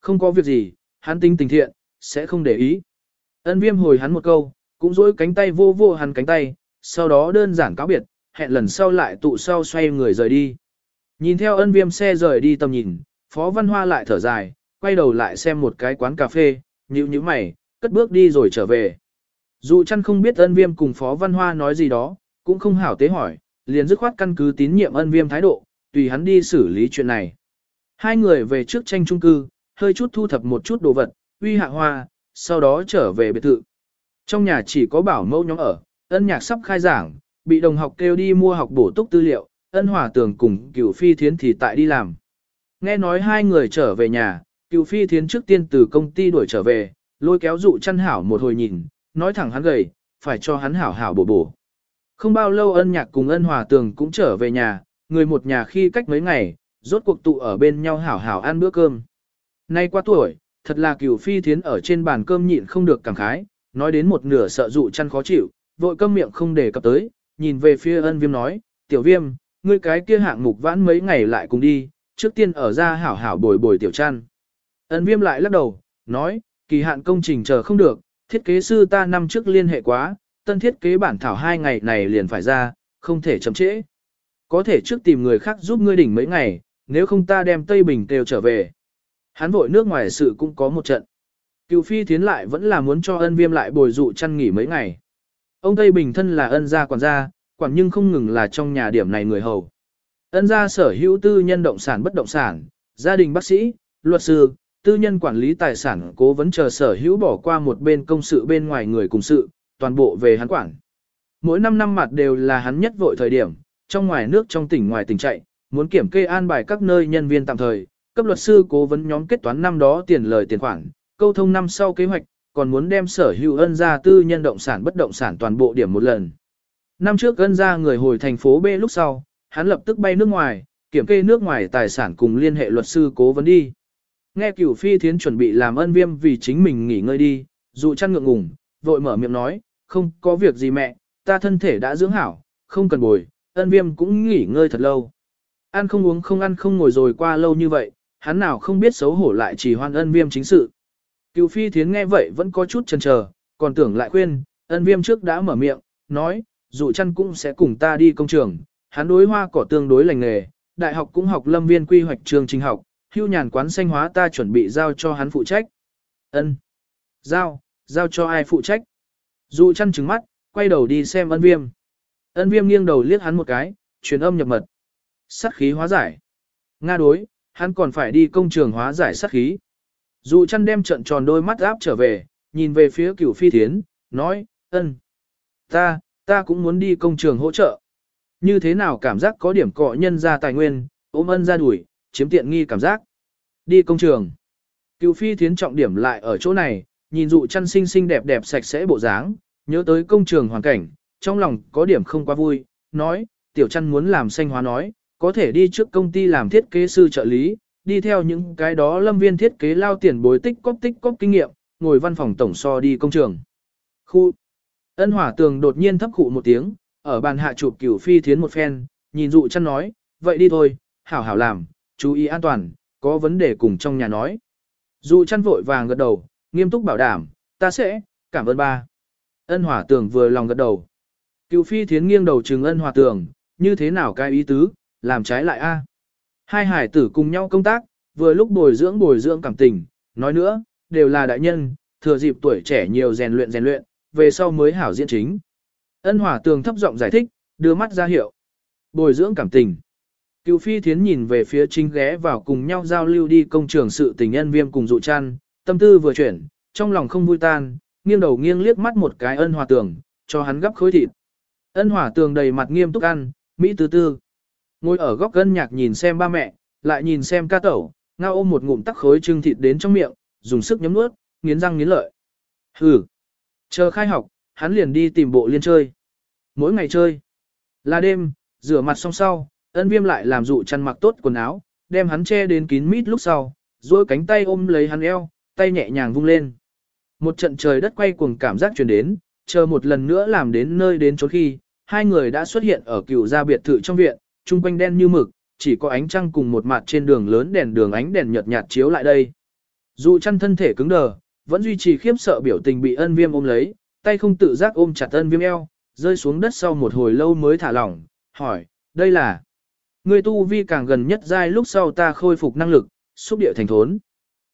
Không có việc gì, hắn tinh tình thiện, sẽ không để ý. Ân viêm hồi hắn một câu, cũng dối cánh tay vô vô hắn cánh tay, sau đó đơn giản cáo biệt, hẹn lần sau lại tụ sau xoay người rời đi. Nhìn theo ân viêm xe rời đi tầm nhìn, Phó Văn Hoa lại thở dài, quay đầu lại xem một cái quán cà phê, nhíu nhíu mày, cất bước đi rồi trở về. Dù chăn không biết ân viêm cùng Phó Văn Hoa nói gì đó, cũng không hảo tế hỏi, liền dứt khoát căn cứ tín nhiệm ân viêm thái độ, tùy hắn đi xử lý chuyện này. Hai người về trước tranh trung cư, hơi chút thu thập một chút đồ vật, uy hạ hoa, sau đó trở về biệt thự. Trong nhà chỉ có bảo mẫu nhóm ở, ân nhạc sắp khai giảng, bị đồng học kêu đi mua học bổ túc tư liệu, ân hòa tường cùng cửu phi thiến thì tại đi làm. Nghe nói hai người trở về nhà, cửu phi thiến trước tiên từ công ty đuổi trở về, lôi kéo dụ chăn hảo một hồi nhìn, nói thẳng hắn gầy, phải cho hắn hảo hảo bổ bổ. Không bao lâu ân nhạc cùng ân hòa tường cũng trở về nhà, người một nhà khi cách mấy ngày, rốt cuộc tụ ở bên nhau hảo hảo ăn bữa cơm. Nay qua tuổi, thật là cửu phi thiến ở trên bàn cơm nhịn không được cảm khái, nói đến một nửa sợ dụ chăn khó chịu, vội câm miệng không để cập tới, nhìn về phía ân viêm nói, tiểu viêm, ngươi cái kia hạng mục vãn mấy ngày lại cùng đi, trước tiên ở ra hảo hảo bồi bồi tiểu chăn. Ân viêm lại lắc đầu, nói, kỳ hạn công trình chờ không được, thiết kế sư ta năm trước liên hệ quá, tân thiết kế bản thảo hai ngày này liền phải ra, không thể chậm trễ. Có thể trước tìm người khác giúp ngươi đỉnh mấy ngày, nếu không ta đem Tây Bình kêu trở về. Hắn vội nước ngoài sự cũng có một trận. Cựu phi thiến lại vẫn là muốn cho ân viêm lại bồi dụ chăn nghỉ mấy ngày. Ông Tây Bình thân là ân gia quản gia, quản nhưng không ngừng là trong nhà điểm này người hầu. Ân gia sở hữu tư nhân động sản bất động sản, gia đình bác sĩ, luật sư, tư nhân quản lý tài sản cố vấn chờ sở hữu bỏ qua một bên công sự bên ngoài người cùng sự, toàn bộ về hắn quản. Mỗi năm năm mặt đều là hắn nhất vội thời điểm, trong ngoài nước trong tỉnh ngoài tỉnh chạy, muốn kiểm kê an bài các nơi nhân viên tạm thời, cấp luật sư cố vấn nhóm kết toán năm đó tiền lời tiền khoản, câu thông năm sau kế hoạch, còn muốn đem sở hữu ân gia tư nhân động sản bất động sản toàn bộ điểm một lần. Năm trước ân gia người hồi thành phố B lúc sau, hắn lập tức bay nước ngoài, kiểm kê nước ngoài tài sản cùng liên hệ luật sư cố vấn đi. Nghe cửu phi thiến chuẩn bị làm ân viêm vì chính mình nghỉ ngơi đi, dù chăn ngượng ngùng, vội mở miệng nói, không có việc gì mẹ, ta thân thể đã dưỡng hảo, không cần bồi, ân viêm cũng nghỉ ngơi thật lâu. Ăn không uống không ăn không ngồi rồi qua lâu như vậy, hắn nào không biết xấu hổ lại chỉ hoan ân viêm chính sự. Cựu phi thiến nghe vậy vẫn có chút chần chờ, còn tưởng lại khuyên, ân viêm trước đã mở miệng, nói, dụ chăn cũng sẽ cùng ta đi công trường, hắn đối hoa cỏ tương đối lành nghề, đại học cũng học lâm viên quy hoạch trường trình học, hưu nhàn quán xanh hóa ta chuẩn bị giao cho hắn phụ trách. ân Giao, giao cho ai phụ trách? Dụ chăn trứng mắt, quay đầu đi xem ân viêm. Ân viêm nghiêng đầu liếc hắn một cái, truyền âm nhập mật. Sát khí hóa giải. Nga đối, hắn còn phải đi công trường hóa giải sát khí. Dụ chăn đem trận tròn đôi mắt áp trở về, nhìn về phía cửu phi thiến, nói, ân. Ta, ta cũng muốn đi công trường hỗ trợ. Như thế nào cảm giác có điểm cọ nhân ra tài nguyên, ôm ân ra đuổi, chiếm tiện nghi cảm giác. Đi công trường. Cửu phi thiến trọng điểm lại ở chỗ này, nhìn dụ chăn xinh xinh đẹp đẹp sạch sẽ bộ dáng, nhớ tới công trường hoàn cảnh, trong lòng có điểm không quá vui, nói, tiểu chăn muốn làm xanh hóa nói, có thể đi trước công ty làm thiết kế sư trợ lý, đi theo những cái đó lâm viên thiết kế lao tiền bối tích cóp tích cóp kinh nghiệm, ngồi văn phòng tổng so đi công trường. Khu ân hỏa tường đột nhiên thấp khụ một tiếng, ở bàn hạ chụp cửu phi thiến một phen, nhìn dụ chăn nói, vậy đi thôi, hảo hảo làm, chú ý an toàn, có vấn đề cùng trong nhà nói. Dụ chăn vội vàng gật đầu, nghiêm túc bảo đảm, ta sẽ, cảm ơn ba. Ân hỏa tường vừa lòng gật đầu. Cựu phi thiến nghiêng đầu trừng ân hỏa tường, như thế nào cái ý tứ, làm trái lại a? À. Hai hải tử cùng nhau công tác, vừa lúc bồi dưỡng bồi dưỡng cảm tình, nói nữa, đều là đại nhân, thừa dịp tuổi trẻ nhiều rèn luyện rèn luyện, về sau mới hảo diễn chính. Ân hỏa tường thấp giọng giải thích, đưa mắt ra hiệu. Bồi dưỡng cảm tình. Cựu phi thiến nhìn về phía chính ghé vào cùng nhau giao lưu đi công trường sự tình nhân viêm cùng dụ chăn, tâm tư vừa chuyển, trong lòng không vui tan, nghiêng đầu nghiêng liếc mắt một cái ân hòa tường, cho hắn gấp khối thịt. Ân hòa tường đầy mặt nghiêm túc ăn, Mỹ tư tư. Ngồi ở góc gân nhạc nhìn xem ba mẹ, lại nhìn xem ca tẩu, ngao ôm một ngụm tắc khối trưng thịt đến trong miệng, dùng sức nhấm nuốt, nghiến răng nghiến lợi. Hừ. Chờ khai học, hắn liền đi tìm bộ liên chơi. Mỗi ngày chơi. Là đêm, rửa mặt xong sau, ân viêm lại làm dụ chăn mặc tốt quần áo, đem hắn che đến kín mít lúc sau, duỗi cánh tay ôm lấy hắn eo, tay nhẹ nhàng vung lên. Một trận trời đất quay cuồng cảm giác truyền đến, chờ một lần nữa làm đến nơi đến chỗ khi, hai người đã xuất hiện ở cựu gia biệt thự trong viện, trung quanh đen như mực, chỉ có ánh trăng cùng một mặt trên đường lớn đèn đường ánh đèn nhợt nhạt chiếu lại đây. Dù chăn thân thể cứng đờ, vẫn duy trì khiếp sợ biểu tình bị ân viêm ôm lấy, tay không tự giác ôm chặt ân viêm eo, rơi xuống đất sau một hồi lâu mới thả lỏng, hỏi, đây là... Người tu vi càng gần nhất giai lúc sau ta khôi phục năng lực, xúc địa thành thốn.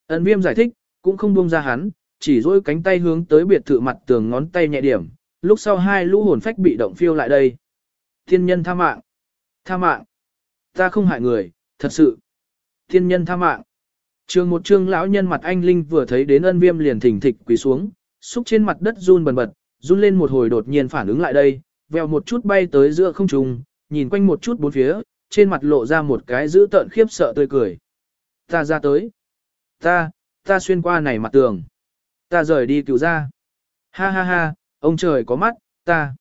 Ân viêm giải thích, cũng không buông ra hắn, chỉ dối cánh tay hướng tới biệt thự mặt tường ngón tay nhẹ điểm, lúc sau hai lũ hồn phách bị động phiêu lại đây. Thiên nhân tha mạng. Tha mạng. Ta không hại người, thật sự. Thiên nhân tha mạng. Trường một trương lão nhân mặt anh Linh vừa thấy đến ân viêm liền thỉnh thịch quỳ xuống, xúc trên mặt đất run bần bật, run lên một hồi đột nhiên phản ứng lại đây, vèo một chút bay tới giữa không trung, nhìn quanh một chút bốn phía, trên mặt lộ ra một cái giữ tợn khiếp sợ tươi cười. Ta ra tới. Ta, ta xuyên qua này mặt tường. Ta rời đi cứu ra. Ha ha ha, ông trời có mắt, ta.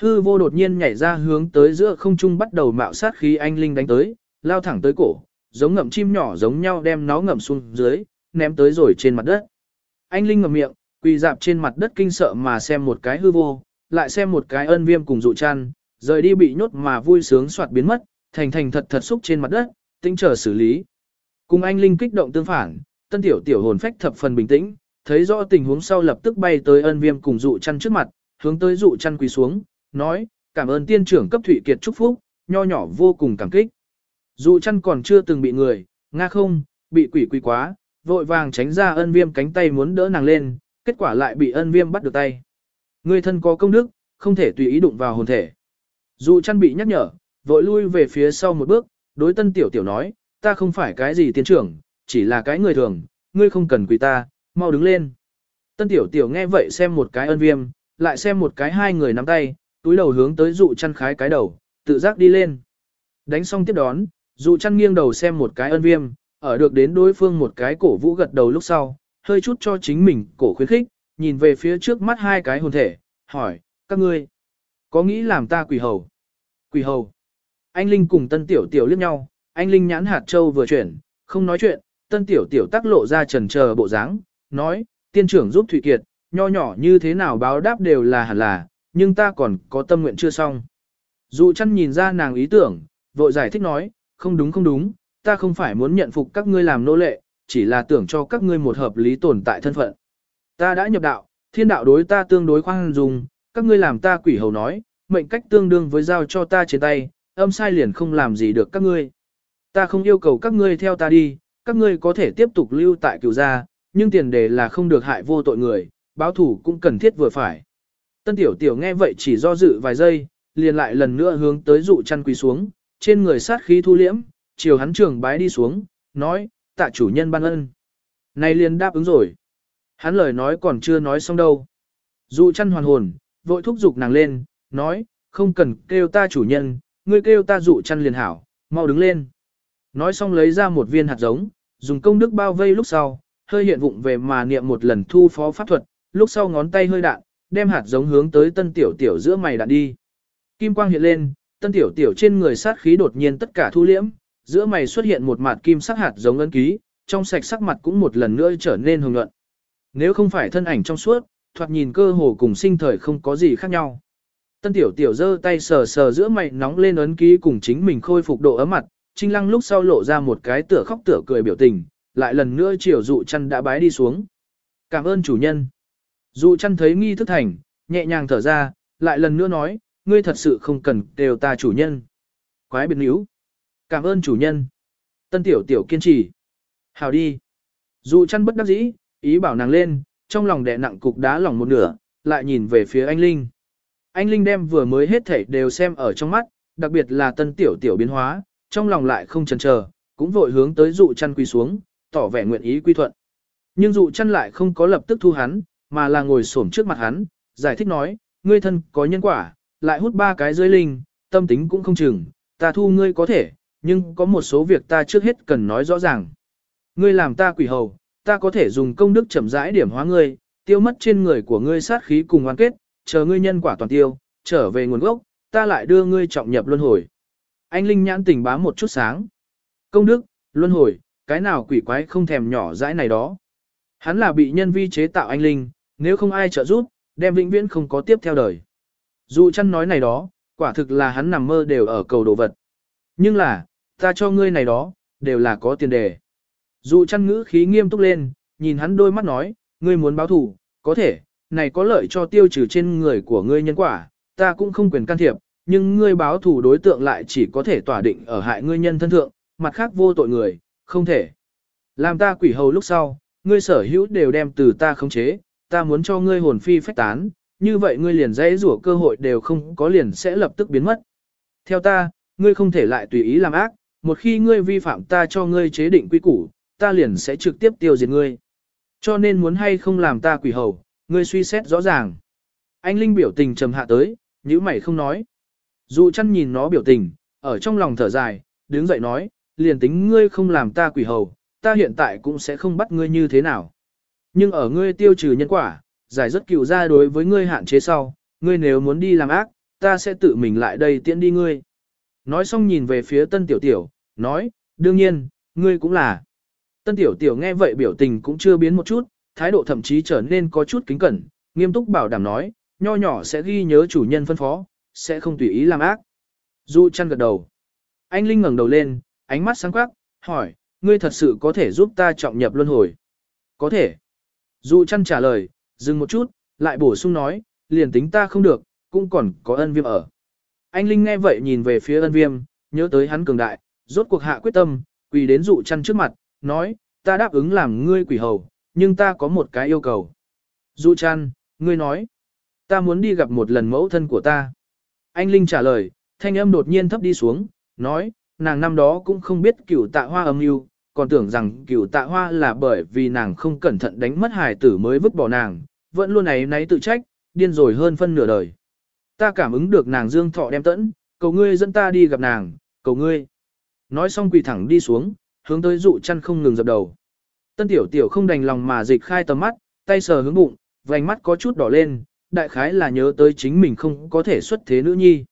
Hư vô đột nhiên nhảy ra hướng tới giữa không trung bắt đầu mạo sát khí anh linh đánh tới, lao thẳng tới cổ, giống ngậm chim nhỏ giống nhau đem nó ngậm xuống dưới, ném tới rồi trên mặt đất. Anh linh ngậm miệng, quỳ dạp trên mặt đất kinh sợ mà xem một cái hư vô, lại xem một cái ân viêm cùng dụ chăn, rời đi bị nhốt mà vui sướng soạt biến mất, thành thành thật thật xúc trên mặt đất, tính chờ xử lý. Cùng anh linh kích động tương phản, tân tiểu tiểu hồn phách thập phần bình tĩnh, thấy rõ tình huống sau lập tức bay tới ân viêm cùng dụ chăn trước mặt, hướng tới dụ chăn quỳ xuống, nói, cảm ơn tiên trưởng cấp thủy kiệt chúc phúc, nho nhỏ vô cùng cảm kích. Dụ chăn còn chưa từng bị người, nga không, bị quỷ quỷ quá, vội vàng tránh ra ân viêm cánh tay muốn đỡ nàng lên, kết quả lại bị ân viêm bắt được tay. Người thân có công đức, không thể tùy ý đụng vào hồn thể. Dụ chăn bị nhắc nhở, vội lui về phía sau một bước, đối tân tiểu tiểu nói, ta không phải cái gì tiên trưởng, chỉ là cái người thường, ngươi không cần quỳ ta, mau đứng lên. Tân tiểu tiểu nghe vậy xem một cái ân viêm, lại xem một cái hai người nắm tay, túi đầu hướng tới dụ chăn khái cái đầu, tự giác đi lên. Đánh xong tiếp đón, dụ chăn nghiêng đầu xem một cái ân viêm, ở được đến đối phương một cái cổ vũ gật đầu lúc sau, hơi chút cho chính mình cổ khuyến khích, nhìn về phía trước mắt hai cái hồn thể, hỏi, các ngươi, có nghĩ làm ta quỷ hầu? Quỷ hầu. Anh Linh cùng tân tiểu tiểu liếc nhau, anh Linh nhãn hạt châu vừa chuyển, không nói chuyện, tân tiểu tiểu tác lộ ra trần chờ bộ dáng, nói, tiên trưởng giúp Thụy Kiệt, nho nhỏ như thế nào báo đáp đều là hẳn là, nhưng ta còn có tâm nguyện chưa xong. Dụ chăn nhìn ra nàng ý tưởng, vội giải thích nói, không đúng không đúng, ta không phải muốn nhận phục các ngươi làm nô lệ, chỉ là tưởng cho các ngươi một hợp lý tồn tại thân phận. Ta đã nhập đạo, thiên đạo đối ta tương đối khoan dung, các ngươi làm ta quỷ hầu nói, mệnh cách tương đương với giao cho ta trên tay, âm sai liền không làm gì được các ngươi. Ta không yêu cầu các ngươi theo ta đi, các ngươi có thể tiếp tục lưu tại cửu gia, nhưng tiền đề là không được hại vô tội người, báo thủ cũng cần thiết vừa phải. Tân tiểu tiểu nghe vậy chỉ do dự vài giây, liền lại lần nữa hướng tới dụ chăn quỳ xuống, trên người sát khí thu liễm, chiều hắn trường bái đi xuống, nói, tạ chủ nhân ban ân. Này liền đáp ứng rồi. Hắn lời nói còn chưa nói xong đâu. Dụ chăn hoàn hồn, vội thúc giục nàng lên, nói, không cần kêu ta chủ nhân, ngươi kêu ta dụ chăn liền hảo, mau đứng lên. Nói xong lấy ra một viên hạt giống, dùng công đức bao vây lúc sau, hơi hiện vụng về mà niệm một lần thu phó pháp thuật, lúc sau ngón tay hơi đạn, đem hạt giống hướng tới tân tiểu tiểu giữa mày đạn đi. Kim quang hiện lên, tân tiểu tiểu trên người sát khí đột nhiên tất cả thu liễm, giữa mày xuất hiện một mặt kim sắc hạt giống ấn ký, trong sạch sắc mặt cũng một lần nữa trở nên hồng nhuận. Nếu không phải thân ảnh trong suốt, thoạt nhìn cơ hồ cùng sinh thời không có gì khác nhau. Tân tiểu tiểu giơ tay sờ sờ giữa mày nóng lên ấn ký cùng chính mình khôi phục độ ấm mặt, trinh lăng lúc sau lộ ra một cái tựa khóc tựa cười biểu tình, lại lần nữa chiều dụ chăn đã bái đi xuống. Cảm ơn chủ nhân. Dụ chăn thấy nghi thức thành, nhẹ nhàng thở ra, lại lần nữa nói, ngươi thật sự không cần đều ta chủ nhân. Quái biệt níu. Cảm ơn chủ nhân. Tân tiểu tiểu kiên trì. Hào đi. Dụ chăn bất đắc dĩ, ý bảo nàng lên, trong lòng đè nặng cục đá lỏng một nửa, lại nhìn về phía anh Linh. Anh Linh đem vừa mới hết thảy đều xem ở trong mắt, đặc biệt là tân tiểu tiểu biến hóa, trong lòng lại không chần chờ, cũng vội hướng tới dụ chăn quy xuống, tỏ vẻ nguyện ý quy thuận. Nhưng dụ chăn lại không có lập tức thu hắn, mà là ngồi xổm trước mặt hắn, giải thích nói, ngươi thân có nhân quả, lại hút ba cái dưới linh, tâm tính cũng không chừng, ta thu ngươi có thể, nhưng có một số việc ta trước hết cần nói rõ ràng. Ngươi làm ta quỷ hầu, ta có thể dùng công đức chậm rãi điểm hóa ngươi, tiêu mất trên người của ngươi sát khí cùng oan kết, chờ ngươi nhân quả toàn tiêu, trở về nguồn gốc, ta lại đưa ngươi trọng nhập luân hồi. Anh Linh nhãn tình bám một chút sáng. Công đức, luân hồi, cái nào quỷ quái không thèm nhỏ dãi này đó. Hắn là bị nhân vi chế tạo anh Linh, nếu không ai trợ giúp, đem vĩnh viễn không có tiếp theo đời. Dù chăn nói này đó, quả thực là hắn nằm mơ đều ở cầu đồ vật. Nhưng là, ta cho ngươi này đó, đều là có tiền đề. Dù chăn ngữ khí nghiêm túc lên, nhìn hắn đôi mắt nói, ngươi muốn báo thù, có thể, này có lợi cho tiêu trừ trên người của ngươi nhân quả, ta cũng không quyền can thiệp, nhưng ngươi báo thù đối tượng lại chỉ có thể tỏa định ở hại ngươi nhân thân thượng, mặt khác vô tội người, không thể. Làm ta quỷ hầu lúc sau, ngươi sở hữu đều đem từ ta khống chế, ta muốn cho ngươi hồn phi phách tán, như vậy ngươi liền dãy rủa cơ hội đều không có liền sẽ lập tức biến mất. Theo ta, ngươi không thể lại tùy ý làm ác, một khi ngươi vi phạm ta cho ngươi chế định quy củ, ta liền sẽ trực tiếp tiêu diệt ngươi. Cho nên muốn hay không làm ta quỷ hầu, ngươi suy xét rõ ràng. Anh Linh biểu tình trầm hạ tới, nhữ mày không nói. Dụ chăn nhìn nó biểu tình, ở trong lòng thở dài, đứng dậy nói, liền tính ngươi không làm ta quỷ hầu, ta hiện tại cũng sẽ không bắt ngươi như thế nào. Nhưng ở ngươi tiêu trừ nhân quả, giải rất cựu ra đối với ngươi hạn chế sau, ngươi nếu muốn đi làm ác, ta sẽ tự mình lại đây tiễn đi ngươi. Nói xong nhìn về phía tân tiểu tiểu, nói, đương nhiên, ngươi cũng là. Tân tiểu tiểu nghe vậy biểu tình cũng chưa biến một chút, thái độ thậm chí trở nên có chút kính cẩn, nghiêm túc bảo đảm nói, nho nhỏ sẽ ghi nhớ chủ nhân phân phó, sẽ không tùy ý làm ác. Du chăn gật đầu. Anh Linh ngẩng đầu lên, ánh mắt sáng quắc, hỏi, ngươi thật sự có thể giúp ta trọng nhập luân hồi? Có thể. Dụ chăn trả lời, dừng một chút, lại bổ sung nói, liền tính ta không được, cũng còn có ân viêm ở. Anh Linh nghe vậy nhìn về phía ân viêm, nhớ tới hắn cường đại, rốt cuộc hạ quyết tâm, quỳ đến dụ chăn trước mặt, nói, ta đáp ứng làm ngươi quỷ hầu, nhưng ta có một cái yêu cầu. Dụ chăn, ngươi nói, ta muốn đi gặp một lần mẫu thân của ta. Anh Linh trả lời, thanh âm đột nhiên thấp đi xuống, nói, nàng năm đó cũng không biết cửu tạ hoa âm yêu, còn tưởng rằng cửu tạ hoa là bởi vì nàng không cẩn thận đánh mất hài tử mới vứt bỏ nàng, vẫn luôn ấy náy tự trách, điên rồi hơn phân nửa đời. Ta cảm ứng được nàng dương thọ đem tẫn, cầu ngươi dẫn ta đi gặp nàng, cầu ngươi. Nói xong quỳ thẳng đi xuống, hướng tới dụ chăn không ngừng dập đầu. Tân tiểu tiểu không đành lòng mà dịch khai tầm mắt, tay sờ hướng bụng, vành mắt có chút đỏ lên, đại khái là nhớ tới chính mình không có thể xuất thế nữ nhi.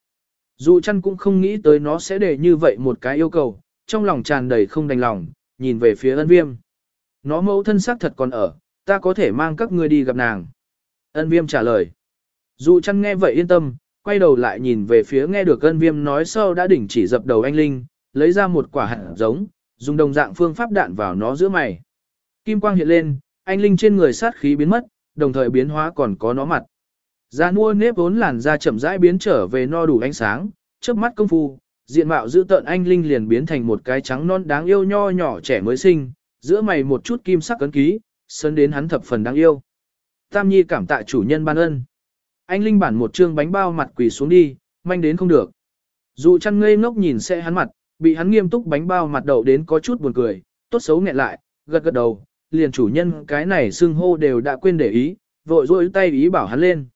Dụ chăn cũng không nghĩ tới nó sẽ để như vậy một cái yêu cầu, trong lòng tràn đầy không đành lòng, nhìn về phía ân viêm. Nó mẫu thân xác thật còn ở, ta có thể mang các ngươi đi gặp nàng. Ân viêm trả lời. Dụ chăn nghe vậy yên tâm, quay đầu lại nhìn về phía nghe được ân viêm nói sau đã đỉnh chỉ dập đầu anh Linh, lấy ra một quả hạt giống, dùng đồng dạng phương pháp đạn vào nó giữa mày. Kim quang hiện lên, anh Linh trên người sát khí biến mất, đồng thời biến hóa còn có nó mặt. da nua nếp vốn làn da chậm rãi biến trở về no đủ ánh sáng, chớp mắt công phu, diện mạo giữ tợn anh Linh liền biến thành một cái trắng non đáng yêu nho nhỏ trẻ mới sinh, giữa mày một chút kim sắc cấn ký, sơn đến hắn thập phần đáng yêu. Tam Nhi cảm tạ chủ nhân ban ân. Anh Linh bản một trương bánh bao mặt quỳ xuống đi, manh đến không được. Dù chăn ngây ngốc nhìn sẽ hắn mặt, bị hắn nghiêm túc bánh bao mặt đầu đến có chút buồn cười, tốt xấu nghẹn lại, gật gật đầu, liền chủ nhân cái này xưng hô đều đã quên để ý, vội rôi tay ý bảo hắn lên.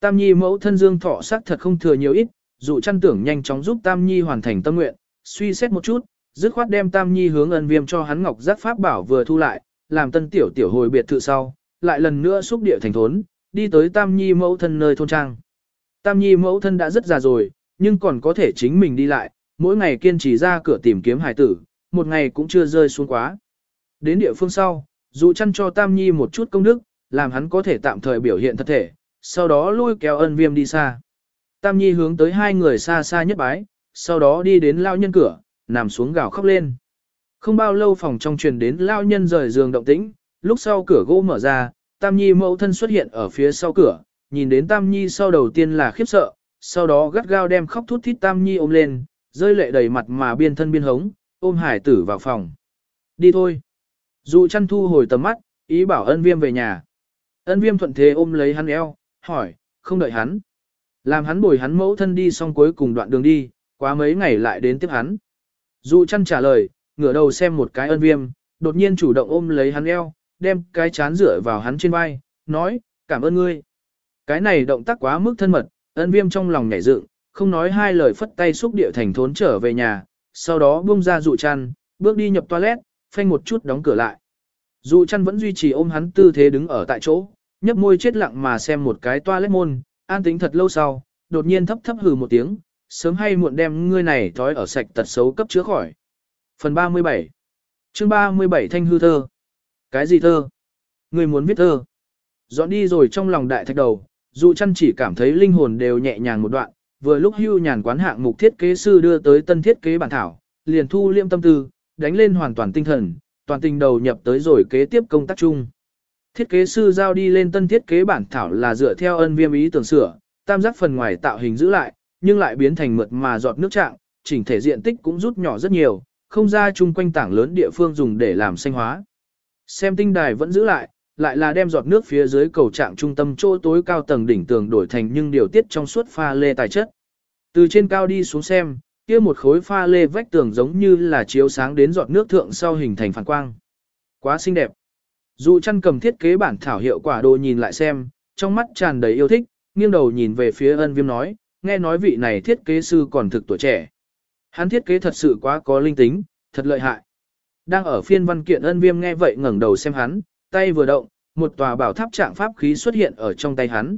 Tam Nhi mẫu thân dương thọ sắc thật không thừa nhiều ít, Dụ chăn tưởng nhanh chóng giúp Tam Nhi hoàn thành tâm nguyện, suy xét một chút, dứt khoát đem Tam Nhi hướng ân viêm cho hắn ngọc giác pháp bảo vừa thu lại, làm tân tiểu tiểu hồi biệt thự sau, lại lần nữa xúc địa thành thốn, đi tới Tam Nhi mẫu thân nơi thôn trang. Tam Nhi mẫu thân đã rất già rồi, nhưng còn có thể chính mình đi lại, mỗi ngày kiên trì ra cửa tìm kiếm hải tử, một ngày cũng chưa rơi xuống quá. Đến địa phương sau, dù chăn cho Tam Nhi một chút công đức, làm hắn có thể tạm thời biểu hiện thật thể, sau đó lôi kéo ân viêm đi xa. Tam Nhi hướng tới hai người xa xa nhất bái, sau đó đi đến lao nhân cửa, nằm xuống gào khóc lên. Không bao lâu phòng trong truyền đến lao nhân rời giường động tĩnh, lúc sau cửa gỗ mở ra, Tam Nhi mẫu thân xuất hiện ở phía sau cửa, nhìn đến Tam Nhi sau đầu tiên là khiếp sợ, sau đó gắt gao đem khóc thút thít Tam Nhi ôm lên, rơi lệ đầy mặt mà biên thân biên hống, ôm hải tử vào phòng. Đi thôi. Dụ chăn thu hồi tầm mắt, ý bảo ân viêm về nhà. Ân viêm thuận thế ôm lấy hắn eo, hỏi, không đợi hắn. Làm hắn bồi hắn mẫu thân đi xong cuối cùng đoạn đường đi, quá mấy ngày lại đến tiếp hắn. Dụ chăn trả lời, ngửa đầu xem một cái ân viêm, đột nhiên chủ động ôm lấy hắn eo, đem cái chán rửa vào hắn trên vai, nói, cảm ơn ngươi. Cái này động tác quá mức thân mật, ân viêm trong lòng nhảy dựng, không nói hai lời phất tay xúc địa thành thốn trở về nhà, sau đó buông ra dụ chăn, bước đi nhập toilet, phanh một chút đóng cửa lại. Dụ chăn vẫn duy trì ôm hắn tư thế đứng ở tại chỗ, nhấp môi chết lặng mà xem một cái toilet môn, an tính thật lâu sau, đột nhiên thấp thấp hừ một tiếng, sớm hay muộn đem ngươi này thói ở sạch tật xấu cấp chữa khỏi. Phần 37 chương 37 Thanh hư thơ Cái gì thơ? Ngươi muốn viết thơ? Dọn đi rồi trong lòng đại thạch đầu, dụ chăn chỉ cảm thấy linh hồn đều nhẹ nhàng một đoạn, vừa lúc hưu nhàn quán hạng mục thiết kế sư đưa tới tân thiết kế bản thảo, liền thu liêm tâm tư, đánh lên hoàn toàn tinh thần, toàn tình đầu nhập tới rồi kế tiếp công tác chung. Thiết kế sư giao đi lên tân thiết kế bản thảo là dựa theo ân viêm ý tưởng sửa, tam giác phần ngoài tạo hình giữ lại, nhưng lại biến thành mượt mà giọt nước trạng, chỉnh thể diện tích cũng rút nhỏ rất nhiều, không ra chung quanh tảng lớn địa phương dùng để làm xanh hóa. Xem tinh đài vẫn giữ lại, lại là đem giọt nước phía dưới cầu trạng trung tâm chỗ tối cao tầng đỉnh tường đổi thành nhưng điều tiết trong suốt pha lê tài chất. Từ trên cao đi xuống xem, kia một khối pha lê vách tường giống như là chiếu sáng đến giọt nước thượng sau hình thành phản quang. Quá xinh đẹp. Dù chăn cầm thiết kế bản thảo hiệu quả đồ nhìn lại xem, trong mắt tràn đầy yêu thích, nghiêng đầu nhìn về phía ân viêm nói, nghe nói vị này thiết kế sư còn thực tuổi trẻ. Hắn thiết kế thật sự quá có linh tính, thật lợi hại. Đang ở phiên văn kiện ân viêm nghe vậy ngẩng đầu xem hắn, tay vừa động, một tòa bảo tháp trạng pháp khí xuất hiện ở trong tay hắn.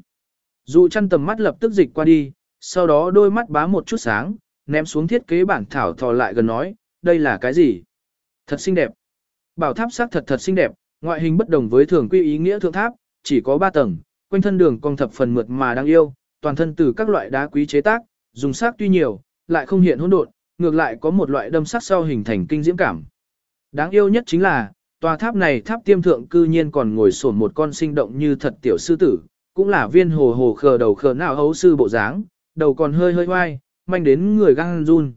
Dù chăn tầm mắt lập tức dịch qua đi, sau đó đôi mắt bá một chút sáng, ném xuống thiết kế bản thảo thò lại gần nói, đây là cái gì? Thật xinh đẹp. Bảo tháp sắc thật thật xinh đẹp, ngoại hình bất đồng với thường quy ý nghĩa thượng tháp, chỉ có 3 tầng, quanh thân đường cong thập phần mượt mà đáng yêu, toàn thân từ các loại đá quý chế tác, dùng sắc tuy nhiều, lại không hiện hỗn độn, ngược lại có một loại đâm sắc sau hình thành kinh diễm cảm. Đáng yêu nhất chính là, tòa tháp này tháp tiêm thượng cư nhiên còn ngồi sổn một con sinh động như thật tiểu sư tử, cũng là viên hồ hồ khờ đầu khờ nào hấu sư bộ dáng, đầu còn hơi hơi hoai, manh đến người gan run.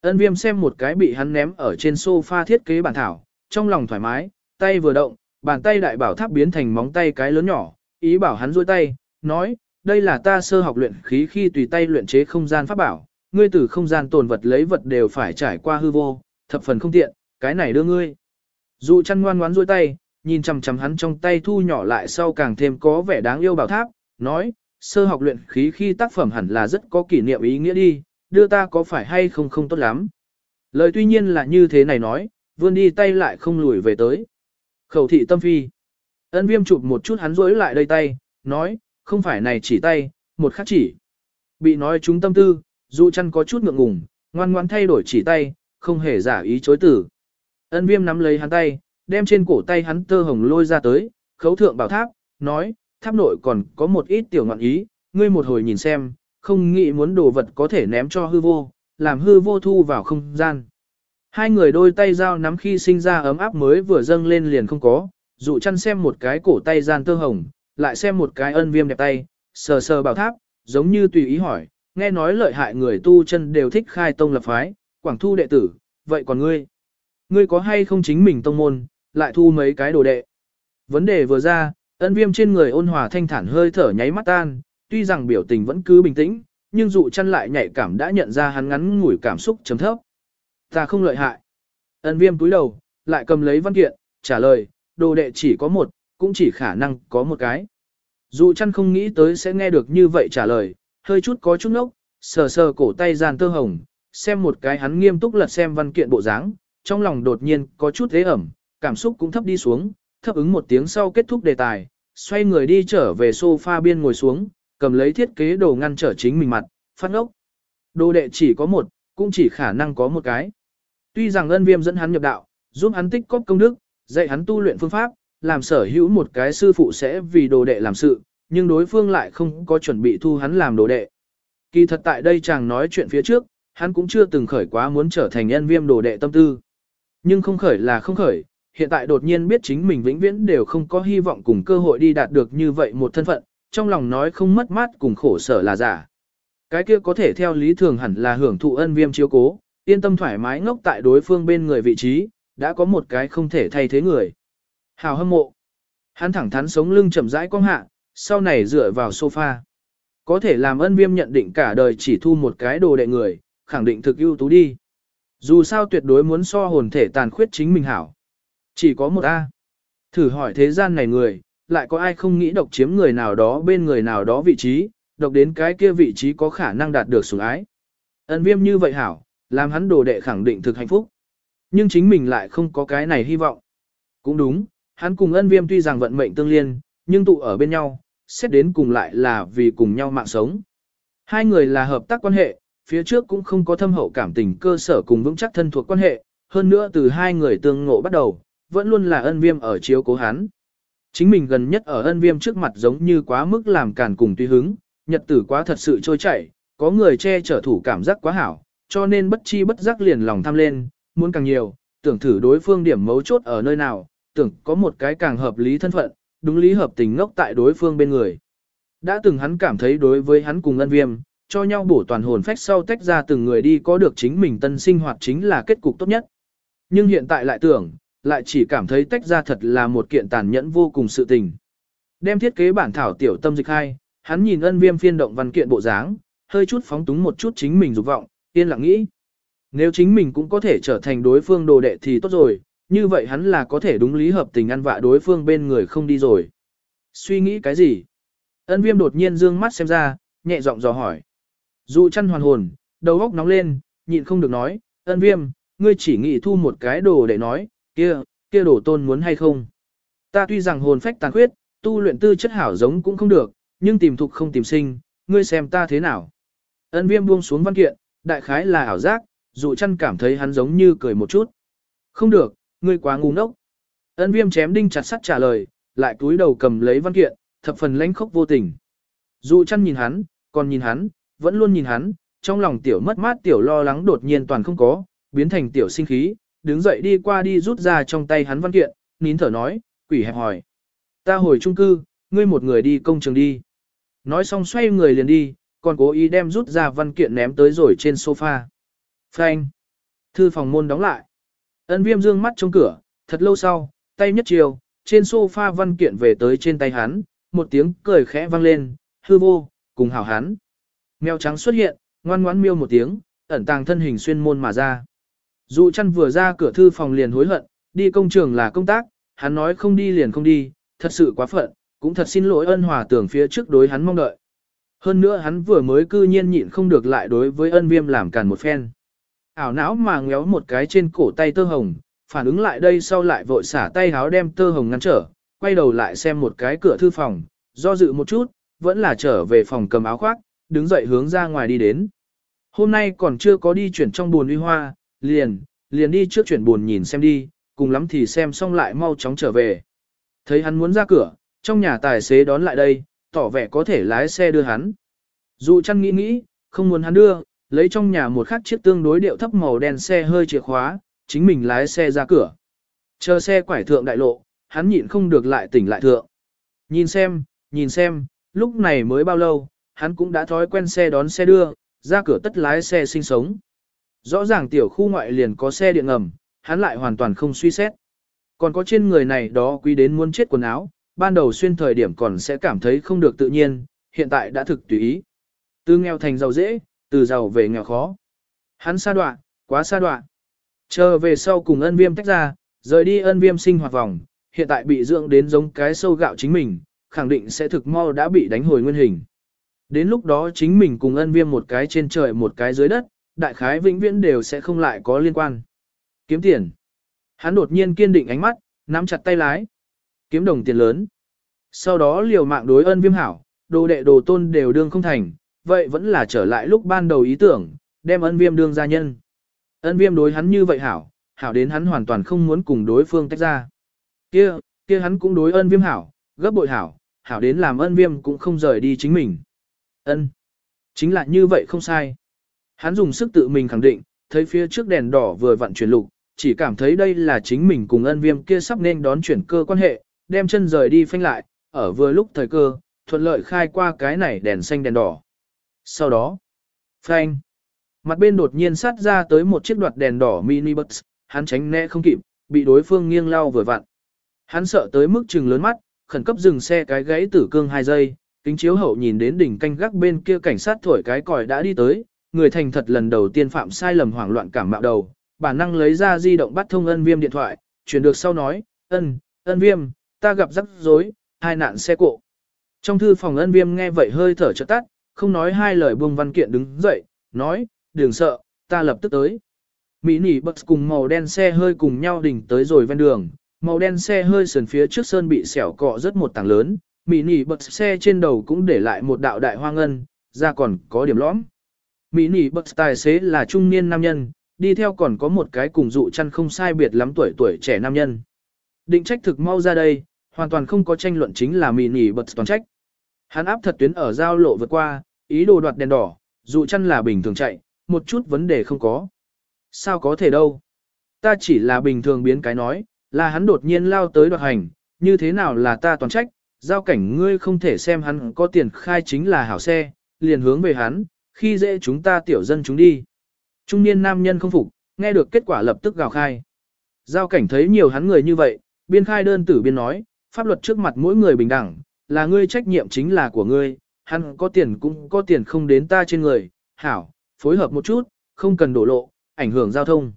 Ân viêm xem một cái bị hắn ném ở trên sofa thiết kế bản thảo, trong lòng thoải mái, tay vừa động, bàn tay đại bảo tháp biến thành móng tay cái lớn nhỏ, ý bảo hắn duỗi tay, nói, đây là ta sơ học luyện khí khi tùy tay luyện chế không gian pháp bảo, ngươi từ không gian tồn vật lấy vật đều phải trải qua hư vô, thập phần không tiện, cái này đưa ngươi. Dụ chăn ngoan ngoãn duỗi tay, nhìn chằm chằm hắn trong tay thu nhỏ lại sau càng thêm có vẻ đáng yêu bảo tháp, nói, sơ học luyện khí khi tác phẩm hẳn là rất có kỷ niệm ý nghĩa đi, đưa ta có phải hay không không tốt lắm. Lời tuy nhiên là như thế này nói, vươn đi tay lại không lùi về tới. Khẩu thị tâm phi. Ân viêm chụp một chút hắn rối lại đây tay, nói, không phải này chỉ tay, một khắc chỉ. Bị nói chúng tâm tư, dụ chăn có chút ngượng ngùng, ngoan ngoan thay đổi chỉ tay, không hề giả ý chối tử. Ân viêm nắm lấy hắn tay, đem trên cổ tay hắn tơ hồng lôi ra tới, khấu thượng bảo tháp, nói, tháp nội còn có một ít tiểu ngọn ý, ngươi một hồi nhìn xem, không nghĩ muốn đồ vật có thể ném cho hư vô, làm hư vô thu vào không gian. Hai người đôi tay giao nắm khi sinh ra ấm áp mới vừa dâng lên liền không có, dụ chăn xem một cái cổ tay gian tơ hồng, lại xem một cái ân viêm đẹp tay, sờ sờ bảo tháp, giống như tùy ý hỏi, nghe nói lợi hại người tu chân đều thích khai tông lập phái, quảng thu đệ tử, vậy còn ngươi? Ngươi có hay không chính mình tông môn, lại thu mấy cái đồ đệ? Vấn đề vừa ra, ân viêm trên người ôn hòa thanh thản hơi thở nháy mắt tan, tuy rằng biểu tình vẫn cứ bình tĩnh, nhưng dụ chăn lại nhạy cảm đã nhận ra hắn ngắn ngủi cảm xúc chấm thấp. Ta không lợi hại. Ân viêm túi đầu, lại cầm lấy văn kiện, trả lời, đồ đệ chỉ có một, cũng chỉ khả năng có một cái. Dụ chăn không nghĩ tới sẽ nghe được như vậy trả lời, hơi chút có chút nốc, sờ sờ cổ tay gian tơ hồng, xem một cái hắn nghiêm túc lật xem văn kiện bộ dáng, trong lòng đột nhiên có chút thế ẩm, cảm xúc cũng thấp đi xuống, thấp ứng một tiếng sau kết thúc đề tài, xoay người đi trở về sofa biên ngồi xuống, cầm lấy thiết kế đồ ngăn trở chính mình mặt, phát ốc. Đồ đệ chỉ có một, cũng chỉ khả năng có một cái. Tuy rằng ân viêm dẫn hắn nhập đạo, giúp hắn tích cóp công đức, dạy hắn tu luyện phương pháp, làm sở hữu một cái sư phụ sẽ vì đồ đệ làm sự, nhưng đối phương lại không có chuẩn bị thu hắn làm đồ đệ. Kỳ thật tại đây chàng nói chuyện phía trước, hắn cũng chưa từng khởi quá muốn trở thành nhân viêm đồ đệ tâm tư. Nhưng không khởi là không khởi, hiện tại đột nhiên biết chính mình vĩnh viễn đều không có hy vọng cùng cơ hội đi đạt được như vậy một thân phận, trong lòng nói không mất mát cùng khổ sở là giả. Cái kia có thể theo lý thường hẳn là hưởng thụ ân viêm chiếu cố, yên tâm thoải mái ngốc tại đối phương bên người vị trí, đã có một cái không thể thay thế người. Hào hâm mộ. Hắn thẳng thắn sống lưng chậm rãi cong hạ, sau này dựa vào sofa. Có thể làm ân viêm nhận định cả đời chỉ thu một cái đồ đệ người, khẳng định thực ưu tú đi. Dù sao tuyệt đối muốn so hồn thể tàn khuyết chính mình hảo. Chỉ có một A. Thử hỏi thế gian này người, lại có ai không nghĩ độc chiếm người nào đó bên người nào đó vị trí, độc đến cái kia vị trí có khả năng đạt được sủng ái. Ân viêm như vậy hảo, làm hắn đồ đệ khẳng định thực hạnh phúc. Nhưng chính mình lại không có cái này hy vọng. Cũng đúng, hắn cùng ân viêm tuy rằng vận mệnh tương liên, nhưng tụ ở bên nhau, xét đến cùng lại là vì cùng nhau mạng sống. Hai người là hợp tác quan hệ, phía trước cũng không có thâm hậu cảm tình cơ sở cùng vững chắc thân thuộc quan hệ, hơn nữa từ hai người tương ngộ bắt đầu, vẫn luôn là ân viêm ở chiếu cố hắn. Chính mình gần nhất ở ân viêm trước mặt giống như quá mức làm càn cùng tùy hứng, nhật tử quá thật sự trôi chảy, có người che chở thủ cảm giác quá hảo, cho nên bất chi bất giác liền lòng tham lên, muốn càng nhiều, tưởng thử đối phương điểm mấu chốt ở nơi nào, tưởng có một cái càng hợp lý thân phận, đúng lý hợp tình ngốc tại đối phương bên người. Đã từng hắn cảm thấy đối với hắn cùng ân viêm, cho nhau bổ toàn hồn phách sau tách ra từng người đi có được chính mình tân sinh hoạt chính là kết cục tốt nhất. Nhưng hiện tại lại tưởng, lại chỉ cảm thấy tách ra thật là một kiện tàn nhẫn vô cùng sự tình. Đem thiết kế bản thảo tiểu tâm dịch hai, hắn nhìn ân viêm phiên động văn kiện bộ dáng, hơi chút phóng túng một chút chính mình dục vọng, yên lặng nghĩ. Nếu chính mình cũng có thể trở thành đối phương đồ đệ thì tốt rồi, như vậy hắn là có thể đúng lý hợp tình ăn vạ đối phương bên người không đi rồi. Suy nghĩ cái gì? Ân viêm đột nhiên dương mắt xem ra, nhẹ giọng dò hỏi. Dụ chăn hoàn hồn, đầu góc nóng lên, nhịn không được nói, ân viêm, ngươi chỉ nghĩ thu một cái đồ để nói, kia, kia đồ tôn muốn hay không. Ta tuy rằng hồn phách tàn khuyết, tu luyện tư chất hảo giống cũng không được, nhưng tìm thục không tìm sinh, ngươi xem ta thế nào. Ân viêm buông xuống văn kiện, đại khái là ảo giác, dụ chăn cảm thấy hắn giống như cười một chút. Không được, ngươi quá ngu ngốc. Ân viêm chém đinh chặt sắt trả lời, lại túi đầu cầm lấy văn kiện, thập phần lãnh khốc vô tình. Dụ chăn nhìn hắn, còn nhìn hắn, vẫn luôn nhìn hắn, trong lòng tiểu mất mát tiểu lo lắng đột nhiên toàn không có, biến thành tiểu sinh khí, đứng dậy đi qua đi rút ra trong tay hắn văn kiện, nín thở nói, quỷ hẹp hỏi. Ta hồi trung cư, ngươi một người đi công trường đi. Nói xong xoay người liền đi, còn cố ý đem rút ra văn kiện ném tới rồi trên sofa. Phanh. Thư phòng môn đóng lại. Ân viêm dương mắt trong cửa, thật lâu sau, tay nhất chiều, trên sofa văn kiện về tới trên tay hắn, một tiếng cười khẽ vang lên, hư vô, cùng hảo hắn. Mèo trắng xuất hiện, ngoan ngoãn miêu một tiếng, ẩn tàng thân hình xuyên môn mà ra. Dụ chăn vừa ra cửa thư phòng liền hối hận, đi công trường là công tác, hắn nói không đi liền không đi, thật sự quá phận, cũng thật xin lỗi ân hòa tưởng phía trước đối hắn mong đợi. Hơn nữa hắn vừa mới cư nhiên nhịn không được lại đối với ân viêm làm càn một phen. Ảo não mà ngéo một cái trên cổ tay tơ hồng, phản ứng lại đây sau lại vội xả tay háo đem tơ hồng ngăn trở, quay đầu lại xem một cái cửa thư phòng, do dự một chút, vẫn là trở về phòng cầm áo khoác, đứng dậy hướng ra ngoài đi đến. Hôm nay còn chưa có đi chuyển trong buồn uy hoa, liền, liền đi trước chuyển buồn nhìn xem đi, cùng lắm thì xem xong lại mau chóng trở về. Thấy hắn muốn ra cửa, trong nhà tài xế đón lại đây, tỏ vẻ có thể lái xe đưa hắn. Dù chăn nghĩ nghĩ, không muốn hắn đưa, lấy trong nhà một khắc chiếc tương đối điệu thấp màu đen xe hơi chìa khóa, chính mình lái xe ra cửa. Chờ xe quải thượng đại lộ, hắn nhịn không được lại tỉnh lại thượng. Nhìn xem, nhìn xem, lúc này mới bao lâu, hắn cũng đã thói quen xe đón xe đưa, ra cửa tất lái xe sinh sống. Rõ ràng tiểu khu ngoại liền có xe điện ngầm, hắn lại hoàn toàn không suy xét. Còn có trên người này đó quý đến muốn chết quần áo, ban đầu xuyên thời điểm còn sẽ cảm thấy không được tự nhiên, hiện tại đã thực tùy ý. Từ nghèo thành giàu dễ, từ giàu về nghèo khó. Hắn xa đoạn, quá xa đoạn. Chờ về sau cùng ân viêm tách ra, rời đi ân viêm sinh hoạt vòng, hiện tại bị dưỡng đến giống cái sâu gạo chính mình, khẳng định sẽ thực mau đã bị đánh hồi nguyên hình. Đến lúc đó chính mình cùng ân viêm một cái trên trời một cái dưới đất, đại khái vĩnh viễn đều sẽ không lại có liên quan. Kiếm tiền. Hắn đột nhiên kiên định ánh mắt, nắm chặt tay lái. Kiếm đồng tiền lớn. Sau đó liều mạng đối ân viêm hảo, đồ đệ đồ tôn đều đương không thành, vậy vẫn là trở lại lúc ban đầu ý tưởng, đem ân viêm đương gia nhân. Ân viêm đối hắn như vậy hảo, hảo đến hắn hoàn toàn không muốn cùng đối phương tách ra. Kia, kia hắn cũng đối ân viêm hảo, gấp bội hảo, hảo đến làm ân viêm cũng không rời đi chính mình. Ân, Chính là như vậy không sai. Hắn dùng sức tự mình khẳng định, thấy phía trước đèn đỏ vừa vặn chuyển lục, chỉ cảm thấy đây là chính mình cùng ân viêm kia sắp nên đón chuyển cơ quan hệ, đem chân rời đi phanh lại, ở vừa lúc thời cơ, thuận lợi khai qua cái này đèn xanh đèn đỏ. Sau đó, phanh, mặt bên đột nhiên sát ra tới một chiếc đoạt đèn đỏ mini bus, hắn tránh né không kịp, bị đối phương nghiêng lao vừa vặn. Hắn sợ tới mức trừng lớn mắt, khẩn cấp dừng xe cái gãy tử cương 2 giây, kính chiếu hậu nhìn đến đỉnh canh gác bên kia cảnh sát thổi cái còi đã đi tới, người thành thật lần đầu tiên phạm sai lầm hoảng loạn cảm mạo đầu, bản năng lấy ra di động bắt thông ân viêm điện thoại, chuyển được sau nói, ân, ân viêm, ta gặp rắc rối, hai nạn xe cộ. Trong thư phòng ân viêm nghe vậy hơi thở chợt tắt, không nói hai lời buông văn kiện đứng dậy, nói, đừng sợ, ta lập tức tới. Mỹ nỉ bật cùng màu đen xe hơi cùng nhau đỉnh tới rồi ven đường, màu đen xe hơi sườn phía trước sơn bị xẻo cọ rất một tảng lớn, Mỹ nỉ bật xe trên đầu cũng để lại một đạo đại hoang ngân, ra còn có điểm lõm. Mỹ nỉ bật tài xế là trung niên nam nhân, đi theo còn có một cái cùng dụ chăn không sai biệt lắm tuổi tuổi trẻ nam nhân. Định trách thực mau ra đây, hoàn toàn không có tranh luận chính là mì nỉ bật toàn trách. Hắn áp thật tuyến ở giao lộ vượt qua, ý đồ đoạt đèn đỏ, dù chăn là bình thường chạy, một chút vấn đề không có. Sao có thể đâu? ta chỉ là bình thường biến cái nói, là hắn đột nhiên lao tới đoạt hành, như thế nào là ta toàn trách, giao cảnh ngươi không thể xem hắn có tiền khai chính là hảo xe, liền hướng về hắn, khi dễ chúng ta tiểu dân chúng đi. Trung niên nam nhân không phục, nghe được kết quả lập tức gào khai. Giao cảnh thấy nhiều hắn người như vậy, biên khai đơn tử biên nói, pháp luật trước mặt mỗi người bình đẳng, là ngươi trách nhiệm chính là của ngươi, hắn có tiền cũng có tiền không đến ta trên người, hảo, phối hợp một chút, không cần đổ lộ, ảnh hưởng giao thông.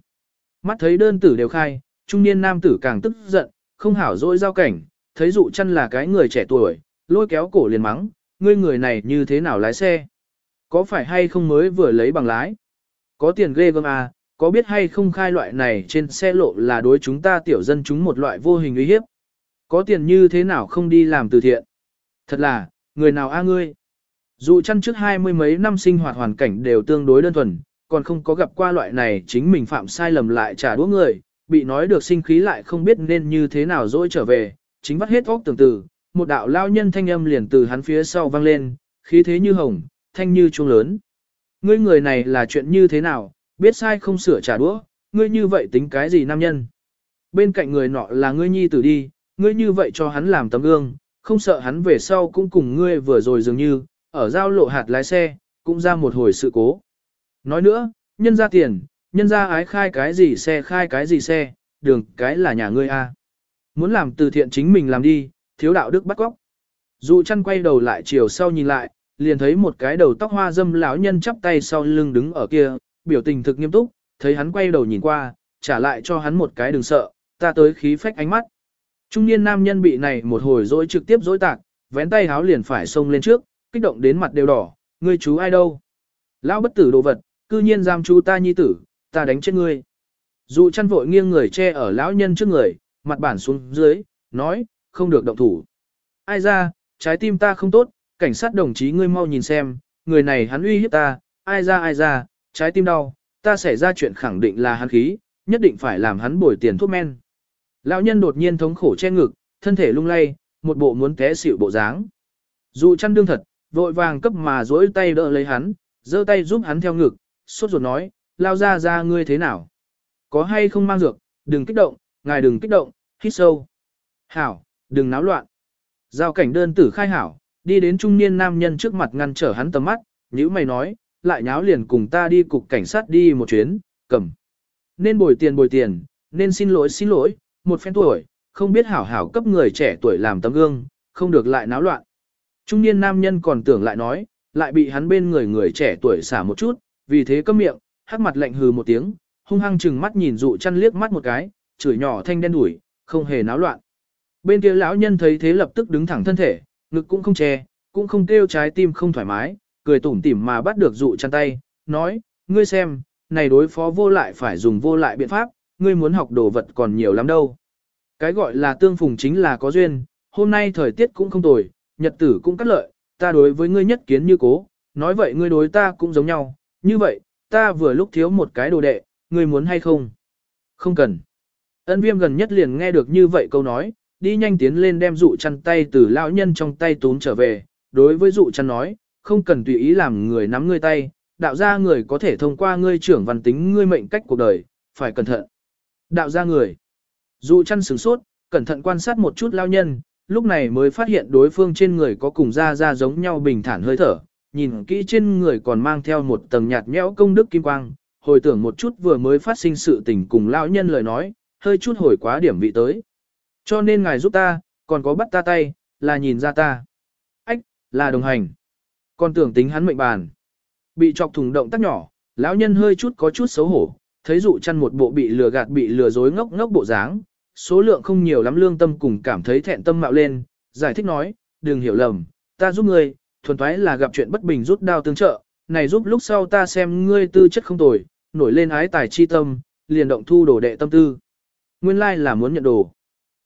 Mắt thấy đơn tử đều khai, trung niên nam tử càng tức giận, không hảo dỗi giao cảnh, thấy dụ chăn là cái người trẻ tuổi, lôi kéo cổ liền mắng, ngươi người này như thế nào lái xe? Có phải hay không mới vừa lấy bằng lái? Có tiền ghê gớm à, có biết hay không khai loại này trên xe lộ là đối chúng ta tiểu dân chúng một loại vô hình uy hiếp? Có tiền như thế nào không đi làm từ thiện? Thật là, người nào a ngươi? dù chăn trước hai mươi mấy năm sinh hoạt hoàn cảnh đều tương đối đơn thuần, còn không có gặp qua loại này chính mình phạm sai lầm lại trả đũa người, bị nói được sinh khí lại không biết nên như thế nào dỗi trở về, chính vắt hết óc tưởng từ, một đạo lao nhân thanh âm liền từ hắn phía sau vang lên, khí thế như hồng, thanh như chuông lớn. Ngươi người này là chuyện như thế nào, biết sai không sửa trả đũa, ngươi như vậy tính cái gì nam nhân. Bên cạnh người nọ là ngươi nhi tử đi, ngươi như vậy cho hắn làm tấm gương, không sợ hắn về sau cũng cùng ngươi vừa rồi dường như, ở giao lộ hạt lái xe, cũng ra một hồi sự cố. Nói nữa, nhân ra tiền, nhân ra ái khai cái gì xe khai cái gì xe, đường cái là nhà ngươi a. Muốn làm từ thiện chính mình làm đi, thiếu đạo đức bắt góc. Dụ chăn quay đầu lại chiều sau nhìn lại, liền thấy một cái đầu tóc hoa dâm lão nhân chắp tay sau lưng đứng ở kia, biểu tình thực nghiêm túc, thấy hắn quay đầu nhìn qua, trả lại cho hắn một cái đừng sợ, ta tới khí phách ánh mắt. Trung niên nam nhân bị này một hồi dỗi trực tiếp dỗi tạc, vén tay háo liền phải xông lên trước, kích động đến mặt đều đỏ, ngươi chú ai đâu? Lão bất tử đồ vật, cư nhiên giam chú ta nhi tử, ta đánh chết ngươi. Dụ chăn vội nghiêng người che ở lão nhân trước người, mặt bản xuống dưới, nói, không được động thủ. Ai ra, trái tim ta không tốt, cảnh sát đồng chí ngươi mau nhìn xem, người này hắn uy hiếp ta, ai ra ai ra, trái tim đau, ta xảy ra chuyện khẳng định là hắn khí, nhất định phải làm hắn bồi tiền thuốc men. Lão nhân đột nhiên thống khổ che ngực, thân thể lung lay, một bộ muốn té xỉu bộ dáng. Dù chăn đương thật, vội vàng cấp mà dỗi tay đỡ lấy hắn, giơ tay giúp hắn theo ngực, sốt ruột nói, lao ra ra ngươi thế nào? Có hay không mang dược, đừng kích động, ngài đừng kích động, hít sâu. Hảo, đừng náo loạn. Giao cảnh đơn tử khai hảo, đi đến trung niên nam nhân trước mặt ngăn trở hắn tầm mắt, nhữ mày nói, lại nháo liền cùng ta đi cục cảnh sát đi một chuyến, cầm. Nên bồi tiền bồi tiền, nên xin lỗi xin lỗi, một phen tuổi, không biết hảo hảo cấp người trẻ tuổi làm tấm gương, không được lại náo loạn. Trung niên nam nhân còn tưởng lại nói, lại bị hắn bên người người trẻ tuổi xả một chút, vì thế câm miệng, hắc mặt lạnh hừ một tiếng, hung hăng chừng mắt nhìn dụ chăn liếc mắt một cái, chửi nhỏ thanh đen đuổi, không hề náo loạn. Bên kia lão nhân thấy thế lập tức đứng thẳng thân thể, ngực cũng không che, cũng không kêu trái tim không thoải mái, cười tủm tỉm mà bắt được dụ chăn tay, nói, ngươi xem, này đối phó vô lại phải dùng vô lại biện pháp, ngươi muốn học đồ vật còn nhiều lắm đâu. Cái gọi là tương phùng chính là có duyên, hôm nay thời tiết cũng không tồi, nhật tử cũng cắt lợi, ta đối với ngươi nhất kiến như cố, nói vậy ngươi đối ta cũng giống nhau, như vậy, ta vừa lúc thiếu một cái đồ đệ, ngươi muốn hay không? Không cần. Ân viêm gần nhất liền nghe được như vậy câu nói, đi nhanh tiến lên đem dụ chăn tay từ lão nhân trong tay tún trở về, đối với dụ chăn nói, không cần tùy ý làm người nắm ngươi tay, đạo ra người có thể thông qua ngươi trưởng văn tính ngươi mệnh cách cuộc đời, phải cẩn thận. Đạo ra người. Dụ chăn sửng sốt, cẩn thận quan sát một chút lao nhân, lúc này mới phát hiện đối phương trên người có cùng da da giống nhau bình thản hơi thở, nhìn kỹ trên người còn mang theo một tầng nhạt nhẽo công đức kim quang, hồi tưởng một chút vừa mới phát sinh sự tình cùng lão nhân lời nói, hơi chút hồi quá điểm vị tới. Cho nên ngài giúp ta, còn có bắt ta tay, là nhìn ra ta. Ách, là đồng hành. Còn tưởng tính hắn mệnh bàn. Bị chọc thùng động tác nhỏ, lão nhân hơi chút có chút xấu hổ, thấy dụ chăn một bộ bị lừa gạt bị lừa dối ngốc ngốc bộ dáng, số lượng không nhiều lắm lương tâm cùng cảm thấy thẹn tâm mạo lên, giải thích nói, đừng hiểu lầm, ta giúp ngươi, thuần thoái là gặp chuyện bất bình rút đao tương trợ, này giúp lúc sau ta xem ngươi tư chất không tồi, nổi lên ái tài chi tâm, liền động thu đồ đệ tâm tư. Nguyên lai like là muốn nhận đồ.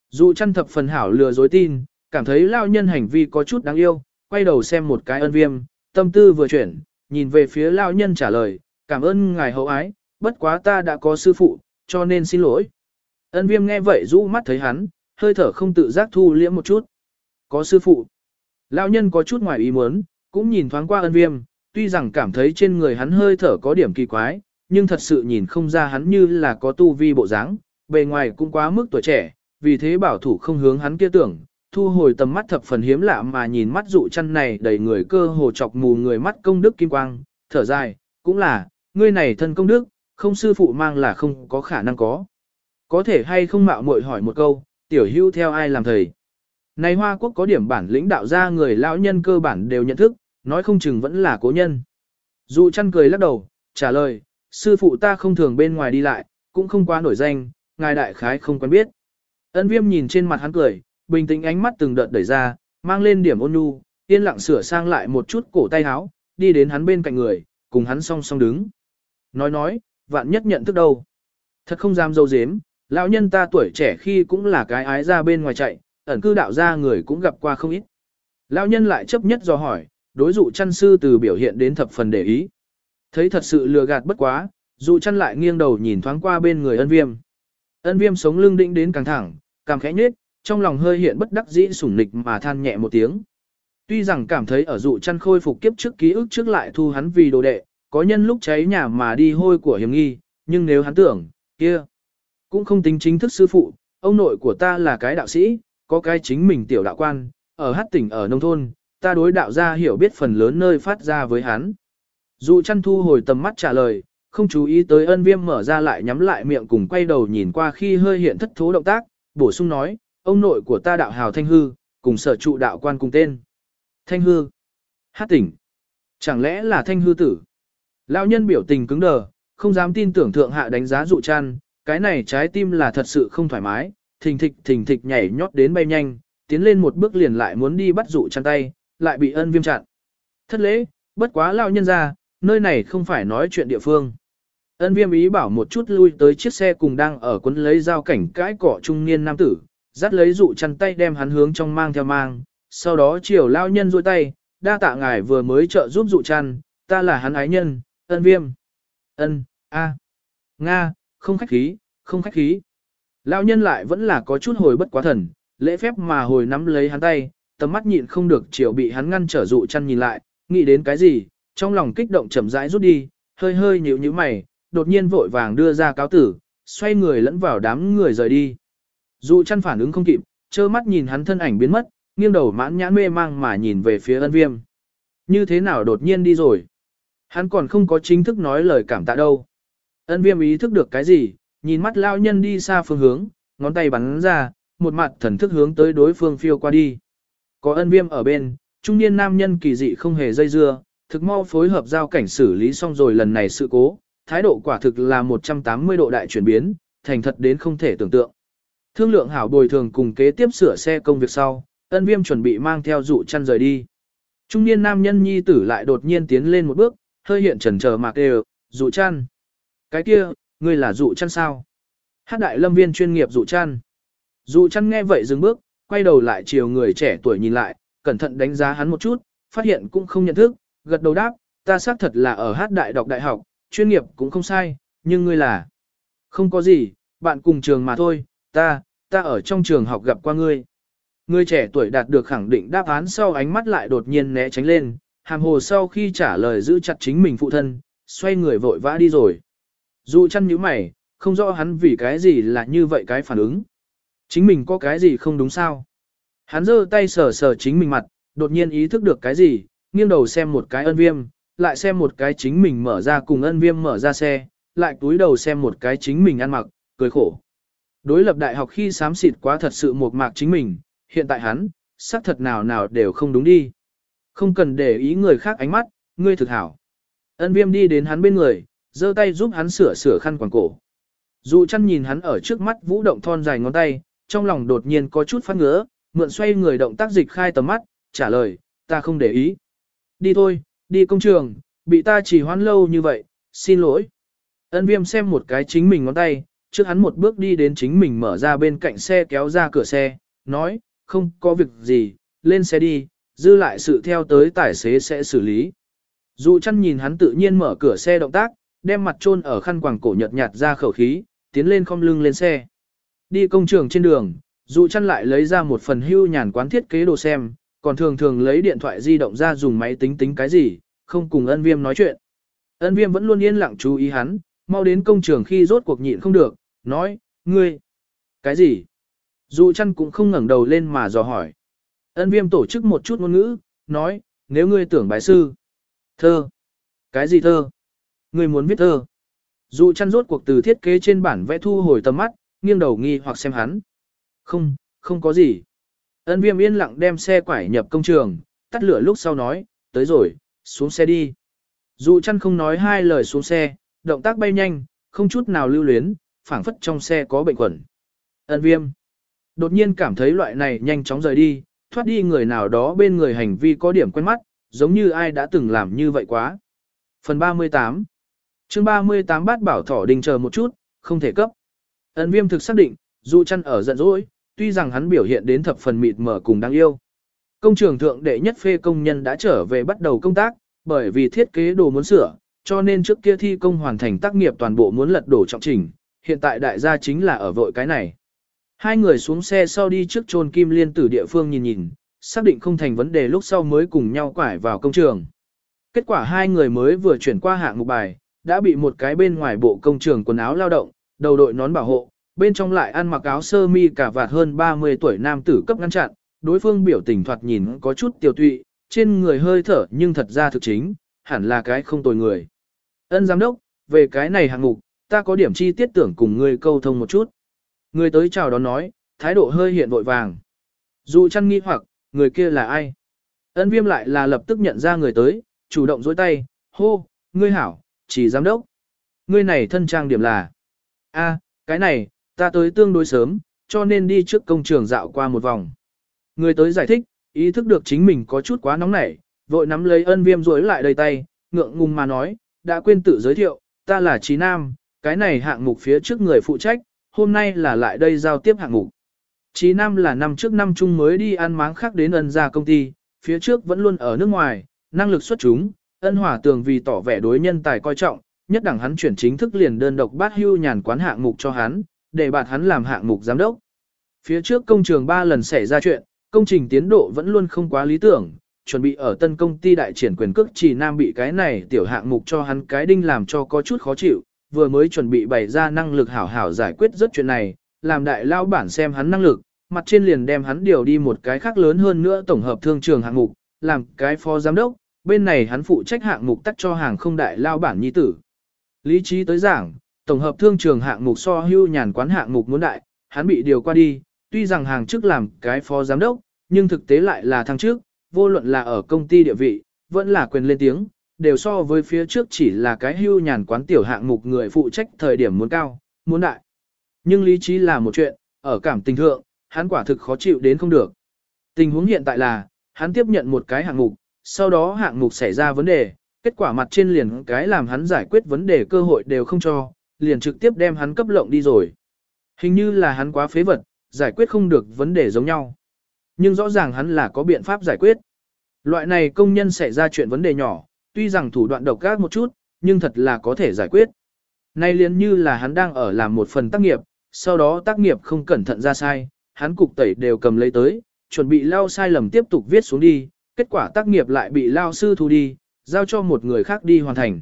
Dụ chăn thập phần hảo lừa dối tin, cảm thấy lao nhân hành vi có chút đáng yêu, quay đầu xem một cái ân viêm, tâm tư vừa chuyển, nhìn về phía lao nhân trả lời, cảm ơn ngài hậu ái, bất quá ta đã có sư phụ, cho nên xin lỗi. Ân viêm nghe vậy rũ mắt thấy hắn, hơi thở không tự giác thu liễm một chút. Có sư phụ. Lão nhân có chút ngoài ý muốn, cũng nhìn thoáng qua ân viêm, tuy rằng cảm thấy trên người hắn hơi thở có điểm kỳ quái, nhưng thật sự nhìn không ra hắn như là có tu vi bộ dáng, bề ngoài cũng quá mức tuổi trẻ, vì thế bảo thủ không hướng hắn kia tưởng, thu hồi tầm mắt thập phần hiếm lạ mà nhìn mắt dụ chăn này đầy người cơ hồ chọc mù người mắt công đức kim quang, thở dài, cũng là, ngươi này thân công đức, không sư phụ mang là không có khả năng có. Có thể hay không mạo muội hỏi một câu, tiểu hưu theo ai làm thầy. Này Hoa Quốc có điểm bản lĩnh đạo ra người lão nhân cơ bản đều nhận thức, nói không chừng vẫn là cố nhân. Dụ chăn cười lắc đầu, trả lời, sư phụ ta không thường bên ngoài đi lại, cũng không quá nổi danh, ngài đại khái không quen biết. Ân viêm nhìn trên mặt hắn cười, bình tĩnh ánh mắt từng đợt đẩy ra, mang lên điểm ôn nhu, yên lặng sửa sang lại một chút cổ tay áo, đi đến hắn bên cạnh người, cùng hắn song song đứng. Nói nói, vạn nhất nhận thức đâu. Thật không dám dâu dếm, lão nhân ta tuổi trẻ khi cũng là cái ái ra bên ngoài chạy, ẩn cư đạo ra người cũng gặp qua không ít. Lão nhân lại chấp nhất do hỏi, đối dụ chăn sư từ biểu hiện đến thập phần để ý. Thấy thật sự lừa gạt bất quá, dụ chăn lại nghiêng đầu nhìn thoáng qua bên người ân viêm. Ân viêm sống lưng định đến càng thẳng, càng khẽ nhết, trong lòng hơi hiện bất đắc dĩ sủng nịch mà than nhẹ một tiếng. Tuy rằng cảm thấy ở dụ chăn khôi phục kiếp trước ký ức trước lại thu hắn vì đồ đệ, có nhân lúc cháy nhà mà đi hôi của hiểm nghi, nhưng nếu hắn tưởng, kia, cũng không tính chính thức sư phụ, ông nội của ta là cái đạo sĩ, có cái chính mình tiểu đạo quan, ở hát tỉnh ở nông thôn, ta đối đạo gia hiểu biết phần lớn nơi phát ra với hắn. Dụ chăn thu hồi tầm mắt trả lời, không chú ý tới ân viêm mở ra lại nhắm lại miệng cùng quay đầu nhìn qua khi hơi hiện thất thố động tác, bổ sung nói, ông nội của ta đạo hào thanh hư, cùng sở trụ đạo quan cùng tên. Thanh hư. Hát tỉnh. Chẳng lẽ là thanh hư tử? Lão nhân biểu tình cứng đờ, không dám tin tưởng thượng hạ đánh giá dụ chăn, cái này trái tim là thật sự không thoải mái, thình thịch thình thịch nhảy nhót đến bay nhanh, tiến lên một bước liền lại muốn đi bắt dụ chăn tay, lại bị ân viêm chặn. Thất lễ, bất quá lão nhân ra, nơi này không phải nói chuyện địa phương. Ân viêm ý bảo một chút lui tới chiếc xe cùng đang ở quấn lấy dao cảnh cãi cỏ trung niên nam tử, dắt lấy dụ chăn tay đem hắn hướng trong mang theo mang, sau đó chiều lao nhân duỗi tay, đa tạ ngài vừa mới trợ giúp dụ chăn, ta là hắn ái nhân, ân viêm. Ân, a, Nga, không khách khí, không khách khí. Lão nhân lại vẫn là có chút hồi bất quá thần, lễ phép mà hồi nắm lấy hắn tay, tầm mắt nhịn không được chiều bị hắn ngăn trở dụ chăn nhìn lại, nghĩ đến cái gì, trong lòng kích động chậm rãi rút đi, hơi hơi nhíu nhíu mày, đột nhiên vội vàng đưa ra cáo tử, xoay người lẫn vào đám người rời đi. Dụ chăn phản ứng không kịp, trơ mắt nhìn hắn thân ảnh biến mất, nghiêng đầu mãn nhãn mê mang mà nhìn về phía ân viêm. Như thế nào đột nhiên đi rồi? Hắn còn không có chính thức nói lời cảm tạ đâu. Ân viêm ý thức được cái gì, nhìn mắt lao nhân đi xa phương hướng, ngón tay bắn ra, một mặt thần thức hướng tới đối phương phiêu qua đi. Có ân viêm ở bên, trung niên nam nhân kỳ dị không hề dây dưa, thực mau phối hợp giao cảnh xử lý xong rồi lần này sự cố, thái độ quả thực là 180 độ đại chuyển biến, thành thật đến không thể tưởng tượng. Thương lượng hảo bồi thường cùng kế tiếp sửa xe công việc sau, ân viêm chuẩn bị mang theo dụ chăn rời đi. Trung niên nam nhân nhi tử lại đột nhiên tiến lên một bước, hơi hiện trần chờ mạc đều, dụ chăn. Cái kia, ngươi là dụ chăn sao? Hát đại lâm viên chuyên nghiệp dụ chăn. Dụ chăn nghe vậy dừng bước, quay đầu lại chiều người trẻ tuổi nhìn lại, cẩn thận đánh giá hắn một chút, phát hiện cũng không nhận thức, gật đầu đáp, ta xác thật là ở hát đại đọc đại học, chuyên nghiệp cũng không sai, nhưng ngươi là... Không có gì, bạn cùng trường mà thôi, ta, ta ở trong trường học gặp qua ngươi. Người trẻ tuổi đạt được khẳng định đáp án sau ánh mắt lại đột nhiên né tránh lên, hàm hồ sau khi trả lời giữ chặt chính mình phụ thân, xoay người vội vã đi rồi. Dù chăn như mày, không rõ hắn vì cái gì là như vậy cái phản ứng. Chính mình có cái gì không đúng sao? Hắn giơ tay sờ sờ chính mình mặt, đột nhiên ý thức được cái gì, nghiêng đầu xem một cái ân viêm, lại xem một cái chính mình mở ra cùng ân viêm mở ra xe, lại túi đầu xem một cái chính mình ăn mặc, cười khổ. Đối lập đại học khi xám xịt quá thật sự một mạc chính mình, hiện tại hắn, xác thật nào nào đều không đúng đi. Không cần để ý người khác ánh mắt, ngươi thực hảo. Ân viêm đi đến hắn bên người, giơ tay giúp hắn sửa sửa khăn quàng cổ. Dụ chăn nhìn hắn ở trước mắt vũ động thon dài ngón tay, trong lòng đột nhiên có chút phát ngứa, mượn xoay người động tác dịch khai tầm mắt, trả lời, ta không để ý. Đi thôi, đi công trường, bị ta chỉ hoãn lâu như vậy, xin lỗi. Ân viêm xem một cái chính mình ngón tay, trước hắn một bước đi đến chính mình mở ra bên cạnh xe kéo ra cửa xe, nói, không có việc gì, lên xe đi, dư lại sự theo tới tài xế sẽ xử lý. Dụ chăn nhìn hắn tự nhiên mở cửa xe động tác, đem mặt chôn ở khăn quàng cổ nhợt nhạt ra khẩu khí, tiến lên không lưng lên xe. Đi công trường trên đường, dụ chăn lại lấy ra một phần hưu nhàn quán thiết kế đồ xem, còn thường thường lấy điện thoại di động ra dùng máy tính tính cái gì, không cùng ân viêm nói chuyện. Ân viêm vẫn luôn yên lặng chú ý hắn, mau đến công trường khi rốt cuộc nhịn không được, nói, ngươi, cái gì? Dụ chăn cũng không ngẩng đầu lên mà dò hỏi. Ân viêm tổ chức một chút ngôn ngữ, nói, nếu ngươi tưởng bái sư. Thơ. Cái gì thơ? Ngươi muốn viết thơ. Dụ chăn rốt cuộc từ thiết kế trên bản vẽ thu hồi tầm mắt, nghiêng đầu nghi hoặc xem hắn. Không, không có gì. Ân viêm yên lặng đem xe quải nhập công trường, tắt lửa lúc sau nói, tới rồi, xuống xe đi. Dụ chăn không nói hai lời xuống xe, động tác bay nhanh, không chút nào lưu luyến, phảng phất trong xe có bệnh quẩn. Ân viêm. Đột nhiên cảm thấy loại này nhanh chóng rời đi, thoát đi người nào đó bên người hành vi có điểm quen mắt, giống như ai đã từng làm như vậy quá. Phần 38 chương 38 bát bảo thỏ đình chờ một chút, không thể cấp. Ấn viêm thực xác định, dù chăn ở giận dỗi, tuy rằng hắn biểu hiện đến thập phần mịt mở cùng đáng yêu. Công trường thượng đệ nhất phê công nhân đã trở về bắt đầu công tác, bởi vì thiết kế đồ muốn sửa, cho nên trước kia thi công hoàn thành tác nghiệp toàn bộ muốn lật đổ trọng trình, hiện tại đại gia chính là ở vội cái này. Hai người xuống xe sau đi trước chôn kim liên tử địa phương nhìn nhìn, xác định không thành vấn đề lúc sau mới cùng nhau quải vào công trường. Kết quả hai người mới vừa chuyển qua hạng mục bài, đã bị một cái bên ngoài bộ công trường quần áo lao động, đầu đội nón bảo hộ, bên trong lại ăn mặc áo sơ mi cả vạt hơn 30 tuổi nam tử cấp ngăn chặn, đối phương biểu tình thoạt nhìn có chút tiêu tụy, trên người hơi thở nhưng thật ra thực chính, hẳn là cái không tồi người. Ân giám đốc, về cái này hạng mục, ta có điểm chi tiết tưởng cùng ngươi câu thông một chút. Người tới chào đón nói, thái độ hơi hiện vội vàng. Dù chăn nghi hoặc, người kia là ai? Ân viêm lại là lập tức nhận ra người tới, chủ động dối tay, hô, ngươi hảo, chỉ giám đốc. Ngươi này thân trang điểm là. a cái này, ta tới tương đối sớm, cho nên đi trước công trường dạo qua một vòng. Người tới giải thích, ý thức được chính mình có chút quá nóng nảy, vội nắm lấy ân viêm rối lại đầy tay, ngượng ngùng mà nói, đã quên tự giới thiệu, ta là Trí Nam, cái này hạng mục phía trước người phụ trách, hôm nay là lại đây giao tiếp hạng mục. Chí Nam là năm trước năm chung mới đi ăn máng khác đến ân ra công ty, phía trước vẫn luôn ở nước ngoài, năng lực xuất chúng, ân hỏa tường vì tỏ vẻ đối nhân tài coi trọng, nhất đẳng hắn chuyển chính thức liền đơn độc bát hưu nhàn quán hạng mục cho hắn, để bạt hắn làm hạng mục giám đốc. Phía trước công trường 3 lần xảy ra chuyện, công trình tiến độ vẫn luôn không quá lý tưởng, chuẩn bị ở tân công ty đại triển quyền cước chỉ nam bị cái này tiểu hạng mục cho hắn cái đinh làm cho có chút khó chịu, vừa mới chuẩn bị bày ra năng lực hảo hảo giải quyết rất chuyện này, làm đại lao bản xem hắn năng lực, mặt trên liền đem hắn điều đi một cái khác lớn hơn nữa tổng hợp thương trường hạng mục, làm cái phó giám đốc, bên này hắn phụ trách hạng mục tắt cho hàng không đại lao bản nhi tử. Lý trí tới giảng, tổng hợp thương trường hạng mục so hưu nhàn quán hạng mục muốn đại, hắn bị điều qua đi, tuy rằng hàng trước làm cái phó giám đốc, nhưng thực tế lại là thăng trước, vô luận là ở công ty địa vị, vẫn là quyền lên tiếng, đều so với phía trước chỉ là cái hưu nhàn quán tiểu hạng mục người phụ trách thời điểm muốn cao, muốn đại. Nhưng lý trí là một chuyện, ở cảm tình thượng, hắn quả thực khó chịu đến không được. Tình huống hiện tại là, hắn tiếp nhận một cái hạng mục, sau đó hạng mục xảy ra vấn đề, kết quả mặt trên liền cái làm hắn giải quyết vấn đề cơ hội đều không cho, liền trực tiếp đem hắn cấp lộng đi rồi. Hình như là hắn quá phế vật, giải quyết không được vấn đề giống nhau. Nhưng rõ ràng hắn là có biện pháp giải quyết. Loại này công nhân xảy ra chuyện vấn đề nhỏ, tuy rằng thủ đoạn độc ác một chút, nhưng thật là có thể giải quyết. Nay liền như là hắn đang ở làm một phần tác nghiệp, sau đó tác nghiệp không cẩn thận ra sai, hắn cục tẩy đều cầm lấy tới, chuẩn bị lao sai lầm tiếp tục viết xuống đi, kết quả tác nghiệp lại bị lao sư thu đi, giao cho một người khác đi hoàn thành.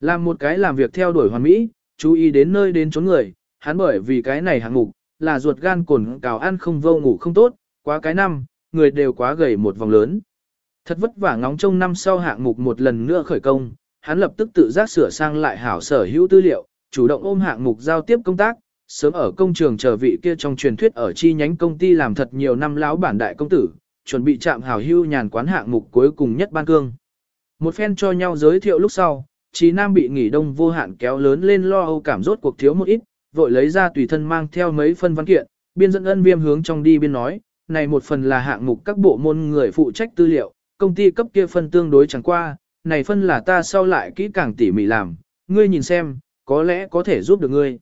Làm một cái làm việc theo đuổi hoàn mỹ, chú ý đến nơi đến chốn người, hắn bởi vì cái này hạng mục, là ruột gan cồn cào ăn không vô ngủ không tốt, quá cái năm, người đều quá gầy một vòng lớn. Thật vất vả ngóng trông năm sau hạng mục một lần nữa khởi công, hắn lập tức tự giác sửa sang lại hảo sở hữu tư liệu, chủ động ôm hạng mục giao tiếp công tác, sớm ở công trường chờ vị kia trong truyền thuyết ở chi nhánh công ty làm thật nhiều năm lão bản đại công tử, chuẩn bị chạm hảo hưu nhàn quán hạng mục cuối cùng nhất ban cương. Một phen cho nhau giới thiệu lúc sau, Chí Nam bị nghỉ đông vô hạn kéo lớn lên lo âu cảm rốt cuộc thiếu một ít, vội lấy ra tùy thân mang theo mấy phân văn kiện, biên dẫn ân viêm hướng trong đi biên nói, này một phần là hạng mục các bộ môn người phụ trách tư liệu, công ty cấp kia phân tương đối chẳng qua, này phân là ta sau lại kỹ càng tỉ mỉ làm, ngươi nhìn xem, có lẽ có thể giúp được ngươi.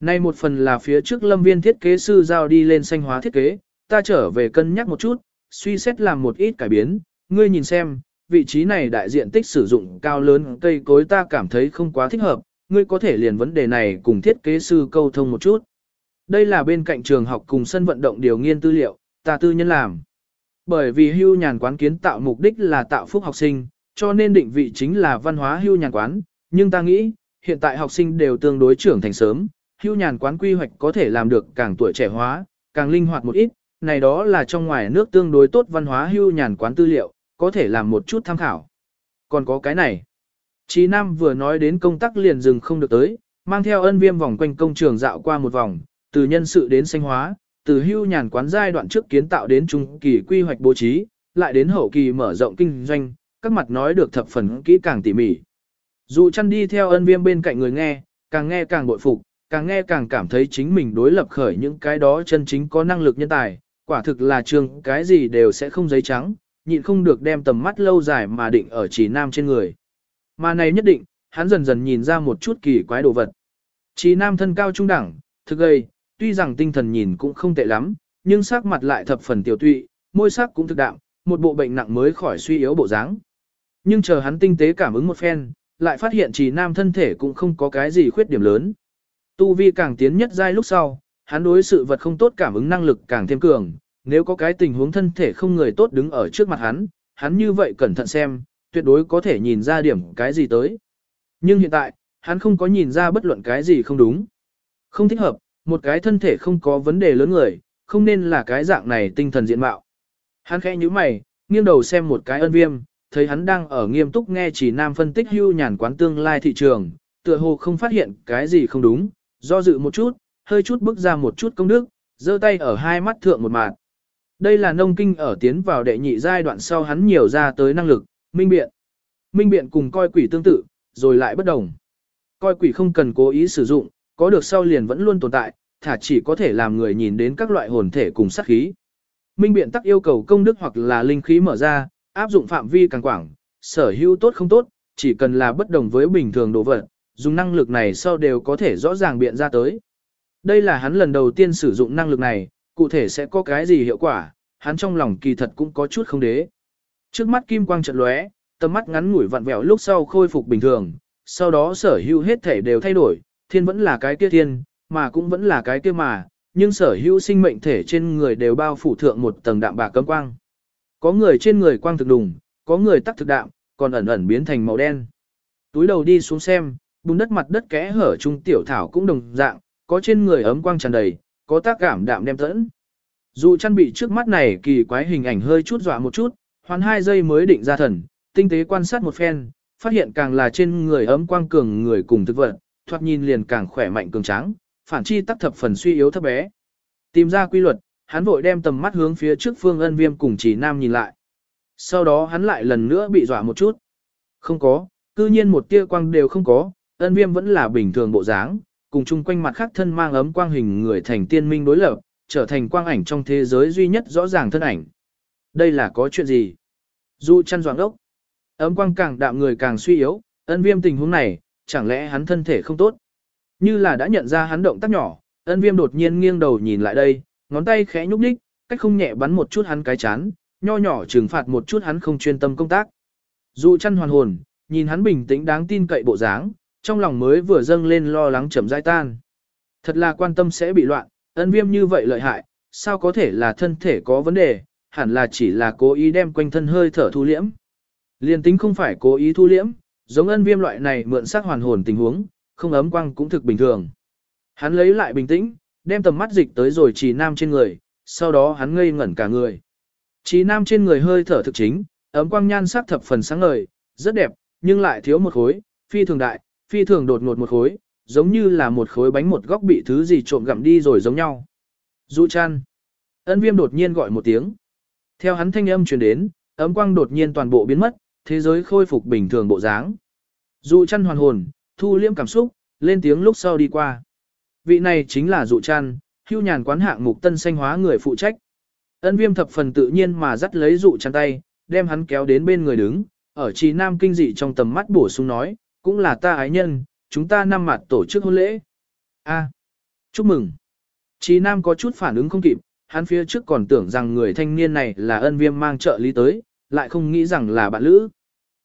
Này một phần là phía trước lâm viên thiết kế sư giao đi lên xanh hóa thiết kế, ta trở về cân nhắc một chút, suy xét làm một ít cải biến, ngươi nhìn xem, vị trí này đại diện tích sử dụng cao lớn cây cối ta cảm thấy không quá thích hợp, ngươi có thể liền vấn đề này cùng thiết kế sư câu thông một chút. Đây là bên cạnh trường học cùng sân vận động điều nghiên tư liệu, ta tư nhân làm. Bởi vì hưu nhàn quán kiến tạo mục đích là tạo phúc học sinh, cho nên định vị chính là văn hóa hưu nhàn quán, nhưng ta nghĩ, hiện tại học sinh đều tương đối trưởng thành sớm, hưu nhàn quán quy hoạch có thể làm được càng tuổi trẻ hóa, càng linh hoạt một ít, này đó là trong ngoài nước tương đối tốt văn hóa hưu nhàn quán tư liệu, có thể làm một chút tham khảo. Còn có cái này. Chí Nam vừa nói đến công tác liền dừng không được tới, mang theo ân viêm vòng quanh công trường dạo qua một vòng, từ nhân sự đến sinh hóa, từ hưu nhàn quán giai đoạn trước kiến tạo đến trung kỳ quy hoạch bố trí, lại đến hậu kỳ mở rộng kinh doanh, các mặt nói được thập phần kỹ càng tỉ mỉ. Dù chăn đi theo ân viêm bên cạnh người nghe, càng nghe càng bội phục, càng nghe càng cảm thấy chính mình đối lập khởi những cái đó chân chính có năng lực nhân tài, quả thực là trường cái gì đều sẽ không giấy trắng, nhịn không được đem tầm mắt lâu dài mà định ở chỉ nam trên người. Mà này nhất định, hắn dần dần nhìn ra một chút kỳ quái đồ vật. Chỉ nam thân cao trung đẳng, thực gây, tuy rằng tinh thần nhìn cũng không tệ lắm, nhưng sắc mặt lại thập phần tiểu tụy, môi sắc cũng thực đạm, một bộ bệnh nặng mới khỏi suy yếu bộ dáng. Nhưng chờ hắn tinh tế cảm ứng một phen, lại phát hiện chỉ nam thân thể cũng không có cái gì khuyết điểm lớn. Tu vi càng tiến nhất giai lúc sau, hắn đối sự vật không tốt cảm ứng năng lực càng thêm cường, nếu có cái tình huống thân thể không người tốt đứng ở trước mặt hắn, hắn như vậy cẩn thận xem, tuyệt đối có thể nhìn ra điểm cái gì tới. Nhưng hiện tại, hắn không có nhìn ra bất luận cái gì không đúng. Không thích hợp, một cái thân thể không có vấn đề lớn người, không nên là cái dạng này tinh thần diện mạo. Hắn khẽ như mày, nghiêng đầu xem một cái ân viêm, thấy hắn đang ở nghiêm túc nghe chỉ nam phân tích hưu nhàn quán tương lai thị trường, tựa hồ không phát hiện cái gì không đúng, do dự một chút, hơi chút bước ra một chút công đức, giơ tay ở hai mắt thượng một mạng. Đây là nông kinh ở tiến vào đệ nhị giai đoạn sau hắn nhiều ra tới năng lực, minh biện. Minh biện cùng coi quỷ tương tự, rồi lại bất đồng. Coi quỷ không cần cố ý sử dụng, có được sau liền vẫn luôn tồn tại, thả chỉ có thể làm người nhìn đến các loại hồn thể cùng sát khí. Minh biện tắc yêu cầu công đức hoặc là linh khí mở ra, áp dụng phạm vi càng quảng, sở hữu tốt không tốt, chỉ cần là bất đồng với bình thường đồ vật, dùng năng lực này sau đều có thể rõ ràng biện ra tới. Đây là hắn lần đầu tiên sử dụng năng lực này, cụ thể sẽ có cái gì hiệu quả, hắn trong lòng kỳ thật cũng có chút không đế. Trước mắt kim quang trận lóe, tầm mắt ngắn ngủi vặn vẹo lúc sau khôi phục bình thường, sau đó sở hữu hết thể đều thay đổi, thiên vẫn là cái kia thiên, mà cũng vẫn là cái kia mà, nhưng sở hữu sinh mệnh thể trên người đều bao phủ thượng một tầng đạm bạc cấm quang. Có người trên người quang thực đùng, có người tắc thực đạm, còn ẩn ẩn biến thành màu đen. Túi đầu đi xuống xem, bùn đất mặt đất kẽ hở trung tiểu thảo cũng đồng dạng, có trên người ấm quang tràn đầy, có tác cảm đạm đem tẫn. Dù chăn bị trước mắt này kỳ quái hình ảnh hơi chút dọa một chút, hoàn hai giây mới định ra thần, tinh tế quan sát một phen, phát hiện càng là trên người ấm quang cường người cùng thực vật, thoạt nhìn liền càng khỏe mạnh cường tráng, phản chi tắc thập phần suy yếu thấp bé. Tìm ra quy luật, hắn vội đem tầm mắt hướng phía trước phương ân viêm cùng chỉ nam nhìn lại. Sau đó hắn lại lần nữa bị dọa một chút. Không có, cư nhiên một tia quang đều không có, ân viêm vẫn là bình thường bộ dáng, cùng chung quanh mặt khác thân mang ấm quang hình người thành tiên minh đối lập, trở thành quang ảnh trong thế giới duy nhất rõ ràng thân ảnh. Đây là có chuyện gì? Du chăn doạng đốc. Ấm quang càng đạm người càng suy yếu, ân viêm tình huống này, chẳng lẽ hắn thân thể không tốt? Như là đã nhận ra hắn động tác nhỏ, ân viêm đột nhiên nghiêng đầu nhìn lại đây, ngón tay khẽ nhúc nhích, cách không nhẹ bắn một chút hắn cái chán, nho nhỏ trừng phạt một chút hắn không chuyên tâm công tác. Dụ chăn hoàn hồn, nhìn hắn bình tĩnh đáng tin cậy bộ dáng, trong lòng mới vừa dâng lên lo lắng chậm rãi tan. Thật là quan tâm sẽ bị loạn, ân viêm như vậy lợi hại, sao có thể là thân thể có vấn đề, hẳn là chỉ là cố ý đem quanh thân hơi thở thu liễm. Liên tính không phải cố ý thu liễm, giống ân viêm loại này mượn sắc hoàn hồn tình huống, không ấm quăng cũng thực bình thường. Hắn lấy lại bình tĩnh, đem tầm mắt dịch tới rồi trì nam trên người, sau đó hắn ngây ngẩn cả người. trì nam trên người hơi thở thực chính, ấm quang nhan sắc thập phần sáng ngời, rất đẹp, nhưng lại thiếu một khối, phi thường đại, phi thường đột ngột một khối, giống như là một khối bánh một góc bị thứ gì trộm gặm đi rồi giống nhau. Dụ chăn. Ân viêm đột nhiên gọi một tiếng. Theo hắn thanh âm truyền đến, ấm quang đột nhiên toàn bộ biến mất, thế giới khôi phục bình thường bộ dáng. Dụ chăn hoàn hồn, thu liêm cảm xúc, lên tiếng lúc sau đi qua. Vị này chính là dụ chăn, hưu nhàn quán hạng mục tân xanh hóa người phụ trách. Ân viêm thập phần tự nhiên mà dắt lấy dụ chăn tay, đem hắn kéo đến bên người đứng, ở trì nam kinh dị trong tầm mắt bổ sung nói, cũng là ta ái nhân, chúng ta năm mặt tổ chức hôn lễ. A, chúc mừng. Trì nam có chút phản ứng không kịp, hắn phía trước còn tưởng rằng người thanh niên này là ân viêm mang trợ lý tới, lại không nghĩ rằng là bạn lữ.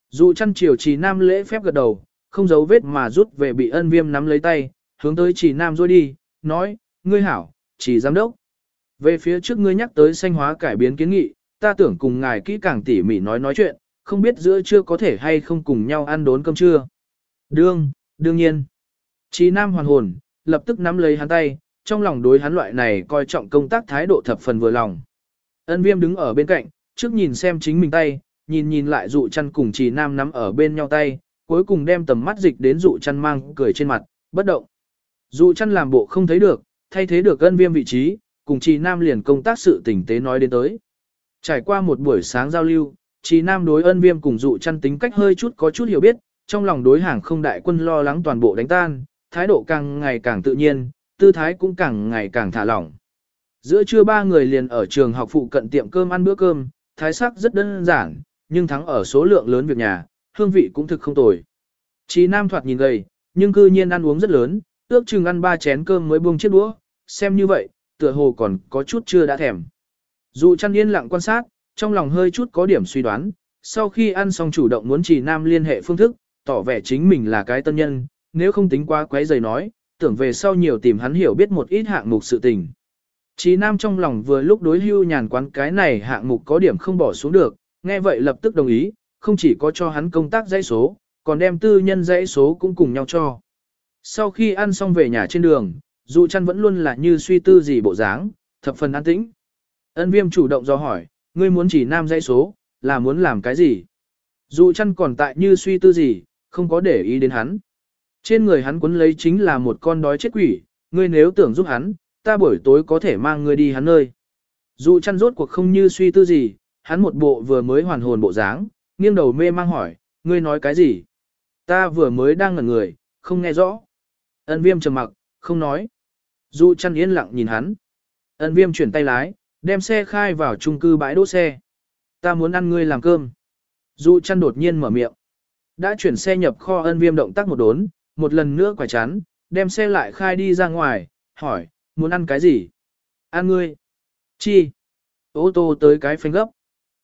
Dụ chăn chiều trì nam lễ phép gật đầu, không giấu vết mà rút về bị ân viêm nắm lấy tay, hướng tới chỉ nam rồi đi, nói, ngươi hảo, chỉ giám đốc. Về phía trước ngươi nhắc tới sanh hóa cải biến kiến nghị, ta tưởng cùng ngài kỹ càng tỉ mỉ nói nói chuyện, không biết giữa trưa có thể hay không cùng nhau ăn đốn cơm trưa. Đương, đương nhiên. Chí Nam hoàn hồn, lập tức nắm lấy hắn tay, trong lòng đối hắn loại này coi trọng công tác thái độ thập phần vừa lòng. Ân viêm đứng ở bên cạnh, trước nhìn xem chính mình tay, nhìn nhìn lại dụ chăn cùng trì Nam nắm ở bên nhau tay, cuối cùng đem tầm mắt dịch đến dụ chăn mang cười trên mặt, bất động. Dụ chăn làm bộ không thấy được, thay thế được ân viêm vị trí, cùng trì Nam liền công tác sự tình tế nói đến tới. Trải qua một buổi sáng giao lưu, trì Nam đối ân viêm cùng dụ chăn tính cách hơi chút có chút hiểu biết, trong lòng đối hàng không đại quân lo lắng toàn bộ đánh tan, thái độ càng ngày càng tự nhiên, tư thái cũng càng ngày càng thả lỏng. Giữa trưa ba người liền ở trường học phụ cận tiệm cơm ăn bữa cơm, thái sắc rất đơn giản, nhưng thắng ở số lượng lớn việc nhà, hương vị cũng thực không tồi. Chí Nam thoạt nhìn gầy, nhưng cư nhiên ăn uống rất lớn, ước chừng ăn ba chén cơm mới buông chiếc đũa, xem như vậy, tựa hồ còn có chút chưa đã thèm. Dù chăn yên lặng quan sát, trong lòng hơi chút có điểm suy đoán, sau khi ăn xong chủ động muốn chỉ nam liên hệ phương thức, tỏ vẻ chính mình là cái tân nhân, nếu không tính quá quấy giày nói, tưởng về sau nhiều tìm hắn hiểu biết một ít hạng mục sự tình. Chí Nam trong lòng vừa lúc đối hưu nhàn quán cái này hạng mục có điểm không bỏ xuống được, nghe vậy lập tức đồng ý, không chỉ có cho hắn công tác dãy số, còn đem tư nhân dãy số cũng cùng nhau cho. Sau khi ăn xong về nhà trên đường, dù chăn vẫn luôn là như suy tư gì bộ dáng, thập phần an tĩnh. Ân viêm chủ động do hỏi, ngươi muốn chỉ nam dãy số, là muốn làm cái gì? Dù chăn còn tại như suy tư gì, không có để ý đến hắn. Trên người hắn quấn lấy chính là một con đói chết quỷ, ngươi nếu tưởng giúp hắn, ta buổi tối có thể mang ngươi đi hắn nơi. Dù chăn rốt cuộc không như suy tư gì, hắn một bộ vừa mới hoàn hồn bộ dáng, nghiêng đầu mê mang hỏi, ngươi nói cái gì? Ta vừa mới đang ngẩn người, không nghe rõ. Ân viêm trầm mặc, không nói. Dù chăn yên lặng nhìn hắn. Ân viêm chuyển tay lái, đem xe khai vào trung cư bãi đỗ xe. Ta muốn ăn ngươi làm cơm. Dù chăn đột nhiên mở miệng. Đã chuyển xe nhập kho ân viêm động tác một đốn, một lần nữa quả chán, đem xe lại khai đi ra ngoài, hỏi, muốn ăn cái gì? Ăn ngươi. Chi? Ô tô tới cái phanh gấp.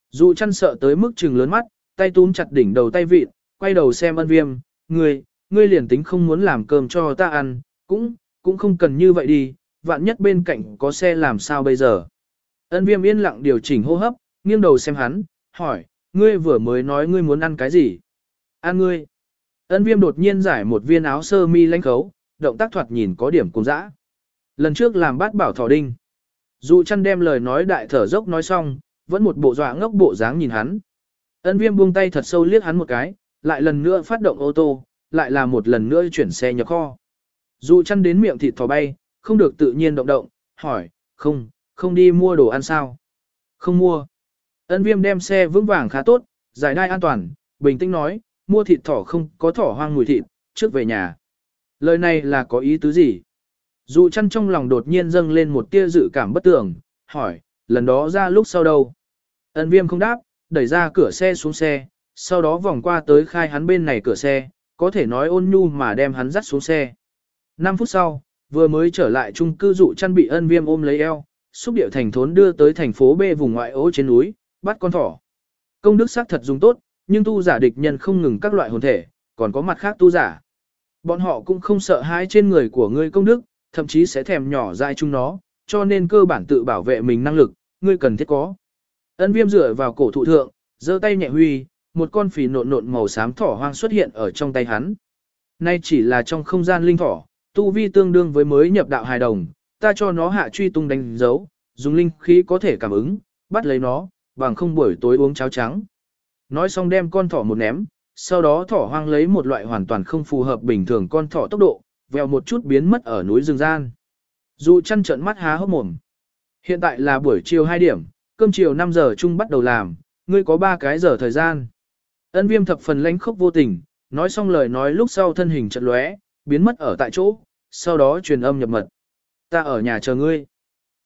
Dù chăn sợ tới mức trừng lớn mắt, tay túm chặt đỉnh đầu tay vịt, quay đầu xem ân viêm, ngươi, ngươi liền tính không muốn làm cơm cho ta ăn, cũng, cũng không cần như vậy đi, vạn nhất bên cạnh có xe làm sao bây giờ. Ân viêm yên lặng điều chỉnh hô hấp, nghiêng đầu xem hắn, hỏi, ngươi vừa mới nói ngươi muốn ăn cái gì? Ăn ngươi. Ân viêm đột nhiên giải một viên áo sơ mi lãnh khấu, động tác thoạt nhìn có điểm cùng dã. Lần trước làm bát bảo thỏ đinh. Dù chăn đem lời nói đại thở dốc nói xong, vẫn một bộ dọa ngốc bộ dáng nhìn hắn. Ân viêm buông tay thật sâu liếc hắn một cái, lại lần nữa phát động ô tô, lại là một lần nữa chuyển xe nhập kho. Dù chăn đến miệng thịt thỏ bay, không được tự nhiên động động, hỏi, không, không đi mua đồ ăn sao? Không mua. Ân viêm đem xe vững vàng khá tốt, giải đai an toàn, bình tĩnh nói, mua thịt thỏ không có thỏ hoang mùi thịt, trước về nhà. Lời này là có ý tứ gì? Dù chăn trong lòng đột nhiên dâng lên một tia dự cảm bất tường, hỏi, lần đó ra lúc sau đâu? Ân viêm không đáp, đẩy ra cửa xe xuống xe, sau đó vòng qua tới khai hắn bên này cửa xe, có thể nói ôn nhu mà đem hắn dắt xuống xe. 5 phút sau, vừa mới trở lại chung cư dụ chăn bị ân viêm ôm lấy eo, xúc điệu thành thốn đưa tới thành phố B vùng ngoại ô trên núi, bắt con thỏ. Công đức xác thật dùng tốt, nhưng tu giả địch nhân không ngừng các loại hồn thể, còn có mặt khác tu giả. Bọn họ cũng không sợ hãi trên người của ngươi công đức, thậm chí sẽ thèm nhỏ dại chung nó, cho nên cơ bản tự bảo vệ mình năng lực, ngươi cần thiết có. Ân viêm dựa vào cổ thụ thượng, giơ tay nhẹ huy, một con phì nộn nộn màu xám thỏ hoang xuất hiện ở trong tay hắn. Nay chỉ là trong không gian linh thỏ, tu vi tương đương với mới nhập đạo hài đồng, ta cho nó hạ truy tung đánh dấu, dùng linh khí có thể cảm ứng, bắt lấy nó, bằng không buổi tối uống cháo trắng. Nói xong đem con thỏ một ném, sau đó thỏ hoang lấy một loại hoàn toàn không phù hợp bình thường con thỏ tốc độ, vèo một chút biến mất ở núi rừng gian. Dù chăn trợn mắt há hốc mồm. Hiện tại là buổi chiều 2 điểm, cơm chiều 5 giờ chung bắt đầu làm, ngươi có 3 cái giờ thời gian. Ân viêm thập phần lánh khốc vô tình, nói xong lời nói lúc sau thân hình trận lóe, biến mất ở tại chỗ, sau đó truyền âm nhập mật. Ta ở nhà chờ ngươi.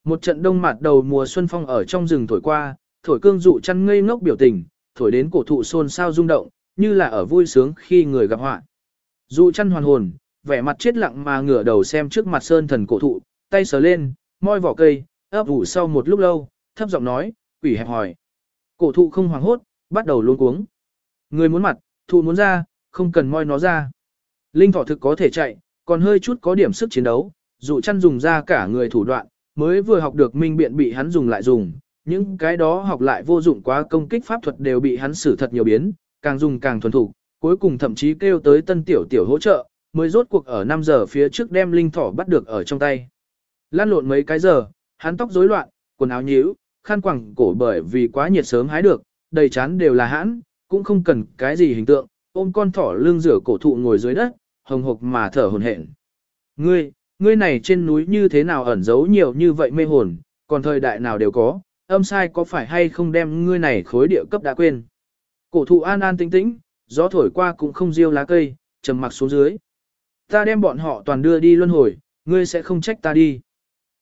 Một trận đông mặt đầu mùa xuân phong ở trong rừng thổi qua, thổi cương dụ chăn ngây ngốc biểu tình, thổi đến cổ thụ xôn xao rung động, như là ở vui sướng khi người gặp họa. Dụ chăn hoàn hồn, vẻ mặt chết lặng mà ngửa đầu xem trước mặt sơn thần cổ thụ, tay sờ lên, moi vỏ cây, ấp ủ sau một lúc lâu, thấp giọng nói, quỷ hẹp hỏi. Cổ thụ không hoảng hốt, bắt đầu luôn cuống. Người muốn mặt, thụ muốn ra, không cần moi nó ra. Linh thỏ thực có thể chạy, còn hơi chút có điểm sức chiến đấu, dụ chăn dùng ra cả người thủ đoạn, mới vừa học được minh biện bị hắn dùng lại dùng, những cái đó học lại vô dụng quá công kích pháp thuật đều bị hắn xử thật nhiều biến, càng dùng càng thuần thủ, cuối cùng thậm chí kêu tới tân tiểu tiểu hỗ trợ, mới rốt cuộc ở 5 giờ phía trước đem linh thỏ bắt được ở trong tay. Lan lộn mấy cái giờ, hắn tóc rối loạn, quần áo nhíu, khăn quẳng cổ bởi vì quá nhiệt sớm hái được, đầy chán đều là hãn, cũng không cần cái gì hình tượng, ôm con thỏ lưng rửa cổ thụ ngồi dưới đất, hồng hộc mà thở hồn hển. Ngươi, ngươi này trên núi như thế nào ẩn giấu nhiều như vậy mê hồn, còn thời đại nào đều có, âm sai có phải hay không đem ngươi này khối địa cấp đã quên. Cổ thụ an an tĩnh tĩnh, gió thổi qua cũng không riêu lá cây, trầm mặc xuống dưới. Ta đem bọn họ toàn đưa đi luân hồi, ngươi sẽ không trách ta đi.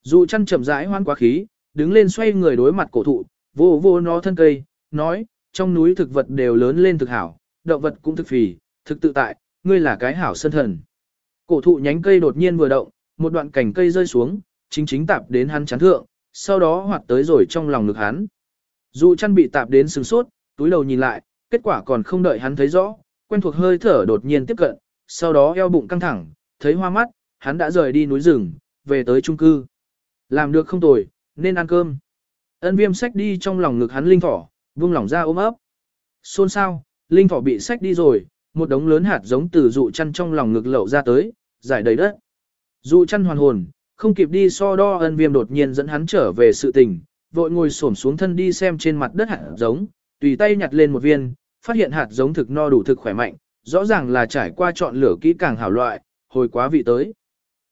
Dù chăn chậm rãi hoan quá khí, đứng lên xoay người đối mặt cổ thụ, vô vô nó thân cây, nói, trong núi thực vật đều lớn lên thực hảo, động vật cũng thực phì, thực tự tại, ngươi là cái hảo sân thần. Cổ thụ nhánh cây đột nhiên vừa động, một đoạn cành cây rơi xuống, chính chính tạp đến hắn chán thượng, sau đó hoạt tới rồi trong lòng ngực hắn. Dù chăn bị tạp đến sừng sốt, túi đầu nhìn lại, kết quả còn không đợi hắn thấy rõ, quen thuộc hơi thở đột nhiên tiếp cận, sau đó eo bụng căng thẳng, thấy hoa mắt, hắn đã rời đi núi rừng, về tới trung cư. Làm được không tồi, nên ăn cơm. Ân viêm sách đi trong lòng ngực hắn linh thỏ, vung lỏng ra ôm ấp. Xôn sao, linh thỏ bị sách đi rồi, một đống lớn hạt giống từ dụ chăn trong lòng ngực lậu ra tới, giải đầy đất. Dụ chăn hoàn hồn, không kịp đi so đo ân viêm đột nhiên dẫn hắn trở về sự tình, vội ngồi xổm xuống thân đi xem trên mặt đất hạt giống, tùy tay nhặt lên một viên, phát hiện hạt giống thực no đủ thực khỏe mạnh, rõ ràng là trải qua chọn lửa kỹ càng hảo loại, hồi quá vị tới.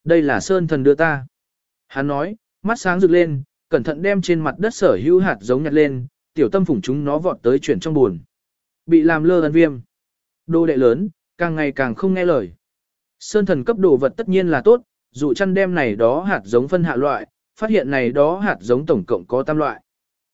Đây là sơn thần đưa ta. Hắn nói, mắt sáng rực lên, cẩn thận đem trên mặt đất sở hữu hạt giống nhặt lên, tiểu tâm phủng chúng nó vọt tới chuyển trong buồn. Bị làm lơ ân viêm. Đô đệ lớn, càng ngày càng không nghe lời. Sơn thần cấp đồ vật tất nhiên là tốt, dụ chăn đem này đó hạt giống phân hạ loại, phát hiện này đó hạt giống tổng cộng có tam loại.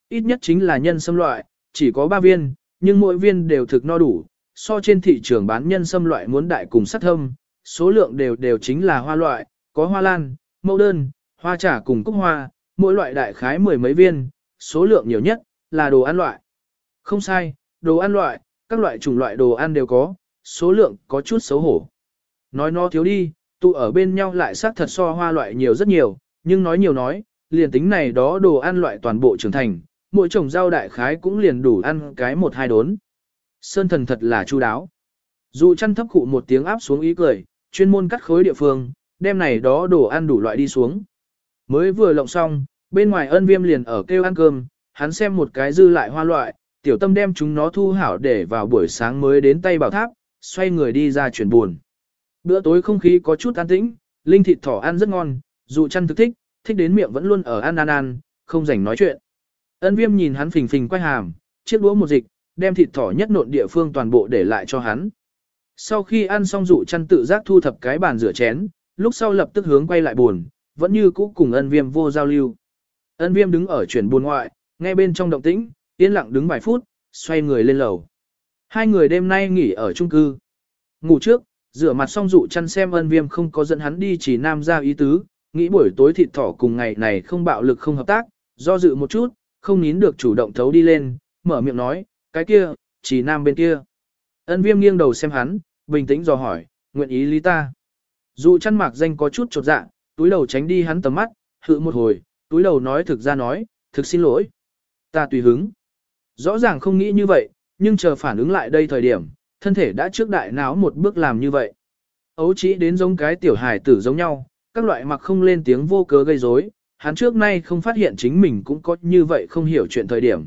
Ít nhất chính là nhân sâm loại, chỉ có 3 viên, nhưng mỗi viên đều thực no đủ, so trên thị trường bán nhân sâm loại muốn đại cùng sắc thâm, số lượng đều đều chính là hoa loại, có hoa lan, mẫu đơn, hoa trà cùng cúc hoa, mỗi loại đại khái mười mấy viên, số lượng nhiều nhất là đồ ăn loại. Không sai, đồ ăn loại, các loại chủng loại đồ ăn đều có, số lượng có chút xấu hổ. Nói nó thiếu đi, tụ ở bên nhau lại xác thật so hoa loại nhiều rất nhiều, nhưng nói nhiều nói, liền tính này đó đồ ăn loại toàn bộ trưởng thành, mỗi trồng rau đại khái cũng liền đủ ăn cái một hai đốn. Sơn thần thật là chu đáo. Dù chăn thấp cụ một tiếng áp xuống ý cười, chuyên môn cắt khối địa phương, đem này đó đồ ăn đủ loại đi xuống. Mới vừa lộng xong, bên ngoài ân viêm liền ở kêu ăn cơm, hắn xem một cái dư lại hoa loại, tiểu tâm đem chúng nó thu hảo để vào buổi sáng mới đến tay bảo tháp, xoay người đi ra chuyển buồn. Bữa tối không khí có chút an tĩnh, linh thịt thỏ ăn rất ngon, dù chăn thực thích, thích đến miệng vẫn luôn ở ăn ăn ăn, không rảnh nói chuyện. Ân viêm nhìn hắn phình phình quay hàm, chiếc đũa một dịch, đem thịt thỏ nhất nộn địa phương toàn bộ để lại cho hắn. Sau khi ăn xong dụ chăn tự giác thu thập cái bàn rửa chén, lúc sau lập tức hướng quay lại buồn, vẫn như cũ cùng ân viêm vô giao lưu. Ân viêm đứng ở chuyển buồn ngoại, nghe bên trong động tĩnh, yên lặng đứng vài phút, xoay người lên lầu. Hai người đêm nay nghỉ ở chung cư. Ngủ trước, rửa mặt xong dụ chăn xem ân viêm không có dẫn hắn đi chỉ nam ra ý tứ, nghĩ buổi tối thịt thỏ cùng ngày này không bạo lực không hợp tác, do dự một chút, không nín được chủ động thấu đi lên, mở miệng nói, cái kia, chỉ nam bên kia. Ân viêm nghiêng đầu xem hắn, bình tĩnh dò hỏi, nguyện ý lý ta. Dù chăn mạc danh có chút trột dạ, túi đầu tránh đi hắn tầm mắt, hự một hồi, túi đầu nói thực ra nói, thực xin lỗi. Ta tùy hứng. Rõ ràng không nghĩ như vậy, nhưng chờ phản ứng lại đây thời điểm, thân thể đã trước đại náo một bước làm như vậy. Ấu chỉ đến giống cái tiểu hài tử giống nhau, các loại mặc không lên tiếng vô cớ gây rối, hắn trước nay không phát hiện chính mình cũng có như vậy không hiểu chuyện thời điểm.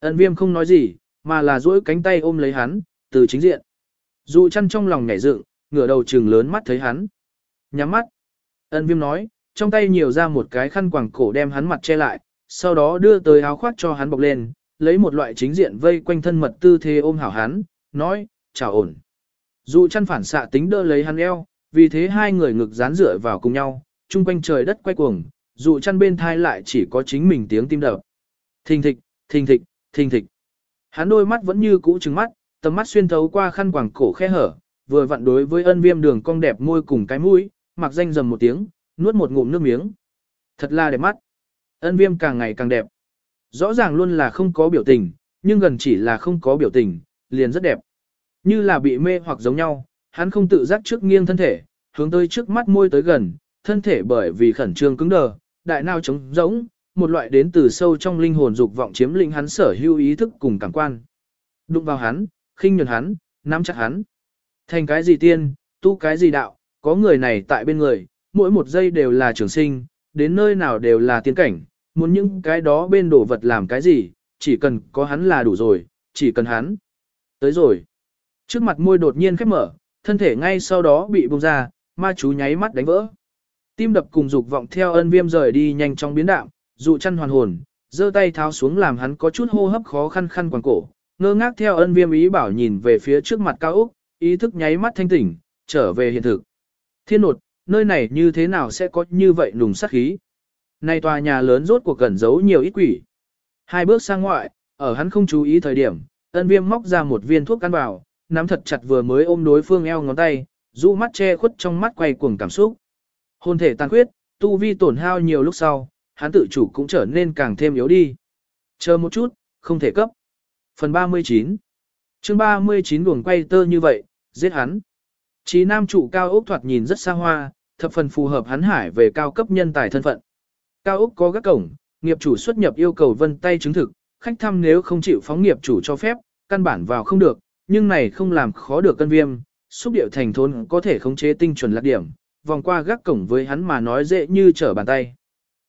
Ân viêm không nói gì, mà là duỗi cánh tay ôm lấy hắn, từ chính diện. Dụ chăn trong lòng nhảy dựng, ngửa đầu trừng lớn mắt thấy hắn. Nhắm mắt. Ân viêm nói, trong tay nhiều ra một cái khăn quàng cổ đem hắn mặt che lại, sau đó đưa tới áo khoác cho hắn bọc lên, lấy một loại chính diện vây quanh thân mật tư thế ôm hảo hắn, nói, chào ổn. Dụ chăn phản xạ tính đỡ lấy hắn eo, vì thế hai người ngực dán rửa vào cùng nhau, chung quanh trời đất quay cuồng, dụ chăn bên thai lại chỉ có chính mình tiếng tim đập. Thình thịch, thình thịch, thình thịch. Hắn đôi mắt vẫn như cũ trừng mắt, tầm mắt xuyên thấu qua khăn quàng cổ khe hở, vừa vặn đối với ân viêm đường cong đẹp môi cùng cái mũi, mặc danh dầm một tiếng, nuốt một ngụm nước miếng. Thật là đẹp mắt. Ân viêm càng ngày càng đẹp. Rõ ràng luôn là không có biểu tình, nhưng gần chỉ là không có biểu tình, liền rất đẹp. Như là bị mê hoặc giống nhau, hắn không tự giác trước nghiêng thân thể, hướng tới trước mắt môi tới gần, thân thể bởi vì khẩn trương cứng đờ, đại nào trống rỗng, một loại đến từ sâu trong linh hồn dục vọng chiếm lĩnh hắn sở hữu ý thức cùng cảm quan. Đụng vào hắn, khinh nhường hắn, nắm chặt hắn. Thành cái gì tiên, tu cái gì đạo, có người này tại bên người, mỗi một giây đều là trường sinh, đến nơi nào đều là tiên cảnh, muốn những cái đó bên đổ vật làm cái gì, chỉ cần có hắn là đủ rồi, chỉ cần hắn. Tới rồi. Trước mặt môi đột nhiên khép mở, thân thể ngay sau đó bị bung ra, ma chú nháy mắt đánh vỡ. Tim đập cùng dục vọng theo ân viêm rời đi nhanh trong biến đạo, dụ chăn hoàn hồn, giơ tay tháo xuống làm hắn có chút hô hấp khó khăn khăn quàng cổ, ngơ ngác theo ân viêm ý bảo nhìn về phía trước mặt cao Úc, ý thức nháy mắt thanh tỉnh, trở về hiện thực. Thiên nột, nơi này như thế nào sẽ có như vậy nùng sát khí? Này tòa nhà lớn rốt cuộc gần giấu nhiều ít quỷ. Hai bước sang ngoại, ở hắn không chú ý thời điểm, ân viêm móc ra một viên thuốc căn vào, nắm thật chặt vừa mới ôm đối phương eo ngón tay, rũ mắt che khuất trong mắt quay cuồng cảm xúc. Hôn thể tàn khuyết, tu vi tổn hao nhiều lúc sau, hắn tự chủ cũng trở nên càng thêm yếu đi. Chờ một chút, không thể cấp. Phần 39 chương 39 luồng quay tơ như vậy, giết hắn. Chí nam chủ cao ốc thoạt nhìn rất xa hoa, thập phần phù hợp hắn hải về cao cấp nhân tài thân phận. Cao ốc có các cổng, nghiệp chủ xuất nhập yêu cầu vân tay chứng thực, khách thăm nếu không chịu phóng nghiệp chủ cho phép, căn bản vào không được, nhưng này không làm khó được cân viêm, xúc điệu thành thôn có thể khống chế tinh chuẩn lạc điểm, vòng qua gác cổng với hắn mà nói dễ như trở bàn tay.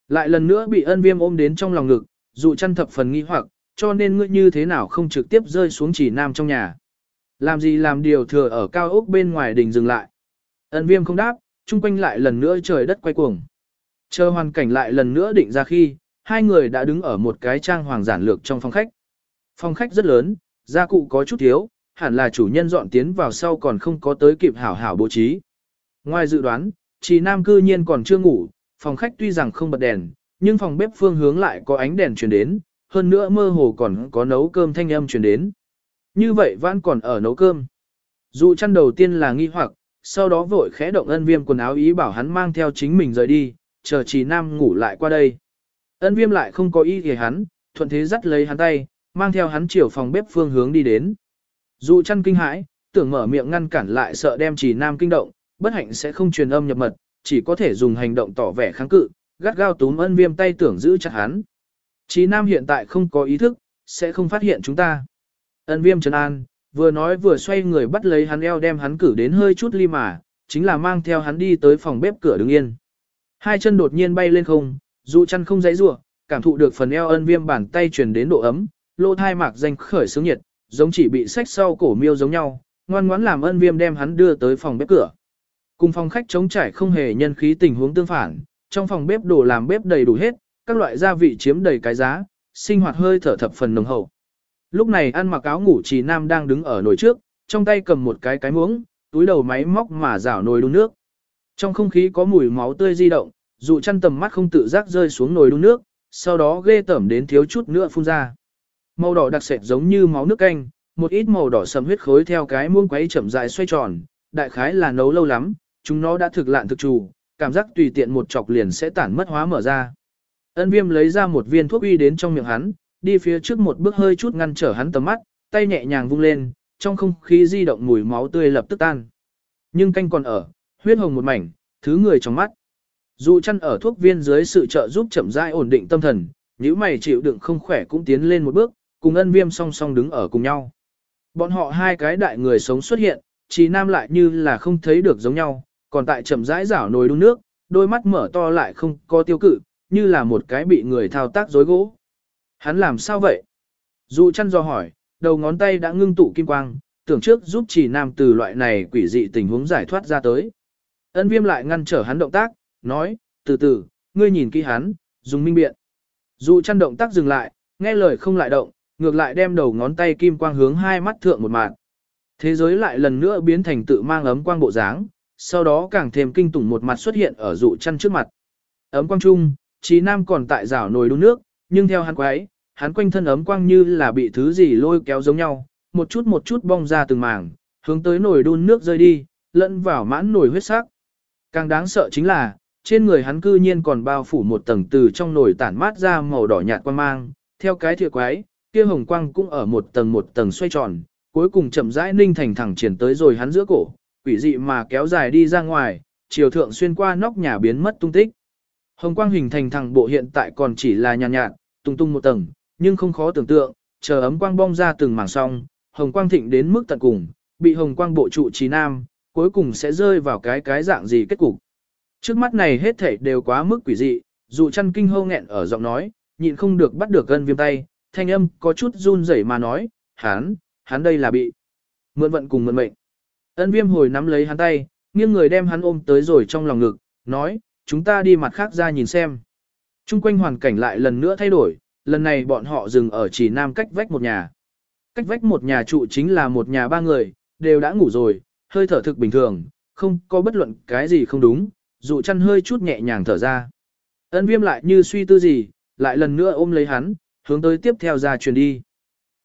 Lại lần nữa bị ân viêm ôm đến trong lòng ngực, dụ chăn thập phần nghi hoặc, cho nên ngươi như thế nào không trực tiếp rơi xuống chỉ nam trong nhà. Làm gì làm điều thừa ở cao ốc bên ngoài đình dừng lại. Ân viêm không đáp, chung quanh lại lần nữa trời đất quay cuồng. Chờ hoàn cảnh lại lần nữa định ra khi, hai người đã đứng ở một cái trang hoàng giản lược trong phòng khách. Phòng khách rất lớn, gia cụ có chút thiếu, hẳn là chủ nhân dọn tiến vào sau còn không có tới kịp hảo hảo bố trí. Ngoài dự đoán, chỉ nam cư nhiên còn chưa ngủ, phòng khách tuy rằng không bật đèn, nhưng phòng bếp phương hướng lại có ánh đèn truyền đến, hơn nữa mơ hồ còn có nấu cơm thanh âm truyền đến. Như vậy vẫn còn ở nấu cơm. Dù chăn đầu tiên là nghi hoặc, sau đó vội khẽ động ân viêm quần áo ý bảo hắn mang theo chính mình rời đi, chờ chỉ nam ngủ lại qua đây. Ân viêm lại không có ý thì hắn, thuận thế dắt lấy hắn tay, mang theo hắn chiều phòng bếp phương hướng đi đến. Dù chăn kinh hãi, tưởng mở miệng ngăn cản lại sợ đem chỉ nam kinh động, bất hạnh sẽ không truyền âm nhập mật, chỉ có thể dùng hành động tỏ vẻ kháng cự, gắt gao túm ân viêm tay tưởng giữ chặt hắn. Chí nam hiện tại không có ý thức, sẽ không phát hiện chúng ta. Ân viêm trấn an, vừa nói vừa xoay người bắt lấy hắn eo đem hắn cử đến hơi chút ly mà, chính là mang theo hắn đi tới phòng bếp cửa đứng yên. Hai chân đột nhiên bay lên không, dù chân không dãy rủa cảm thụ được phần eo ân viêm bàn tay truyền đến độ ấm, lô thai mạc danh khởi sướng nhiệt, giống chỉ bị sách sau cổ miêu giống nhau, ngoan ngoãn làm ân viêm đem hắn đưa tới phòng bếp cửa. Cùng phòng khách chống trải không hề nhân khí tình huống tương phản, trong phòng bếp đồ làm bếp đầy đủ hết, các loại gia vị chiếm đầy cái giá, sinh hoạt hơi thở thập phần nồng hậu. Lúc này ăn mặc áo ngủ trì nam đang đứng ở nồi trước, trong tay cầm một cái cái muỗng, túi đầu máy móc mà rảo nồi đun nước. Trong không khí có mùi máu tươi di động, dụ chăn tầm mắt không tự giác rơi xuống nồi đun nước, sau đó ghê tẩm đến thiếu chút nữa phun ra. Màu đỏ đặc sệt giống như máu nước canh, một ít màu đỏ sầm huyết khối theo cái muỗng quấy chậm rãi xoay tròn, đại khái là nấu lâu lắm, chúng nó đã thực lạn thực trù, cảm giác tùy tiện một chọc liền sẽ tản mất hóa mở ra. Ân viêm lấy ra một viên thuốc uy đến trong miệng hắn, đi phía trước một bước hơi chút ngăn trở hắn tầm mắt, tay nhẹ nhàng vung lên, trong không khí di động mùi máu tươi lập tức tan. Nhưng canh còn ở, huyết hồng một mảnh, thứ người trong mắt. Dụ chăn ở thuốc viên dưới sự trợ giúp chậm rãi ổn định tâm thần, nếu mày chịu đựng không khỏe cũng tiến lên một bước, cùng ân viêm song song đứng ở cùng nhau. Bọn họ hai cái đại người sống xuất hiện, chỉ nam lại như là không thấy được giống nhau, còn tại chậm rãi rảo nồi đun nước, đôi mắt mở to lại không có tiêu cự, như là một cái bị người thao tác dối gỗ. Hắn làm sao vậy? Dụ chăn do hỏi, đầu ngón tay đã ngưng tụ kim quang, tưởng trước giúp chỉ nam từ loại này quỷ dị tình huống giải thoát ra tới. Ân viêm lại ngăn trở hắn động tác, nói, từ từ, ngươi nhìn kỹ hắn, dùng minh biện. Dụ chăn động tác dừng lại, nghe lời không lại động, ngược lại đem đầu ngón tay kim quang hướng hai mắt thượng một mạng. Thế giới lại lần nữa biến thành tự mang ấm quang bộ dáng, sau đó càng thêm kinh tủng một mặt xuất hiện ở dụ chăn trước mặt. Ấm quang trung, trí nam còn tại rảo nồi đun nước, nhưng theo hắn quái, hắn quanh thân ấm quang như là bị thứ gì lôi kéo giống nhau, một chút một chút bong ra từng mảng, hướng tới nồi đun nước rơi đi, lẫn vào mãn nồi huyết sắc. Càng đáng sợ chính là, trên người hắn cư nhiên còn bao phủ một tầng từ trong nồi tản mát ra màu đỏ nhạt quang mang, theo cái thìa quái, kia hồng quang cũng ở một tầng một tầng xoay tròn, cuối cùng chậm rãi ninh thành thẳng triển tới rồi hắn giữa cổ, quỷ dị mà kéo dài đi ra ngoài, chiều thượng xuyên qua nóc nhà biến mất tung tích. Hồng quang hình thành thẳng bộ hiện tại còn chỉ là nhàn nhạt, nhạt, tung tung một tầng, nhưng không khó tưởng tượng, chờ ấm quang bong ra từng mảng song, hồng quang thịnh đến mức tận cùng, bị hồng quang bộ trụ trí nam, cuối cùng sẽ rơi vào cái cái dạng gì kết cục. Trước mắt này hết thảy đều quá mức quỷ dị, dụ chăn kinh hô nghẹn ở giọng nói, nhịn không được bắt được gân viêm tay, thanh âm có chút run rẩy mà nói, hắn, hắn đây là bị mượn vận cùng mượn mệnh. Ân viêm hồi nắm lấy hắn tay, nghiêng người đem hắn ôm tới rồi trong lòng ngực, nói, chúng ta đi mặt khác ra nhìn xem. Trung quanh hoàn cảnh lại lần nữa thay đổi, lần này bọn họ dừng ở chỉ nam cách vách một nhà. Cách vách một nhà trụ chính là một nhà ba người, đều đã ngủ rồi, hơi thở thực bình thường, không có bất luận cái gì không đúng, dụ chăn hơi chút nhẹ nhàng thở ra. Ân viêm lại như suy tư gì, lại lần nữa ôm lấy hắn, hướng tới tiếp theo ra truyền đi.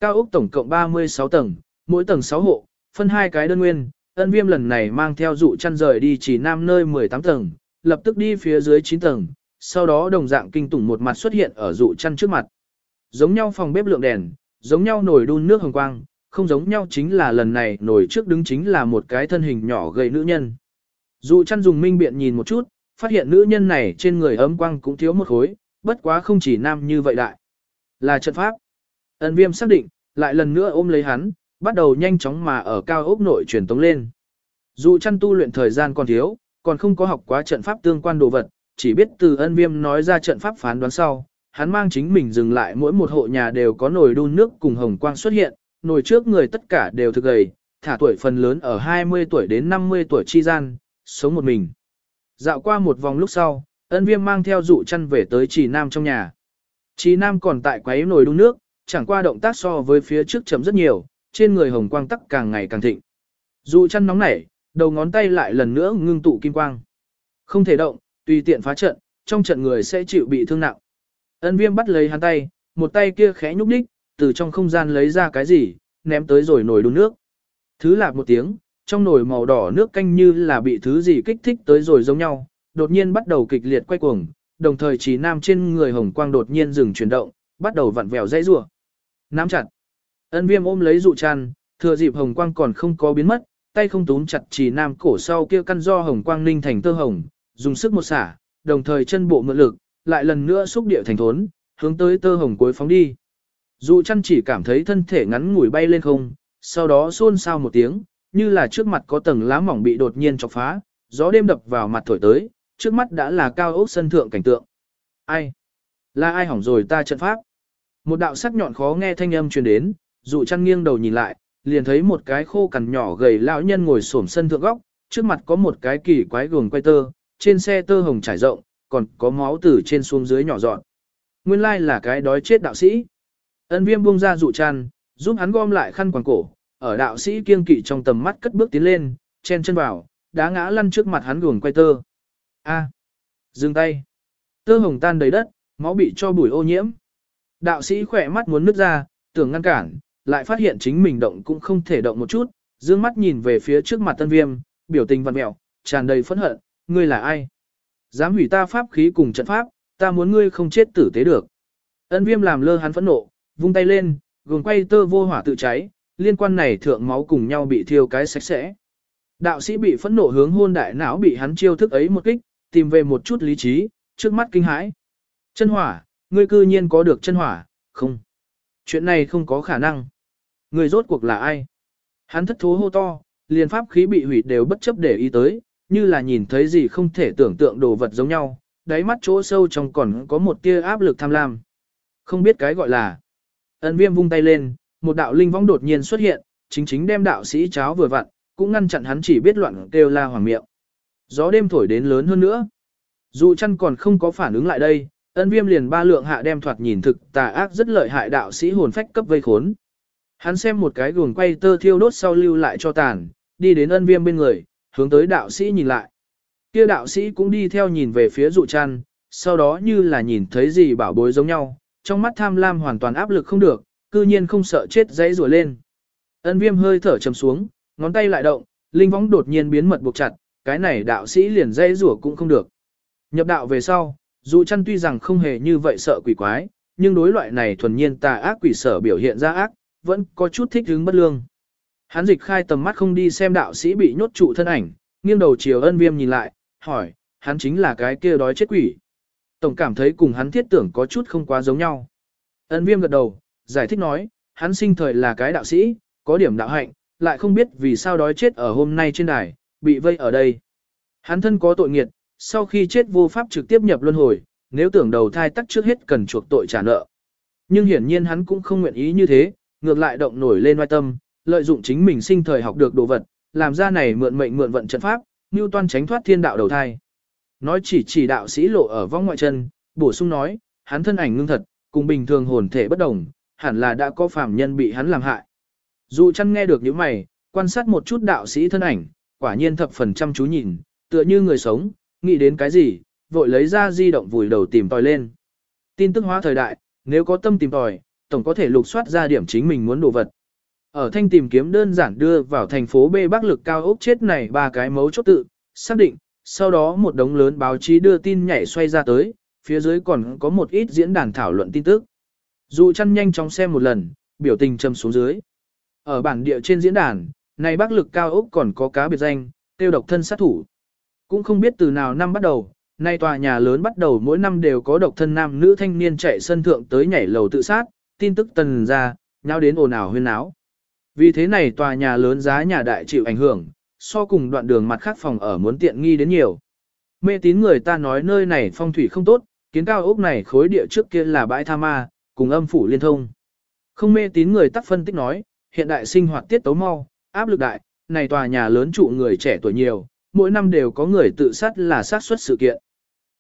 Cao ốc tổng cộng 36 tầng, mỗi tầng 6 hộ, phân hai cái đơn nguyên, ân viêm lần này mang theo dụ chăn rời đi chỉ nam nơi 18 tầng, lập tức đi phía dưới 9 tầng, sau đó đồng dạng kinh tủng một mặt xuất hiện ở dụ chăn trước mặt. Giống nhau phòng bếp lượng đèn, giống nhau nồi đun nước hồng quang, không giống nhau chính là lần này nồi trước đứng chính là một cái thân hình nhỏ gầy nữ nhân. Dụ chăn dùng minh biện nhìn một chút, phát hiện nữ nhân này trên người ấm quang cũng thiếu một khối, bất quá không chỉ nam như vậy đại. Là trận pháp. Ân viêm xác định, lại lần nữa ôm lấy hắn, bắt đầu nhanh chóng mà ở cao ốc nội truyền tống lên. Dù chăn tu luyện thời gian còn thiếu, còn không có học quá trận pháp tương quan đồ vật, chỉ biết từ ân viêm nói ra trận pháp phán đoán sau, hắn mang chính mình dừng lại mỗi một hộ nhà đều có nồi đun nước cùng hồng quang xuất hiện, nồi trước người tất cả đều thực gầy, thả tuổi phần lớn ở 20 tuổi đến 50 tuổi chi gian, sống một mình. Dạo qua một vòng lúc sau, ân viêm mang theo dụ chăn về tới trì nam trong nhà. Trì nam còn tại quấy nồi đun nước, chẳng qua động tác so với phía trước chấm rất nhiều, trên người hồng quang tắc càng ngày càng thịnh. Dụ chăn nóng nảy, đầu ngón tay lại lần nữa ngưng tụ kim quang. Không thể động, tùy tiện phá trận, trong trận người sẽ chịu bị thương nặng. Ân viêm bắt lấy hắn tay, một tay kia khẽ nhúc đích, từ trong không gian lấy ra cái gì, ném tới rồi nồi đun nước. Thứ lạc một tiếng, trong nồi màu đỏ nước canh như là bị thứ gì kích thích tới rồi giống nhau, đột nhiên bắt đầu kịch liệt quay cuồng, đồng thời chỉ nam trên người hồng quang đột nhiên dừng chuyển động, bắt đầu vặn vẹo dây rủa. Nắm chặt. Ân viêm ôm lấy dụ chăn, thừa dịp hồng quang còn không có biến mất, tay không túm chặt chỉ nam cổ sau kia căn do hồng quang ninh thành tơ hồng, dùng sức một xả, đồng thời chân bộ mượn lực, lại lần nữa xúc địa thành thốn, hướng tới tơ hồng cuối phóng đi. Dụ chăn chỉ cảm thấy thân thể ngắn ngủi bay lên không, sau đó xôn xao một tiếng, như là trước mặt có tầng lá mỏng bị đột nhiên chọc phá, gió đêm đập vào mặt thổi tới, trước mắt đã là cao ốc sân thượng cảnh tượng. Ai? Là ai hỏng rồi ta trận pháp? Một đạo sắc nhọn khó nghe thanh âm truyền đến, dụ chăn nghiêng đầu nhìn lại, liền thấy một cái khô cằn nhỏ gầy lão nhân ngồi xổm sân thượng góc, trước mặt có một cái kỳ quái gường quay tơ, trên xe tơ hồng trải rộng, còn có máu từ trên xuống dưới nhỏ dọn. Nguyên lai là cái đói chết đạo sĩ. Ân viêm buông ra dụ chăn, giúp hắn gom lại khăn quàng cổ, ở đạo sĩ kiên kỵ trong tầm mắt cất bước tiến lên, chen chân vào, đá ngã lăn trước mặt hắn gường quay tơ. A. Dừng tay. Tơ hồng tan đầy đất, máu bị cho bụi ô nhiễm. Đạo sĩ khỏe mắt muốn nứt ra, tưởng ngăn cản, lại phát hiện chính mình động cũng không thể động một chút, dương mắt nhìn về phía trước mặt tân viêm, biểu tình văn mẹo, tràn đầy phẫn hận, ngươi là ai? Dám hủy ta pháp khí cùng trận pháp, ta muốn ngươi không chết tử tế được. Ân viêm làm lơ hắn phẫn nộ, vung tay lên, gồm quay tơ vô hỏa tự cháy, liên quan này thượng máu cùng nhau bị thiêu cái sạch sẽ. Đạo sĩ bị phẫn nộ hướng hôn đại não bị hắn chiêu thức ấy một kích, tìm về một chút lý trí, trước mắt kinh hãi. Chân hỏa, ngươi cư nhiên có được chân hỏa, không. Chuyện này không có khả năng. Người rốt cuộc là ai? Hắn thất thố hô to, liền pháp khí bị hủy đều bất chấp để ý tới, như là nhìn thấy gì không thể tưởng tượng đồ vật giống nhau, đáy mắt chỗ sâu trong còn có một tia áp lực tham lam. Không biết cái gọi là. Ân viêm vung tay lên, một đạo linh vong đột nhiên xuất hiện, chính chính đem đạo sĩ cháo vừa vặn, cũng ngăn chặn hắn chỉ biết loạn kêu la hoàng miệng. Gió đêm thổi đến lớn hơn nữa. Dù chăn còn không có phản ứng lại đây, ân viêm liền ba lượng hạ đem thoạt nhìn thực tà ác rất lợi hại đạo sĩ hồn phách cấp vây khốn. Hắn xem một cái guồng quay tơ thiêu đốt sau lưu lại cho tàn, đi đến ân viêm bên người, hướng tới đạo sĩ nhìn lại. Kia đạo sĩ cũng đi theo nhìn về phía dụ chăn, sau đó như là nhìn thấy gì bảo bối giống nhau, trong mắt tham lam hoàn toàn áp lực không được, cư nhiên không sợ chết dãy rùa lên. Ân viêm hơi thở chầm xuống, ngón tay lại động, linh võng đột nhiên biến mật buộc chặt, cái này đạo sĩ liền dãy rùa cũng không được. Nhập đạo về sau, dụ chăn tuy rằng không hề như vậy sợ quỷ quái, nhưng đối loại này thuần nhiên tà ác quỷ sở biểu hiện ra ác, vẫn có chút thích hứng bất lương. Hắn dịch khai tầm mắt không đi xem đạo sĩ bị nhốt trụ thân ảnh, nghiêng đầu chiều ân viêm nhìn lại, hỏi, hắn chính là cái kia đói chết quỷ. Tổng cảm thấy cùng hắn thiết tưởng có chút không quá giống nhau. Ân viêm gật đầu, giải thích nói, hắn sinh thời là cái đạo sĩ, có điểm đạo hạnh, lại không biết vì sao đói chết ở hôm nay trên đài, bị vây ở đây. Hắn thân có tội nghiệt, sau khi chết vô pháp trực tiếp nhập luân hồi, nếu tưởng đầu thai tắc trước hết cần chuộc tội trả nợ. Nhưng hiển nhiên hắn cũng không nguyện ý như thế, ngược lại động nổi lên oai tâm, lợi dụng chính mình sinh thời học được đồ vật, làm ra này mượn mệnh mượn vận trận pháp, như toan tránh thoát thiên đạo đầu thai. Nói chỉ chỉ đạo sĩ lộ ở vong ngoại chân, bổ sung nói, hắn thân ảnh ngưng thật, cùng bình thường hồn thể bất đồng, hẳn là đã có phàm nhân bị hắn làm hại. Dù chăn nghe được những mày, quan sát một chút đạo sĩ thân ảnh, quả nhiên thập phần chăm chú nhìn, tựa như người sống, nghĩ đến cái gì, vội lấy ra di động vùi đầu tìm tòi lên. Tin tức hóa thời đại, nếu có tâm tìm tòi, tổng có thể lục soát ra điểm chính mình muốn đồ vật. Ở thanh tìm kiếm đơn giản đưa vào thành phố B Bắc lực cao ốc chết này ba cái mấu chốt tự, xác định, sau đó một đống lớn báo chí đưa tin nhảy xoay ra tới, phía dưới còn có một ít diễn đàn thảo luận tin tức. Dù chăn nhanh chóng xem một lần, biểu tình châm xuống dưới. Ở bản địa trên diễn đàn, này Bắc lực cao ốc còn có cá biệt danh, tiêu độc thân sát thủ. Cũng không biết từ nào năm bắt đầu, nay tòa nhà lớn bắt đầu mỗi năm đều có độc thân nam nữ thanh niên chạy sân thượng tới nhảy lầu tự sát, tin tức tần ra, nhau đến ồn ào huyên náo. Vì thế này tòa nhà lớn giá nhà đại chịu ảnh hưởng, so cùng đoạn đường mặt khác phòng ở muốn tiện nghi đến nhiều. Mê tín người ta nói nơi này phong thủy không tốt, kiến cao ốc này khối địa trước kia là bãi tha ma, cùng âm phủ liên thông. Không mê tín người tắc phân tích nói, hiện đại sinh hoạt tiết tấu mau, áp lực đại, này tòa nhà lớn trụ người trẻ tuổi nhiều, mỗi năm đều có người tự sát là sát suất sự kiện.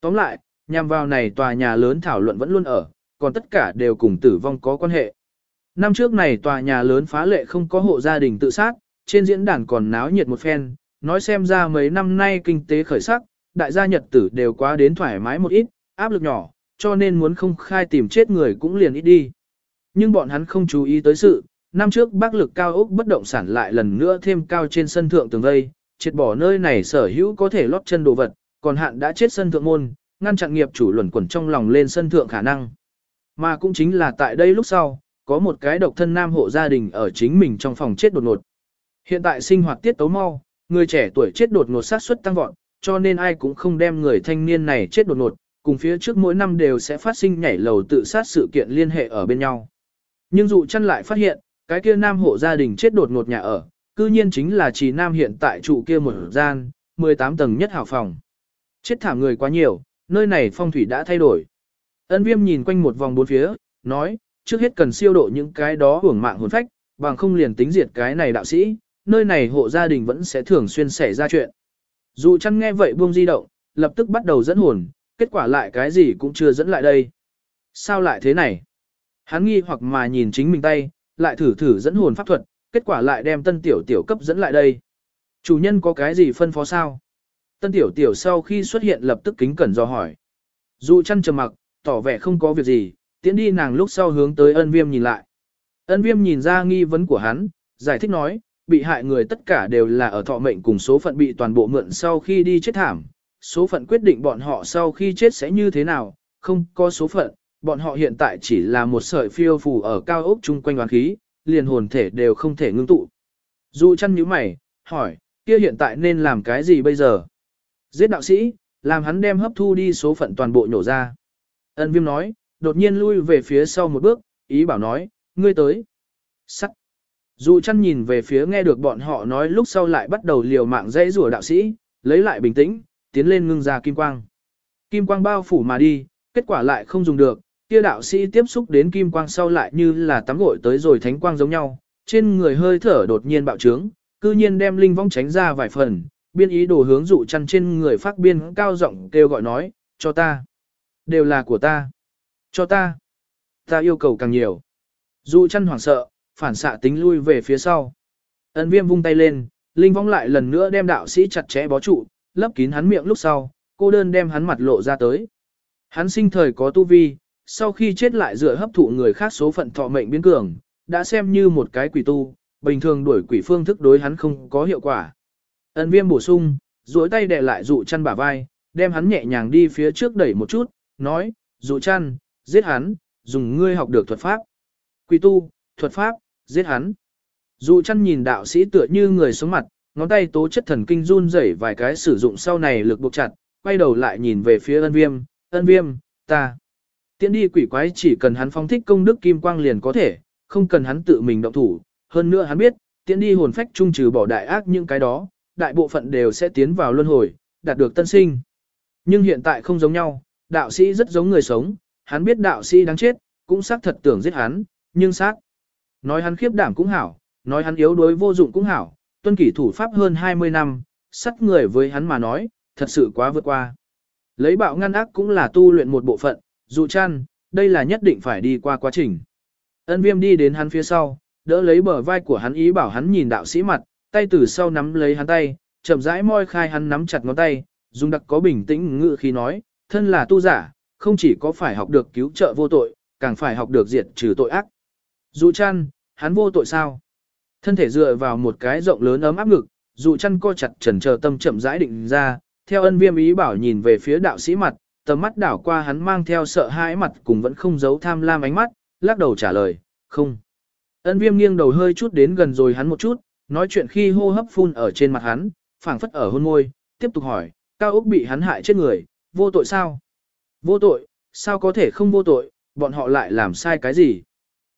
Tóm lại, nhằm vào này tòa nhà lớn thảo luận vẫn luôn ở, còn tất cả đều cùng tử vong có quan hệ. Năm trước này tòa nhà lớn phá lệ không có hộ gia đình tự sát, trên diễn đàn còn náo nhiệt một phen, nói xem ra mấy năm nay kinh tế khởi sắc, đại gia nhật tử đều quá đến thoải mái một ít, áp lực nhỏ, cho nên muốn không khai tìm chết người cũng liền ít đi. Nhưng bọn hắn không chú ý tới sự, năm trước bác lực cao ốc bất động sản lại lần nữa thêm cao trên sân thượng tường vây, triệt bỏ nơi này sở hữu có thể lót chân đồ vật, còn hạn đã chết sân thượng môn, ngăn chặn nghiệp chủ luẩn quẩn trong lòng lên sân thượng khả năng. Mà cũng chính là tại đây lúc sau, có một cái độc thân nam hộ gia đình ở chính mình trong phòng chết đột ngột. Hiện tại sinh hoạt tiết tấu mau, người trẻ tuổi chết đột ngột sát suất tăng vọt, cho nên ai cũng không đem người thanh niên này chết đột ngột, cùng phía trước mỗi năm đều sẽ phát sinh nhảy lầu tự sát sự kiện liên hệ ở bên nhau. Nhưng dụ chăn lại phát hiện, cái kia nam hộ gia đình chết đột ngột nhà ở, cư nhiên chính là chỉ nam hiện tại trụ kia một gian, 18 tầng nhất hào phòng. Chết thảm người quá nhiều, nơi này phong thủy đã thay đổi. Ân viêm nhìn quanh một vòng bốn phía, nói, trước hết cần siêu độ những cái đó hưởng mạng hồn phách, bằng không liền tính diệt cái này đạo sĩ, nơi này hộ gia đình vẫn sẽ thường xuyên xảy ra chuyện. Dù chăn nghe vậy buông di động, lập tức bắt đầu dẫn hồn, kết quả lại cái gì cũng chưa dẫn lại đây. Sao lại thế này? Hắn nghi hoặc mà nhìn chính mình tay, lại thử thử dẫn hồn pháp thuật, kết quả lại đem tân tiểu tiểu cấp dẫn lại đây. Chủ nhân có cái gì phân phó sao? Tân tiểu tiểu sau khi xuất hiện lập tức kính cẩn do hỏi. Dù chăn trầm mặc, tỏ vẻ không có việc gì, tiến đi nàng lúc sau hướng tới ân viêm nhìn lại. Ân viêm nhìn ra nghi vấn của hắn, giải thích nói, bị hại người tất cả đều là ở thọ mệnh cùng số phận bị toàn bộ mượn sau khi đi chết thảm. Số phận quyết định bọn họ sau khi chết sẽ như thế nào, không có số phận, bọn họ hiện tại chỉ là một sợi phiêu phù ở cao ốc chung quanh hoàn khí, liền hồn thể đều không thể ngưng tụ. Dụ chăn như mày, hỏi, kia hiện tại nên làm cái gì bây giờ? Giết đạo sĩ, làm hắn đem hấp thu đi số phận toàn bộ nhổ ra. Ân viêm nói, đột nhiên lui về phía sau một bước, ý bảo nói, ngươi tới. Sắt. Dù chăn nhìn về phía nghe được bọn họ nói lúc sau lại bắt đầu liều mạng dây rùa đạo sĩ, lấy lại bình tĩnh, tiến lên ngưng ra kim quang. Kim quang bao phủ mà đi, kết quả lại không dùng được, kia đạo sĩ tiếp xúc đến kim quang sau lại như là tắm gội tới rồi thánh quang giống nhau, trên người hơi thở đột nhiên bạo trướng, cư nhiên đem linh vong tránh ra vài phần, biên ý đồ hướng dụ chăn trên người phát biên cao giọng kêu gọi nói, cho ta. Đều là của ta. Cho ta. Ta yêu cầu càng nhiều. Dụ chăn hoảng sợ, phản xạ tính lui về phía sau. Ấn viêm vung tay lên, linh vong lại lần nữa đem đạo sĩ chặt chẽ bó trụ, lấp kín hắn miệng lúc sau, cô đơn đem hắn mặt lộ ra tới. Hắn sinh thời có tu vi, sau khi chết lại dựa hấp thụ người khác số phận thọ mệnh biến cường, đã xem như một cái quỷ tu, bình thường đuổi quỷ phương thức đối hắn không có hiệu quả. Ân viêm bổ sung, duỗi tay đè lại dụ chăn bả vai, đem hắn nhẹ nhàng đi phía trước đẩy một chút, nói, dụ chăn, giết hắn, dùng ngươi học được thuật pháp. Quỷ tu, thuật pháp, giết hắn. Dụ chăn nhìn đạo sĩ tựa như người sống mặt, ngón tay tố chất thần kinh run rẩy vài cái sử dụng sau này lực buộc chặt, quay đầu lại nhìn về phía ân viêm, ân viêm, ta. Tiến đi quỷ quái chỉ cần hắn phong thích công đức kim quang liền có thể, không cần hắn tự mình động thủ. Hơn nữa hắn biết, tiến đi hồn phách trung trừ bỏ đại ác những cái đó, đại bộ phận đều sẽ tiến vào luân hồi, đạt được tân sinh. Nhưng hiện tại không giống nhau, đạo sĩ rất giống người sống, hắn biết đạo sĩ đáng chết, cũng xác thật tưởng giết hắn, nhưng xác. Nói hắn khiếp đảm cũng hảo, nói hắn yếu đuối vô dụng cũng hảo, tuân kỷ thủ pháp hơn 20 năm, sắt người với hắn mà nói, thật sự quá vượt qua. Lấy bạo ngăn ác cũng là tu luyện một bộ phận, dù chăn, đây là nhất định phải đi qua quá trình. Ân viêm đi đến hắn phía sau, đỡ lấy bờ vai của hắn ý bảo hắn nhìn đạo sĩ mặt, tay từ sau nắm lấy hắn tay, chậm rãi môi khai hắn nắm chặt ngón tay, dùng đặc có bình tĩnh ngự khi nói, thân là tu giả, không chỉ có phải học được cứu trợ vô tội, càng phải học được diệt trừ tội ác. Dụ chăn, hắn vô tội sao? Thân thể dựa vào một cái rộng lớn ấm áp ngực, dụ chăn co chặt trần chờ tâm chậm rãi định ra, theo ân viêm ý bảo nhìn về phía đạo sĩ mặt, tầm mắt đảo qua hắn mang theo sợ hãi mặt cùng vẫn không giấu tham lam ánh mắt, lắc đầu trả lời, không. Ân viêm nghiêng đầu hơi chút đến gần rồi hắn một chút, nói chuyện khi hô hấp phun ở trên mặt hắn, phảng phất ở hôn môi, tiếp tục hỏi, cao ốc bị hắn hại chết người, vô tội sao? Vô tội, sao có thể không vô tội, bọn họ lại làm sai cái gì?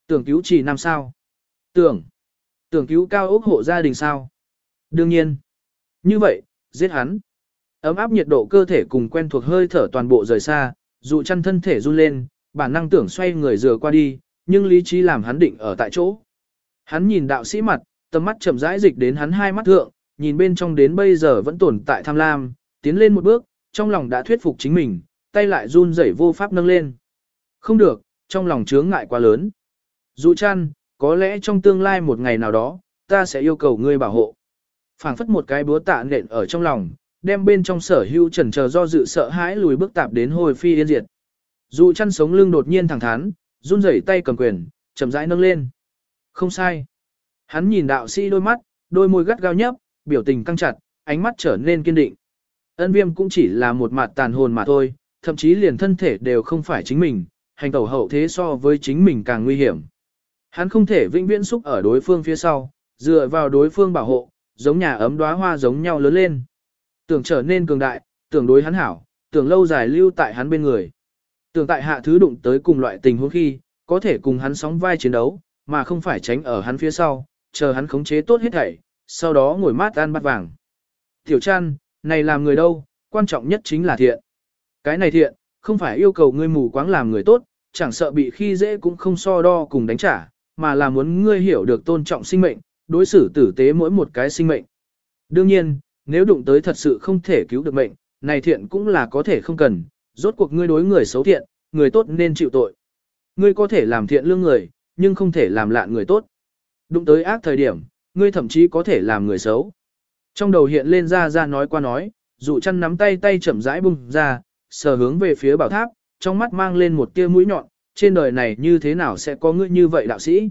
Tưởng cứu chỉ năm sao? Tưởng, tưởng cứu cao ốc hộ gia đình sao? Đương nhiên. Như vậy, giết hắn. Ấm áp nhiệt độ cơ thể cùng quen thuộc hơi thở toàn bộ rời xa, dù chăn thân thể run lên, bản năng tưởng xoay người dừa qua đi, nhưng lý trí làm hắn định ở tại chỗ. Hắn nhìn đạo sĩ mặt, tầm mắt chậm rãi dịch đến hắn hai mắt thượng, nhìn bên trong đến bây giờ vẫn tồn tại tham lam, tiến lên một bước, trong lòng đã thuyết phục chính mình, tay lại run rẩy vô pháp nâng lên. Không được, trong lòng chướng ngại quá lớn. Dụ chăn, có lẽ trong tương lai một ngày nào đó, ta sẽ yêu cầu ngươi bảo hộ. phảng phất một cái búa tạ nện ở trong lòng, đem bên trong sở hữu trần chờ do dự sợ hãi lùi bước tạp đến hồi phi yên diệt. Dụ chăn sống lưng đột nhiên thẳng thắn, run rẩy tay cầm quyền, chậm rãi nâng lên. Không sai. Hắn nhìn đạo sĩ đôi mắt, đôi môi gắt gao nhấp, biểu tình căng chặt, ánh mắt trở nên kiên định. Ân viêm cũng chỉ là một mặt tàn hồn mà thôi, thậm chí liền thân thể đều không phải chính mình, hành tẩu hậu thế so với chính mình càng nguy hiểm. Hắn không thể vĩnh viễn xúc ở đối phương phía sau, dựa vào đối phương bảo hộ, giống nhà ấm đóa hoa giống nhau lớn lên. Tưởng trở nên cường đại, tưởng đối hắn hảo, tưởng lâu dài lưu tại hắn bên người. Tưởng tại hạ thứ đụng tới cùng loại tình huống khi, có thể cùng hắn sóng vai chiến đấu, mà không phải tránh ở hắn phía sau, chờ hắn khống chế tốt hết thảy, sau đó ngồi mát ăn bát vàng. Tiểu chăn, này làm người đâu, quan trọng nhất chính là thiện. Cái này thiện, không phải yêu cầu ngươi mù quáng làm người tốt, chẳng sợ bị khi dễ cũng không so đo cùng đánh trả, mà là muốn ngươi hiểu được tôn trọng sinh mệnh, đối xử tử tế mỗi một cái sinh mệnh. Đương nhiên, nếu đụng tới thật sự không thể cứu được mệnh, này thiện cũng là có thể không cần, rốt cuộc ngươi đối người xấu thiện, người tốt nên chịu tội. Ngươi có thể làm thiện lương người, nhưng không thể làm lạn người tốt. Đụng tới ác thời điểm, ngươi thậm chí có thể làm người xấu. Trong đầu hiện lên ra ra nói qua nói, dụ chăn nắm tay tay chậm rãi bung ra, sờ hướng về phía bảo tháp, trong mắt mang lên một tia mũi nhọn, trên đời này như thế nào sẽ có ngươi như vậy đạo sĩ.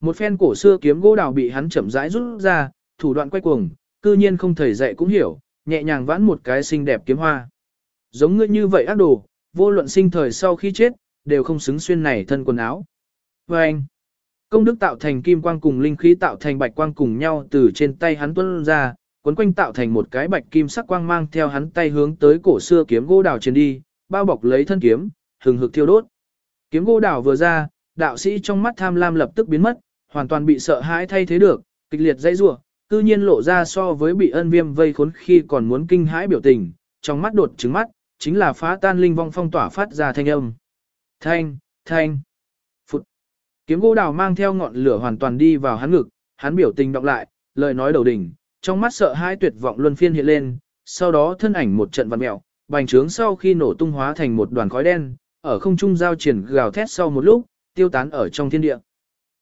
Một phen cổ xưa kiếm gỗ đào bị hắn chậm rãi rút ra, thủ đoạn quay cuồng, cư nhiên không thầy dạy cũng hiểu, nhẹ nhàng vãn một cái xinh đẹp kiếm hoa. Giống ngươi như vậy ác đồ, vô luận sinh thời sau khi chết, đều không xứng xuyên này thân quần áo. Và anh, công đức tạo thành kim quang cùng linh khí tạo thành bạch quang cùng nhau từ trên tay hắn tuân ra, quấn quanh tạo thành một cái bạch kim sắc quang mang theo hắn tay hướng tới cổ xưa kiếm gỗ đào trên đi, bao bọc lấy thân kiếm, hừng hực thiêu đốt. Kiếm gỗ đào vừa ra, đạo sĩ trong mắt tham lam lập tức biến mất, hoàn toàn bị sợ hãi thay thế được, kịch liệt dãy rủa, cư nhiên lộ ra so với bị ân viêm vây khốn khi còn muốn kinh hãi biểu tình, trong mắt đột trứng mắt, chính là phá tan linh vong phong tỏa phát ra thanh âm. Thanh, thanh, phụt. Kiếm gỗ đào mang theo ngọn lửa hoàn toàn đi vào hắn ngực, hắn biểu tình đọc lại, lời nói đầu đỉnh, trong mắt sợ hãi tuyệt vọng luân phiên hiện lên, sau đó thân ảnh một trận vặn mèo, bành trướng sau khi nổ tung hóa thành một đoàn khói đen, ở không trung giao triển gào thét sau một lúc, tiêu tán ở trong thiên địa.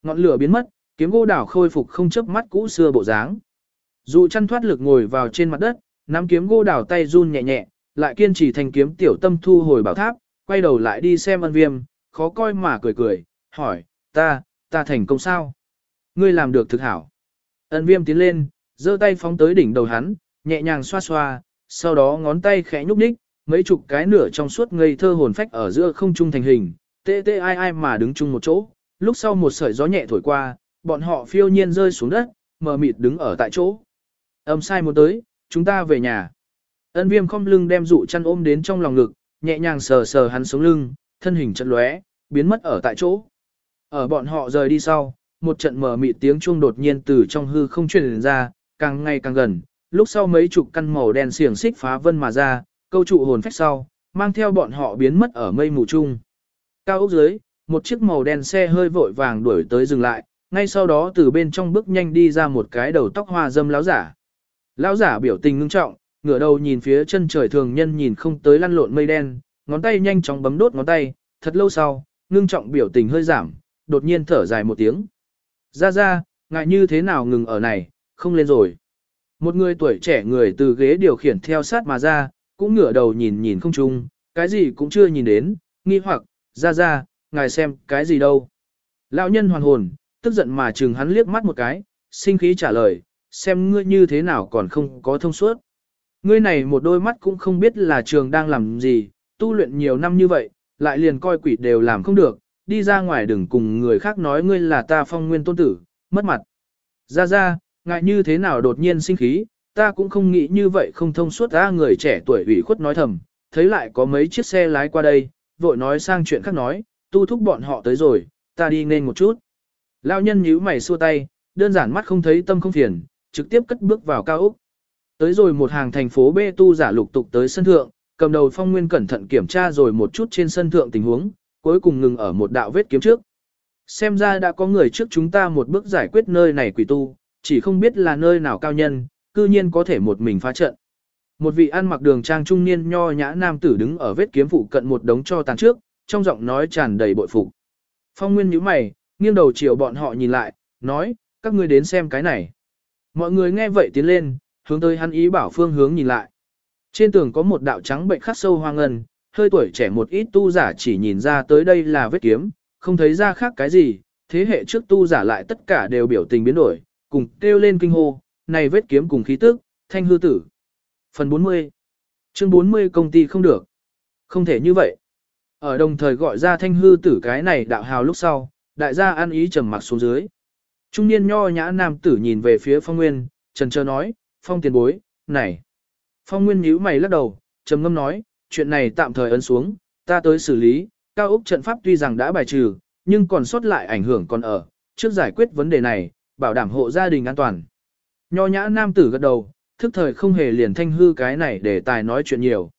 Ngọn lửa biến mất, kiếm gỗ đảo khôi phục không chớp mắt cũ xưa bộ dáng. Dụ chăn thoát lực ngồi vào trên mặt đất, nắm kiếm gỗ đảo tay run nhẹ nhẹ, lại kiên trì thành kiếm tiểu tâm thu hồi bảo tháp, quay đầu lại đi xem ân viêm, khó coi mà cười cười, hỏi, ta, ta thành công sao? Ngươi làm được thực hảo. Ân viêm tiến lên, giơ tay phóng tới đỉnh đầu hắn, nhẹ nhàng xoa xoa, sau đó ngón tay khẽ nhúc nhích, mấy chục cái nửa trong suốt ngây thơ hồn phách ở giữa không trung thành hình, tê tê ai ai mà đứng chung một chỗ, lúc sau một sợi gió nhẹ thổi qua, bọn họ phiêu nhiên rơi xuống đất, mờ mịt đứng ở tại chỗ. Âm sai một tới, chúng ta về nhà. Ân viêm không lưng đem dụ chăn ôm đến trong lòng ngực, nhẹ nhàng sờ sờ hắn sống lưng, thân hình chật lóe, biến mất ở tại chỗ. Ở bọn họ rời đi sau, một trận mờ mịt tiếng chuông đột nhiên từ trong hư không truyền ra, càng ngày càng gần, lúc sau mấy chục căn màu đen xiềng xích phá vân mà ra, câu trụ hồn phách sau, mang theo bọn họ biến mất ở mây mù chung. Cao ốc dưới, một chiếc màu đen xe hơi vội vàng đuổi tới dừng lại, ngay sau đó từ bên trong bước nhanh đi ra một cái đầu tóc hoa dâm láo giả. Lão giả biểu tình ngưng trọng, ngửa đầu nhìn phía chân trời thường nhân nhìn không tới lăn lộn mây đen, ngón tay nhanh chóng bấm đốt ngón tay, thật lâu sau, ngưng trọng biểu tình hơi giảm, đột nhiên thở dài một tiếng. Ra ra, ngại như thế nào ngừng ở này, không lên rồi. Một người tuổi trẻ người từ ghế điều khiển theo sát mà ra, cũng ngửa đầu nhìn nhìn không chung, cái gì cũng chưa nhìn đến, nghi hoặc, ra ra, ngài xem, cái gì đâu. Lão nhân hoàn hồn, tức giận mà chừng hắn liếc mắt một cái, sinh khí trả lời, xem ngươi như thế nào còn không có thông suốt. Ngươi này một đôi mắt cũng không biết là trường đang làm gì, tu luyện nhiều năm như vậy, lại liền coi quỷ đều làm không được, đi ra ngoài đừng cùng người khác nói ngươi là ta phong nguyên tôn tử, mất mặt. Ra ra, ngại như thế nào đột nhiên sinh khí, ta cũng không nghĩ như vậy không thông suốt ra người trẻ tuổi ủy khuất nói thầm, thấy lại có mấy chiếc xe lái qua đây, vội nói sang chuyện khác nói, tu thúc bọn họ tới rồi, ta đi nên một chút. Lão nhân nhíu mày xua tay, đơn giản mắt không thấy tâm không phiền, trực tiếp cất bước vào cao ốc. Tới rồi một hàng thành phố B tu giả lục tục tới sân thượng, cầm đầu phong nguyên cẩn thận kiểm tra rồi một chút trên sân thượng tình huống, cuối cùng ngừng ở một đạo vết kiếm trước. Xem ra đã có người trước chúng ta một bước giải quyết nơi này quỷ tu, chỉ không biết là nơi nào cao nhân, cư nhiên có thể một mình phá trận. Một vị ăn mặc đường trang trung niên nho nhã nam tử đứng ở vết kiếm phụ cận một đống cho tàn trước, trong giọng nói tràn đầy bội phục. Phong Nguyên nhíu mày, nghiêng đầu chiều bọn họ nhìn lại, nói, các ngươi đến xem cái này. Mọi người nghe vậy tiến lên, hướng tới hắn ý bảo phương hướng nhìn lại. Trên tường có một đạo trắng bệnh khắc sâu hoang ngân, hơi tuổi trẻ một ít tu giả chỉ nhìn ra tới đây là vết kiếm, không thấy ra khác cái gì, thế hệ trước tu giả lại tất cả đều biểu tình biến đổi, cùng kêu lên kinh hô, này vết kiếm cùng khí tức, thanh hư tử. Phần 40 Chương 40 công ty không được. Không thể như vậy. Ở đồng thời gọi ra thanh hư tử cái này đạo hào lúc sau, đại gia ăn ý trầm mặc xuống dưới. Trung niên nho nhã nam tử nhìn về phía phong nguyên, trần trơ nói, phong tiền bối, này. Phong nguyên nhíu mày lắc đầu, trầm ngâm nói, chuyện này tạm thời ấn xuống, ta tới xử lý, cao ốc trận pháp tuy rằng đã bài trừ, nhưng còn sót lại ảnh hưởng còn ở, trước giải quyết vấn đề này, bảo đảm hộ gia đình an toàn. Nho nhã nam tử gật đầu, thức thời không hề liền thanh hư cái này để tài nói chuyện nhiều.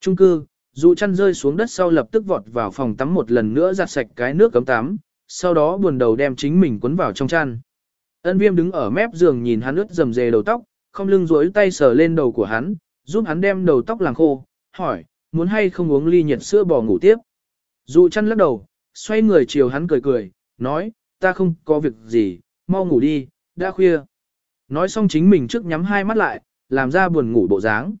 Trung cư, dụ chăn rơi xuống đất sau lập tức vọt vào phòng tắm một lần nữa giặt sạch cái nước cấm tắm, sau đó buồn đầu đem chính mình cuốn vào trong chăn. Ân viêm đứng ở mép giường nhìn hắn ướt dầm dề đầu tóc, không lưng rối tay sờ lên đầu của hắn, giúp hắn đem đầu tóc làng khô, hỏi, muốn hay không uống ly nhiệt sữa bò ngủ tiếp. Dụ chăn lắc đầu, xoay người chiều hắn cười cười, nói, ta không có việc gì, mau ngủ đi, đã khuya. Nói xong chính mình trước nhắm hai mắt lại, làm ra buồn ngủ bộ dáng.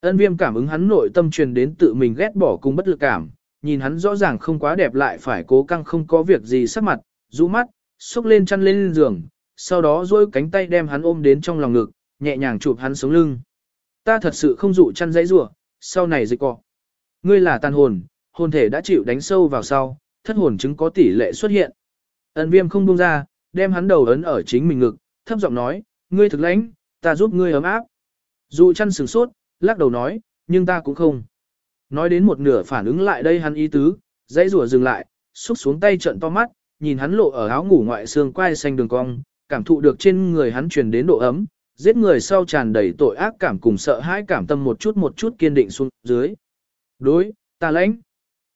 Ân viêm cảm ứng hắn nội tâm truyền đến tự mình ghét bỏ cùng bất lực cảm, nhìn hắn rõ ràng không quá đẹp lại phải cố căng không có việc gì sắc mặt, rũ mắt, xúc lên chăn lên giường, sau đó dôi cánh tay đem hắn ôm đến trong lòng ngực, nhẹ nhàng chụp hắn sống lưng. Ta thật sự không dụ chăn dãy rủa sau này dịch cọ. Ngươi là tàn hồn, hồn thể đã chịu đánh sâu vào sau, thất hồn chứng có tỷ lệ xuất hiện. Ân viêm không buông ra, đem hắn đầu ấn ở chính mình ngực, thấp giọng nói, ngươi thực lãnh, ta giúp ngươi ấm áp. Dụ chăn sửng sốt, lắc đầu nói, nhưng ta cũng không. Nói đến một nửa phản ứng lại đây hắn ý tứ, dãy rùa dừng lại, xúc xuống tay trận to mắt, nhìn hắn lộ ở áo ngủ ngoại xương quai xanh đường cong, cảm thụ được trên người hắn truyền đến độ ấm, giết người sau tràn đầy tội ác cảm cùng sợ hãi cảm tâm một chút một chút kiên định xuống dưới. Đối, ta lãnh.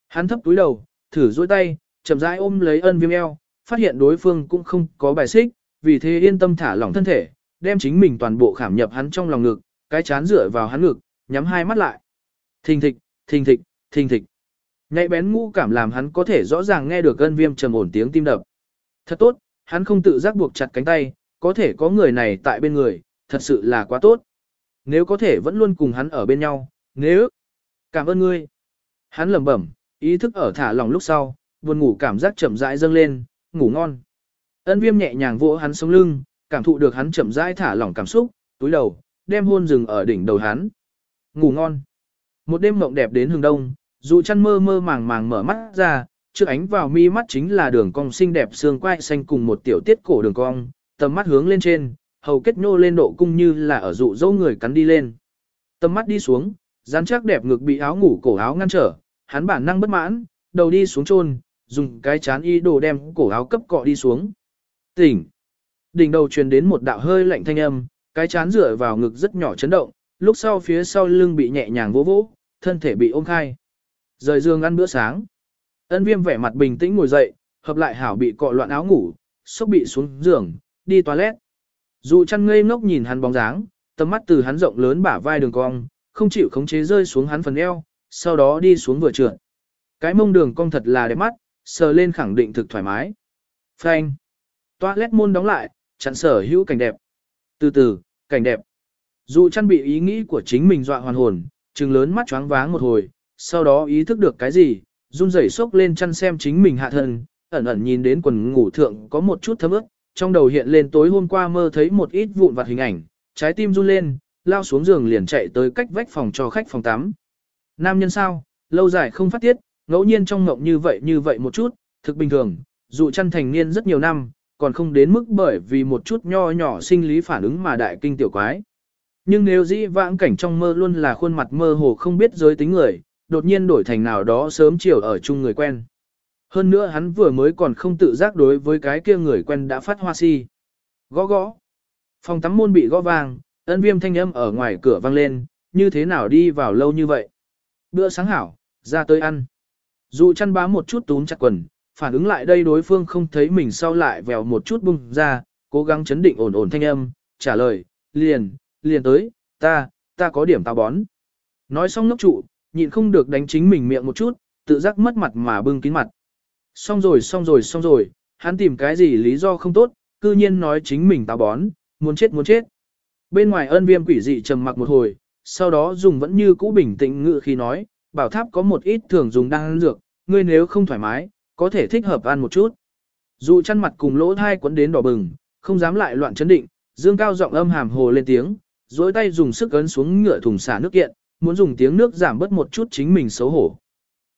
Hắn thấp túi đầu, thử dôi tay, chậm rãi ôm lấy ân viêm eo, phát hiện đối phương cũng không có bài xích, vì thế yên tâm thả lỏng thân thể, đem chính mình toàn bộ khảm nhập hắn trong lòng ngực, cái chán dựa vào hắn ngực, nhắm hai mắt lại. Thình thịch, thình thịch, thình thịch. Nhạy bén ngũ cảm làm hắn có thể rõ ràng nghe được ân viêm trầm ổn tiếng tim đập. Thật tốt, hắn không tự giác buộc chặt cánh tay, có thể có người này tại bên người, thật sự là quá tốt. Nếu có thể vẫn luôn cùng hắn ở bên nhau, nếu... Cảm ơn ngươi. Hắn lẩm bẩm, ý thức ở thả lòng lúc sau, buồn ngủ cảm giác chậm rãi dâng lên, ngủ ngon. Ân viêm nhẹ nhàng vỗ hắn sống lưng, cảm thụ được hắn chậm rãi thả lỏng cảm xúc, túi đầu, đem hôn rừng ở đỉnh đầu hắn. Ngủ ngon. Một đêm mộng đẹp đến hừng đông, dù chăn mơ mơ màng màng mở mắt ra, trước ánh vào mi mắt chính là đường cong xinh đẹp xương quai xanh cùng một tiểu tiết cổ đường cong, tầm mắt hướng lên trên, hầu kết nô lên độ cung như là ở dụ dâu người cắn đi lên. Tầm mắt đi xuống, rắn chắc đẹp ngực bị áo ngủ cổ áo ngăn trở, hắn bản năng bất mãn, đầu đi xuống chôn, dùng cái chán y đồ đem cổ áo cấp cọ đi xuống. Tỉnh. Đỉnh đầu truyền đến một đạo hơi lạnh thanh âm, Cái chán dựa vào ngực rất nhỏ chấn động, lúc sau phía sau lưng bị nhẹ nhàng vỗ vỗ, thân thể bị ôm khai. Rời giường ăn bữa sáng. Ân viêm vẻ mặt bình tĩnh ngồi dậy, hợp lại hảo bị cọ loạn áo ngủ, sốc bị xuống giường, đi toilet. Dụ chăn ngây ngốc nhìn hắn bóng dáng, tầm mắt từ hắn rộng lớn bả vai đường cong, không chịu khống chế rơi xuống hắn phần eo, sau đó đi xuống vừa trượt. Cái mông đường cong thật là đẹp mắt, sờ lên khẳng định thực thoải mái. Phanh. Toa lét môn đóng lại, chặn sở hữu cảnh đẹp. Từ từ, cảnh đẹp. Dụ chăn bị ý nghĩ của chính mình dọa hoàn hồn, trừng lớn mắt choáng váng một hồi, sau đó ý thức được cái gì, run rẩy sốc lên chăn xem chính mình hạ thân, ẩn ẩn nhìn đến quần ngủ thượng có một chút thấm ướt, trong đầu hiện lên tối hôm qua mơ thấy một ít vụn vặt hình ảnh, trái tim run lên, lao xuống giường liền chạy tới cách vách phòng cho khách phòng tắm. Nam nhân sao, lâu dài không phát tiết, ngẫu nhiên trong ngộng như vậy như vậy một chút, thực bình thường, dù chăn thành niên rất nhiều năm, còn không đến mức bởi vì một chút nho nhỏ sinh lý phản ứng mà đại kinh tiểu quái. Nhưng nếu dĩ vãng cảnh trong mơ luôn là khuôn mặt mơ hồ không biết giới tính người, đột nhiên đổi thành nào đó sớm chiều ở chung người quen. Hơn nữa hắn vừa mới còn không tự giác đối với cái kia người quen đã phát hoa si. Gõ gõ. Phòng tắm môn bị gõ vang, ân viêm thanh âm ở ngoài cửa vang lên, như thế nào đi vào lâu như vậy. Bữa sáng hảo, ra tới ăn. Dù chăn bám một chút túm chặt quần, phản ứng lại đây đối phương không thấy mình sau lại vèo một chút bung ra, cố gắng chấn định ổn ổn thanh âm, trả lời, liền, liền tới, ta, ta có điểm tao bón. Nói xong nốc trụ, nhịn không được đánh chính mình miệng một chút, tự giác mất mặt mà bưng kín mặt. Xong rồi xong rồi xong rồi, hắn tìm cái gì lý do không tốt, cư nhiên nói chính mình tao bón, muốn chết muốn chết. Bên ngoài ân viêm quỷ dị trầm mặc một hồi, sau đó dùng vẫn như cũ bình tĩnh ngự khi nói, bảo tháp có một ít thường dùng đang ăn dược, ngươi nếu không thoải mái, có thể thích hợp ăn một chút. Dù chăn mặt cùng lỗ thai quấn đến đỏ bừng, không dám lại loạn chấn định, dương cao giọng âm hàm hồ lên tiếng, dối tay dùng sức ấn xuống ngựa thùng xả nước kiện, muốn dùng tiếng nước giảm bớt một chút chính mình xấu hổ.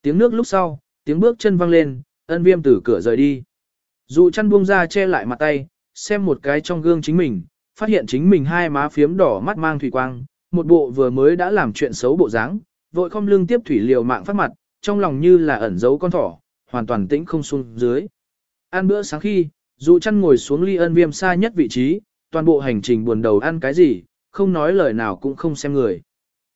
Tiếng nước lúc sau, tiếng bước chân văng lên, ân viêm từ cửa rời đi. Dù chăn buông ra che lại mặt tay, xem một cái trong gương chính mình, phát hiện chính mình hai má phiếm đỏ mắt mang thủy quang, một bộ vừa mới đã làm chuyện xấu bộ dáng, vội không lưng tiếp thủy liều mạng phát mặt, trong lòng như là ẩn giấu con thỏ, hoàn toàn tĩnh không xuống dưới. Ăn bữa sáng khi, dù chăn ngồi xuống ly ân viêm xa nhất vị trí, toàn bộ hành trình buồn đầu ăn cái gì, không nói lời nào cũng không xem người.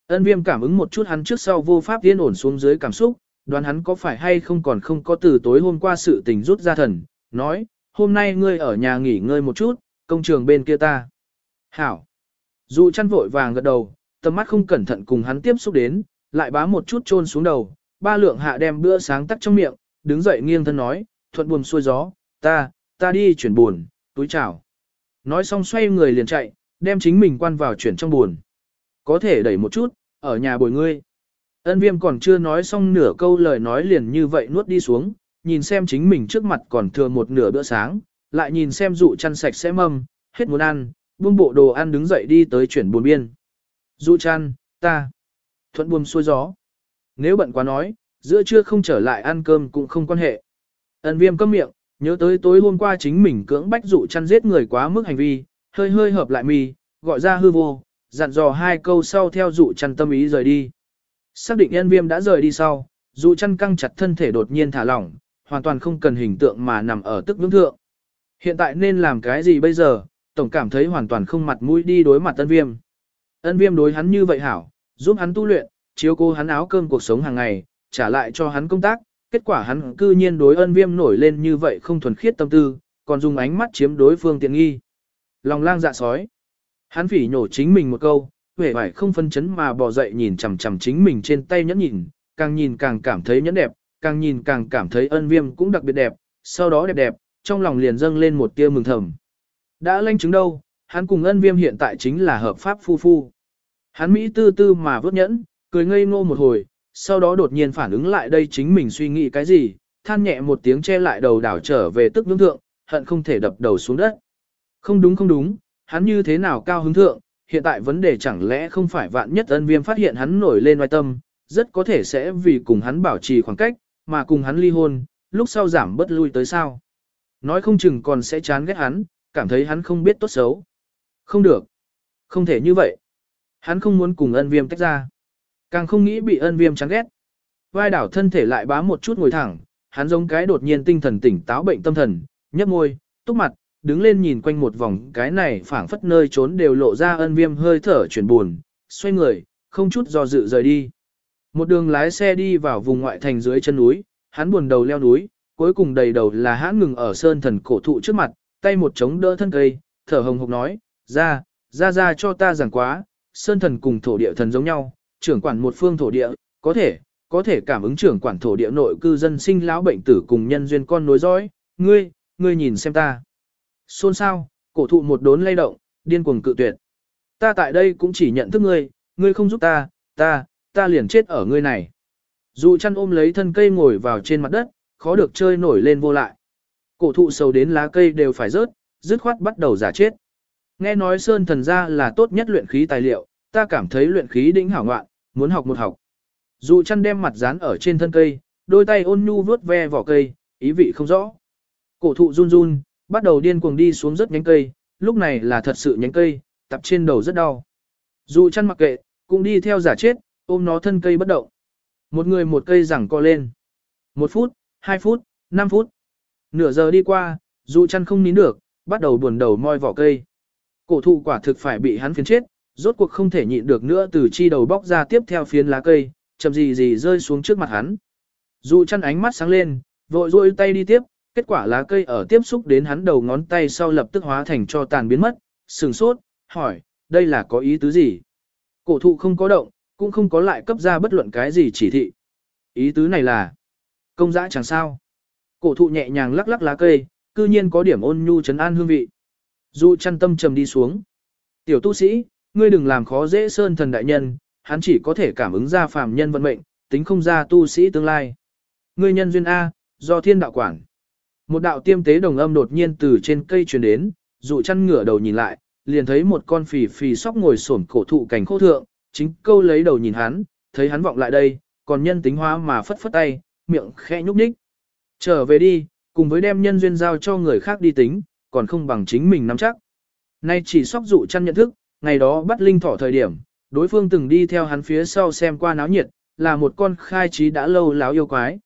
Ân viêm cảm ứng một chút hắn trước sau vô pháp yên ổn xuống dưới cảm xúc, đoán hắn có phải hay không còn không có từ tối hôm qua sự tình rút ra thần, nói, hôm nay ngươi ở nhà nghỉ ngơi một chút, công trường bên kia ta. Hảo. Dụ chăn vội vàng gật đầu, tầm mắt không cẩn thận cùng hắn tiếp xúc đến, lại bá một chút trôn xuống đầu, ba lượng hạ đem bữa sáng tắt trong miệng, đứng dậy nghiêng thân nói, thuận buồm xuôi gió, ta, ta đi chuyển buồn, túi chào. Nói xong xoay người liền chạy, đem chính mình quan vào chuyển trong buồn. Có thể đẩy một chút, ở nhà bồi ngươi. Ân viêm còn chưa nói xong nửa câu lời nói liền như vậy nuốt đi xuống, nhìn xem chính mình trước mặt còn thừa một nửa bữa sáng, lại nhìn xem dụ chăn sạch sẽ mâm, hết muốn ăn, buông bộ đồ ăn đứng dậy đi tới chuyển buồn biên. Dụ chăn, ta, thuận buồm xuôi gió. Nếu bận quá nói, giữa trưa không trở lại ăn cơm cũng không quan hệ. Ân viêm câm miệng, nhớ tới tối hôm qua chính mình cưỡng bách dụ chăn giết người quá mức hành vi, hơi hơi hợp lại mì, gọi ra hư vô, dặn dò hai câu sau theo dụ chăn tâm ý rời đi. Xác định Ân viêm đã rời đi sau, dụ chăn căng chặt thân thể đột nhiên thả lỏng, hoàn toàn không cần hình tượng mà nằm ở tức vững thượng. Hiện tại nên làm cái gì bây giờ, tổng cảm thấy hoàn toàn không mặt mũi đi đối mặt ân viêm. Ân viêm đối hắn như vậy hảo, giúp hắn tu luyện, chiếu cố hắn áo cơm cuộc sống hàng ngày, trả lại cho hắn công tác, kết quả hắn cư nhiên đối ân viêm nổi lên như vậy không thuần khiết tâm tư, còn dùng ánh mắt chiếm đối phương tiện nghi. Lòng lang dạ sói. Hắn phỉ nhổ chính mình một câu, vẻ vải không phân chấn mà bỏ dậy nhìn chằm chằm chính mình trên tay nhẫn nhìn, càng nhìn càng cảm thấy nhẫn đẹp, càng nhìn càng cảm thấy ân viêm cũng đặc biệt đẹp, sau đó đẹp đẹp, trong lòng liền dâng lên một tia mừng thầm. Đã lanh chứng đâu, hắn cùng ân viêm hiện tại chính là hợp pháp phu phu. Hắn Mỹ tư tư mà vớt nhẫn, cười ngây ngô một hồi, sau đó đột nhiên phản ứng lại đây chính mình suy nghĩ cái gì, than nhẹ một tiếng che lại đầu đảo trở về tức nướng thượng, hận không thể đập đầu xuống đất. Không đúng không đúng, hắn như thế nào cao hứng thượng, hiện tại vấn đề chẳng lẽ không phải vạn nhất ân viêm phát hiện hắn nổi lên ngoài tâm, rất có thể sẽ vì cùng hắn bảo trì khoảng cách, mà cùng hắn ly hôn, lúc sau giảm bất lui tới sao. Nói không chừng còn sẽ chán ghét hắn, cảm thấy hắn không biết tốt xấu. Không được. Không thể như vậy. Hắn không muốn cùng ân viêm tách ra. Càng không nghĩ bị ân viêm chán ghét. Vai đảo thân thể lại bám một chút ngồi thẳng, hắn giống cái đột nhiên tinh thần tỉnh táo bệnh tâm thần, nhấp môi, túc mặt, đứng lên nhìn quanh một vòng cái này phảng phất nơi trốn đều lộ ra ân viêm hơi thở chuyển buồn, xoay người, không chút do dự rời đi. Một đường lái xe đi vào vùng ngoại thành dưới chân núi, hắn buồn đầu leo núi, cuối cùng đầy đầu là hắn ngừng ở sơn thần cổ thụ trước mặt, tay một chống đỡ thân cây, thở hồng hộc nói, ra, ra ra cho ta giảng quá, sơn thần cùng thổ địa thần giống nhau, trưởng quản một phương thổ địa, có thể, có thể cảm ứng trưởng quản thổ địa nội cư dân sinh lão bệnh tử cùng nhân duyên con nối dõi, ngươi, ngươi nhìn xem ta. Xôn sao, cổ thụ một đốn lay động, điên cuồng cự tuyệt. Ta tại đây cũng chỉ nhận thức ngươi, ngươi không giúp ta, ta, ta liền chết ở ngươi này. Dù chăn ôm lấy thân cây ngồi vào trên mặt đất, khó được chơi nổi lên vô lại. Cổ thụ sầu đến lá cây đều phải rớt, dứt khoát bắt đầu giả chết. Nghe nói sơn thần gia là tốt nhất luyện khí tài liệu, ta cảm thấy luyện khí đỉnh hảo ngoạn, muốn học một học. Dụ chăn đem mặt dán ở trên thân cây, đôi tay ôn nhu vuốt ve vỏ cây, ý vị không rõ. Cổ thụ run run, bắt đầu điên cuồng đi xuống rất nhánh cây, lúc này là thật sự nhánh cây, tập trên đầu rất đau. Dụ chăn mặc kệ, cũng đi theo giả chết, ôm nó thân cây bất động. Một người một cây rằng co lên. Một phút, hai phút, năm phút. Nửa giờ đi qua, Dụ chăn không nín được, bắt đầu buồn đầu moi vỏ cây. Cổ thụ quả thực phải bị hắn phiến chết, rốt cuộc không thể nhịn được nữa từ chi đầu bóc ra tiếp theo phiến lá cây, chậm gì gì rơi xuống trước mặt hắn. Dù chăn ánh mắt sáng lên, vội rôi tay đi tiếp, kết quả lá cây ở tiếp xúc đến hắn đầu ngón tay sau lập tức hóa thành cho tàn biến mất, sừng sốt, hỏi, đây là có ý tứ gì? Cổ thụ không có động, cũng không có lại cấp ra bất luận cái gì chỉ thị. Ý tứ này là, công dã chẳng sao. Cổ thụ nhẹ nhàng lắc lắc lá cây, cư nhiên có điểm ôn nhu trấn an hương vị. Dù chăn tâm trầm đi xuống. Tiểu tu sĩ, ngươi đừng làm khó dễ sơn thần đại nhân, hắn chỉ có thể cảm ứng ra phàm nhân vận mệnh, tính không ra tu sĩ tương lai. Ngươi nhân duyên A, do thiên đạo quản. Một đạo tiêm tế đồng âm đột nhiên từ trên cây truyền đến, dụ chăn ngửa đầu nhìn lại, liền thấy một con phì phì sóc ngồi xổm cổ thụ cảnh khô thượng, chính câu lấy đầu nhìn hắn, thấy hắn vọng lại đây, còn nhân tính hóa mà phất phất tay, miệng khẽ nhúc nhích. Trở về đi, cùng với đem nhân duyên giao cho người khác đi tính, còn không bằng chính mình nắm chắc. Nay chỉ sóc dụ chăn nhận thức, ngày đó bắt linh thỏ thời điểm, đối phương từng đi theo hắn phía sau xem qua náo nhiệt, là một con khai trí đã lâu láo yêu quái.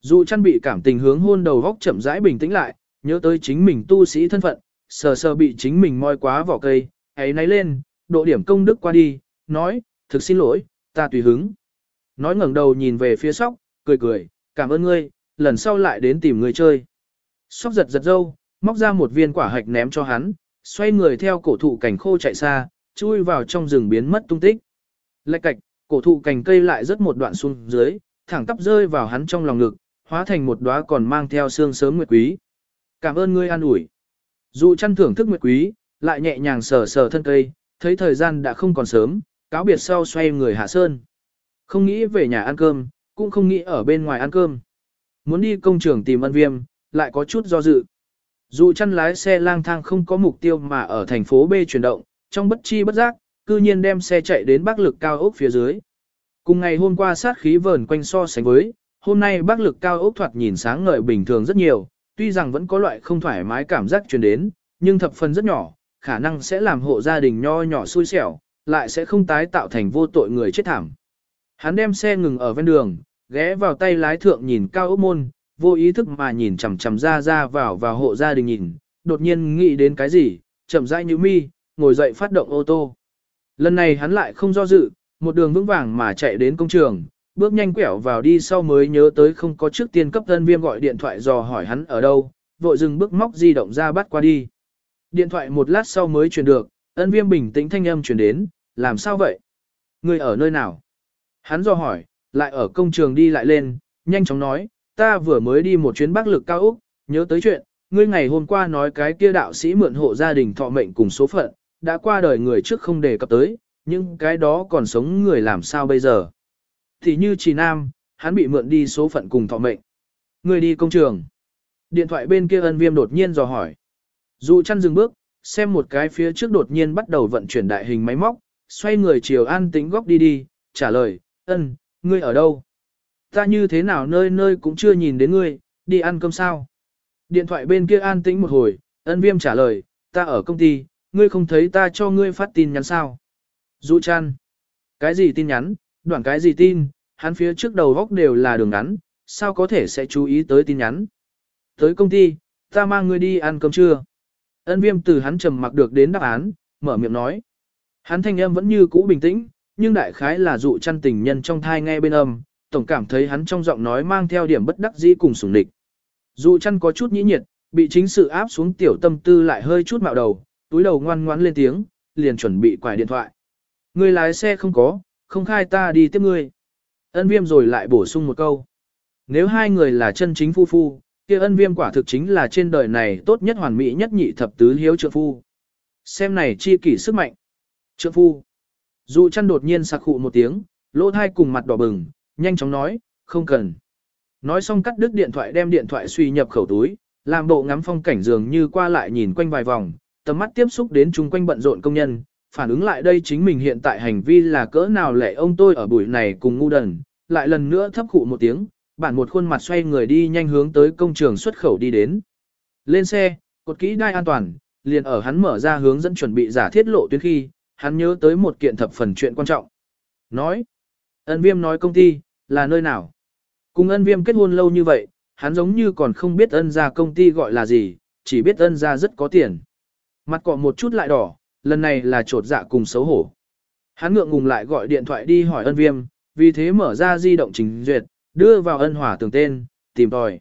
Dụ chăn bị cảm tình hướng hôn đầu góc chậm rãi bình tĩnh lại, nhớ tới chính mình tu sĩ thân phận, sờ sờ bị chính mình moi quá vỏ cây, ấy náy lên, độ điểm công đức qua đi, nói, thực xin lỗi, ta tùy hứng. Nói ngẩng đầu nhìn về phía sóc, cười cười, cảm ơn ngươi, lần sau lại đến tìm người chơi. Sóc giật giật dâu, móc ra một viên quả hạch ném cho hắn, xoay người theo cổ thụ cảnh khô chạy xa, chui vào trong rừng biến mất tung tích. Lạch cạch, cổ thụ cành cây lại rất một đoạn xuống dưới, thẳng tắp rơi vào hắn trong lòng ngực, hóa thành một đóa còn mang theo xương sớm nguyệt quý. Cảm ơn ngươi an ủi. Dù chăn thưởng thức nguyệt quý, lại nhẹ nhàng sờ sờ thân cây, thấy thời gian đã không còn sớm, cáo biệt sau xoay người hạ sơn. Không nghĩ về nhà ăn cơm, cũng không nghĩ ở bên ngoài ăn cơm. Muốn đi công trường tìm ân viêm, lại có chút do dự. Dù chăn lái xe lang thang không có mục tiêu mà ở thành phố B chuyển động, trong bất chi bất giác, cư nhiên đem xe chạy đến bắc lực cao ốc phía dưới. Cùng ngày hôm qua sát khí vờn quanh so sánh với, hôm nay bắc lực cao ốc thoạt nhìn sáng ngời bình thường rất nhiều, tuy rằng vẫn có loại không thoải mái cảm giác truyền đến, nhưng thập phần rất nhỏ, khả năng sẽ làm hộ gia đình nho nhỏ xui xẻo, lại sẽ không tái tạo thành vô tội người chết thảm. Hắn đem xe ngừng ở ven đường, ghé vào tay lái thượng nhìn cao ốc môn, vô ý thức mà nhìn chằm chằm ra ra vào vào hộ gia đình nhìn, đột nhiên nghĩ đến cái gì, chậm rãi như mi, ngồi dậy phát động ô tô. Lần này hắn lại không do dự, một đường vững vàng mà chạy đến công trường, bước nhanh quẹo vào đi sau mới nhớ tới không có trước tiên cấp thân viêm gọi điện thoại dò hỏi hắn ở đâu, vội dừng bước móc di động ra bắt qua đi. Điện thoại một lát sau mới truyền được, ân viêm bình tĩnh thanh âm truyền đến, làm sao vậy? Người ở nơi nào? Hắn dò hỏi, lại ở công trường đi lại lên, nhanh chóng nói, ta vừa mới đi một chuyến bắc lực cao Úc, nhớ tới chuyện, ngươi ngày hôm qua nói cái kia đạo sĩ mượn hộ gia đình thọ mệnh cùng số phận, đã qua đời người trước không đề cập tới, nhưng cái đó còn sống người làm sao bây giờ? Thì như chỉ nam, hắn bị mượn đi số phận cùng thọ mệnh. Người đi công trường. Điện thoại bên kia ân viêm đột nhiên dò hỏi. Dù chăn dừng bước, xem một cái phía trước đột nhiên bắt đầu vận chuyển đại hình máy móc, xoay người chiều an tính góc đi đi, trả lời, ân, ngươi ở đâu? Ta như thế nào nơi nơi cũng chưa nhìn đến ngươi, đi ăn cơm sao? Điện thoại bên kia an tĩnh một hồi, ân viêm trả lời, ta ở công ty, ngươi không thấy ta cho ngươi phát tin nhắn sao? Dụ chăn. Cái gì tin nhắn, đoạn cái gì tin, hắn phía trước đầu góc đều là đường ngắn, sao có thể sẽ chú ý tới tin nhắn? Tới công ty, ta mang ngươi đi ăn cơm trưa. Ân viêm từ hắn trầm mặc được đến đáp án, mở miệng nói. Hắn thanh âm vẫn như cũ bình tĩnh, nhưng đại khái là dụ chăn tình nhân trong thai nghe bên âm, tổng cảm thấy hắn trong giọng nói mang theo điểm bất đắc dĩ cùng sủng địch. dù chăn có chút nhĩ nhiệt, bị chính sự áp xuống tiểu tâm tư lại hơi chút mạo đầu, túi đầu ngoan ngoãn lên tiếng, liền chuẩn bị quải điện thoại. Người lái xe không có, không khai ta đi tiếp ngươi. Ân viêm rồi lại bổ sung một câu. Nếu hai người là chân chính phu phu, kia ân viêm quả thực chính là trên đời này tốt nhất hoàn mỹ nhất nhị thập tứ hiếu trượng phu. Xem này chi kỷ sức mạnh. Trượng phu. Dụ chăn đột nhiên sặc khụ một tiếng, lỗ thai cùng mặt đỏ bừng, nhanh chóng nói, không cần. Nói xong cắt đứt điện thoại đem điện thoại suy nhập khẩu túi, làm bộ ngắm phong cảnh dường như qua lại nhìn quanh vài vòng, tầm mắt tiếp xúc đến chung quanh bận rộn công nhân, phản ứng lại đây chính mình hiện tại hành vi là cỡ nào lệ ông tôi ở buổi này cùng ngu đần, lại lần nữa thấp khụ một tiếng, bản một khuôn mặt xoay người đi nhanh hướng tới công trường xuất khẩu đi đến. Lên xe, cột kỹ đai an toàn, liền ở hắn mở ra hướng dẫn chuẩn bị giả thiết lộ tuyến khi, hắn nhớ tới một kiện thập phần chuyện quan trọng. Nói, ân viêm nói công ty, là nơi nào? Cùng ân viêm kết hôn lâu như vậy, hắn giống như còn không biết ân ra công ty gọi là gì, chỉ biết ân ra rất có tiền. Mặt cọ một chút lại đỏ, lần này là trột dạ cùng xấu hổ. Hắn ngượng ngùng lại gọi điện thoại đi hỏi ân viêm, vì thế mở ra di động trình duyệt, đưa vào ân hỏa tường tên, tìm tòi.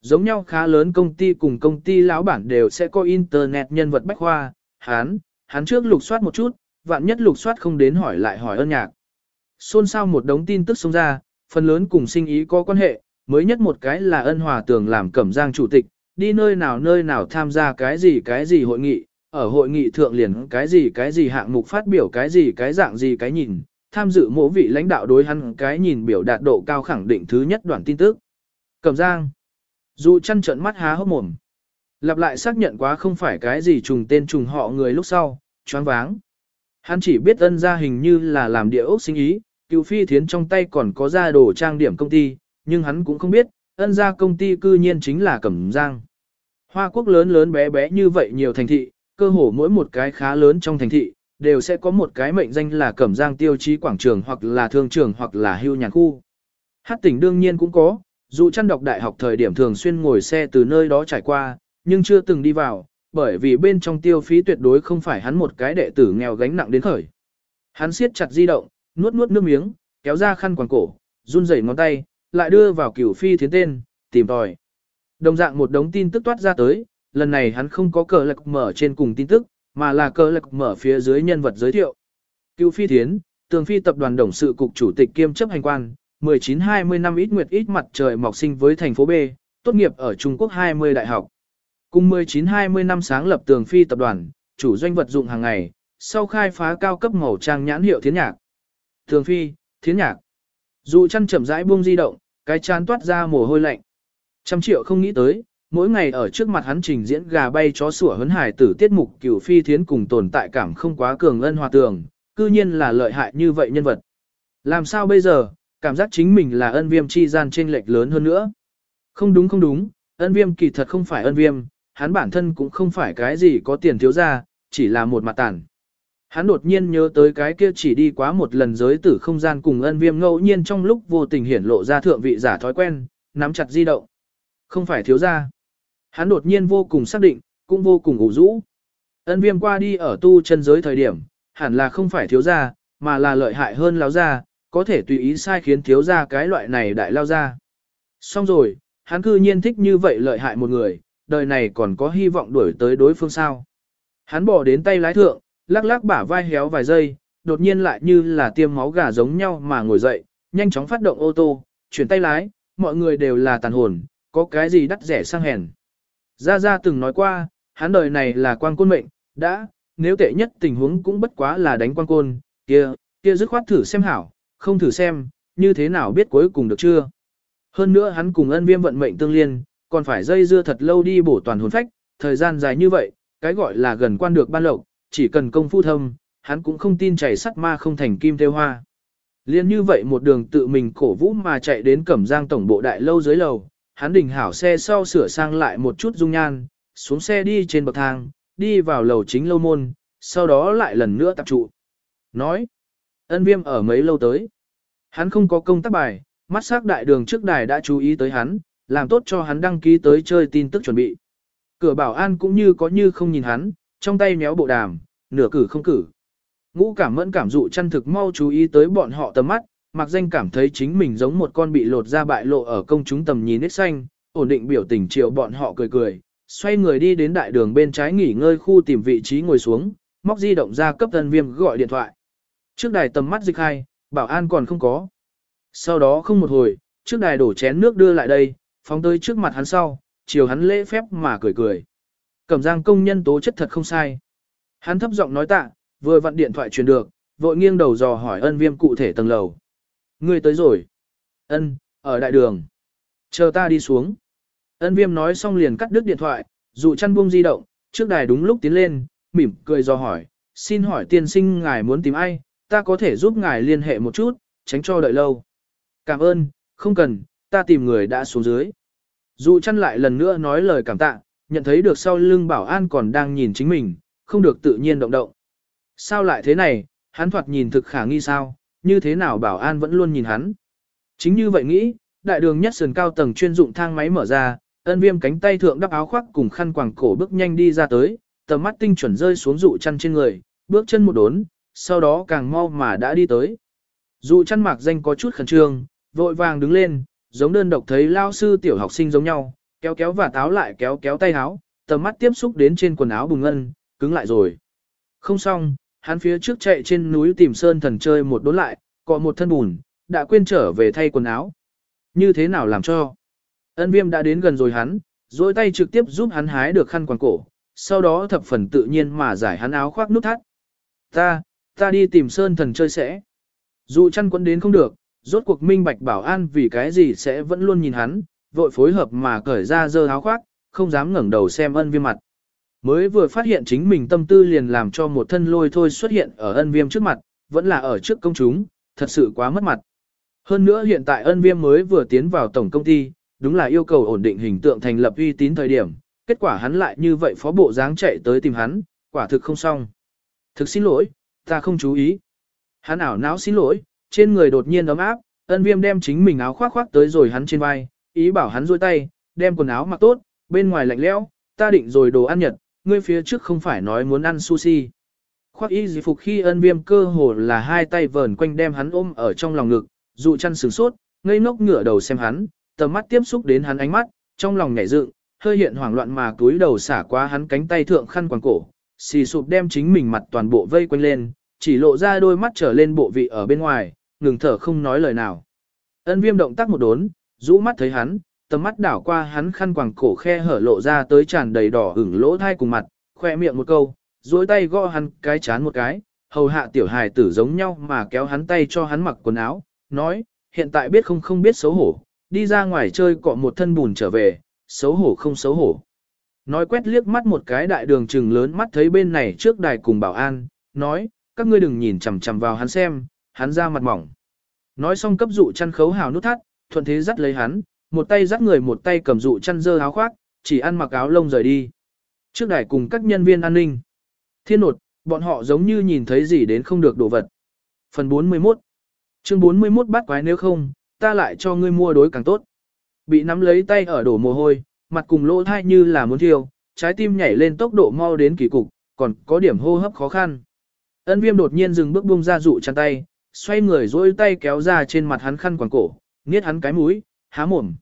Giống nhau khá lớn công ty cùng công ty lão bản đều sẽ có internet nhân vật bách khoa, hắn, hắn trước lục soát một chút, vạn nhất lục soát không đến hỏi lại hỏi ân nhạc. Xôn xao một đống tin tức xông ra, phần lớn cùng sinh ý có quan hệ, mới nhất một cái là ân hòa tường làm cẩm giang chủ tịch, đi nơi nào nơi nào tham gia cái gì cái gì hội nghị, ở hội nghị thượng liền cái gì cái gì hạng mục phát biểu cái gì cái dạng gì cái nhìn, tham dự mỗi vị lãnh đạo đối hắn cái nhìn biểu đạt độ cao khẳng định thứ nhất đoạn tin tức. Cẩm giang, dù chăn trận mắt há hốc mồm, lặp lại xác nhận quá không phải cái gì trùng tên trùng họ người lúc sau, choáng váng. Hắn chỉ biết ân gia hình như là làm địa ốc sinh ý, cựu phi thiến trong tay còn có ra đồ trang điểm công ty, nhưng hắn cũng không biết, ân ra công ty cư nhiên chính là Cẩm Giang. Hoa quốc lớn lớn bé bé như vậy nhiều thành thị, cơ hồ mỗi một cái khá lớn trong thành thị, đều sẽ có một cái mệnh danh là Cẩm Giang tiêu chí quảng trường hoặc là thương trường hoặc là hưu nhàn khu. Hát tỉnh đương nhiên cũng có, dù chăn đọc đại học thời điểm thường xuyên ngồi xe từ nơi đó trải qua, nhưng chưa từng đi vào, bởi vì bên trong tiêu phí tuyệt đối không phải hắn một cái đệ tử nghèo gánh nặng đến khởi. Hắn siết chặt di động, nuốt nuốt nước miếng, kéo ra khăn quàng cổ, run rẩy ngón tay, lại đưa vào cửu phi thiến tên, tìm tòi. Đồng dạng một đống tin tức toát ra tới, lần này hắn không có cờ lạc mở trên cùng tin tức, mà là cờ lạc mở phía dưới nhân vật giới thiệu. Cửu phi thiến, tường phi tập đoàn đồng sự cục chủ tịch kiêm chấp hành quan, 19-20 năm ít nguyệt ít mặt trời mọc sinh với thành phố B, tốt nghiệp ở Trung Quốc 20 đại học. Cùng 19-20 năm sáng lập tường phi tập đoàn, chủ doanh vật dụng hàng ngày, sau khai phá cao cấp màu trang nhãn hiệu thiến nhạc. Thường phi, thiến nhạc. Dù chăn chậm rãi buông di động, cái chán toát ra mồ hôi lạnh. Trăm triệu không nghĩ tới, mỗi ngày ở trước mặt hắn trình diễn gà bay chó sủa hấn hải tử tiết mục cửu phi thiến cùng tồn tại cảm không quá cường ân hòa tường, cư nhiên là lợi hại như vậy nhân vật. Làm sao bây giờ, cảm giác chính mình là ân viêm chi gian trên lệch lớn hơn nữa. Không đúng không đúng, ân viêm kỳ thật không phải ân viêm, hắn bản thân cũng không phải cái gì có tiền thiếu ra, chỉ là một mặt tàn. Hắn đột nhiên nhớ tới cái kia chỉ đi quá một lần giới tử không gian cùng ân viêm ngẫu nhiên trong lúc vô tình hiển lộ ra thượng vị giả thói quen, nắm chặt di động. Không phải thiếu ra. Hắn đột nhiên vô cùng xác định, cũng vô cùng ủ rũ. Ân viêm qua đi ở tu chân giới thời điểm, hẳn là không phải thiếu ra, mà là lợi hại hơn lao ra, có thể tùy ý sai khiến thiếu ra cái loại này đại lao ra. Xong rồi, hắn cư nhiên thích như vậy lợi hại một người, đời này còn có hy vọng đuổi tới đối phương sao. Hắn bỏ đến tay lái thượng, lắc lắc bả vai héo vài giây, đột nhiên lại như là tiêm máu gà giống nhau mà ngồi dậy, nhanh chóng phát động ô tô, chuyển tay lái, mọi người đều là tàn hồn, có cái gì đắt rẻ sang hèn. Gia Gia từng nói qua, hắn đời này là quan côn mệnh, đã, nếu tệ nhất tình huống cũng bất quá là đánh quan côn, kia, kia dứt khoát thử xem hảo, không thử xem, như thế nào biết cuối cùng được chưa. Hơn nữa hắn cùng ân viêm vận mệnh tương liên, còn phải dây dưa thật lâu đi bổ toàn hồn phách, thời gian dài như vậy, cái gọi là gần quan được ban lộc, chỉ cần công phu thâm, hắn cũng không tin chảy sắt ma không thành kim theo hoa. Liên như vậy một đường tự mình cổ vũ mà chạy đến Cẩm Giang tổng bộ đại lâu dưới lầu, hắn đình hảo xe sau sửa sang lại một chút dung nhan, xuống xe đi trên bậc thang, đi vào lầu chính lâu môn, sau đó lại lần nữa tập trụ. Nói, ân viêm ở mấy lâu tới. Hắn không có công tác bài, mắt sắc đại đường trước đài đã chú ý tới hắn, làm tốt cho hắn đăng ký tới chơi tin tức chuẩn bị. Cửa bảo an cũng như có như không nhìn hắn, trong tay méo bộ đàm, nửa cử không cử. Ngũ cảm mẫn cảm dụ chăn thực mau chú ý tới bọn họ tầm mắt, mặc danh cảm thấy chính mình giống một con bị lột ra bại lộ ở công chúng tầm nhìn nít xanh, ổn định biểu tình chiều bọn họ cười cười, xoay người đi đến đại đường bên trái nghỉ ngơi khu tìm vị trí ngồi xuống, móc di động ra cấp tân viêm gọi điện thoại. Trước đài tầm mắt dịch hai, bảo an còn không có. Sau đó không một hồi, trước đài đổ chén nước đưa lại đây, phóng tới trước mặt hắn sau, chiều hắn lễ phép mà cười cười. Cẩm giang công nhân tố chất thật không sai. Hắn thấp giọng nói tạ, vừa vặn điện thoại truyền được, vội nghiêng đầu dò hỏi ân viêm cụ thể tầng lầu. Ngươi tới rồi. Ân, ở đại đường. Chờ ta đi xuống. Ân viêm nói xong liền cắt đứt điện thoại, dụ chăn buông di động, trước đài đúng lúc tiến lên, mỉm cười dò hỏi, xin hỏi tiên sinh ngài muốn tìm ai, ta có thể giúp ngài liên hệ một chút, tránh cho đợi lâu. Cảm ơn, không cần, ta tìm người đã xuống dưới. Dụ chăn lại lần nữa nói lời cảm tạ, nhận thấy được sau lưng bảo an còn đang nhìn chính mình, không được tự nhiên động động. Sao lại thế này, hắn thoạt nhìn thực khả nghi sao, như thế nào bảo an vẫn luôn nhìn hắn. Chính như vậy nghĩ, đại đường nhất sườn cao tầng chuyên dụng thang máy mở ra, ân viêm cánh tay thượng đắp áo khoác cùng khăn quàng cổ bước nhanh đi ra tới, tầm mắt tinh chuẩn rơi xuống dụ chăn trên người, bước chân một đốn, sau đó càng mau mà đã đi tới. Dụ chăn mạc danh có chút khẩn trương, vội vàng đứng lên, giống đơn độc thấy lao sư tiểu học sinh giống nhau, kéo kéo và táo lại kéo kéo tay áo, tầm mắt tiếp xúc đến trên quần áo bùng ngân, cứng lại rồi. Không xong, hắn phía trước chạy trên núi tìm sơn thần chơi một đốn lại, có một thân bùn, đã quên trở về thay quần áo. Như thế nào làm cho? Ân viêm đã đến gần rồi hắn, dối tay trực tiếp giúp hắn hái được khăn quàng cổ, sau đó thập phần tự nhiên mà giải hắn áo khoác nút thắt. Ta, ta đi tìm sơn thần chơi sẽ. Dù chăn quấn đến không được, rốt cuộc minh bạch bảo an vì cái gì sẽ vẫn luôn nhìn hắn, vội phối hợp mà cởi ra dơ áo khoác, không dám ngẩng đầu xem ân viêm mặt. Mới vừa phát hiện chính mình tâm tư liền làm cho một thân lôi thôi xuất hiện ở ân viêm trước mặt, vẫn là ở trước công chúng, thật sự quá mất mặt. Hơn nữa hiện tại ân viêm mới vừa tiến vào tổng công ty, đúng là yêu cầu ổn định hình tượng thành lập uy tín thời điểm, kết quả hắn lại như vậy phó bộ dáng chạy tới tìm hắn, quả thực không xong. Thực xin lỗi, ta không chú ý. Hắn ảo não xin lỗi, trên người đột nhiên ấm áp, ân viêm đem chính mình áo khoác khoác tới rồi hắn trên vai, ý bảo hắn duỗi tay, đem quần áo mặc tốt, bên ngoài lạnh lẽo, ta định rồi đồ ăn nhật, ngươi phía trước không phải nói muốn ăn sushi. Khoác y gì phục khi ân viêm cơ hồ là hai tay vờn quanh đem hắn ôm ở trong lòng ngực, dụ chăn sửng sốt, ngây ngốc ngửa đầu xem hắn, tầm mắt tiếp xúc đến hắn ánh mắt, trong lòng nhảy dựng, hơi hiện hoảng loạn mà túi đầu xả qua hắn cánh tay thượng khăn quàng cổ, xì sụp đem chính mình mặt toàn bộ vây quanh lên, chỉ lộ ra đôi mắt trở lên bộ vị ở bên ngoài, ngừng thở không nói lời nào. Ân viêm động tác một đốn, rũ mắt thấy hắn, tầm mắt đảo qua hắn khăn quàng cổ khe hở lộ ra tới tràn đầy đỏ ửng lỗ thai cùng mặt, khoe miệng một câu, duỗi tay gõ hắn cái chán một cái, hầu hạ tiểu hài tử giống nhau mà kéo hắn tay cho hắn mặc quần áo, nói, hiện tại biết không không biết xấu hổ, đi ra ngoài chơi cọ một thân bùn trở về, xấu hổ không xấu hổ. Nói quét liếc mắt một cái đại đường trừng lớn mắt thấy bên này trước đài cùng bảo an, nói, các ngươi đừng nhìn chằm chằm vào hắn xem, hắn ra mặt mỏng. Nói xong cấp dụ chăn khấu hào nút thắt, thuận thế dắt lấy hắn, một tay dắt người một tay cầm dụ chăn dơ áo khoác, chỉ ăn mặc áo lông rời đi. Trước đài cùng các nhân viên an ninh. Thiên nột, bọn họ giống như nhìn thấy gì đến không được đồ vật. Phần 41 Chương 41 bắt quái nếu không, ta lại cho ngươi mua đối càng tốt. Bị nắm lấy tay ở đổ mồ hôi, mặt cùng lỗ thai như là muốn thiêu, trái tim nhảy lên tốc độ mau đến kỳ cục, còn có điểm hô hấp khó khăn. Ân viêm đột nhiên dừng bước buông ra dụ chăn tay, xoay người dối tay kéo ra trên mặt hắn khăn quàng cổ, niết hắn cái mũi, há mồm.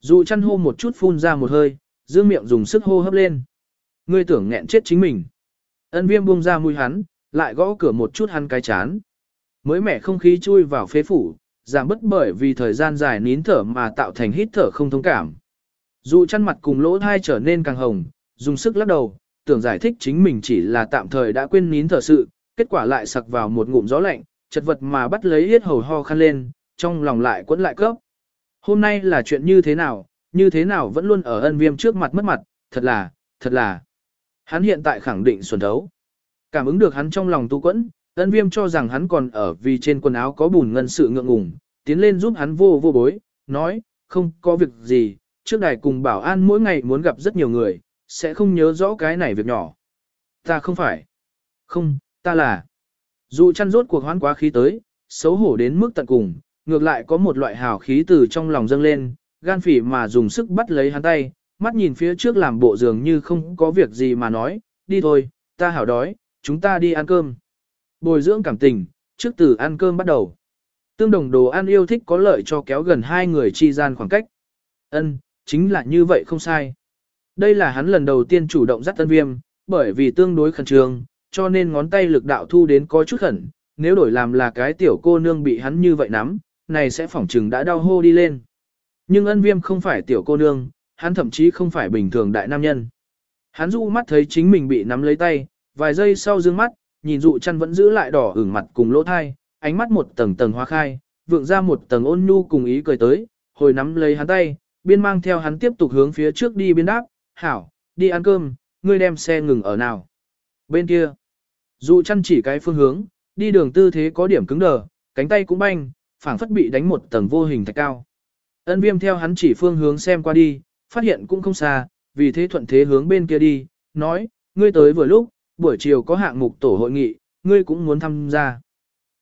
Dụ chăn hô một chút phun ra một hơi, dương miệng dùng sức hô hấp lên. Ngươi tưởng nghẹn chết chính mình. Ân viêm buông ra mũi hắn, lại gõ cửa một chút hắn cái chán. Mới mẻ không khí chui vào phế phủ, giảm bất bởi vì thời gian dài nín thở mà tạo thành hít thở không thông cảm. Dụ chăn mặt cùng lỗ thai trở nên càng hồng, dùng sức lắc đầu, tưởng giải thích chính mình chỉ là tạm thời đã quên nín thở sự, kết quả lại sặc vào một ngụm gió lạnh, chật vật mà bắt lấy yết hầu ho khăn lên, trong lòng lại quẫn lại cấp. Hôm nay là chuyện như thế nào, như thế nào vẫn luôn ở ân viêm trước mặt mất mặt, thật là, thật là. Hắn hiện tại khẳng định xuẩn thấu. Cảm ứng được hắn trong lòng tu quẫn, ân viêm cho rằng hắn còn ở vì trên quần áo có bùn ngân sự ngượng ngùng, tiến lên giúp hắn vô vô bối, nói, không có việc gì, trước đài cùng bảo an mỗi ngày muốn gặp rất nhiều người, sẽ không nhớ rõ cái này việc nhỏ. Ta không phải. Không, ta là. Dù chăn rốt cuộc hoán quá khí tới, xấu hổ đến mức tận cùng, ngược lại có một loại hào khí từ trong lòng dâng lên, gan phỉ mà dùng sức bắt lấy hắn tay, mắt nhìn phía trước làm bộ dường như không có việc gì mà nói, đi thôi, ta hảo đói, chúng ta đi ăn cơm. Bồi dưỡng cảm tình, trước từ ăn cơm bắt đầu. Tương đồng đồ ăn yêu thích có lợi cho kéo gần hai người chi gian khoảng cách. Ân, chính là như vậy không sai. Đây là hắn lần đầu tiên chủ động dắt tân viêm, bởi vì tương đối khẩn trương, cho nên ngón tay lực đạo thu đến có chút khẩn, nếu đổi làm là cái tiểu cô nương bị hắn như vậy nắm, này sẽ phỏng chừng đã đau hô đi lên. Nhưng ân viêm không phải tiểu cô nương, hắn thậm chí không phải bình thường đại nam nhân. Hắn dụ mắt thấy chính mình bị nắm lấy tay, vài giây sau dương mắt, nhìn dụ chăn vẫn giữ lại đỏ ửng mặt cùng lỗ thai, ánh mắt một tầng tầng hoa khai, vượng ra một tầng ôn nhu cùng ý cười tới, hồi nắm lấy hắn tay, biên mang theo hắn tiếp tục hướng phía trước đi biên đáp, hảo, đi ăn cơm, ngươi đem xe ngừng ở nào. Bên kia, dụ chăn chỉ cái phương hướng, đi đường tư thế có điểm cứng đờ, cánh tay cũng banh, phảng phất bị đánh một tầng vô hình thạch cao. Ân viêm theo hắn chỉ phương hướng xem qua đi, phát hiện cũng không xa, vì thế thuận thế hướng bên kia đi, nói, ngươi tới vừa lúc, buổi chiều có hạng mục tổ hội nghị, ngươi cũng muốn tham gia.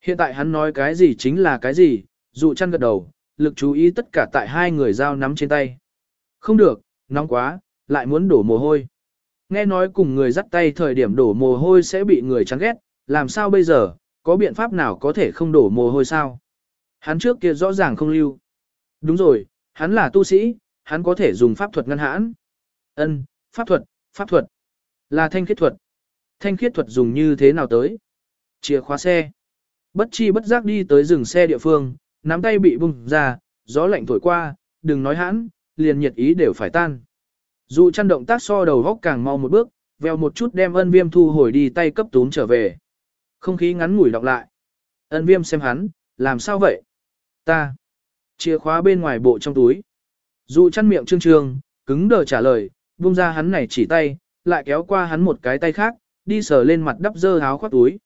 Hiện tại hắn nói cái gì chính là cái gì, dụ chăn gật đầu, lực chú ý tất cả tại hai người giao nắm trên tay. Không được, nóng quá, lại muốn đổ mồ hôi. Nghe nói cùng người dắt tay thời điểm đổ mồ hôi sẽ bị người chán ghét, làm sao bây giờ, có biện pháp nào có thể không đổ mồ hôi sao? Hắn trước kia rõ ràng không lưu. Đúng rồi, hắn là tu sĩ, hắn có thể dùng pháp thuật ngăn hãn. Ân, pháp thuật, pháp thuật. Là thanh khiết thuật. Thanh khiết thuật dùng như thế nào tới? Chìa khóa xe. Bất chi bất giác đi tới rừng xe địa phương, nắm tay bị bung ra, gió lạnh thổi qua, đừng nói hãn, liền nhiệt ý đều phải tan. Dù chăn động tác so đầu góc càng mau một bước, veo một chút đem ân viêm thu hồi đi tay cấp tún trở về. Không khí ngắn ngủi đọc lại. Ân viêm xem hắn, làm sao vậy? Ta. Chìa khóa bên ngoài bộ trong túi. Dù chăn miệng trương trương, cứng đờ trả lời, buông ra hắn này chỉ tay, lại kéo qua hắn một cái tay khác, đi sờ lên mặt đắp dơ háo khoác túi.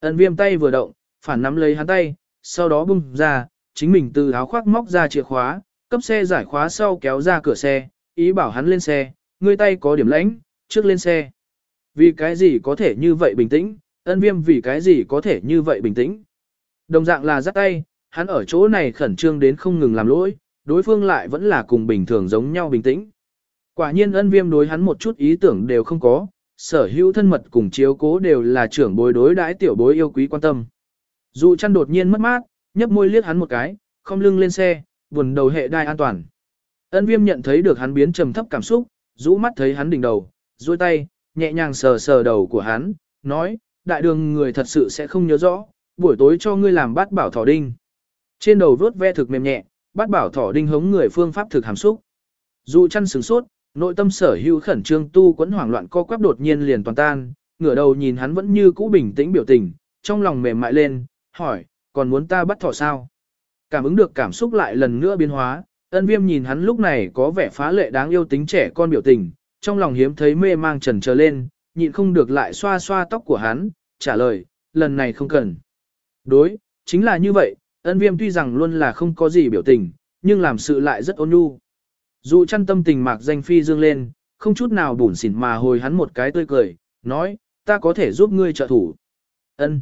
Ân viêm tay vừa động, phản nắm lấy hắn tay, sau đó bung ra, chính mình từ áo khoác móc ra chìa khóa, cấp xe giải khóa sau kéo ra cửa xe, ý bảo hắn lên xe, người tay có điểm lãnh, trước lên xe. Vì cái gì có thể như vậy bình tĩnh, ân viêm vì cái gì có thể như vậy bình tĩnh. Đồng dạng là dắt tay, hắn ở chỗ này khẩn trương đến không ngừng làm lỗi, đối phương lại vẫn là cùng bình thường giống nhau bình tĩnh. Quả nhiên ân viêm đối hắn một chút ý tưởng đều không có, sở hữu thân mật cùng chiếu cố đều là trưởng bối đối đãi tiểu bối yêu quý quan tâm. Dù chăn đột nhiên mất mát, nhấp môi liếc hắn một cái, không lưng lên xe, buồn đầu hệ đai an toàn. Ân viêm nhận thấy được hắn biến trầm thấp cảm xúc, rũ mắt thấy hắn đỉnh đầu, duỗi tay, nhẹ nhàng sờ sờ đầu của hắn, nói, đại đường người thật sự sẽ không nhớ rõ, buổi tối cho ngươi làm bát bảo thỏ đinh. Trên đầu vớt ve thực mềm nhẹ, bát bảo thỏ đinh hống người phương pháp thực hàm xúc. Dù chăn sừng sốt, nội tâm sở hữu khẩn trương tu quẫn hoảng loạn co quắp đột nhiên liền toàn tan, ngửa đầu nhìn hắn vẫn như cũ bình tĩnh biểu tình, trong lòng mềm mại lên, hỏi, còn muốn ta bắt thỏ sao? Cảm ứng được cảm xúc lại lần nữa biến hóa, ân viêm nhìn hắn lúc này có vẻ phá lệ đáng yêu tính trẻ con biểu tình, trong lòng hiếm thấy mê mang trần trở lên, nhịn không được lại xoa xoa tóc của hắn, trả lời, lần này không cần. Đối, chính là như vậy, ân viêm tuy rằng luôn là không có gì biểu tình, nhưng làm sự lại rất ôn nhu. Dù chăn tâm tình mạc danh phi dương lên, không chút nào bủn xỉn mà hồi hắn một cái tươi cười, nói, ta có thể giúp ngươi trợ thủ. ân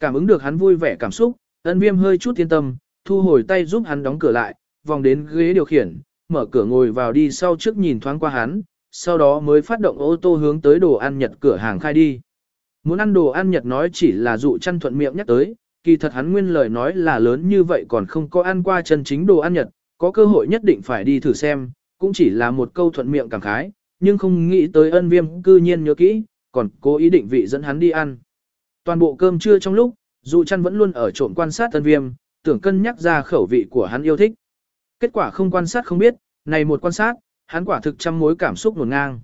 Cảm ứng được hắn vui vẻ cảm xúc, ân viêm hơi chút yên tâm, thu hồi tay giúp hắn đóng cửa lại, vòng đến ghế điều khiển, mở cửa ngồi vào đi sau trước nhìn thoáng qua hắn, sau đó mới phát động ô tô hướng tới đồ ăn Nhật cửa hàng khai đi. Muốn ăn đồ ăn Nhật nói chỉ là dụ chăn thuận miệng nhắc tới, kỳ thật hắn nguyên lời nói là lớn như vậy còn không có ăn qua chân chính đồ ăn Nhật, có cơ hội nhất định phải đi thử xem, cũng chỉ là một câu thuận miệng cảm khái, nhưng không nghĩ tới ân viêm cư nhiên nhớ kỹ, còn cố ý định vị dẫn hắn đi ăn. Toàn bộ cơm trưa trong lúc, dụ chăn vẫn luôn ở trộm quan sát ân viêm, tưởng cân nhắc ra khẩu vị của hắn yêu thích. Kết quả không quan sát không biết, này một quan sát, hắn quả thực trăm mối cảm xúc nguồn ngang.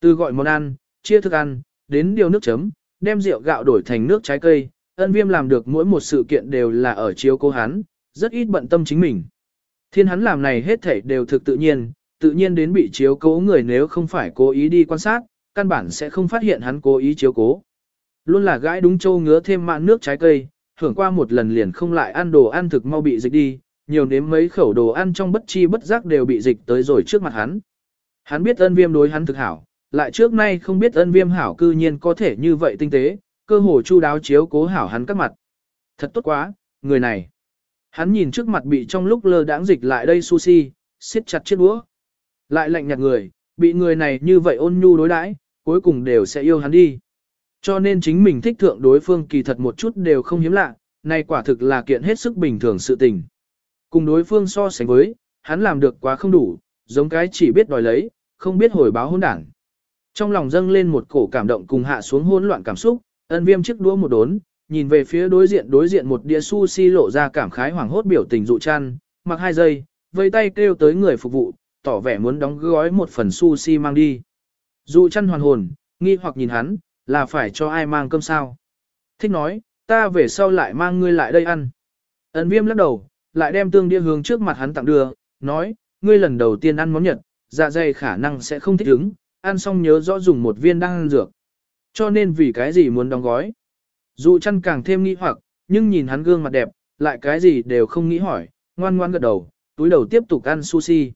Từ gọi món ăn, chia thức ăn, đến điều nước chấm, đem rượu gạo đổi thành nước trái cây, ân viêm làm được mỗi một sự kiện đều là ở chiếu cố hắn, rất ít bận tâm chính mình. Thiên hắn làm này hết thảy đều thực tự nhiên, tự nhiên đến bị chiếu cố người nếu không phải cố ý đi quan sát, căn bản sẽ không phát hiện hắn cố ý chiếu cố. Luôn là gãi đúng châu ngứa thêm mạn nước trái cây, hưởng qua một lần liền không lại ăn đồ ăn thực mau bị dịch đi, nhiều nếm mấy khẩu đồ ăn trong bất chi bất giác đều bị dịch tới rồi trước mặt hắn. Hắn biết ân viêm đối hắn thực hảo, lại trước nay không biết ân viêm hảo cư nhiên có thể như vậy tinh tế, cơ hồ chu đáo chiếu cố hảo hắn các mặt. Thật tốt quá, người này. Hắn nhìn trước mặt bị trong lúc lơ đãng dịch lại đây sushi, siết chặt chiếc đũa. Lại lạnh nhạt người, bị người này như vậy ôn nhu đối đãi, cuối cùng đều sẽ yêu hắn đi. Cho nên chính mình thích thượng đối phương kỳ thật một chút đều không hiếm lạ, này quả thực là kiện hết sức bình thường sự tình. Cùng đối phương so sánh với, hắn làm được quá không đủ, giống cái chỉ biết đòi lấy, không biết hồi báo hôn đảng. Trong lòng dâng lên một cổ cảm động cùng hạ xuống hỗn loạn cảm xúc, ân viêm chiếc đũa một đốn, nhìn về phía đối diện đối diện một đĩa sushi lộ ra cảm khái hoảng hốt biểu tình dụ chăn, mặc hai giây, vây tay kêu tới người phục vụ, tỏ vẻ muốn đóng gói một phần sushi mang đi. Dụ chăn hoàn hồn, nghi hoặc nhìn hắn, là phải cho ai mang cơm sao. Thích nói, ta về sau lại mang ngươi lại đây ăn. Ấn viêm lắc đầu, lại đem tương đĩa hướng trước mặt hắn tặng đưa, nói, ngươi lần đầu tiên ăn món Nhật, dạ dày khả năng sẽ không thích ứng, ăn xong nhớ rõ dùng một viên đang ăn dược. Cho nên vì cái gì muốn đóng gói. Dụ chăn càng thêm nghi hoặc, nhưng nhìn hắn gương mặt đẹp, lại cái gì đều không nghĩ hỏi, ngoan ngoan gật đầu, túi đầu tiếp tục ăn sushi.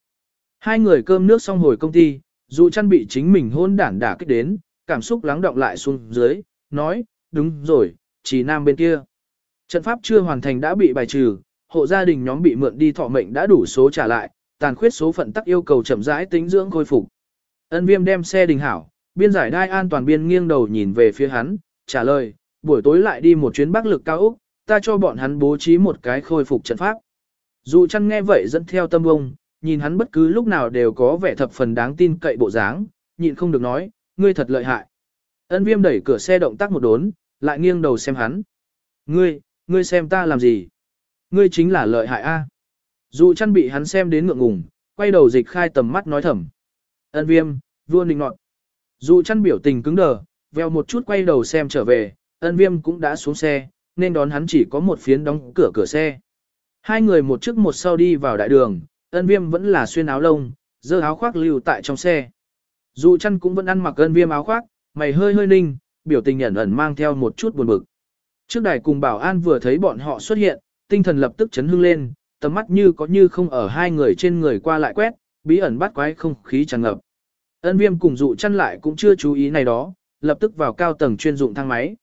Hai người cơm nước xong hồi công ty, dụ chăn bị chính mình hôn đản đả kích đến, cảm xúc lắng động lại xuống dưới, nói, đúng rồi, chỉ nam bên kia. Trận pháp chưa hoàn thành đã bị bài trừ, hộ gia đình nhóm bị mượn đi thọ mệnh đã đủ số trả lại, tàn khuyết số phận tắc yêu cầu chậm rãi tính dưỡng khôi phục. Ân viêm đem xe đình hảo, biên giải đai an toàn biên nghiêng đầu nhìn về phía hắn, trả lời, buổi tối lại đi một chuyến bắc lực cao Úc, ta cho bọn hắn bố trí một cái khôi phục trận pháp. Dù chăn nghe vậy dẫn theo tâm bông, nhìn hắn bất cứ lúc nào đều có vẻ thập phần đáng tin cậy bộ dáng, nhịn không được nói, ngươi thật lợi hại. Ân viêm đẩy cửa xe động tác một đốn, lại nghiêng đầu xem hắn. Ngươi, ngươi xem ta làm gì? Ngươi chính là lợi hại A. Dù chăn bị hắn xem đến ngượng ngùng, quay đầu dịch khai tầm mắt nói thầm. Ân viêm, vua nịnh nọt. Dù chăn biểu tình cứng đờ, veo một chút quay đầu xem trở về, ân viêm cũng đã xuống xe, nên đón hắn chỉ có một phiến đóng cửa cửa xe. Hai người một trước một sau đi vào đại đường, ân viêm vẫn là xuyên áo lông, dơ áo khoác lưu tại trong xe. Dù chăn cũng vẫn ăn mặc ân viêm áo khoác, mày hơi hơi ninh, biểu tình ẩn ẩn mang theo một chút buồn bực. Trước đài cùng bảo an vừa thấy bọn họ xuất hiện, tinh thần lập tức chấn hưng lên, tầm mắt như có như không ở hai người trên người qua lại quét, bí ẩn bắt quái không khí tràn ngập. Ân viêm cùng dụ chăn lại cũng chưa chú ý này đó, lập tức vào cao tầng chuyên dụng thang máy.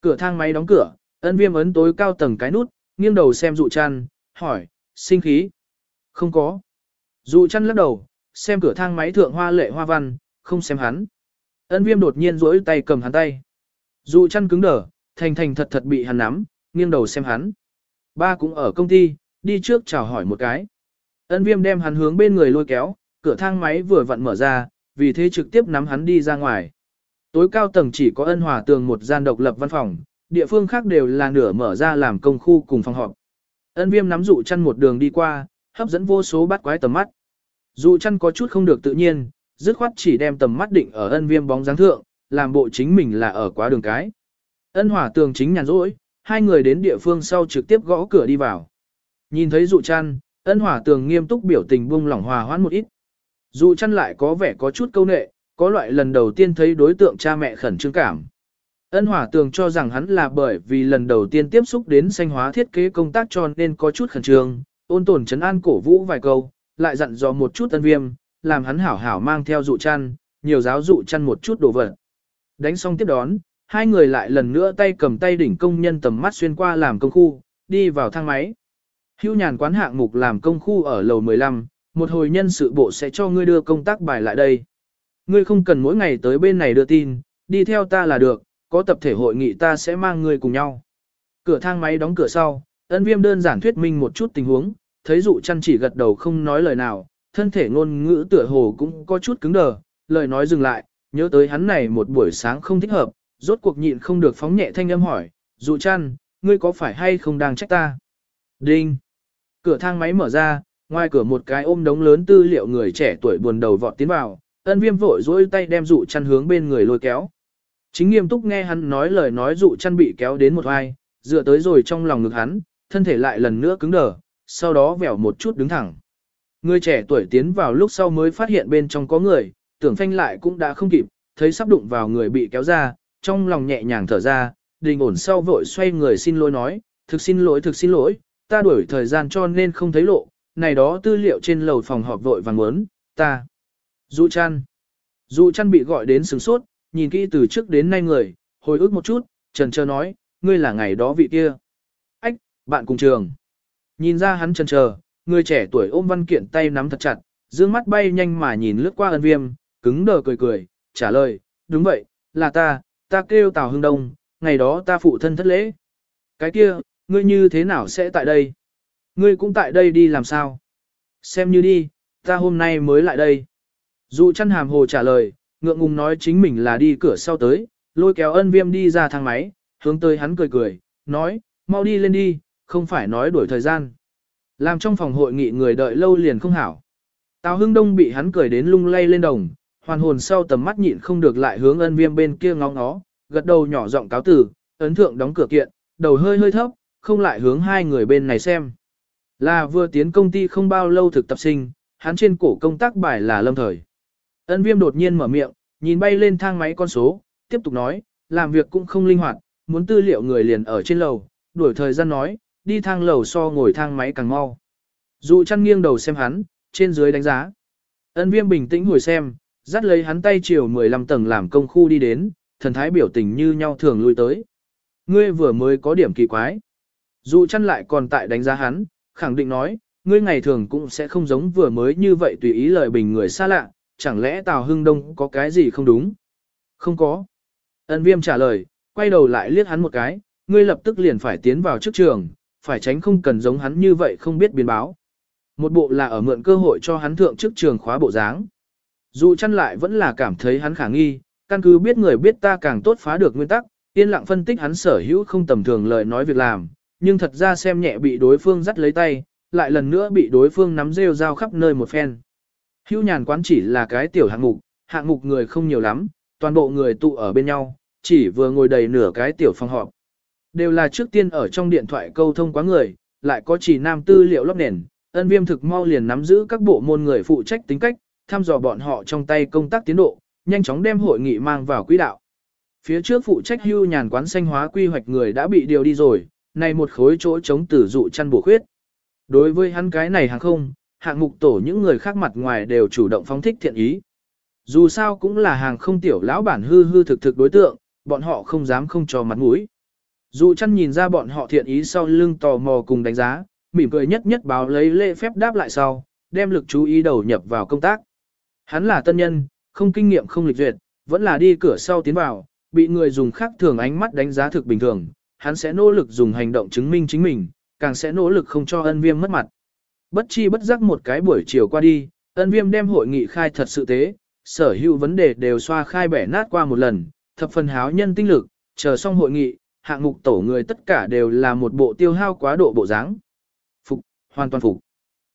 Cửa thang máy đóng cửa, ân viêm ấn tối cao tầng cái nút, nghiêng đầu xem dụ chăn, hỏi, sinh khí. Không có. Dụ chăn lắc đầu, xem cửa thang máy thượng hoa lệ hoa văn, không xem hắn. Ân viêm đột nhiên rỗi tay cầm hắn tay. Dụ chăn cứng đờ, thành thành thật thật bị hắn nắm, nghiêng đầu xem hắn. Ba cũng ở công ty, đi trước chào hỏi một cái. Ân viêm đem hắn hướng bên người lôi kéo, cửa thang máy vừa vặn mở ra, vì thế trực tiếp nắm hắn đi ra ngoài. Tối cao tầng chỉ có ân hòa tường một gian độc lập văn phòng, địa phương khác đều là nửa mở ra làm công khu cùng phòng họp. Ân viêm nắm dụ chăn một đường đi qua, hấp dẫn vô số bát quái tầm mắt. Dụ chăn có chút không được tự nhiên, dứt khoát chỉ đem tầm mắt định ở ân viêm bóng dáng thượng, làm bộ chính mình là ở quá đường cái. Ân hỏa tường chính nhàn rỗi, hai người đến địa phương sau trực tiếp gõ cửa đi vào. Nhìn thấy dụ chăn, ân hỏa tường nghiêm túc biểu tình buông lỏng hòa hoãn một ít. Dụ chăn lại có vẻ có chút câu nệ, có loại lần đầu tiên thấy đối tượng cha mẹ khẩn trương cảm. Ân hỏa tường cho rằng hắn là bởi vì lần đầu tiên tiếp xúc đến sanh hóa thiết kế công tác cho nên có chút khẩn trương, ôn tồn chấn an cổ vũ vài câu, lại dặn dò một chút tân viêm, làm hắn hảo hảo mang theo dụ chăn, nhiều giáo dụ chăn một chút đồ vật. Đánh xong tiếp đón, hai người lại lần nữa tay cầm tay đỉnh công nhân tầm mắt xuyên qua làm công khu, đi vào thang máy. Hưu nhàn quán hạng mục làm công khu ở lầu 15, một hồi nhân sự bộ sẽ cho ngươi đưa công tác bài lại đây. Ngươi không cần mỗi ngày tới bên này đưa tin, đi theo ta là được, có tập thể hội nghị ta sẽ mang ngươi cùng nhau. Cửa thang máy đóng cửa sau, ân viêm đơn giản thuyết minh một chút tình huống, thấy dụ chăn chỉ gật đầu không nói lời nào, thân thể ngôn ngữ tựa hồ cũng có chút cứng đờ, lời nói dừng lại, nhớ tới hắn này một buổi sáng không thích hợp, rốt cuộc nhịn không được phóng nhẹ thanh âm hỏi, dụ chăn, ngươi có phải hay không đang trách ta? Đinh! Cửa thang máy mở ra, ngoài cửa một cái ôm đống lớn tư liệu người trẻ tuổi buồn đầu vọt tiến vào, ân viêm vội dối tay đem dụ chăn hướng bên người lôi kéo. Chính nghiêm túc nghe hắn nói lời nói dụ chăn bị kéo đến một vai, dựa tới rồi trong lòng ngực hắn, thân thể lại lần nữa cứng đờ, sau đó vẻo một chút đứng thẳng. Người trẻ tuổi tiến vào lúc sau mới phát hiện bên trong có người, tưởng phanh lại cũng đã không kịp, thấy sắp đụng vào người bị kéo ra, trong lòng nhẹ nhàng thở ra, đình ổn sau vội xoay người xin lỗi nói, thực xin lỗi thực xin lỗi, ta đuổi thời gian cho nên không thấy lộ, này đó tư liệu trên lầu phòng họp vội vàng muốn, ta. Dụ chăn. Dụ chăn bị gọi đến sửng sốt, nhìn kỹ từ trước đến nay người, hồi ức một chút, trần chờ nói, ngươi là ngày đó vị kia. Ách, bạn cùng trường. Nhìn ra hắn trần chờ, người trẻ tuổi ôm văn kiện tay nắm thật chặt, dương mắt bay nhanh mà nhìn lướt qua ân viêm, cứng đờ cười cười, trả lời, đúng vậy, là ta, ta kêu Tào Hưng Đông, ngày đó ta phụ thân thất lễ. Cái kia, ngươi như thế nào sẽ tại đây? Ngươi cũng tại đây đi làm sao? Xem như đi, ta hôm nay mới lại đây. Dụ chăn hàm hồ trả lời, ngượng ngùng nói chính mình là đi cửa sau tới, lôi kéo ân viêm đi ra thang máy, hướng tới hắn cười cười, nói, mau đi lên đi, không phải nói đuổi thời gian. Làm trong phòng hội nghị người đợi lâu liền không hảo. Tào Hưng Đông bị hắn cười đến lung lay lên đồng, hoàn hồn sau tầm mắt nhịn không được lại hướng ân viêm bên kia ngóng nó, gật đầu nhỏ giọng cáo tử, ấn thượng đóng cửa kiện, đầu hơi hơi thấp, không lại hướng hai người bên này xem. Là vừa tiến công ty không bao lâu thực tập sinh, hắn trên cổ công tác bài là lâm thời. Ân viêm đột nhiên mở miệng, nhìn bay lên thang máy con số, tiếp tục nói, làm việc cũng không linh hoạt, muốn tư liệu người liền ở trên lầu, đuổi thời gian nói, đi thang lầu so ngồi thang máy càng mau. Dụ chăn nghiêng đầu xem hắn, trên dưới đánh giá. Ân viêm bình tĩnh hồi xem, dắt lấy hắn tay chiều 15 tầng làm công khu đi đến, thần thái biểu tình như nhau thường lui tới. Ngươi vừa mới có điểm kỳ quái. Dụ chăn lại còn tại đánh giá hắn, khẳng định nói, ngươi ngày thường cũng sẽ không giống vừa mới như vậy tùy ý lời bình người xa lạ, chẳng lẽ Tào Hưng Đông có cái gì không đúng? Không có. Ân viêm trả lời, quay đầu lại liếc hắn một cái, ngươi lập tức liền phải tiến vào trước trường, phải tránh không cần giống hắn như vậy không biết biến báo. Một bộ là ở mượn cơ hội cho hắn thượng trước trường khóa bộ dáng. Dù chăn lại vẫn là cảm thấy hắn khả nghi, căn cứ biết người biết ta càng tốt phá được nguyên tắc, yên lặng phân tích hắn sở hữu không tầm thường lời nói việc làm, nhưng thật ra xem nhẹ bị đối phương dắt lấy tay, lại lần nữa bị đối phương nắm rêu dao khắp nơi một phen. hưu nhàn quán chỉ là cái tiểu hạng mục, hạng mục người không nhiều lắm, toàn bộ người tụ ở bên nhau, chỉ vừa ngồi đầy nửa cái tiểu phòng họp. Đều là trước tiên ở trong điện thoại câu thông quá người, lại có chỉ nam tư liệu lóc nền, ân viêm thực mau liền nắm giữ các bộ môn người phụ trách tính cách, thăm dò bọn họ trong tay công tác tiến độ, nhanh chóng đem hội nghị mang vào quỹ đạo. Phía trước phụ trách hưu nhàn quán xanh hóa quy hoạch người đã bị điều đi rồi, này một khối chỗ chống tử dụ chăn bổ khuyết. Đối với hắn cái này hàng không, hạng mục tổ những người khác mặt ngoài đều chủ động phóng thích thiện ý. Dù sao cũng là hàng không tiểu lão bản hư hư thực thực đối tượng, bọn họ không dám không cho mặt mũi. dụ chăn nhìn ra bọn họ thiện ý sau lưng tò mò cùng đánh giá, mỉm cười nhất nhất báo lấy lễ phép đáp lại sau, đem lực chú ý đầu nhập vào công tác. Hắn là tân nhân, không kinh nghiệm không lịch duyệt, vẫn là đi cửa sau tiến vào, bị người dùng khác thường ánh mắt đánh giá thực bình thường, hắn sẽ nỗ lực dùng hành động chứng minh chính mình, càng sẽ nỗ lực không cho ân viêm mất mặt. Bất chi bất giác một cái buổi chiều qua đi, ân viêm đem hội nghị khai thật sự tế, sở hữu vấn đề đều xoa khai bẻ nát qua một lần, thập phần háo nhân tinh lực, chờ xong hội nghị, hạng mục tổ người tất cả đều là một bộ tiêu hao quá độ bộ dáng. Phục, hoàn toàn phục.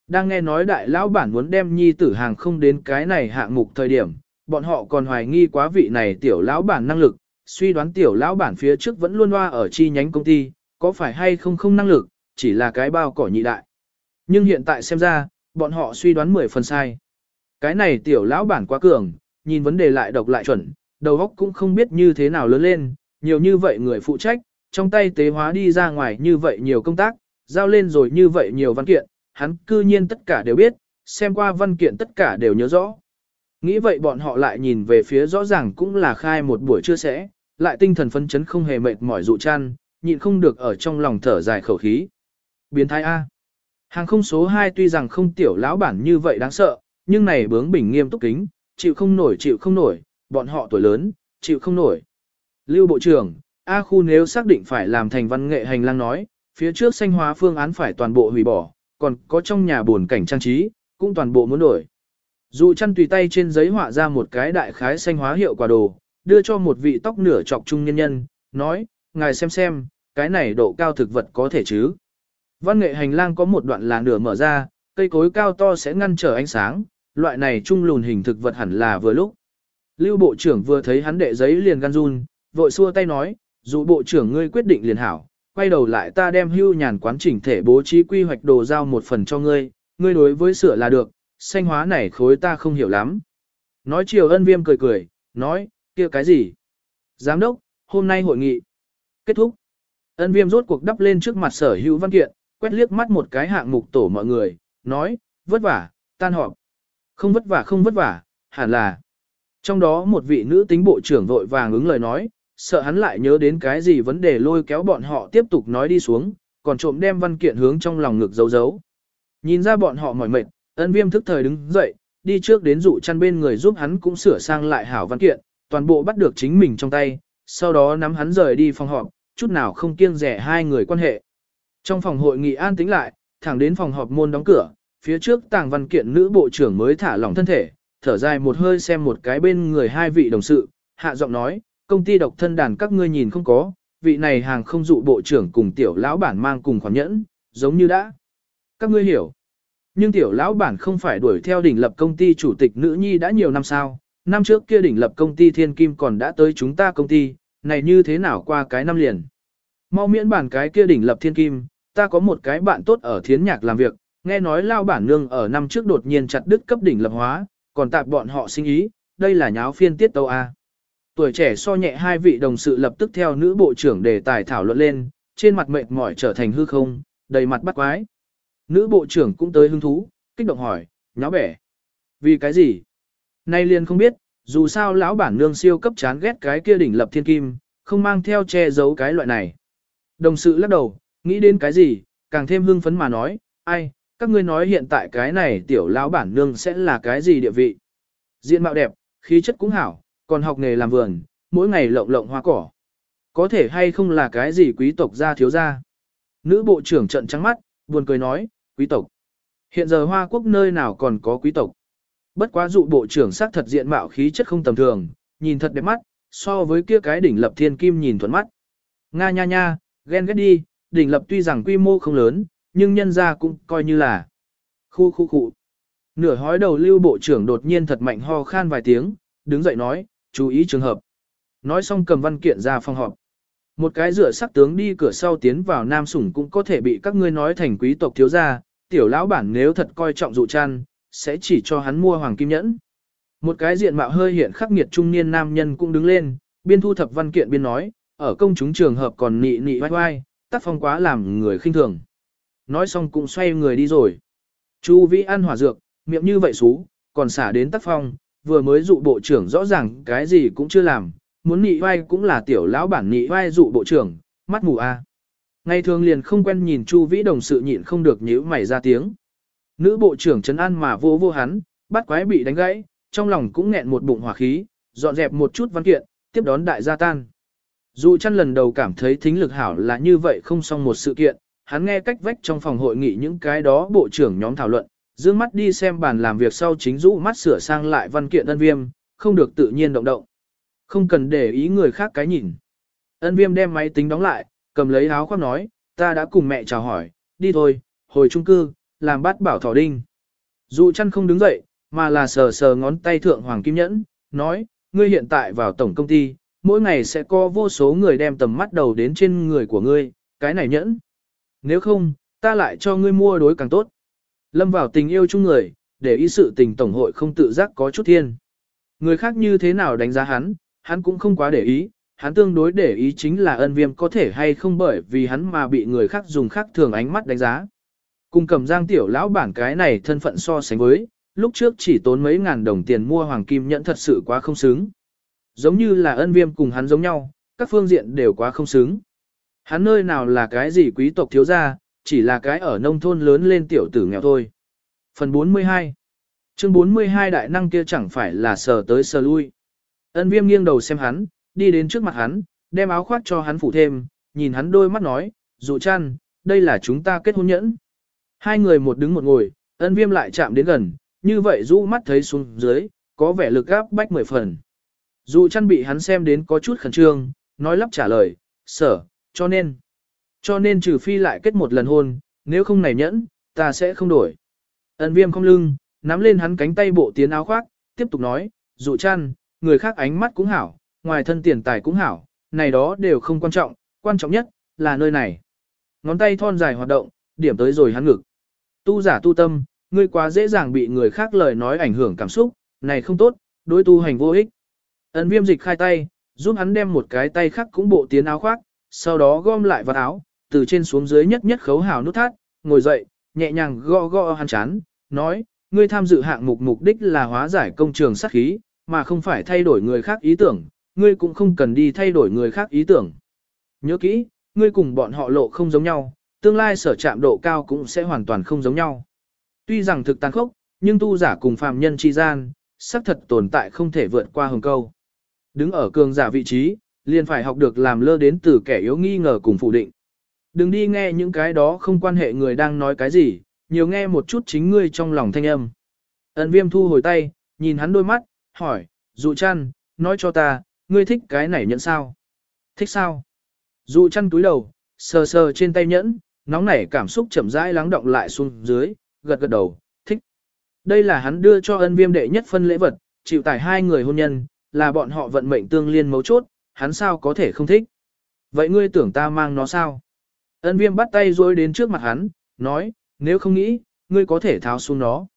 Đang nghe nói đại lão bản muốn đem nhi tử hàng không đến cái này hạng mục thời điểm, bọn họ còn hoài nghi quá vị này tiểu lão bản năng lực, suy đoán tiểu lão bản phía trước vẫn luôn loa ở chi nhánh công ty, có phải hay không không năng lực, chỉ là cái bao cỏ nhị đại. Nhưng hiện tại xem ra, bọn họ suy đoán 10 phần sai. Cái này tiểu lão bản quá cường, nhìn vấn đề lại độc lại chuẩn, đầu óc cũng không biết như thế nào lớn lên, nhiều như vậy người phụ trách, trong tay tế hóa đi ra ngoài như vậy nhiều công tác, giao lên rồi như vậy nhiều văn kiện, hắn cư nhiên tất cả đều biết, xem qua văn kiện tất cả đều nhớ rõ. Nghĩ vậy bọn họ lại nhìn về phía rõ ràng cũng là khai một buổi trưa sẽ, lại tinh thần phấn chấn không hề mệt mỏi dụ chăn, nhịn không được ở trong lòng thở dài khẩu khí. Biến thái A. Hàng không số 2 tuy rằng không tiểu lão bản như vậy đáng sợ, nhưng này bướng bỉnh nghiêm túc kính, chịu không nổi chịu không nổi, bọn họ tuổi lớn, chịu không nổi. Lưu Bộ trưởng, A khu nếu xác định phải làm thành văn nghệ hành lang nói, phía trước xanh hóa phương án phải toàn bộ hủy bỏ, còn có trong nhà buồn cảnh trang trí, cũng toàn bộ muốn đổi. Dù chăn tùy tay trên giấy họa ra một cái đại khái xanh hóa hiệu quả đồ, đưa cho một vị tóc nửa chọc trung nhân nhân, nói, ngài xem xem, cái này độ cao thực vật có thể chứ. Văn nghệ hành lang có một đoạn là nửa mở ra, cây cối cao to sẽ ngăn trở ánh sáng, loại này trung lùn hình thực vật hẳn là vừa lúc. Lưu bộ trưởng vừa thấy hắn đệ giấy liền gan run, vội xua tay nói, dù bộ trưởng ngươi quyết định liền hảo, quay đầu lại ta đem hưu nhàn quán chỉnh thể bố trí quy hoạch đồ giao một phần cho ngươi, ngươi đối với sửa là được, xanh hóa này khối ta không hiểu lắm. Nói chiều ân viêm cười cười, nói, kia cái gì? Giám đốc, hôm nay hội nghị. Kết thúc. Ân viêm rốt cuộc đắp lên trước mặt sở hữu văn kiện, quét liếc mắt một cái hạng mục tổ mọi người, nói, vất vả, tan họp. Không vất vả không vất vả, hẳn là. Trong đó một vị nữ tính bộ trưởng vội vàng ứng lời nói, sợ hắn lại nhớ đến cái gì vấn đề lôi kéo bọn họ tiếp tục nói đi xuống, còn trộm đem văn kiện hướng trong lòng ngực giấu giấu. Nhìn ra bọn họ mỏi mệt, ân viêm thức thời đứng dậy, đi trước đến dụ chăn bên người giúp hắn cũng sửa sang lại hảo văn kiện, toàn bộ bắt được chính mình trong tay, sau đó nắm hắn rời đi phòng họp, chút nào không kiêng rẻ hai người quan hệ. Trong phòng hội nghị an tĩnh lại, thẳng đến phòng họp môn đóng cửa, phía trước tàng văn kiện nữ bộ trưởng mới thả lỏng thân thể, thở dài một hơi xem một cái bên người hai vị đồng sự, hạ giọng nói, công ty độc thân đàn các ngươi nhìn không có, vị này hàng không dụ bộ trưởng cùng tiểu lão bản mang cùng khoản nhẫn, giống như đã. Các ngươi hiểu. Nhưng tiểu lão bản không phải đuổi theo đỉnh lập công ty chủ tịch nữ nhi đã nhiều năm sao, năm trước kia đỉnh lập công ty thiên kim còn đã tới chúng ta công ty, này như thế nào qua cái năm liền. Mau miễn bản cái kia đỉnh lập thiên kim, ta có một cái bạn tốt ở thiến nhạc làm việc, nghe nói lao bản nương ở năm trước đột nhiên chặt đứt cấp đỉnh lập hóa, còn tạp bọn họ sinh ý, đây là nháo phiên tiết tâu A. Tuổi trẻ so nhẹ hai vị đồng sự lập tức theo nữ bộ trưởng đề tài thảo luận lên, trên mặt mệt mỏi trở thành hư không, đầy mặt bắt quái. Nữ bộ trưởng cũng tới hứng thú, kích động hỏi, nháo bẻ. Vì cái gì? Nay liền không biết, dù sao lão bản nương siêu cấp chán ghét cái kia đỉnh lập thiên kim, không mang theo che giấu cái loại này. Đồng sự lắc đầu, nghĩ đến cái gì, càng thêm hưng phấn mà nói, ai, các ngươi nói hiện tại cái này tiểu lão bản nương sẽ là cái gì địa vị. Diện mạo đẹp, khí chất cũng hảo, còn học nghề làm vườn, mỗi ngày lộng lộng hoa cỏ. Có thể hay không là cái gì quý tộc gia thiếu gia. Nữ bộ trưởng trận trắng mắt, buồn cười nói, quý tộc. Hiện giờ Hoa Quốc nơi nào còn có quý tộc. Bất quá dụ bộ trưởng sắc thật diện mạo khí chất không tầm thường, nhìn thật đẹp mắt, so với kia cái đỉnh lập thiên kim nhìn thuận mắt. Nga nha nha, ghen ghét đi, đỉnh lập tuy rằng quy mô không lớn, nhưng nhân ra cũng coi như là khu khu khu. Nửa hói đầu lưu bộ trưởng đột nhiên thật mạnh ho khan vài tiếng, đứng dậy nói, chú ý trường hợp. Nói xong cầm văn kiện ra phòng họp. Một cái rửa sắc tướng đi cửa sau tiến vào nam sủng cũng có thể bị các ngươi nói thành quý tộc thiếu gia, tiểu lão bản nếu thật coi trọng dụ chăn, sẽ chỉ cho hắn mua hoàng kim nhẫn. Một cái diện mạo hơi hiện khắc nghiệt trung niên nam nhân cũng đứng lên, biên thu thập văn kiện biên nói, ở công chúng trường hợp còn nị nị vai vai, tác phong quá làm người khinh thường. Nói xong cũng xoay người đi rồi. Chu Vĩ ăn hỏa dược, miệng như vậy xú, còn xả đến tác phong, vừa mới dụ bộ trưởng rõ ràng cái gì cũng chưa làm, muốn nị vai cũng là tiểu lão bản nị vai dụ bộ trưởng, mắt mù a. Ngày thường liền không quen nhìn Chu Vĩ đồng sự nhịn không được nhíu mày ra tiếng. Nữ bộ trưởng trấn an mà vô vô hắn, bắt quái bị đánh gãy, trong lòng cũng nghẹn một bụng hỏa khí, dọn dẹp một chút văn kiện, tiếp đón đại gia tan. Dù chăn lần đầu cảm thấy thính lực hảo là như vậy không xong một sự kiện, hắn nghe cách vách trong phòng hội nghị những cái đó bộ trưởng nhóm thảo luận, dương mắt đi xem bàn làm việc sau chính rũ mắt sửa sang lại văn kiện ân viêm, không được tự nhiên động động. Không cần để ý người khác cái nhìn. Ân viêm đem máy tính đóng lại, cầm lấy áo khoác nói, ta đã cùng mẹ chào hỏi, đi thôi, hồi trung cư, làm bát bảo thỏ đinh. Dụ chăn không đứng dậy, mà là sờ sờ ngón tay thượng hoàng kim nhẫn, nói, ngươi hiện tại vào tổng công ty, mỗi ngày sẽ có vô số người đem tầm mắt đầu đến trên người của ngươi, cái này nhẫn. Nếu không, ta lại cho ngươi mua đối càng tốt. Lâm vào tình yêu chung người, để ý sự tình tổng hội không tự giác có chút thiên. Người khác như thế nào đánh giá hắn, hắn cũng không quá để ý, hắn tương đối để ý chính là ân viêm có thể hay không bởi vì hắn mà bị người khác dùng khác thường ánh mắt đánh giá. Cùng cầm giang tiểu lão bản cái này thân phận so sánh với, lúc trước chỉ tốn mấy ngàn đồng tiền mua hoàng kim nhẫn thật sự quá không xứng. Giống như là ân viêm cùng hắn giống nhau, các phương diện đều quá không xứng. Hắn nơi nào là cái gì quý tộc thiếu gia, chỉ là cái ở nông thôn lớn lên tiểu tử nghèo thôi. Phần 42 Chương 42 đại năng kia chẳng phải là sờ tới sờ lui. Ân viêm nghiêng đầu xem hắn, đi đến trước mặt hắn, đem áo khoác cho hắn phủ thêm, nhìn hắn đôi mắt nói, dụ chăn, đây là chúng ta kết hôn nhẫn. Hai người một đứng một ngồi, ân viêm lại chạm đến gần, như vậy rũ mắt thấy xuống dưới, có vẻ lực gáp bách mười phần. Dụ chăn bị hắn xem đến có chút khẩn trương, nói lắp trả lời, sở, cho nên. Cho nên trừ phi lại kết một lần hôn, nếu không này nhẫn, ta sẽ không đổi. Ân viêm không lưng, nắm lên hắn cánh tay bộ tiến áo khoác, tiếp tục nói, dụ chăn, người khác ánh mắt cũng hảo, ngoài thân tiền tài cũng hảo, này đó đều không quan trọng, quan trọng nhất, là nơi này. Ngón tay thon dài hoạt động, điểm tới rồi hắn ngực. Tu giả tu tâm, ngươi quá dễ dàng bị người khác lời nói ảnh hưởng cảm xúc, này không tốt, đối tu hành vô ích. Ấn viêm dịch khai tay, giúp hắn đem một cái tay khác cũng bộ tiến áo khoác, sau đó gom lại vào áo, từ trên xuống dưới nhất nhất khấu hào nút thắt, ngồi dậy, nhẹ nhàng gõ gõ hắn chán, nói, ngươi tham dự hạng mục mục đích là hóa giải công trường sát khí, mà không phải thay đổi người khác ý tưởng, ngươi cũng không cần đi thay đổi người khác ý tưởng. Nhớ kỹ, ngươi cùng bọn họ lộ không giống nhau, tương lai sở chạm độ cao cũng sẽ hoàn toàn không giống nhau. Tuy rằng thực tàn khốc, nhưng tu giả cùng phàm nhân chi gian, xác thật tồn tại không thể vượt qua hồng câu. Đứng ở cường giả vị trí, liền phải học được làm lơ đến từ kẻ yếu nghi ngờ cùng phủ định. Đừng đi nghe những cái đó không quan hệ người đang nói cái gì, nhiều nghe một chút chính ngươi trong lòng thanh âm. Ấn viêm thu hồi tay, nhìn hắn đôi mắt, hỏi, dụ chăn, nói cho ta, ngươi thích cái này nhận sao? Thích sao? Dụ chăn túi đầu, sờ sờ trên tay nhẫn, nóng nảy cảm xúc chậm rãi lắng động lại xuống dưới, gật gật đầu, thích. Đây là hắn đưa cho ân viêm đệ nhất phân lễ vật, chịu tải hai người hôn nhân, là bọn họ vận mệnh tương liên mấu chốt, hắn sao có thể không thích. Vậy ngươi tưởng ta mang nó sao? Ân viêm bắt tay rối đến trước mặt hắn, nói, nếu không nghĩ, ngươi có thể tháo xuống nó.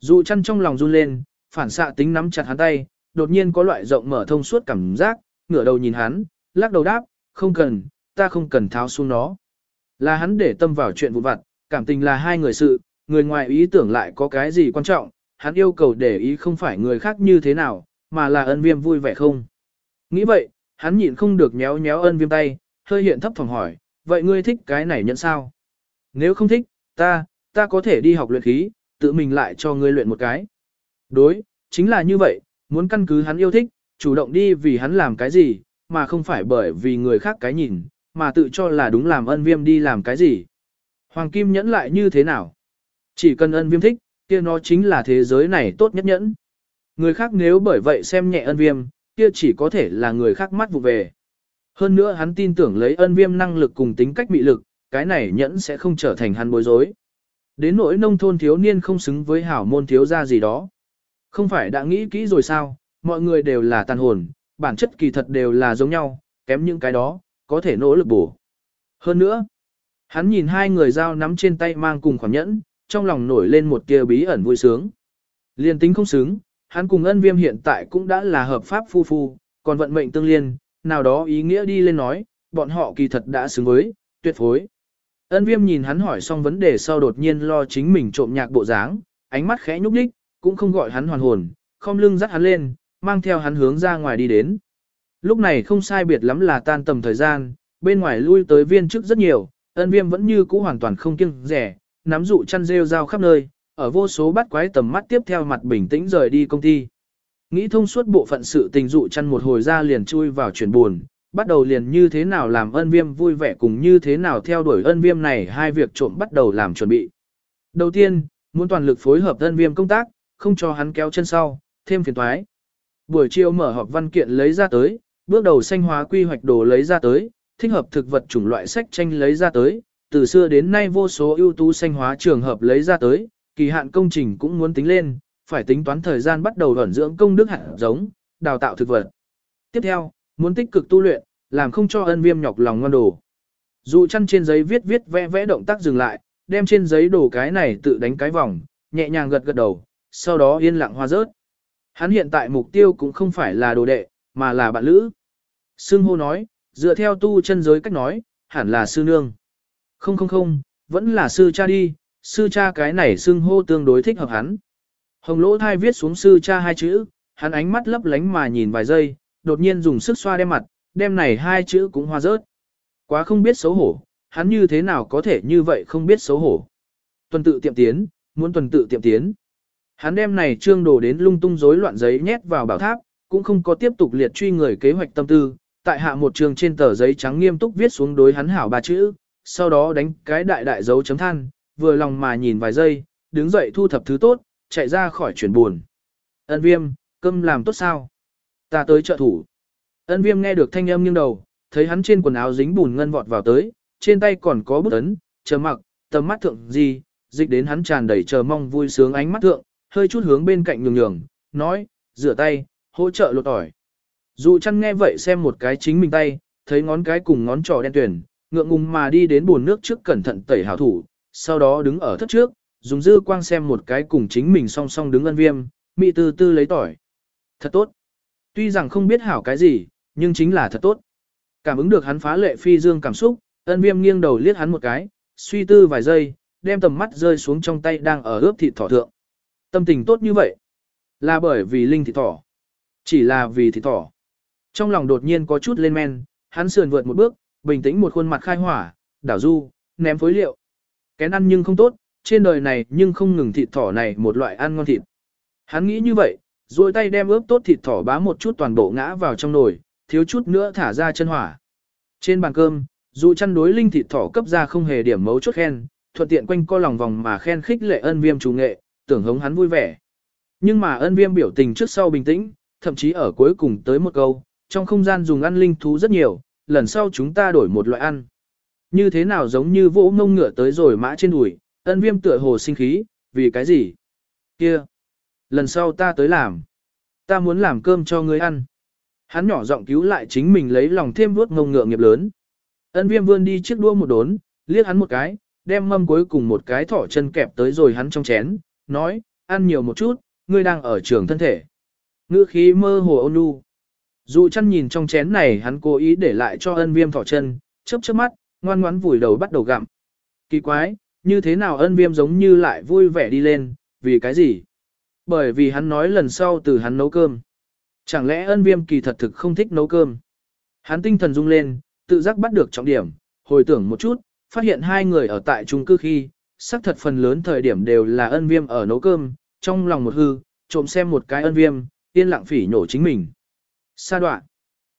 Dụ chăn trong lòng run lên, phản xạ tính nắm chặt hắn tay, đột nhiên có loại rộng mở thông suốt cảm giác, ngửa đầu nhìn hắn, lắc đầu đáp, không cần, ta không cần tháo xuống nó. Là hắn để tâm vào chuyện vụn vặt, cảm tình là hai người sự, người ngoài ý tưởng lại có cái gì quan trọng, hắn yêu cầu để ý không phải người khác như thế nào, mà là ân viêm vui vẻ không. Nghĩ vậy, hắn nhịn không được nhéo nhéo ân viêm tay, hơi hiện thấp phòng hỏi, vậy ngươi thích cái này nhận sao? Nếu không thích, ta, ta có thể đi học luyện khí, tự mình lại cho ngươi luyện một cái. Đối, chính là như vậy, muốn căn cứ hắn yêu thích, chủ động đi vì hắn làm cái gì, mà không phải bởi vì người khác cái nhìn, mà tự cho là đúng làm ân viêm đi làm cái gì. Hoàng Kim nhẫn lại như thế nào? Chỉ cần ân viêm thích, kia nó chính là thế giới này tốt nhất nhẫn. Người khác nếu bởi vậy xem nhẹ ân viêm, kia chỉ có thể là người khác mắt vụ về. Hơn nữa hắn tin tưởng lấy ân viêm năng lực cùng tính cách mị lực, cái này nhẫn sẽ không trở thành hắn bối rối. Đến nỗi nông thôn thiếu niên không xứng với hảo môn thiếu gia gì đó. Không phải đã nghĩ kỹ rồi sao, mọi người đều là tàn hồn, bản chất kỳ thật đều là giống nhau, kém những cái đó, có thể nỗ lực bổ. Hơn nữa, hắn nhìn hai người dao nắm trên tay mang cùng khoảng nhẫn, trong lòng nổi lên một tia bí ẩn vui sướng. Liên tính không xứng, hắn cùng ân viêm hiện tại cũng đã là hợp pháp phu phu, còn vận mệnh tương liên, nào đó ý nghĩa đi lên nói, bọn họ kỳ thật đã xứng với, tuyệt phối. Ân viêm nhìn hắn hỏi xong vấn đề sau đột nhiên lo chính mình trộm nhạc bộ dáng, ánh mắt khẽ nhúc đích, cũng không gọi hắn hoàn hồn, không lưng dắt hắn lên, mang theo hắn hướng ra ngoài đi đến. Lúc này không sai biệt lắm là tan tầm thời gian, bên ngoài lui tới viên chức rất nhiều, ân viêm vẫn như cũ hoàn toàn không kiêng rẻ, nắm dụ chăn rêu rao khắp nơi, ở vô số bắt quái tầm mắt tiếp theo mặt bình tĩnh rời đi công ty. Nghĩ thông suốt bộ phận sự tình dụ chăn một hồi ra liền chui vào chuyển buồn, bắt đầu liền như thế nào làm ân viêm vui vẻ cùng như thế nào theo đuổi ân viêm này hai việc trộm bắt đầu làm chuẩn bị. Đầu tiên, muốn toàn lực phối hợp ân viêm công tác, không cho hắn kéo chân sau, thêm phiền thoái. Buổi chiều mở họp văn kiện lấy ra tới, bước đầu xanh hóa quy hoạch đồ lấy ra tới, thích hợp thực vật chủng loại sách tranh lấy ra tới, từ xưa đến nay vô số ưu tú xanh hóa trường hợp lấy ra tới, kỳ hạn công trình cũng muốn tính lên, phải tính toán thời gian bắt đầu ẩn dưỡng công đức hạt giống, đào tạo thực vật. Tiếp theo, muốn tích cực tu luyện, làm không cho ân viêm nhọc lòng ngon đồ. Dù chăn trên giấy viết viết vẽ vẽ động tác dừng lại, đem trên giấy đồ cái này tự đánh cái vòng, nhẹ nhàng gật gật đầu, sau đó yên lặng hoa rớt. Hắn hiện tại mục tiêu cũng không phải là đồ đệ, mà là bạn lữ. Sương hô nói, dựa theo tu chân giới cách nói, hẳn là sư nương. Không không không, vẫn là sư cha đi, sư cha cái này Sương hô tương đối thích hợp hắn. Hồng lỗ thai viết xuống sư cha hai chữ, hắn ánh mắt lấp lánh mà nhìn vài giây, đột nhiên dùng sức xoa đem mặt, đem này hai chữ cũng hoa rớt. Quá không biết xấu hổ, hắn như thế nào có thể như vậy không biết xấu hổ. Tuần tự tiệm tiến, muốn tuần tự tiệm tiến. Hắn đem này trương đồ đến lung tung rối loạn giấy nhét vào bảo tháp, cũng không có tiếp tục liệt truy người kế hoạch tâm tư, tại hạ một trường trên tờ giấy trắng nghiêm túc viết xuống đối hắn hảo ba chữ, sau đó đánh cái đại đại dấu chấm than, vừa lòng mà nhìn vài giây, đứng dậy thu thập thứ tốt, chạy ra khỏi chuyển buồn. Ân viêm, cơm làm tốt sao? Ta tới trợ thủ. Ân viêm nghe được thanh âm nghiêng đầu, thấy hắn trên quần áo dính bùn ngân vọt vào tới, trên tay còn có bút ấn, chờ mặc, tầm mắt thượng gì, dịch đến hắn tràn đầy chờ mong vui sướng ánh mắt thượng, hơi chút hướng bên cạnh nhường nhường, nói, rửa tay, hỗ trợ lột tỏi. Dụ chăn nghe vậy xem một cái chính mình tay, thấy ngón cái cùng ngón trỏ đen tuyển, ngượng ngùng mà đi đến bồn nước trước cẩn thận tẩy hảo thủ, sau đó đứng ở thất trước, dùng dư quang xem một cái cùng chính mình song song đứng ân viêm, mị tư tư lấy tỏi. Thật tốt. Tuy rằng không biết hảo cái gì, nhưng chính là thật tốt. Cảm ứng được hắn phá lệ phi dương cảm xúc, ân viêm nghiêng đầu liếc hắn một cái, suy tư vài giây, đem tầm mắt rơi xuống trong tay đang ở ướp thịt thỏ thượng. Tâm tình tốt như vậy, là bởi vì linh thịt thỏ. Chỉ là vì thịt thỏ. Trong lòng đột nhiên có chút lên men, hắn sườn vượt một bước, bình tĩnh một khuôn mặt khai hỏa, đảo du, ném phối liệu. Kén ăn nhưng không tốt, trên đời này nhưng không ngừng thịt thỏ này một loại ăn ngon thịt. Hắn nghĩ như vậy, rồi tay đem ướp tốt thịt thỏ bá một chút toàn bộ ngã vào trong nồi, thiếu chút nữa thả ra chân hỏa. Trên bàn cơm, dù chăn đối linh thịt thỏ cấp ra không hề điểm mấu chốt khen, thuận tiện quanh co lòng vòng mà khen khích lệ ân viêm chủ nghệ, tưởng hống hắn vui vẻ. Nhưng mà ân viêm biểu tình trước sau bình tĩnh, thậm chí ở cuối cùng tới một câu, trong không gian dùng ăn linh thú rất nhiều, lần sau chúng ta đổi một loại ăn. Như thế nào giống như vỗ ngông ngựa tới rồi mã trên đùi, ân viêm tựa hồ sinh khí, vì cái gì? Kia! Lần sau ta tới làm. Ta muốn làm cơm cho ngươi ăn. Hắn nhỏ giọng cứu lại chính mình lấy lòng thêm vuốt ngông ngựa nghiệp lớn. Ân viêm vươn đi chiếc đua một đốn, liếc hắn một cái, đem mâm cuối cùng một cái thỏ chân kẹp tới rồi hắn trong chén, nói, ăn nhiều một chút, ngươi đang ở trường thân thể. Ngữ khí mơ hồ ôn nhu. Dụ chăn nhìn trong chén này hắn cố ý để lại cho ân viêm thỏ chân, chớp chớp mắt, ngoan ngoãn vùi đầu bắt đầu gặm. Kỳ quái, như thế nào ân viêm giống như lại vui vẻ đi lên, vì cái gì? Bởi vì hắn nói lần sau từ hắn nấu cơm. Chẳng lẽ ân viêm kỳ thật thực không thích nấu cơm? Hắn tinh thần rung lên, tự giác bắt được trọng điểm, hồi tưởng một chút, phát hiện hai người ở tại chung cư khi, xác thật phần lớn thời điểm đều là ân viêm ở nấu cơm, trong lòng một hư, trộm xem một cái ân viêm, yên lặng phỉ nhổ chính mình. Sa đoạn.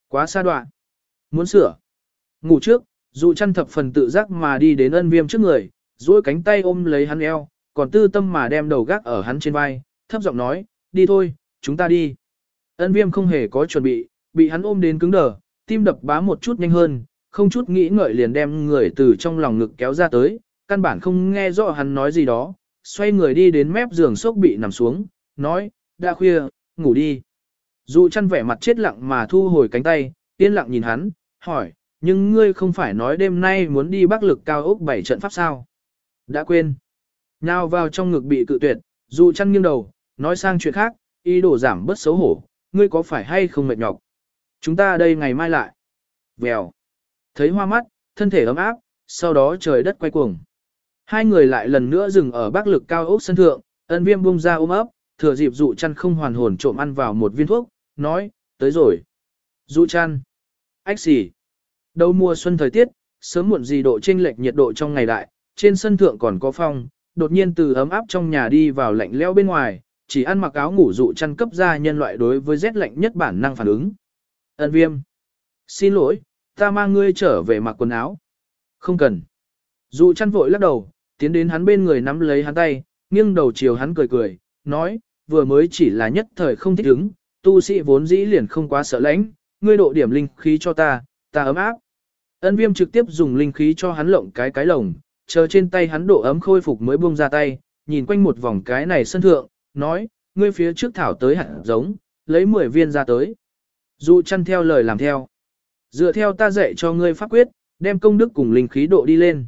Quá sa đoạn. Muốn sửa. Ngủ trước, dù chăn thập phần tự giác mà đi đến ân viêm trước người, duỗi cánh tay ôm lấy hắn eo, còn tư tâm mà đem đầu gác ở hắn trên vai, thấp giọng nói, đi thôi, chúng ta đi. Ân viêm không hề có chuẩn bị, bị hắn ôm đến cứng đờ, tim đập bá một chút nhanh hơn, không chút nghĩ ngợi liền đem người từ trong lòng ngực kéo ra tới, căn bản không nghe rõ hắn nói gì đó, xoay người đi đến mép giường sốc bị nằm xuống, nói, đã khuya, ngủ đi. Dụ chăn vẻ mặt chết lặng mà thu hồi cánh tay, yên lặng nhìn hắn, hỏi, nhưng ngươi không phải nói đêm nay muốn đi bắc lực cao ốc bảy trận pháp sao? Đã quên. Nào vào trong ngực bị cự tuyệt, dụ chăn nghiêng đầu, nói sang chuyện khác, ý đồ giảm bớt xấu hổ, ngươi có phải hay không mệt nhọc? Chúng ta đây ngày mai lại. Vèo. Thấy hoa mắt, thân thể ấm áp, sau đó trời đất quay cuồng. Hai người lại lần nữa dừng ở bắc lực cao ốc sân thượng, ân viêm bung ra ôm ấp, thừa dịp dụ chăn không hoàn hồn trộm ăn vào một viên thuốc, nói, tới rồi. Dụ chăn. Ách xỉ. Đầu mùa xuân thời tiết, sớm muộn gì độ chênh lệch nhiệt độ trong ngày đại, trên sân thượng còn có phong, đột nhiên từ ấm áp trong nhà đi vào lạnh leo bên ngoài, chỉ ăn mặc áo ngủ dụ chăn cấp ra nhân loại đối với rét lạnh nhất bản năng phản ứng. Ân viêm. Xin lỗi, ta mang ngươi trở về mặc quần áo. Không cần. Dụ chăn vội lắc đầu, tiến đến hắn bên người nắm lấy hắn tay, nghiêng đầu chiều hắn cười cười, nói, vừa mới chỉ là nhất thời không thích ứng, tu sĩ vốn dĩ liền không quá sợ lãnh, ngươi độ điểm linh khí cho ta, ta ấm áp. Ân viêm trực tiếp dùng linh khí cho hắn lộng cái cái lồng, chờ trên tay hắn độ ấm khôi phục mới buông ra tay, nhìn quanh một vòng cái này sân thượng, nói, ngươi phía trước thảo tới hạt giống, lấy 10 viên ra tới. Dụ chăn theo lời làm theo. Dựa theo ta dạy cho ngươi pháp quyết, đem công đức cùng linh khí độ đi lên.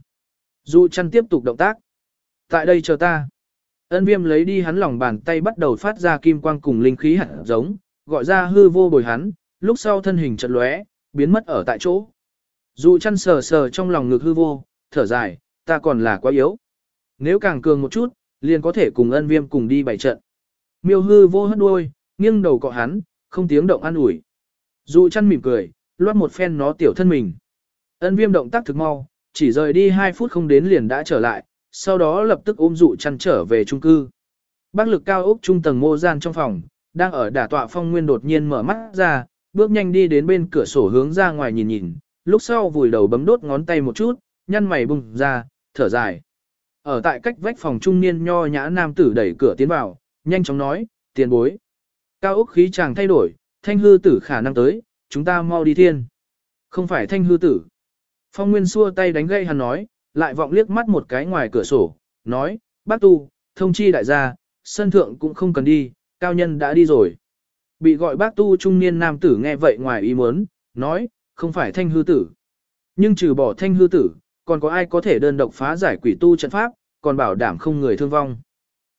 Dụ chăn tiếp tục động tác. Tại đây chờ ta. Ân viêm lấy đi hắn lòng bàn tay bắt đầu phát ra kim quang cùng linh khí hạt giống, gọi ra hư vô bồi hắn, lúc sau thân hình chật lóe, biến mất ở tại chỗ. Dụ chăn sờ sờ trong lòng ngực hư vô, thở dài, ta còn là quá yếu. Nếu càng cường một chút, liền có thể cùng ân viêm cùng đi bảy trận. Miêu hư vô hất đuôi, nghiêng đầu cọ hắn, không tiếng động an ủi. Dụ chăn mỉm cười, loát một phen nó tiểu thân mình. Ân viêm động tác thực mau, chỉ rời đi 2 phút không đến liền đã trở lại, sau đó lập tức ôm dụ chăn trở về trung cư. Bác lực cao ốc trung tầng mô gian trong phòng, đang ở đả tọa phong nguyên đột nhiên mở mắt ra, bước nhanh đi đến bên cửa sổ hướng ra ngoài nhìn nhìn, lúc sau vùi đầu bấm đốt ngón tay một chút, nhăn mày bùng ra, thở dài. Ở tại cách vách phòng trung niên nho nhã nam tử đẩy cửa tiến vào, nhanh chóng nói, tiền bối. Cao ốc khí chàng thay đổi, thanh hư tử khả năng tới, chúng ta mau đi thiên. Không phải thanh hư tử. Phong Nguyên xua tay đánh gậy hắn nói, lại vọng liếc mắt một cái ngoài cửa sổ, nói, bác tu, thông chi đại gia, sân thượng cũng không cần đi, cao nhân đã đi rồi. Bị gọi bác tu trung niên nam tử nghe vậy ngoài ý muốn, nói, không phải thanh hư tử. Nhưng trừ bỏ thanh hư tử, còn có ai có thể đơn độc phá giải quỷ tu trận pháp, còn bảo đảm không người thương vong.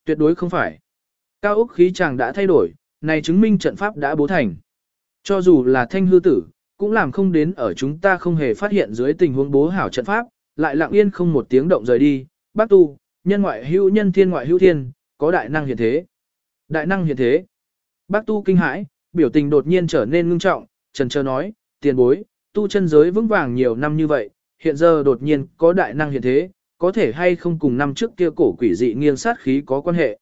Tuyệt đối không phải. Cao Úc khí chàng đã thay đổi, này chứng minh trận pháp đã bố thành. Cho dù là thanh hư tử, cũng làm không đến ở chúng ta không hề phát hiện dưới tình huống bố hảo trận pháp, lại lặng yên không một tiếng động rời đi, bác tu, nhân ngoại hữu nhân thiên ngoại hữu thiên, có đại năng hiện thế. Đại năng hiện thế. Bác tu kinh hãi, biểu tình đột nhiên trở nên ngưng trọng, trần trơ nói, tiền bối, tu chân giới vững vàng nhiều năm như vậy, hiện giờ đột nhiên có đại năng hiện thế, có thể hay không cùng năm trước kia cổ quỷ dị nghiêng sát khí có quan hệ.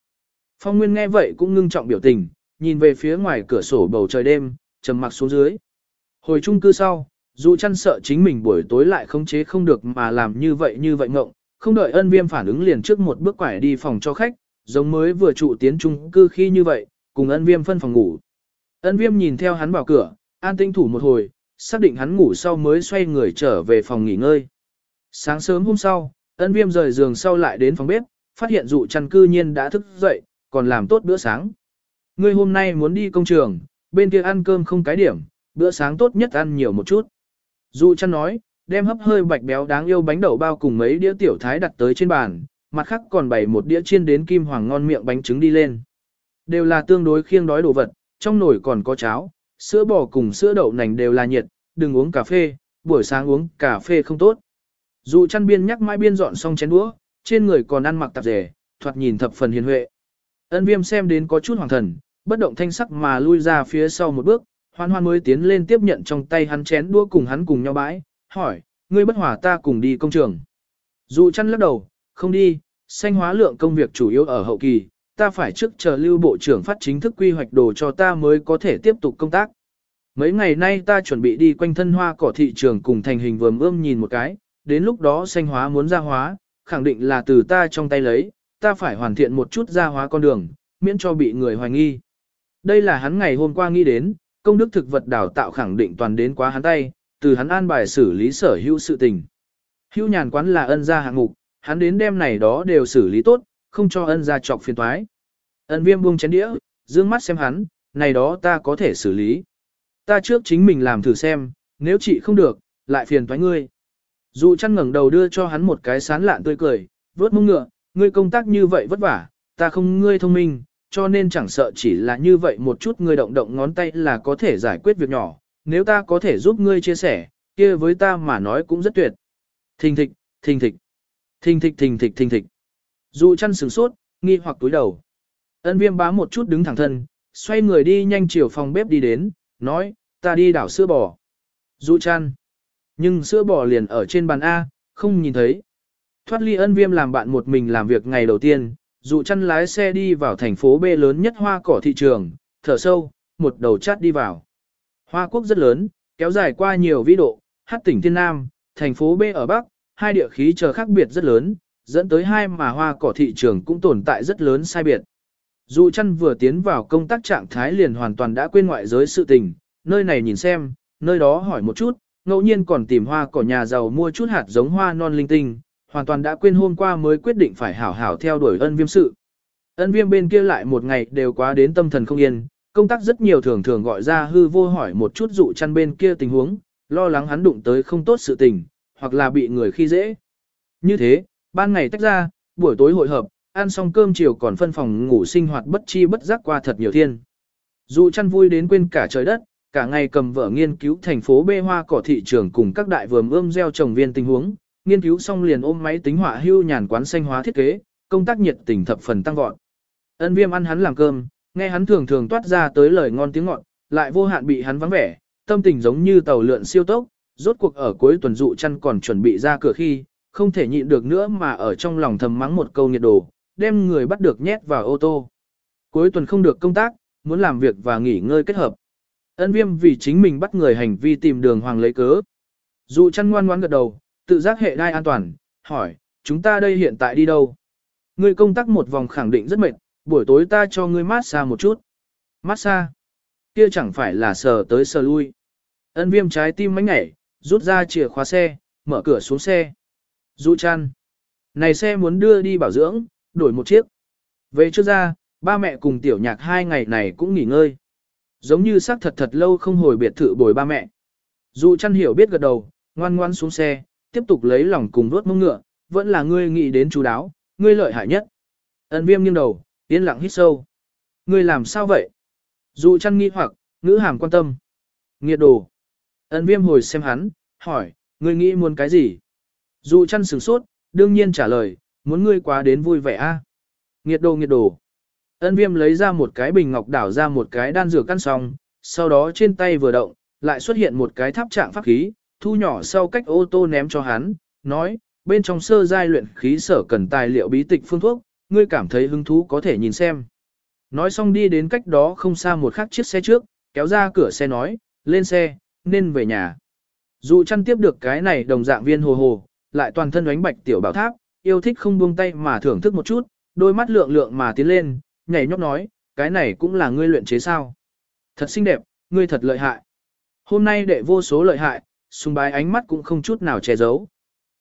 Phong Nguyên nghe vậy cũng ngưng trọng biểu tình, nhìn về phía ngoài cửa sổ bầu trời đêm, trầm mặc xuống dưới. Hồi trung cư sau, dù chăn sợ chính mình buổi tối lại khống chế không được mà làm như vậy như vậy ngộng, không đợi ân viêm phản ứng liền trước một bước quải đi phòng cho khách, giống mới vừa trụ tiến chung cư khi như vậy, cùng ân viêm phân phòng ngủ. Ân viêm nhìn theo hắn vào cửa, an tinh thủ một hồi, xác định hắn ngủ sau mới xoay người trở về phòng nghỉ ngơi. Sáng sớm hôm sau, ân viêm rời giường sau lại đến phòng bếp, phát hiện dụ chăn cư nhiên đã thức dậy, còn làm tốt bữa sáng. Ngươi hôm nay muốn đi công trường, bên kia ăn cơm không cái điểm, bữa sáng tốt nhất ăn nhiều một chút. Dụ chăn nói, đem hấp hơi bạch béo đáng yêu bánh đậu bao cùng mấy đĩa tiểu thái đặt tới trên bàn, mặt khác còn bày một đĩa chiên đến kim hoàng ngon miệng bánh trứng đi lên. Đều là tương đối khiêng đói đồ vật, trong nồi còn có cháo, sữa bò cùng sữa đậu nành đều là nhiệt, đừng uống cà phê, buổi sáng uống cà phê không tốt. Dụ chăn biên nhắc mãi biên dọn xong chén đũa, trên người còn ăn mặc tạp dề, thoạt nhìn thập phần hiền huệ. Ân viêm xem đến có chút hoàng thần, bất động thanh sắc mà lui ra phía sau một bước, hoan hoan mới tiến lên tiếp nhận trong tay hắn chén đũa cùng hắn cùng nhau bãi, hỏi, ngươi bất hòa ta cùng đi công trường. Dụ chăn lắc đầu, không đi, xanh hóa lượng công việc chủ yếu ở hậu kỳ, ta phải trước chờ lưu bộ trưởng phát chính thức quy hoạch đồ cho ta mới có thể tiếp tục công tác. Mấy ngày nay ta chuẩn bị đi quanh thân hoa cỏ thị trường cùng thành hình vườn ươm nhìn một cái, đến lúc đó xanh hóa muốn ra hóa, khẳng định là từ ta trong tay lấy, ta phải hoàn thiện một chút ra hóa con đường, miễn cho bị người hoài nghi. Đây là hắn ngày hôm qua nghĩ đến, công đức thực vật đào tạo khẳng định toàn đến quá hắn tay, từ hắn an bài xử lý sở hữu sự tình. Hữu nhàn quán là ân gia hạng mục, hắn đến đêm này đó đều xử lý tốt, không cho ân gia chọc phiền toái. Ân viêm buông chén đĩa, dương mắt xem hắn, này đó ta có thể xử lý. Ta trước chính mình làm thử xem, nếu chị không được, lại phiền toái ngươi. Dụ chăn ngẩng đầu đưa cho hắn một cái sán lạn tươi cười, vớt mông ngựa, ngươi công tác như vậy vất vả, ta không ngươi thông minh, cho nên chẳng sợ chỉ là như vậy một chút ngươi động động ngón tay là có thể giải quyết việc nhỏ, nếu ta có thể giúp ngươi chia sẻ, kia với ta mà nói cũng rất tuyệt. Thình thịch, thình thịch, thình thịch thình thịch thình thịch. Dù chăn sửng sốt, nghi hoặc túi đầu. Ân viêm bá một chút đứng thẳng thân, xoay người đi nhanh chiều phòng bếp đi đến, nói, ta đi đảo sữa bò. Dụ chăn. Nhưng sữa bò liền ở trên bàn A, không nhìn thấy. Thoát ly ân viêm làm bạn một mình làm việc ngày đầu tiên, dụ chăn lái xe đi vào thành phố B lớn nhất hoa cỏ thị trường, thở sâu, một đầu chát đi vào. Hoa quốc rất lớn, kéo dài qua nhiều vĩ độ, hát tỉnh Thiên Nam, thành phố B ở Bắc, hai địa khí chờ khác biệt rất lớn, dẫn tới hai mà hoa cỏ thị trường cũng tồn tại rất lớn sai biệt. Dụ chăn vừa tiến vào công tác trạng thái liền hoàn toàn đã quên ngoại giới sự tình, nơi này nhìn xem, nơi đó hỏi một chút, ngẫu nhiên còn tìm hoa cỏ nhà giàu mua chút hạt giống hoa non linh tinh, hoàn toàn đã quên hôm qua mới quyết định phải hảo hảo theo đuổi ân viêm sự. Ân viêm bên kia lại một ngày đều quá đến tâm thần không yên, công tác rất nhiều thường thường gọi ra hư vô hỏi một chút dụ chăn bên kia tình huống, lo lắng hắn đụng tới không tốt sự tình, hoặc là bị người khi dễ. Như thế, ban ngày tách ra, buổi tối hội hợp, ăn xong cơm chiều còn phân phòng ngủ sinh hoạt bất chi bất giác qua thật nhiều thiên. Dụ chăn vui đến quên cả trời đất, cả ngày cầm vở nghiên cứu thành phố bê hoa cỏ thị trường cùng các đại vườn ươm gieo trồng viên tình huống, nghiên cứu xong liền ôm máy tính họa hưu nhàn quán xanh hóa thiết kế, công tác nhiệt tình thập phần tăng vọt. Ân viêm ăn hắn làm cơm, nghe hắn thường thường toát ra tới lời ngon tiếng ngọt, lại vô hạn bị hắn vắng vẻ, tâm tình giống như tàu lượn siêu tốc, rốt cuộc ở cuối tuần dụ chăn còn chuẩn bị ra cửa khi, không thể nhịn được nữa mà ở trong lòng thầm mắng một câu nhiệt đồ, đem người bắt được nhét vào ô tô. Cuối tuần không được công tác, muốn làm việc và nghỉ ngơi kết hợp. Ân viêm vì chính mình bắt người hành vi tìm đường hoàng lấy cớ. Dụ chăn ngoan ngoãn gật đầu, tự giác hệ đai an toàn, hỏi, chúng ta đây hiện tại đi đâu? Ngươi công tác một vòng khẳng định rất mệt, buổi tối ta cho ngươi mát xa một chút. Mát xa? Kia chẳng phải là sờ tới sờ lui. Ân viêm trái tim mánh ngảy, rút ra chìa khóa xe, mở cửa xuống xe. Dụ chăn. Này xe muốn đưa đi bảo dưỡng, đổi một chiếc. Về trước ra, ba mẹ cùng tiểu nhạc hai ngày này cũng nghỉ ngơi. Giống như xác thật thật lâu không hồi biệt thự bồi ba mẹ. dụ chăn hiểu biết gật đầu, ngoan ngoan xuống xe, tiếp tục lấy lòng cùng vuốt mông ngựa, vẫn là ngươi nghĩ đến chú đáo, ngươi lợi hại nhất. Ân viêm nghiêng đầu, yên lặng hít sâu. Ngươi làm sao vậy? Dù chăn nghi hoặc, ngữ hàm quan tâm. Nghiệt đồ. Ân viêm hồi xem hắn, hỏi, ngươi nghĩ muốn cái gì? Dù chăn sửng sốt, đương nhiên trả lời, muốn ngươi quá đến vui vẻ a. Nghiệt đồ nghiệt đồ. Ân viêm lấy ra một cái bình ngọc đảo ra một cái đan dược căn xong, sau đó trên tay vừa động, lại xuất hiện một cái tháp trạng pháp khí, thu nhỏ sau cách ô tô ném cho hắn, nói, bên trong sơ giai luyện khí sở cần tài liệu bí tịch phương thuốc, ngươi cảm thấy hứng thú có thể nhìn xem. Nói xong đi đến cách đó không xa một khắc chiếc xe trước, kéo ra cửa xe nói, lên xe, nên về nhà. Dù chăn tiếp được cái này đồng dạng viên hồ hồ, lại toàn thân đánh bạch tiểu bảo tháp, yêu thích không buông tay mà thưởng thức một chút, đôi mắt lượng lượng mà tiến lên, nhảy nhót nói, cái này cũng là ngươi luyện chế sao. Thật xinh đẹp, ngươi thật lợi hại. Hôm nay đệ vô số lợi hại, sùng bái ánh mắt cũng không chút nào che giấu.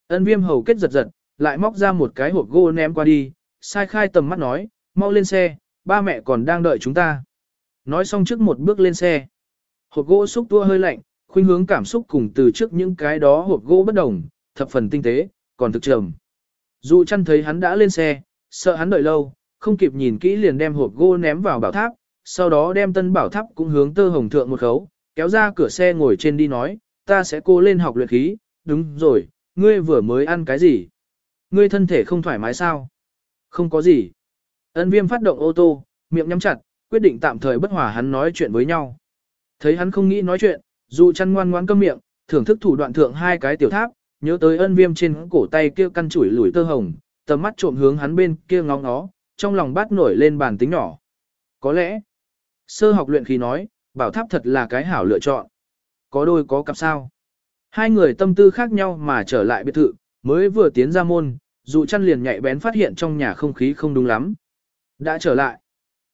Ân viêm hầu kết giật giật, lại móc ra một cái hộp gỗ ném qua đi, sai khai tầm mắt nói, mau lên xe, ba mẹ còn đang đợi chúng ta. Nói xong trước một bước lên xe. Hộp gỗ xúc tua hơi lạnh, khuynh hướng cảm xúc cùng từ trước những cái đó hộp gỗ bất đồng, thập phần tinh tế, còn thực trầm. Dù chăn thấy hắn đã lên xe, sợ hắn đợi lâu, không kịp nhìn kỹ liền đem hộp gỗ ném vào bảo tháp, sau đó đem tân bảo tháp cũng hướng tơ hồng thượng một khấu, kéo ra cửa xe ngồi trên đi nói, ta sẽ cố lên học luyện khí, đúng rồi, ngươi vừa mới ăn cái gì? Ngươi thân thể không thoải mái sao? Không có gì. Ân viêm phát động ô tô, miệng nhắm chặt, quyết định tạm thời bất hòa hắn nói chuyện với nhau. Thấy hắn không nghĩ nói chuyện, dù chăn ngoan ngoãn câm miệng, thưởng thức thủ đoạn thượng hai cái tiểu tháp, nhớ tới ân viêm trên cổ tay kia căn chủi lủi tơ hồng, tầm mắt trộm hướng hắn bên kia ngóng nó, trong lòng bát nổi lên bàn tính nhỏ. Có lẽ, sơ học luyện khí nói, bảo tháp thật là cái hảo lựa chọn. Có đôi có cặp sao. Hai người tâm tư khác nhau mà trở lại biệt thự, mới vừa tiến ra môn, dụ chăn liền nhạy bén phát hiện trong nhà không khí không đúng lắm. Đã trở lại.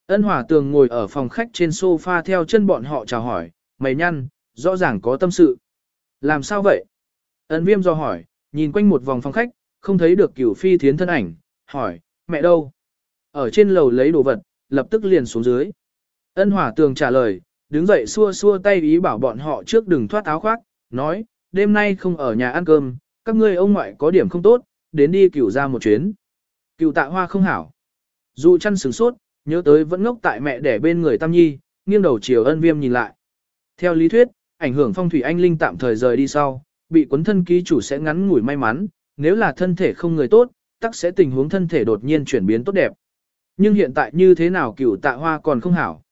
Ân Hòa Tường ngồi ở phòng khách trên sofa theo chân bọn họ chào hỏi, mày nhăn, rõ ràng có tâm sự. Làm sao vậy? Ân Viêm do hỏi, nhìn quanh một vòng phòng khách, không thấy được cửu phi thiến thân ảnh, hỏi, mẹ đâu? Ở trên lầu lấy đồ vật, lập tức liền xuống dưới. Ân Hòa Tường trả lời, đứng dậy xua xua tay ý bảo bọn họ trước đừng thoát áo khoác, nói, đêm nay không ở nhà ăn cơm, các ngươi ông ngoại có điểm không tốt, đến đi cửu ra một chuyến. Cửu tạ hoa không hảo. Dù chăn sừng sốt, nhớ tới vẫn ngốc tại mẹ đẻ bên người Tam Nhi, nghiêng đầu chiều ân viêm nhìn lại. Theo lý thuyết, ảnh hưởng phong thủy anh linh tạm thời rời đi sau, bị cuốn thân ký chủ sẽ ngắn ngủi may mắn, nếu là thân thể không người tốt, tắc sẽ tình huống thân thể đột nhiên chuyển biến tốt đẹp. Nhưng hiện tại như thế nào cửu tạ hoa còn không hảo.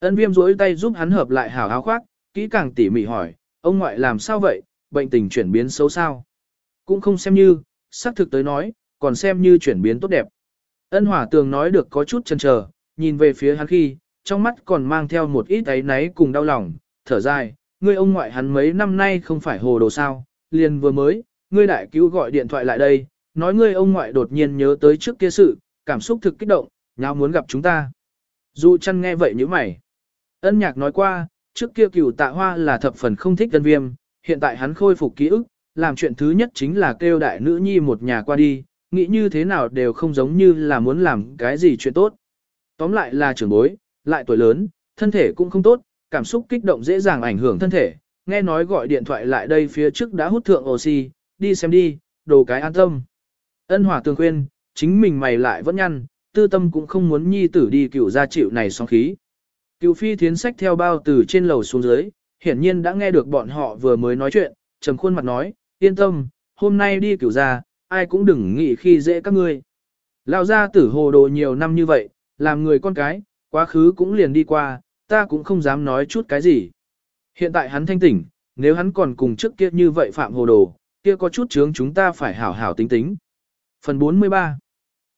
Ân viêm rỗi tay giúp hắn hợp lại hảo áo khoác, kỹ càng tỉ mỉ hỏi, ông ngoại làm sao vậy, bệnh tình chuyển biến xấu sao? Cũng không xem như, xác thực tới nói, còn xem như chuyển biến tốt đẹp. Ân hỏa tường nói được có chút chần chờ, nhìn về phía hắn khi, trong mắt còn mang theo một ít ấy náy cùng đau lòng, thở dài, ngươi ông ngoại hắn mấy năm nay không phải hồ đồ sao, liền vừa mới, ngươi đại cứu gọi điện thoại lại đây, nói ngươi ông ngoại đột nhiên nhớ tới trước kia sự, cảm xúc thực kích động, nhau muốn gặp chúng ta. Dù chăn nghe vậy như mày. Ân nhạc nói qua, trước kia cửu tạ hoa là thập phần không thích tân viêm, hiện tại hắn khôi phục ký ức, làm chuyện thứ nhất chính là kêu đại nữ nhi một nhà qua đi, nghĩ như thế nào đều không giống như là muốn làm cái gì chuyện tốt. Tóm lại là trưởng bối, lại tuổi lớn, thân thể cũng không tốt, cảm xúc kích động dễ dàng ảnh hưởng thân thể, nghe nói gọi điện thoại lại đây phía trước đã hút thượng oxy, đi xem đi, đồ cái an tâm. Ân hòa tường khuyên, chính mình mày lại vẫn nhăn, tư tâm cũng không muốn nhi tử đi cựu ra chịu này sóng khí. Cựu phi thiến sách theo bao từ trên lầu xuống dưới, hiển nhiên đã nghe được bọn họ vừa mới nói chuyện, trầm khuôn mặt nói, yên tâm, hôm nay đi cửu ra, ai cũng đừng nghĩ khi dễ các ngươi. Lão gia tử hồ đồ nhiều năm như vậy, làm người con cái, quá khứ cũng liền đi qua, ta cũng không dám nói chút cái gì. Hiện tại hắn thanh tỉnh, nếu hắn còn cùng trước kia như vậy phạm hồ đồ, kia có chút chướng chúng ta phải hảo hảo tính tính. Phần 43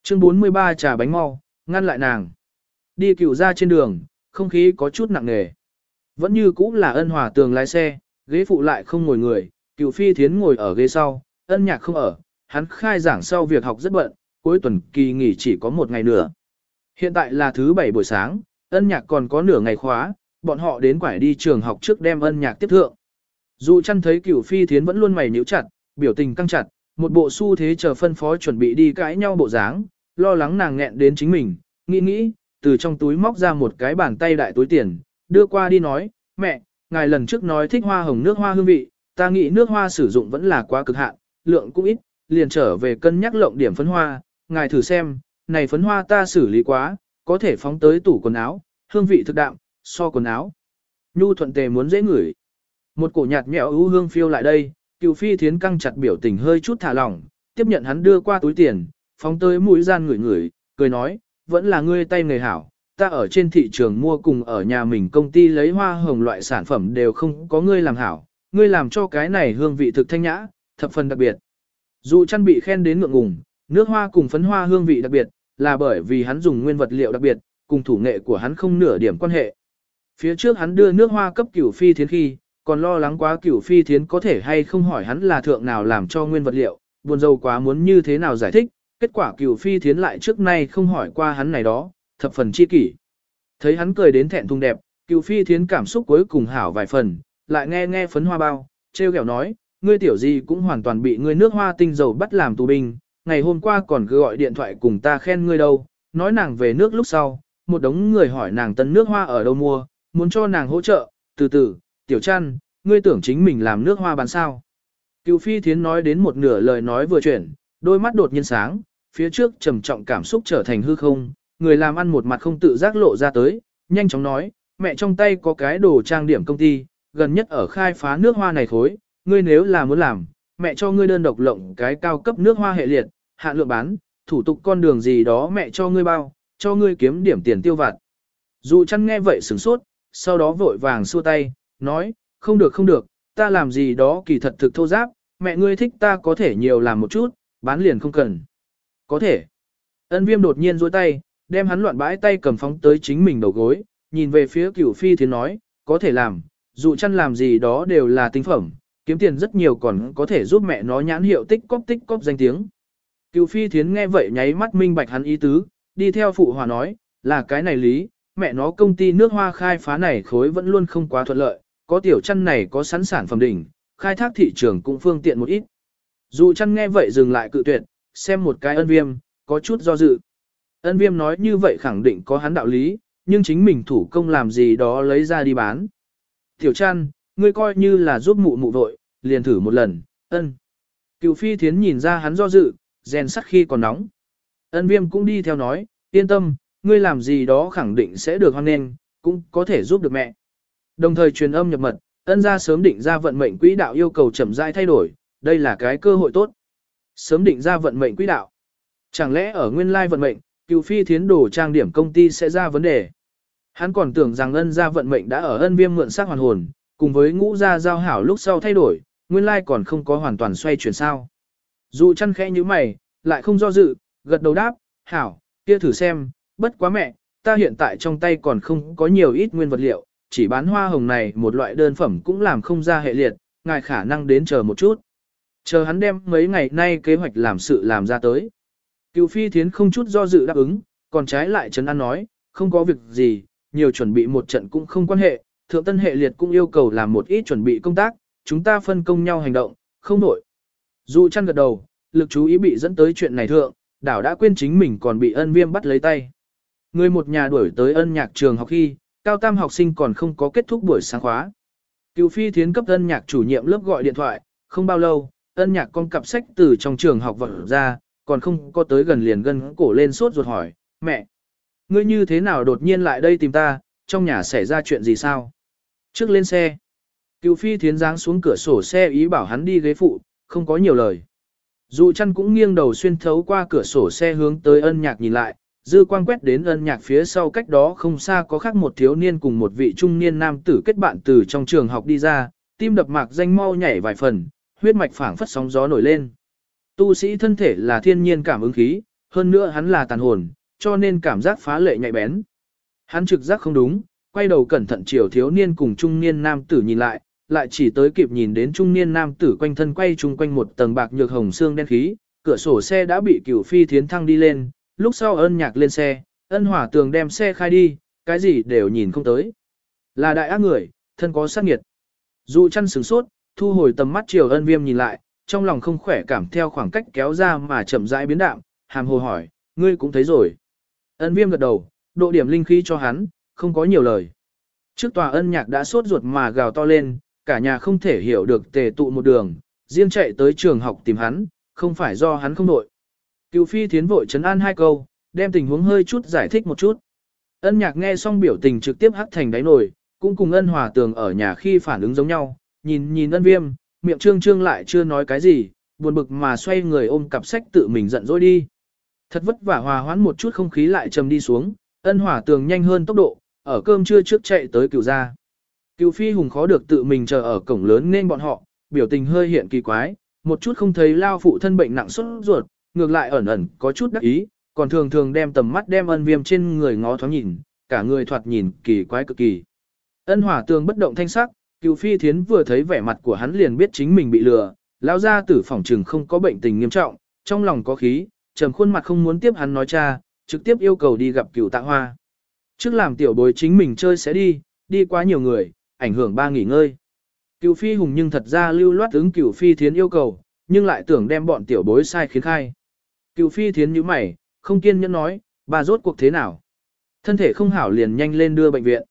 Chương 43 trà bánh mau, ngăn lại nàng. Đi cửu ra trên đường, không khí có chút nặng nề. Vẫn như cũ là ân hòa tường lái xe, ghế phụ lại không ngồi người, cựu phi thiến ngồi ở ghế sau, ân nhạc không ở, hắn khai giảng sau việc học rất bận, cuối tuần kỳ nghỉ chỉ có một ngày nữa. Hiện tại là thứ bảy buổi sáng, ân nhạc còn có nửa ngày khóa, bọn họ đến quải đi trường học trước đem ân nhạc tiếp thượng. Dù chăn thấy cửu phi thiến vẫn luôn mày nhíu chặt, biểu tình căng chặt, một bộ xu thế chờ phân phó chuẩn bị đi cãi nhau bộ dáng, lo lắng nàng nghẹn đến chính mình, nghĩ nghĩ, từ trong túi móc ra một cái bàn tay đại túi tiền, đưa qua đi nói, mẹ, ngài lần trước nói thích hoa hồng nước hoa hương vị, ta nghĩ nước hoa sử dụng vẫn là quá cực hạn, lượng cũng ít, liền trở về cân nhắc lộng điểm phấn hoa, ngài thử xem, này phấn hoa ta xử lý quá, có thể phóng tới tủ quần áo, hương vị thực đạm, so quần áo. Nhu thuận tề muốn dễ ngửi. Một cổ nhạt nhẽo ưu hương phiêu lại đây, cựu phi thiến căng chặt biểu tình hơi chút thả lỏng, tiếp nhận hắn đưa qua túi tiền, phóng tới mũi gian ngửi ngửi, cười nói, vẫn là ngươi tay người hảo, ta ở trên thị trường mua cùng ở nhà mình công ty lấy hoa hồng loại sản phẩm đều không có ngươi làm hảo, ngươi làm cho cái này hương vị thực thanh nhã, thập phần đặc biệt. Dụ chăn bị khen đến ngượng ngùng, nước hoa cùng phấn hoa hương vị đặc biệt, là bởi vì hắn dùng nguyên vật liệu đặc biệt, cùng thủ nghệ của hắn không nửa điểm quan hệ. Phía trước hắn đưa nước hoa cấp cửu phi thiến khi, còn lo lắng quá cửu phi thiến có thể hay không hỏi hắn là thượng nào làm cho nguyên vật liệu, buồn dâu quá muốn như thế nào giải thích, kết quả cửu phi thiến lại trước nay không hỏi qua hắn này đó, thập phần chi kỷ. Thấy hắn cười đến thẹn thùng đẹp, cửu phi thiến cảm xúc cuối cùng hảo vài phần, lại nghe nghe phấn hoa bao, treo kẹo nói, ngươi tiểu gì cũng hoàn toàn bị ngươi nước hoa tinh dầu bắt làm tù binh, ngày hôm qua còn cứ gọi điện thoại cùng ta khen ngươi đâu, nói nàng về nước lúc sau, một đống người hỏi nàng tân nước hoa ở đâu mua, muốn cho nàng hỗ trợ, từ từ, tiểu chăn, ngươi tưởng chính mình làm nước hoa bán sao. Cựu phi thiến nói đến một nửa lời nói vừa chuyển, đôi mắt đột nhiên sáng, phía trước trầm trọng cảm xúc trở thành hư không, người làm ăn một mặt không tự giác lộ ra tới, nhanh chóng nói, mẹ trong tay có cái đồ trang điểm công ty, gần nhất ở khai phá nước hoa này khối, ngươi nếu là muốn làm, mẹ cho ngươi đơn độc lộng cái cao cấp nước hoa hệ liệt, hạn lượng bán, thủ tục con đường gì đó mẹ cho ngươi bao, cho ngươi kiếm điểm tiền tiêu vặt. Dụ chăn nghe vậy sửng sốt, sau đó vội vàng xua tay, nói, không được không được, ta làm gì đó kỳ thật thực thô giáp, mẹ ngươi thích ta có thể nhiều làm một chút, bán liền không cần. Có thể. Ân viêm đột nhiên dối tay, đem hắn loạn bãi tay cầm phóng tới chính mình đầu gối, nhìn về phía cửu phi thì nói, có thể làm, dù chăn làm gì đó đều là tinh phẩm, kiếm tiền rất nhiều còn có thể giúp mẹ nó nhãn hiệu tích cóp tích cóp danh tiếng. Cựu phi thiến nghe vậy nháy mắt minh bạch hắn ý tứ, đi theo phụ hòa nói, là cái này lý, mẹ nó công ty nước hoa khai phá này khối vẫn luôn không quá thuận lợi, có tiểu chăn này có sẵn sản phẩm đỉnh, khai thác thị trường cũng phương tiện một ít. Dù chăn nghe vậy dừng lại cự tuyệt, xem một cái ân viêm, có chút do dự. Ân viêm nói như vậy khẳng định có hắn đạo lý, nhưng chính mình thủ công làm gì đó lấy ra đi bán. Tiểu chăn, ngươi coi như là giúp mụ mụ vội, liền thử một lần, ân. Cựu phi thiến nhìn ra hắn do dự, rèn sắt khi còn nóng. Ân viêm cũng đi theo nói, yên tâm, ngươi làm gì đó khẳng định sẽ được hoan nghênh, cũng có thể giúp được mẹ. Đồng thời truyền âm nhập mật, ân ra sớm định ra vận mệnh quỹ đạo yêu cầu chậm rãi thay đổi, đây là cái cơ hội tốt. Sớm định ra vận mệnh quỹ đạo. Chẳng lẽ ở nguyên lai vận mệnh, cựu phi thiến đồ trang điểm công ty sẽ ra vấn đề. Hắn còn tưởng rằng ân gia vận mệnh đã ở ân viêm mượn sắc hoàn hồn, cùng với ngũ gia giao hảo lúc sau thay đổi, nguyên lai còn không có hoàn toàn xoay chuyển sao. Dù chăn khẽ như mày, lại không do dự, gật đầu đáp, hảo, kia thử xem, bất quá mẹ, ta hiện tại trong tay còn không có nhiều ít nguyên vật liệu, chỉ bán hoa hồng này một loại đơn phẩm cũng làm không ra hệ liệt, ngài khả năng đến chờ một chút. Chờ hắn đem mấy ngày nay kế hoạch làm sự làm ra tới. Cựu phi thiến không chút do dự đáp ứng, còn trái lại Trấn An nói, không có việc gì, nhiều chuẩn bị một trận cũng không quan hệ, thượng tân hệ liệt cũng yêu cầu làm một ít chuẩn bị công tác, chúng ta phân công nhau hành động, không nổi. Dù chăn gật đầu, lực chú ý bị dẫn tới chuyện này thượng, đảo đã quên chính mình còn bị ân viêm bắt lấy tay. Người một nhà đuổi tới ân nhạc trường học khi, cao tam học sinh còn không có kết thúc buổi sáng khóa. Cựu phi thiến cấp ân nhạc chủ nhiệm lớp gọi điện thoại, không bao lâu, ân nhạc con cặp sách từ trong trường học vật ra, còn không có tới gần liền gân cổ lên sốt ruột hỏi, mẹ, ngươi như thế nào đột nhiên lại đây tìm ta, trong nhà xảy ra chuyện gì sao? Trước lên xe, cựu phi thiến giáng xuống cửa sổ xe ý bảo hắn đi ghế phụ, không có nhiều lời. Dù chăn cũng nghiêng đầu xuyên thấu qua cửa sổ xe hướng tới ân nhạc nhìn lại, dư quang quét đến ân nhạc phía sau cách đó không xa có khác một thiếu niên cùng một vị trung niên nam tử kết bạn từ trong trường học đi ra, tim đập mạc danh mau nhảy vài phần, huyết mạch phảng phất sóng gió nổi lên. Tu sĩ thân thể là thiên nhiên cảm ứng khí, hơn nữa hắn là tàn hồn, cho nên cảm giác phá lệ nhạy bén. Hắn trực giác không đúng, quay đầu cẩn thận chiều thiếu niên cùng trung niên nam tử nhìn lại, lại chỉ tới kịp nhìn đến trung niên nam tử quanh thân quay chung quanh một tầng bạc nhược hồng xương đen khí, cửa sổ xe đã bị cửu phi thiến thăng đi lên, lúc sau ân nhạc lên xe, ân hỏa tường đem xe khai đi, cái gì đều nhìn không tới. Là đại ác người, thân có sát nghiệt. Dụ chăn sửng sốt, thu hồi tầm mắt chiều ân viêm nhìn lại, trong lòng không khỏe cảm theo khoảng cách kéo ra mà chậm rãi biến đạm, hàm hồ hỏi, ngươi cũng thấy rồi. Ân viêm gật đầu, độ điểm linh khí cho hắn, không có nhiều lời. Trước tòa ân nhạc đã sốt ruột mà gào to lên, cả nhà không thể hiểu được tề tụ một đường, riêng chạy tới trường học tìm hắn, không phải do hắn không đội. Cựu phi thiến vội chấn an hai câu, đem tình huống hơi chút giải thích một chút. Ân nhạc nghe xong biểu tình trực tiếp hắt thành đáy nổi, cũng cùng ân hòa tường ở nhà khi phản ứng giống nhau, nhìn nhìn ân viêm, miệng trương trương lại chưa nói cái gì, buồn bực mà xoay người ôm cặp sách tự mình giận dỗi đi. Thật vất vả hòa hoãn một chút không khí lại trầm đi xuống, ân hỏa tường nhanh hơn tốc độ, ở cơm trưa trước chạy tới cựu gia. Cựu phi hùng khó được tự mình chờ ở cổng lớn nên bọn họ, biểu tình hơi hiện kỳ quái, một chút không thấy lao phụ thân bệnh nặng xuất ruột, ngược lại ẩn ẩn có chút đắc ý, còn thường thường đem tầm mắt đem ân viêm trên người ngó thoáng nhìn, cả người thoạt nhìn kỳ quái cực kỳ. Ân hỏa tường bất động thanh sắc, cựu phi thiến vừa thấy vẻ mặt của hắn liền biết chính mình bị lừa, lão gia tử phỏng trừng không có bệnh tình nghiêm trọng, trong lòng có khí, trầm khuôn mặt không muốn tiếp hắn nói cha, trực tiếp yêu cầu đi gặp cựu tạ hoa. Trước làm tiểu bối chính mình chơi sẽ đi, đi quá nhiều người, ảnh hưởng ba nghỉ ngơi. Cựu phi hùng nhưng thật ra lưu loát ứng cựu phi thiến yêu cầu, nhưng lại tưởng đem bọn tiểu bối sai khiến khai. Cựu phi thiến như mày, không kiên nhẫn nói, bà rốt cuộc thế nào. Thân thể không hảo liền nhanh lên đưa bệnh viện.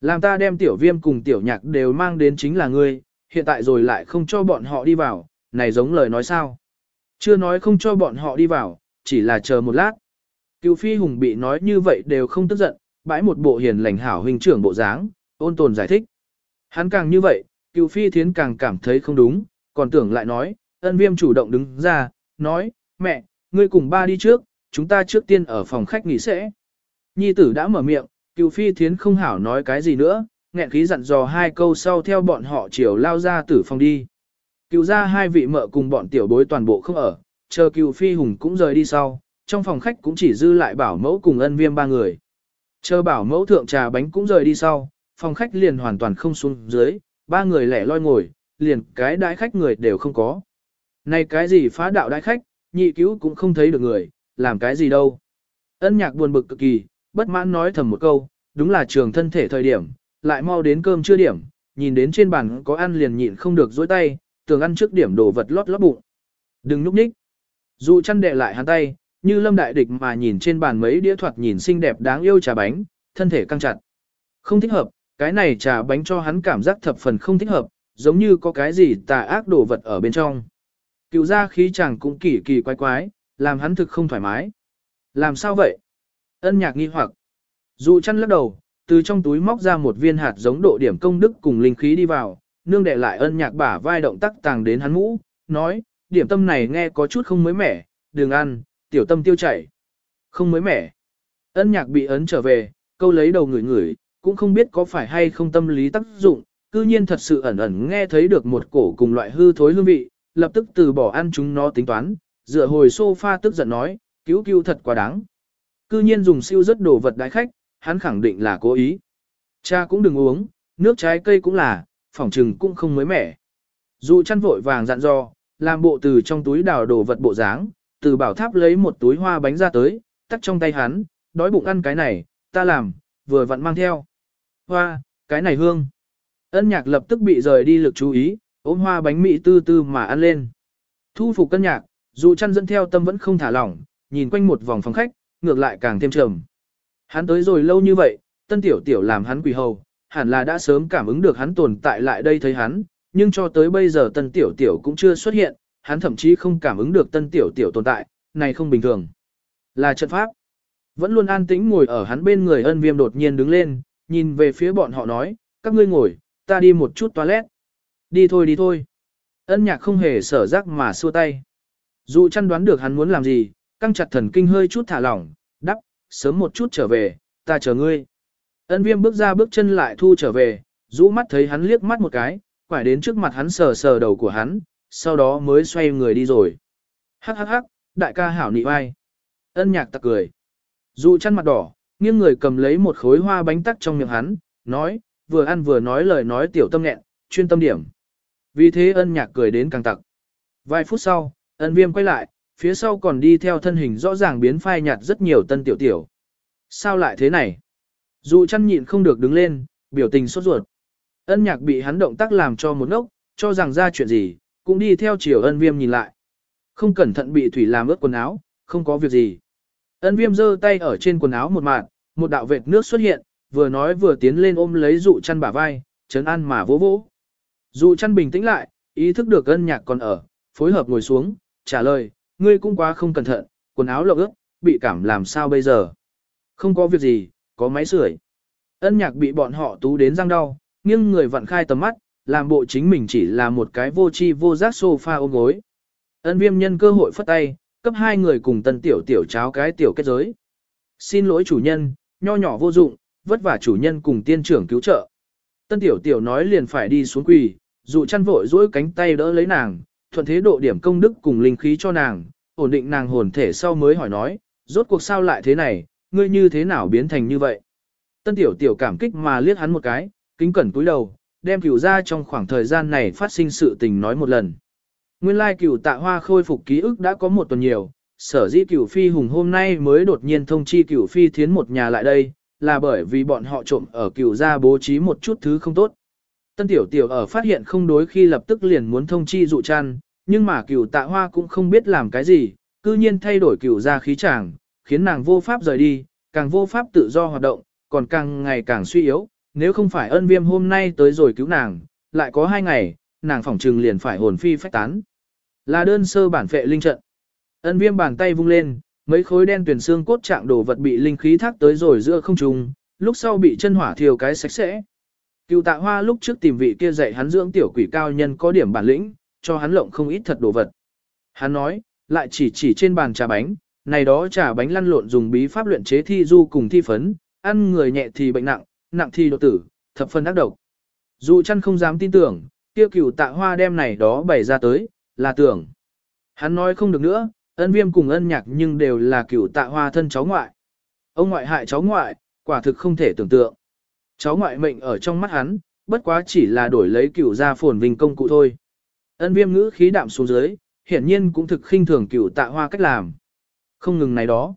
Làm ta đem tiểu viêm cùng tiểu nhạc đều mang đến chính là ngươi, hiện tại rồi lại không cho bọn họ đi vào, này giống lời nói sao. Chưa nói không cho bọn họ đi vào, chỉ là chờ một lát. Cựu phi hùng bị nói như vậy đều không tức giận, bãi một bộ hiền lành hảo huynh trưởng bộ dáng, ôn tồn giải thích. Hắn càng như vậy, cựu phi thiến càng cảm thấy không đúng, còn tưởng lại nói, ân viêm chủ động đứng ra, nói, mẹ, ngươi cùng ba đi trước, chúng ta trước tiên ở phòng khách nghỉ sẽ. Nhi tử đã mở miệng, cựu phi thiến không hảo nói cái gì nữa, nghẹn khí dặn dò hai câu sau theo bọn họ chiều lao ra tử phòng đi. Cựu ra hai vị mợ cùng bọn tiểu bối toàn bộ không ở, chờ cựu phi hùng cũng rời đi sau, trong phòng khách cũng chỉ dư lại bảo mẫu cùng ân viêm ba người. Chờ bảo mẫu thượng trà bánh cũng rời đi sau, phòng khách liền hoàn toàn không xuống dưới, ba người lẻ loi ngồi, liền cái đãi khách người đều không có. Này cái gì phá đạo đãi khách, nhị cứu cũng không thấy được người, làm cái gì đâu. Ân nhạc buồn bực cực kỳ, bất mãn nói thầm một câu, đúng là trường thân thể thời điểm, lại mau đến cơm chưa điểm, nhìn đến trên bàn có ăn liền nhịn không được dối tay, tưởng ăn trước điểm đồ vật lót lót bụng. Đừng núp nhích. Dù chăn đệ lại hắn tay, như lâm đại địch mà nhìn trên bàn mấy đĩa thoạt nhìn xinh đẹp đáng yêu trà bánh, thân thể căng chặt. Không thích hợp, cái này trà bánh cho hắn cảm giác thập phần không thích hợp, giống như có cái gì tà ác đồ vật ở bên trong. Cựu ra khí chàng cũng kỳ kỳ quái quái, làm hắn thực không thoải mái. Làm sao vậy? Ân nhạc nghi hoặc. Dụ chăn lắc đầu, từ trong túi móc ra một viên hạt giống độ điểm công đức cùng linh khí đi vào, nương đệ lại ân nhạc bả vai động tác tàng đến hắn mũ, nói, điểm tâm này nghe có chút không mới mẻ, đừng ăn, tiểu tâm tiêu chảy. Không mới mẻ. Ân nhạc bị ấn trở về, câu lấy đầu người người, cũng không biết có phải hay không tâm lý tác dụng, cư nhiên thật sự ẩn ẩn nghe thấy được một cổ cùng loại hư thối hương vị, lập tức từ bỏ ăn chúng nó tính toán, dựa hồi sofa tức giận nói, cứu cứu thật quá đáng. Cư nhiên dùng siêu rất đồ vật đái khách, hắn khẳng định là cố ý. Cha cũng đừng uống, nước trái cây cũng là, phỏng trừng cũng không mới mẻ. Dù chăn vội vàng dặn dò, làm bộ từ trong túi đào đồ vật bộ dáng, từ bảo tháp lấy một túi hoa bánh ra tới, tắt trong tay hắn, đói bụng ăn cái này, ta làm, vừa vặn mang theo. Hoa, cái này hương. Ân nhạc lập tức bị rời đi lực chú ý, ôm hoa bánh mị tư tư mà ăn lên. Thu phục cân nhạc, dù chăn dẫn theo tâm vẫn không thả lỏng, nhìn quanh một vòng phòng khách, ngược lại càng thêm trầm. Hắn tới rồi lâu như vậy, tân tiểu tiểu làm hắn quỳ hầu, hẳn là đã sớm cảm ứng được hắn tồn tại lại đây thấy hắn, nhưng cho tới bây giờ tân tiểu tiểu cũng chưa xuất hiện, hắn thậm chí không cảm ứng được tân tiểu tiểu tồn tại, này không bình thường. Là trận pháp. Vẫn luôn an tĩnh ngồi ở hắn bên người ân viêm đột nhiên đứng lên, nhìn về phía bọn họ nói, các ngươi ngồi, ta đi một chút toilet. Đi thôi đi thôi. Ân nhạc không hề sở giác mà xua tay. Dù chăn đoán được hắn muốn làm gì, căng chặt thần kinh hơi chút thả lỏng, đắp, sớm một chút trở về, ta chờ ngươi. Ân viêm bước ra bước chân lại thu trở về, rũ mắt thấy hắn liếc mắt một cái, quải đến trước mặt hắn sờ sờ đầu của hắn, sau đó mới xoay người đi rồi. Hắc hắc hắc, đại ca hảo nị vai. Ân nhạc tặc cười. Dụ chăn mặt đỏ, nghiêng người cầm lấy một khối hoa bánh tắc trong miệng hắn, nói, vừa ăn vừa nói lời nói tiểu tâm nghẹn, chuyên tâm điểm. Vì thế ân nhạc cười đến càng tặc. Vài phút sau, ân viêm quay lại, phía sau còn đi theo thân hình rõ ràng biến phai nhạt rất nhiều tân tiểu tiểu. Sao lại thế này? Dù chăn nhịn không được đứng lên, biểu tình sốt ruột. Ân nhạc bị hắn động tác làm cho một ngốc, cho rằng ra chuyện gì, cũng đi theo chiều ân viêm nhìn lại. Không cẩn thận bị thủy làm ướt quần áo, không có việc gì. Ân viêm giơ tay ở trên quần áo một mạng, một đạo vệt nước xuất hiện, vừa nói vừa tiến lên ôm lấy dụ chăn bả vai, chấn ăn mà vỗ vỗ. Dụ chăn bình tĩnh lại, ý thức được ân nhạc còn ở, phối hợp ngồi xuống, trả lời, ngươi cũng quá không cẩn thận, quần áo lộng ướt, bị cảm làm sao bây giờ. Không có việc gì, có máy sưởi. Ân nhạc bị bọn họ tú đến răng đau, nhưng người vặn khai tầm mắt, làm bộ chính mình chỉ là một cái vô chi vô giác sofa ôm gối. Ân viêm nhân cơ hội phất tay, cấp hai người cùng tân tiểu tiểu cháo cái tiểu kết giới. Xin lỗi chủ nhân, nho nhỏ vô dụng, vất vả chủ nhân cùng tiên trưởng cứu trợ. Tân tiểu tiểu nói liền phải đi xuống quỳ, dụ chăn vội dỗi cánh tay đỡ lấy nàng, thuận thế độ điểm công đức cùng linh khí cho nàng, ổn định nàng hồn thể sau mới hỏi nói, rốt cuộc sao lại thế này, ngươi như thế nào biến thành như vậy. Tân tiểu tiểu cảm kích mà liếc hắn một cái, kính cẩn cúi đầu, đem cửu ra trong khoảng thời gian này phát sinh sự tình nói một lần. Nguyên lai cửu tạ hoa khôi phục ký ức đã có một tuần nhiều, sở dĩ cửu phi hùng hôm nay mới đột nhiên thông chi cửu phi thiến một nhà lại đây, là bởi vì bọn họ trộm ở cửu gia bố trí một chút thứ không tốt. Tân tiểu tiểu ở phát hiện không đối khi lập tức liền muốn thông chi dụ chăn, nhưng mà cửu tạ hoa cũng không biết làm cái gì, cư nhiên thay đổi cửu gia khí chàng, khiến nàng vô pháp rời đi, càng vô pháp tự do hoạt động, còn càng ngày càng suy yếu, nếu không phải ân viêm hôm nay tới rồi cứu nàng, lại có hai ngày, nàng phỏng trừng liền phải hồn phi phách tán. Là đơn sơ bản phệ linh trận. Ân viêm bàn tay vung lên, mấy khối đen tuyển xương cốt trạng đồ vật bị linh khí thác tới rồi giữa không trung, lúc sau bị chân hỏa thiêu cái sạch sẽ. Cựu tạ hoa lúc trước tìm vị kia dạy hắn dưỡng tiểu quỷ cao nhân có điểm bản lĩnh, cho hắn lộng không ít thật đồ vật. Hắn nói, lại chỉ chỉ trên bàn trà bánh, này đó trà bánh lăn lộn dùng bí pháp luyện chế thi du cùng thi phấn, ăn người nhẹ thì bệnh nặng, nặng thì đột tử, thập phân ác độc. Dù chăn không dám tin tưởng, kia Cựu tạ hoa đem này đó bày ra tới, là tưởng. Hắn nói không được nữa, ân viêm cùng ân nhạc nhưng đều là Cựu tạ hoa thân cháu ngoại. Ông ngoại hại cháu ngoại, quả thực không thể tưởng tượng. Cháu ngoại mệnh ở trong mắt hắn, bất quá chỉ là đổi lấy cửu gia phồn vinh công cụ thôi. Ân viêm ngữ khí đạm xuống dưới, hiển nhiên cũng thực khinh thường cửu tạ hoa cách làm. Không ngừng này đó.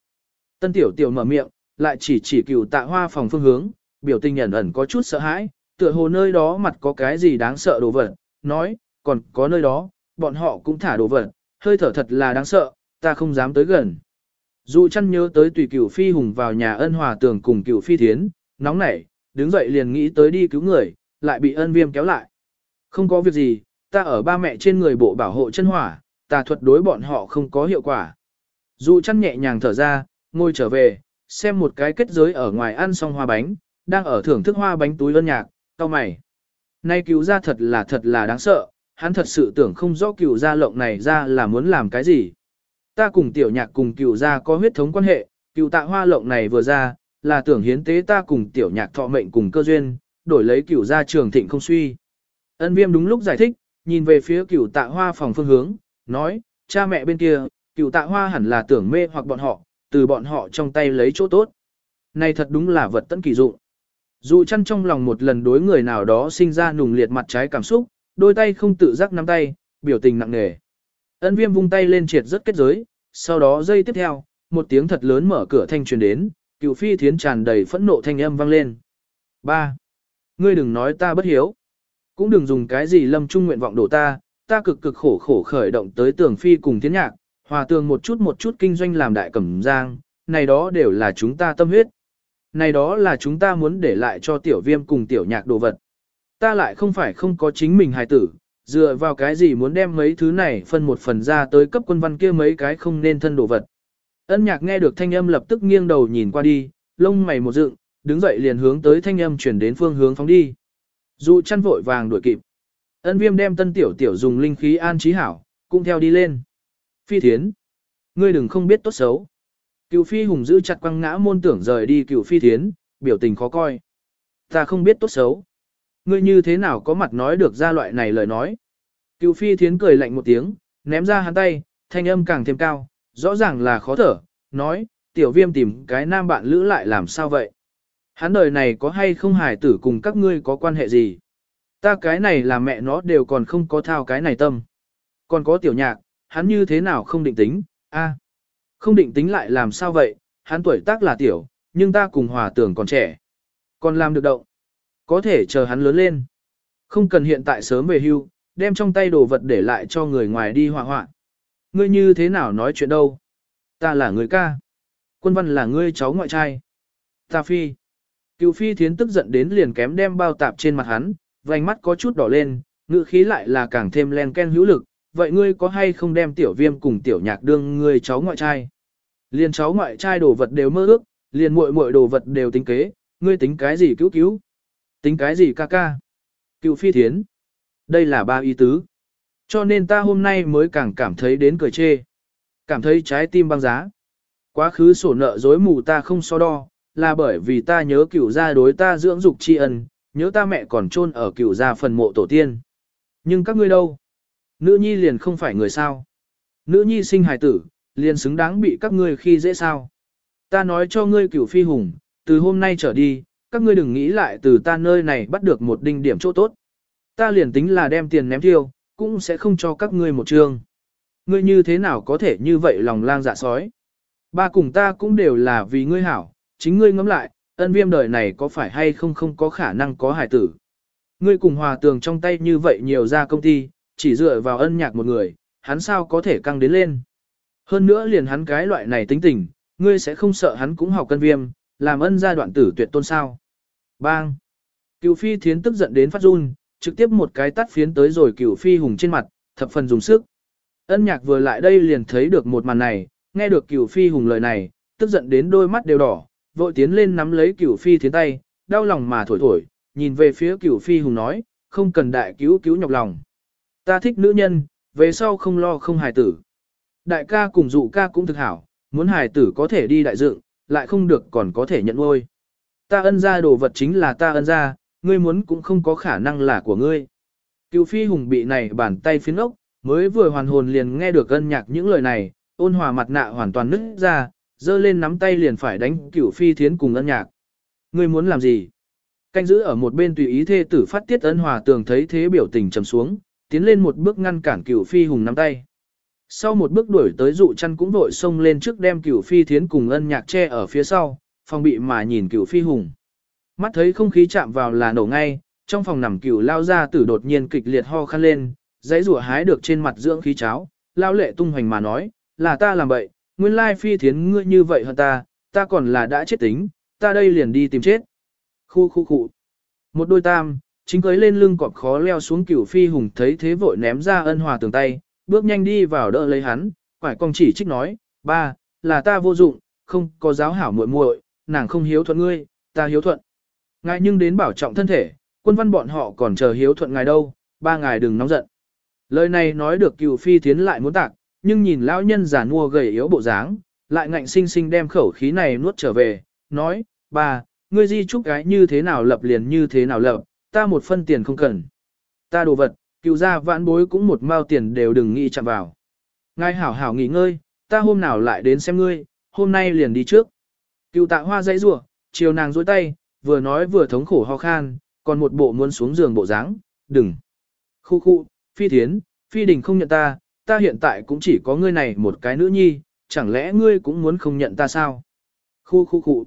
Tân tiểu tiểu mở miệng, lại chỉ chỉ cửu tạ hoa phòng phương hướng, biểu tình ẩn ẩn có chút sợ hãi, tựa hồ nơi đó mặt có cái gì đáng sợ đồ vật, nói, còn có nơi đó, bọn họ cũng thả đồ vật, hơi thở thật là đáng sợ, ta không dám tới gần. Dù chăn nhớ tới tùy cửu phi hùng vào nhà ân hòa tường cùng cửu phi thiến, nóng nảy, đứng dậy liền nghĩ tới đi cứu người, lại bị ân viêm kéo lại. Không có việc gì, ta ở ba mẹ trên người bộ bảo hộ chân hỏa, ta thuật đối bọn họ không có hiệu quả. Dù chăn nhẹ nhàng thở ra, ngồi trở về, xem một cái kết giới ở ngoài ăn xong hoa bánh, đang ở thưởng thức hoa bánh túi lân nhạc, tao mày. Nay cứu ra thật là thật là đáng sợ, hắn thật sự tưởng không rõ cứu gia lộng này ra là muốn làm cái gì. Ta cùng tiểu nhạc cùng cựu gia có huyết thống quan hệ, cựu tạ hoa lộng này vừa ra, là tưởng hiến tế ta cùng tiểu nhạc thọ mệnh cùng cơ duyên, đổi lấy cửu gia trường thịnh không suy. Ân viêm đúng lúc giải thích, nhìn về phía cửu tạ hoa phòng phương hướng, nói, cha mẹ bên kia, cửu tạ hoa hẳn là tưởng mê hoặc bọn họ, từ bọn họ trong tay lấy chỗ tốt. Này thật đúng là vật tận kỳ dụng. Dù chăn trong lòng một lần đối người nào đó sinh ra nùng liệt mặt trái cảm xúc, đôi tay không tự giác nắm tay, biểu tình nặng nề. Ân viêm vung tay lên triệt rất kết giới, sau đó dây tiếp theo, một tiếng thật lớn mở cửa thanh truyền đến, cựu phi thiến tràn đầy phẫn nộ thanh âm vang lên. 3. Ngươi đừng nói ta bất hiếu. Cũng đừng dùng cái gì lâm trung nguyện vọng đổ ta, ta cực cực khổ khổ khởi động tới tường phi cùng tiến nhạc, hòa tường một chút một chút kinh doanh làm đại cẩm giang, này đó đều là chúng ta tâm huyết. Này đó là chúng ta muốn để lại cho tiểu viêm cùng tiểu nhạc đồ vật. Ta lại không phải không có chính mình hài tử, dựa vào cái gì muốn đem mấy thứ này phân một phần ra tới cấp quân văn kia mấy cái không nên thân đồ vật. Ân nhạc nghe được thanh âm lập tức nghiêng đầu nhìn qua đi, lông mày một dựng, đứng dậy liền hướng tới thanh âm chuyển đến phương hướng phóng đi. Dụ chăn vội vàng đuổi kịp. Ân viêm đem tân tiểu tiểu dùng linh khí an trí hảo, cũng theo đi lên. Phi thiến. Ngươi đừng không biết tốt xấu. Cựu phi hùng giữ chặt quăng ngã môn tưởng rời đi cựu phi thiến, biểu tình khó coi. Ta không biết tốt xấu. Ngươi như thế nào có mặt nói được ra loại này lời nói. Cựu phi thiến cười lạnh một tiếng, ném ra hắn tay, thanh âm càng thêm cao, rõ ràng là khó thở, nói, tiểu viêm tìm cái nam bạn lữ lại làm sao vậy. Hắn đời này có hay không hài tử cùng các ngươi có quan hệ gì. Ta cái này là mẹ nó đều còn không có thao cái này tâm. Còn có tiểu nhạc, hắn như thế nào không định tính, a không định tính lại làm sao vậy, hắn tuổi tác là tiểu, nhưng ta cùng hòa tưởng còn trẻ. Còn làm được động. Có thể chờ hắn lớn lên. Không cần hiện tại sớm về hưu, đem trong tay đồ vật để lại cho người ngoài đi hòa hoạn. Ngươi như thế nào nói chuyện đâu? Ta là người ca. Quân văn là ngươi cháu ngoại trai. Ta phi. Cựu phi thiến tức giận đến liền kém đem bao tạp trên mặt hắn, vành mắt có chút đỏ lên, ngữ khí lại là càng thêm len ken hữu lực, vậy ngươi có hay không đem tiểu viêm cùng tiểu nhạc đương ngươi cháu ngoại trai? Liền cháu ngoại trai đồ vật đều mơ ước, liền muội muội đồ vật đều tính kế, ngươi tính cái gì cứu cứu? Tính cái gì ca ca? Cựu phi thiến. Đây là ba ý tứ. Cho nên ta hôm nay mới càng cảm thấy đến cười chê. Cảm thấy trái tim băng giá. Quá khứ sổ nợ dối mù ta không so đo, là bởi vì ta nhớ cựu gia đối ta dưỡng dục tri ân, nhớ ta mẹ còn chôn ở cựu gia phần mộ tổ tiên. Nhưng các ngươi đâu? Nữ nhi liền không phải người sao. Nữ nhi sinh hài tử, liền xứng đáng bị các ngươi khi dễ sao. Ta nói cho ngươi cửu phi hùng, từ hôm nay trở đi, các ngươi đừng nghĩ lại từ ta nơi này bắt được một đinh điểm chỗ tốt. Ta liền tính là đem tiền ném tiêu, cũng sẽ không cho các ngươi một trường. Ngươi như thế nào có thể như vậy lòng lang dạ sói. Ba cùng ta cũng đều là vì ngươi hảo, chính ngươi ngẫm lại, ân viêm đời này có phải hay không không có khả năng có hải tử. Ngươi cùng hòa tường trong tay như vậy nhiều ra công ty, chỉ dựa vào ân nhạc một người, hắn sao có thể căng đến lên. Hơn nữa liền hắn cái loại này tính tình, ngươi sẽ không sợ hắn cũng học cân viêm, làm ân gia đoạn tử tuyệt tôn sao. Bang! Cựu phi thiến tức giận đến phát run, trực tiếp một cái tắt phiến tới rồi cửu phi hùng trên mặt, thập phần dùng sức. Ân nhạc vừa lại đây liền thấy được một màn này, nghe được cửu phi hùng lời này, tức giận đến đôi mắt đều đỏ, vội tiến lên nắm lấy cửu phi thiến tay, đau lòng mà thổi thổi, nhìn về phía cửu phi hùng nói, không cần đại cứu cứu nhọc lòng. Ta thích nữ nhân, về sau không lo không hài tử. Đại ca cùng dụ ca cũng thực hảo, muốn hài tử có thể đi đại dựng, lại không được còn có thể nhận nuôi. Ta ân ra đồ vật chính là ta ân ra, ngươi muốn cũng không có khả năng là của ngươi. Cựu phi hùng bị này bàn tay phiến ốc, mới vừa hoàn hồn liền nghe được ân nhạc những lời này, ôn hòa mặt nạ hoàn toàn nứt ra, dơ lên nắm tay liền phải đánh cửu phi thiến cùng ân nhạc. Ngươi muốn làm gì? Canh giữ ở một bên tùy ý thê tử phát tiết ân hòa tường thấy thế biểu tình trầm xuống, tiến lên một bước ngăn cản cửu phi hùng nắm tay. Sau một bước đuổi tới dụ chăn cũng vội xông lên trước đem cửu phi thiến cùng ân nhạc che ở phía sau, phòng bị mà nhìn cửu phi hùng. Mắt thấy không khí chạm vào là nổ ngay, trong phòng nằm cửu lao ra tử đột nhiên kịch liệt ho khăn lên, dãy rủa hái được trên mặt dưỡng khí cháo, lao lệ tung hoành mà nói, là ta làm bậy, nguyên lai phi thiến ngươi như vậy hơn ta, ta còn là đã chết tính, ta đây liền đi tìm chết. Khu khu khu. Một đôi tam, chính cưới lên lưng cọp khó leo xuống cửu phi hùng thấy thế vội ném ra ân hòa tường tay, bước nhanh đi vào đỡ lấy hắn, quải con chỉ trích nói, ba, là ta vô dụng, không có giáo hảo muội muội, nàng không hiếu thuận ngươi, ta hiếu thuận. Ngài nhưng đến bảo trọng thân thể, quân văn bọn họ còn chờ hiếu thuận ngài đâu, ba ngài đừng nóng giận. Lời này nói được cửu phi thiến lại muốn tạc, nhưng nhìn lão nhân giả mua gầy yếu bộ dáng, lại ngạnh sinh sinh đem khẩu khí này nuốt trở về, nói, ba, ngươi di chúc gái như thế nào lập liền như thế nào lập, ta một phân tiền không cần. Ta đồ vật, cựu gia vãn bối cũng một mao tiền đều đừng nghĩ chạm vào. Ngài hảo hảo nghỉ ngơi, ta hôm nào lại đến xem ngươi, hôm nay liền đi trước. Cựu tạ hoa dãy rủa, chiều nàng dối tay, vừa nói vừa thống khổ ho khan, còn một bộ muốn xuống giường bộ dáng, đừng. Khu khu, phi thiến, phi đình không nhận ta, ta hiện tại cũng chỉ có ngươi này một cái nữ nhi, chẳng lẽ ngươi cũng muốn không nhận ta sao? Khu khu khu.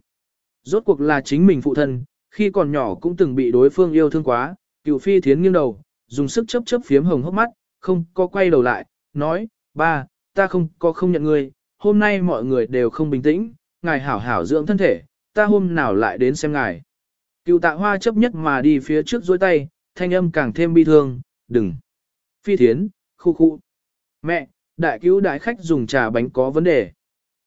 Rốt cuộc là chính mình phụ thân, khi còn nhỏ cũng từng bị đối phương yêu thương quá, cựu phi thiến nghiêng đầu, dùng sức chấp chấp phiếm hồng hốc mắt, không có quay đầu lại, nói, ba, ta không có không nhận ngươi, hôm nay mọi người đều không bình tĩnh, ngài hảo hảo dưỡng thân thể, ta hôm nào lại đến xem ngài. Cựu tạ hoa chấp nhất mà đi phía trước dối tay, thanh âm càng thêm bi thương, đừng. Phi thiến, khu khu. Mẹ, đại cứu đại khách dùng trà bánh có vấn đề.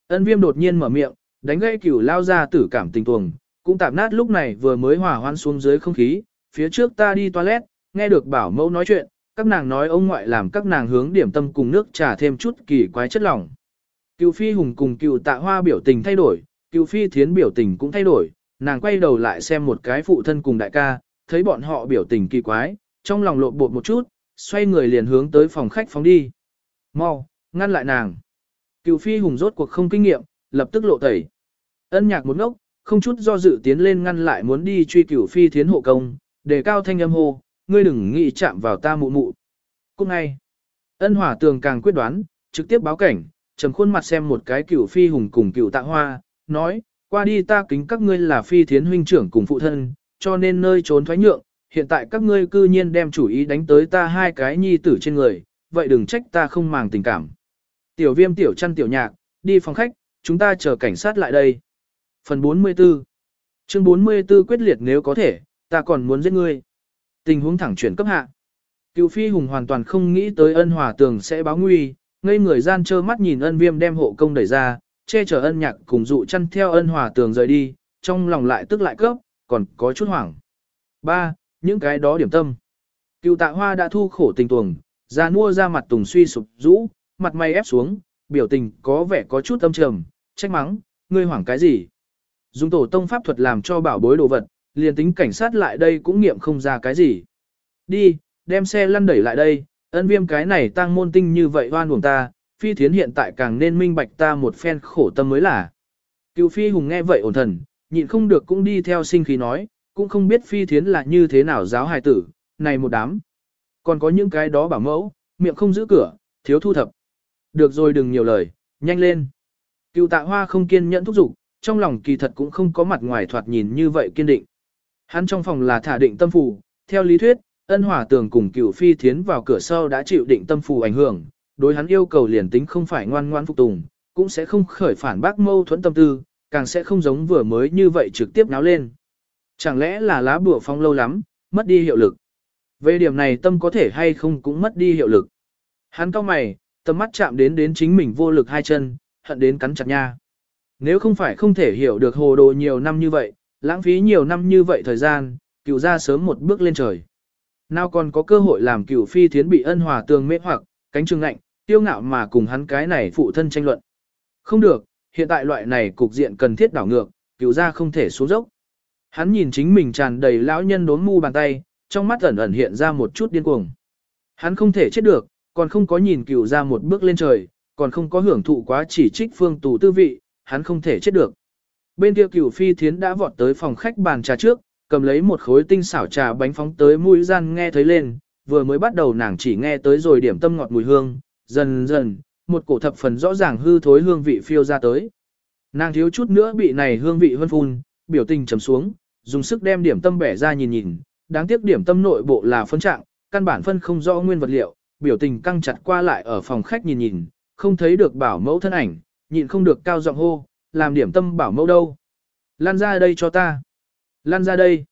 Ân viêm đột nhiên mở miệng, đánh gây cửu lao ra tử cảm tình tuồng, cũng tạp nát lúc này vừa mới hỏa hoan xuống dưới không khí, phía trước ta đi toilet, nghe được bảo mẫu nói chuyện, các nàng nói ông ngoại làm các nàng hướng điểm tâm cùng nước trà thêm chút kỳ quái chất lỏng. Cựu phi hùng cùng cựu tạ hoa biểu tình thay đổi, cựu phi thiến biểu tình cũng thay đổi, nàng quay đầu lại xem một cái phụ thân cùng đại ca, thấy bọn họ biểu tình kỳ quái, trong lòng lộn bột một chút, xoay người liền hướng tới phòng khách phóng đi. Mau, ngăn lại nàng. Cựu phi hùng rốt cuộc không kinh nghiệm, lập tức lộ tẩy. Ân nhạc một ngốc, không chút do dự tiến lên ngăn lại muốn đi truy cửu phi thiến hộ công, để cao thanh âm hô, ngươi đừng nghĩ chạm vào ta mụ mụ. Cũng ngay, ân hỏa tường càng quyết đoán, trực tiếp báo cảnh, trầm khuôn mặt xem một cái cửu phi hùng cùng cửu tạ hoa, nói, qua đi ta kính các ngươi là phi thiến huynh trưởng cùng phụ thân, cho nên nơi trốn thoái nhượng, hiện tại các ngươi cư nhiên đem chủ ý đánh tới ta hai cái nhi tử trên người, vậy đừng trách ta không màng tình cảm. Tiểu viêm tiểu chăn tiểu nhạc, đi phòng khách, chúng ta chờ cảnh sát lại đây. Phần 44 Chương 44 quyết liệt nếu có thể, ta còn muốn giết ngươi. Tình huống thẳng chuyển cấp hạ. Cựu phi hùng hoàn toàn không nghĩ tới ân hòa tường sẽ báo nguy, ngây người gian trơ mắt nhìn ân viêm đem hộ công đẩy ra, che chở ân nhạc cùng dụ chăn theo ân hòa tường rời đi, trong lòng lại tức lại cấp, còn có chút hoảng. Ba, Những cái đó điểm tâm. Cựu tạ hoa đã thu khổ tình tuồng, ra nua ra mặt tùng suy sụp rũ, mặt mày ép xuống, biểu tình có vẻ có chút âm trầm, trách mắng, ngươi hoảng cái gì? Dùng tổ tông pháp thuật làm cho bảo bối đồ vật, liền tính cảnh sát lại đây cũng nghiệm không ra cái gì. Đi, đem xe lăn đẩy lại đây, Ân viêm cái này tăng môn tinh như vậy hoan uổng ta, phi thiến hiện tại càng nên minh bạch ta một phen khổ tâm mới là. Cựu phi hùng nghe vậy ổn thần, nhịn không được cũng đi theo sinh khí nói, cũng không biết phi thiến là như thế nào giáo hài tử, này một đám. Còn có những cái đó bảo mẫu, miệng không giữ cửa, thiếu thu thập. Được rồi đừng nhiều lời, nhanh lên. Cựu tạ hoa không kiên nhẫn thúc giục, trong lòng kỳ thật cũng không có mặt ngoài thoạt nhìn như vậy kiên định. Hắn trong phòng là thả định tâm phù, theo lý thuyết, ân hỏa tường cùng cựu phi thiến vào cửa sau đã chịu định tâm phù ảnh hưởng, đối hắn yêu cầu liền tính không phải ngoan ngoan phục tùng, cũng sẽ không khởi phản bác mâu thuẫn tâm tư, càng sẽ không giống vừa mới như vậy trực tiếp náo lên. Chẳng lẽ là lá bùa phong lâu lắm, mất đi hiệu lực. Về điểm này tâm có thể hay không cũng mất đi hiệu lực. Hắn cao mày, tầm mắt chạm đến đến chính mình vô lực hai chân, hận đến cắn chặt nha. Nếu không phải không thể hiểu được hồ đồ nhiều năm như vậy, lãng phí nhiều năm như vậy thời gian, cựu ra sớm một bước lên trời. Nào còn có cơ hội làm cựu phi thiến bị ân hòa tường mê hoặc, cánh trương lạnh, tiêu ngạo mà cùng hắn cái này phụ thân tranh luận. Không được, hiện tại loại này cục diện cần thiết đảo ngược, cựu ra không thể xuống dốc. Hắn nhìn chính mình tràn đầy lão nhân đốn mu bàn tay, trong mắt ẩn ẩn hiện ra một chút điên cuồng. Hắn không thể chết được, còn không có nhìn cựu ra một bước lên trời, còn không có hưởng thụ quá chỉ trích phương tù tư vị, hắn không thể chết được. Bên kia cửu phi thiến đã vọt tới phòng khách bàn trà trước, cầm lấy một khối tinh xảo trà bánh phóng tới mũi gian nghe thấy lên, vừa mới bắt đầu nàng chỉ nghe tới rồi điểm tâm ngọt mùi hương, dần dần, một cổ thập phần rõ ràng hư thối hương vị phiêu ra tới. Nàng thiếu chút nữa bị này hương vị hơn phun, biểu tình trầm xuống, dùng sức đem điểm tâm bẻ ra nhìn nhìn, đáng tiếc điểm tâm nội bộ là phân trạng, căn bản phân không rõ nguyên vật liệu, biểu tình căng chặt qua lại ở phòng khách nhìn nhìn, không thấy được bảo mẫu thân ảnh, nhịn không được cao giọng hô, làm điểm tâm bảo mẫu đâu. Lan ra đây cho ta. Lan ra đây.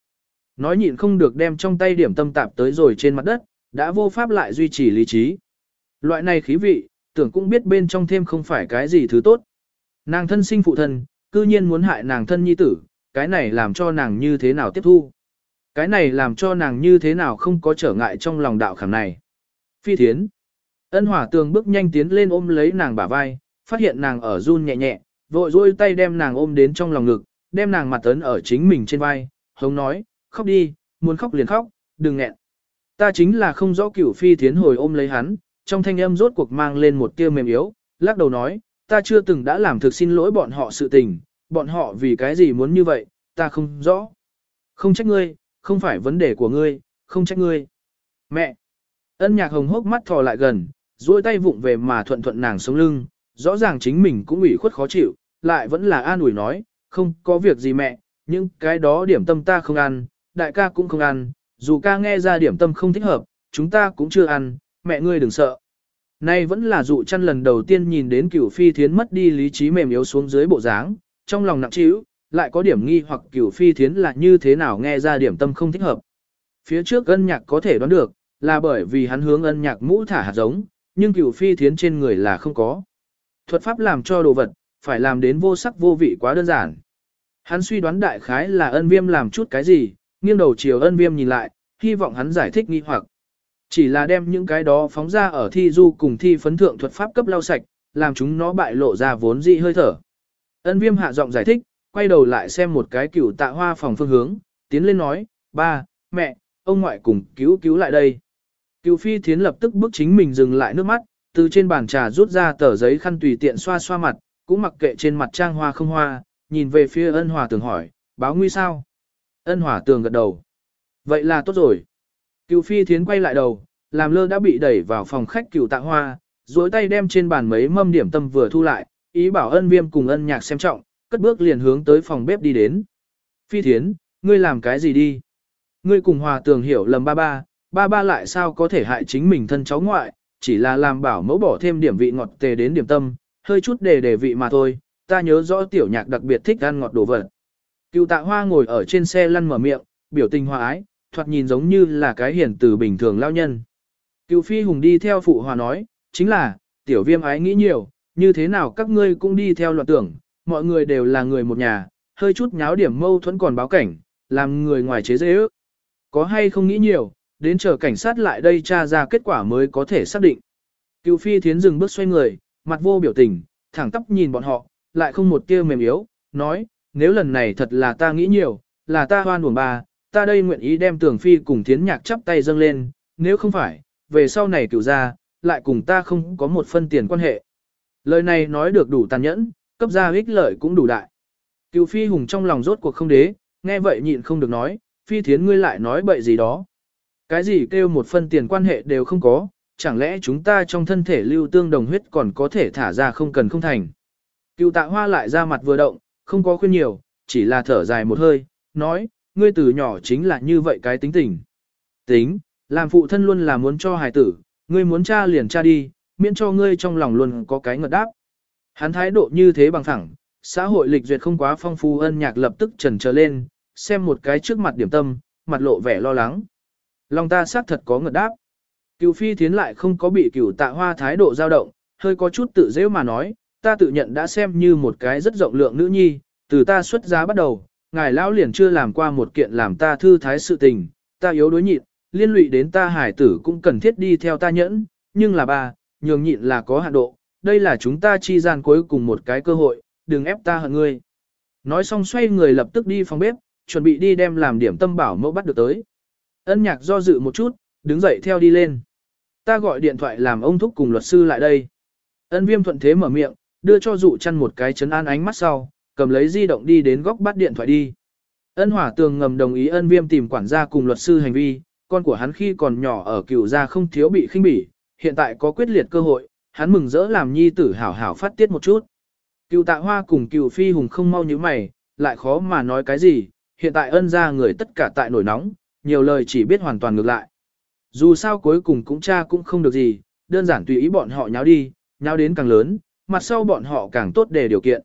Nói nhịn không được đem trong tay điểm tâm tạp tới rồi trên mặt đất, đã vô pháp lại duy trì lý trí. Loại này khí vị, tưởng cũng biết bên trong thêm không phải cái gì thứ tốt. Nàng thân sinh phụ thân, cư nhiên muốn hại nàng thân nhi tử, cái này làm cho nàng như thế nào tiếp thu. Cái này làm cho nàng như thế nào không có trở ngại trong lòng đạo khảm này. Phi thiến. Ân hỏa tường bước nhanh tiến lên ôm lấy nàng bả vai, phát hiện nàng ở run nhẹ nhẹ, vội dôi tay đem nàng ôm đến trong lòng ngực, đem nàng mặt ấn ở chính mình trên vai, hống nói, khóc đi, muốn khóc liền khóc, đừng nghẹn. Ta chính là không rõ cửu phi thiến hồi ôm lấy hắn, trong thanh âm rốt cuộc mang lên một tia mềm yếu, lắc đầu nói, ta chưa từng đã làm thực xin lỗi bọn họ sự tình, bọn họ vì cái gì muốn như vậy, ta không rõ. Không trách ngươi, không phải vấn đề của ngươi, không trách ngươi. Mẹ! Ân nhạc hồng hốc mắt thò lại gần, duỗi tay vụng về mà thuận thuận nàng sống lưng, rõ ràng chính mình cũng ủy khuất khó chịu, lại vẫn là an ủi nói, không có việc gì mẹ, nhưng cái đó điểm tâm ta không ăn, đại ca cũng không ăn, dù ca nghe ra điểm tâm không thích hợp, chúng ta cũng chưa ăn, mẹ ngươi đừng sợ. Nay vẫn là dụ chăn lần đầu tiên nhìn đến cửu phi thiến mất đi lý trí mềm yếu xuống dưới bộ dáng, trong lòng nặng trĩu, lại có điểm nghi hoặc cửu phi thiến là như thế nào nghe ra điểm tâm không thích hợp. Phía trước ân nhạc có thể đoán được, là bởi vì hắn hướng ân nhạc mũ thả hạt giống, nhưng cửu phi thiến trên người là không có. Thuật pháp làm cho đồ vật, phải làm đến vô sắc vô vị quá đơn giản. Hắn suy đoán đại khái là ân viêm làm chút cái gì, nghiêng đầu chiều ân viêm nhìn lại, hy vọng hắn giải thích nghi hoặc. Chỉ là đem những cái đó phóng ra ở thi du cùng thi phấn thượng thuật pháp cấp lau sạch, làm chúng nó bại lộ ra vốn dị hơi thở. Ân viêm hạ giọng giải thích, quay đầu lại xem một cái cửu tạ hoa phòng phương hướng, tiến lên nói, ba, mẹ, ông ngoại cùng cứu cứu lại đây. Cửu phi thiến lập tức bước chính mình dừng lại nước mắt, từ trên bàn trà rút ra tờ giấy khăn tùy tiện xoa xoa mặt, cũng mặc kệ trên mặt trang hoa không hoa, nhìn về phía ân hòa tưởng hỏi, báo nguy sao? Ân hòa tường gật đầu. Vậy là tốt rồi. Cựu phi thiến quay lại đầu, làm lơ đã bị đẩy vào phòng khách cựu tạ hoa, duỗi tay đem trên bàn mấy mâm điểm tâm vừa thu lại, ý bảo ân viêm cùng ân nhạc xem trọng, cất bước liền hướng tới phòng bếp đi đến. Phi thiến, ngươi làm cái gì đi? Ngươi cùng hòa tường hiểu lầm ba ba, ba ba lại sao có thể hại chính mình thân cháu ngoại, chỉ là làm bảo mẫu bỏ thêm điểm vị ngọt tề đến điểm tâm, hơi chút để để vị mà thôi, ta nhớ rõ tiểu nhạc đặc biệt thích ăn ngọt đồ vật. Cựu tạ hoa ngồi ở trên xe lăn mở miệng, biểu tình hòa ái, thoạt nhìn giống như là cái hiển từ bình thường lao nhân. Cựu phi hùng đi theo phụ hòa nói, chính là, tiểu viêm ái nghĩ nhiều, như thế nào các ngươi cũng đi theo loạn tưởng, mọi người đều là người một nhà, hơi chút nháo điểm mâu thuẫn còn báo cảnh, làm người ngoài chế dễ ước. Có hay không nghĩ nhiều, đến chờ cảnh sát lại đây tra ra kết quả mới có thể xác định. Cựu phi thiến dừng bước xoay người, mặt vô biểu tình, thẳng tóc nhìn bọn họ, lại không một tia mềm yếu, nói, nếu lần này thật là ta nghĩ nhiều, là ta hoan buồn bà, ta đây nguyện ý đem tưởng phi cùng thiến nhạc chắp tay dâng lên, nếu không phải, về sau này cửu ra, lại cùng ta không có một phân tiền quan hệ. Lời này nói được đủ tàn nhẫn, cấp ra ích lợi cũng đủ đại. Cựu phi hùng trong lòng rốt cuộc không đế, nghe vậy nhịn không được nói, phi thiến ngươi lại nói bậy gì đó. Cái gì kêu một phân tiền quan hệ đều không có, chẳng lẽ chúng ta trong thân thể lưu tương đồng huyết còn có thể thả ra không cần không thành. Cựu tạ hoa lại ra mặt vừa động, không có khuyên nhiều, chỉ là thở dài một hơi, nói, ngươi từ nhỏ chính là như vậy cái tính tình. Tính, làm phụ thân luôn là muốn cho hài tử, ngươi muốn cha liền cha đi, miễn cho ngươi trong lòng luôn có cái ngợt đáp. Hắn thái độ như thế bằng thẳng, xã hội lịch duyệt không quá phong phú ân nhạc lập tức trần trở lên, xem một cái trước mặt điểm tâm, mặt lộ vẻ lo lắng. Lòng ta xác thật có ngợt đáp. Cửu phi thiến lại không có bị cửu tạ hoa thái độ dao động, hơi có chút tự dễ mà nói, ta tự nhận đã xem như một cái rất rộng lượng nữ nhi, từ ta xuất giá bắt đầu, ngài lão liền chưa làm qua một kiện làm ta thư thái sự tình, ta yếu đối nhịn, liên lụy đến ta hải tử cũng cần thiết đi theo ta nhẫn, nhưng là ba, nhường nhịn là có hạn độ, đây là chúng ta chi gian cuối cùng một cái cơ hội, đừng ép ta hận ngươi. Nói xong xoay người lập tức đi phòng bếp, chuẩn bị đi đem làm điểm tâm bảo mẫu bắt được tới. Ân nhạc do dự một chút, đứng dậy theo đi lên. Ta gọi điện thoại làm ông thúc cùng luật sư lại đây. Ân viêm thuận thế mở miệng, đưa cho dụ chăn một cái chấn an ánh mắt sau, cầm lấy di động đi đến góc bắt điện thoại đi. Ân hỏa tường ngầm đồng ý ân viêm tìm quản gia cùng luật sư hành vi, con của hắn khi còn nhỏ ở cựu gia không thiếu bị khinh bỉ, hiện tại có quyết liệt cơ hội, hắn mừng rỡ làm nhi tử hảo hảo phát tiết một chút. Cựu tạ hoa cùng cựu phi hùng không mau như mày, lại khó mà nói cái gì, hiện tại ân ra người tất cả tại nổi nóng, nhiều lời chỉ biết hoàn toàn ngược lại. Dù sao cuối cùng cũng cha cũng không được gì, đơn giản tùy ý bọn họ nháo đi, nháo đến càng lớn, mặt sau bọn họ càng tốt để điều kiện.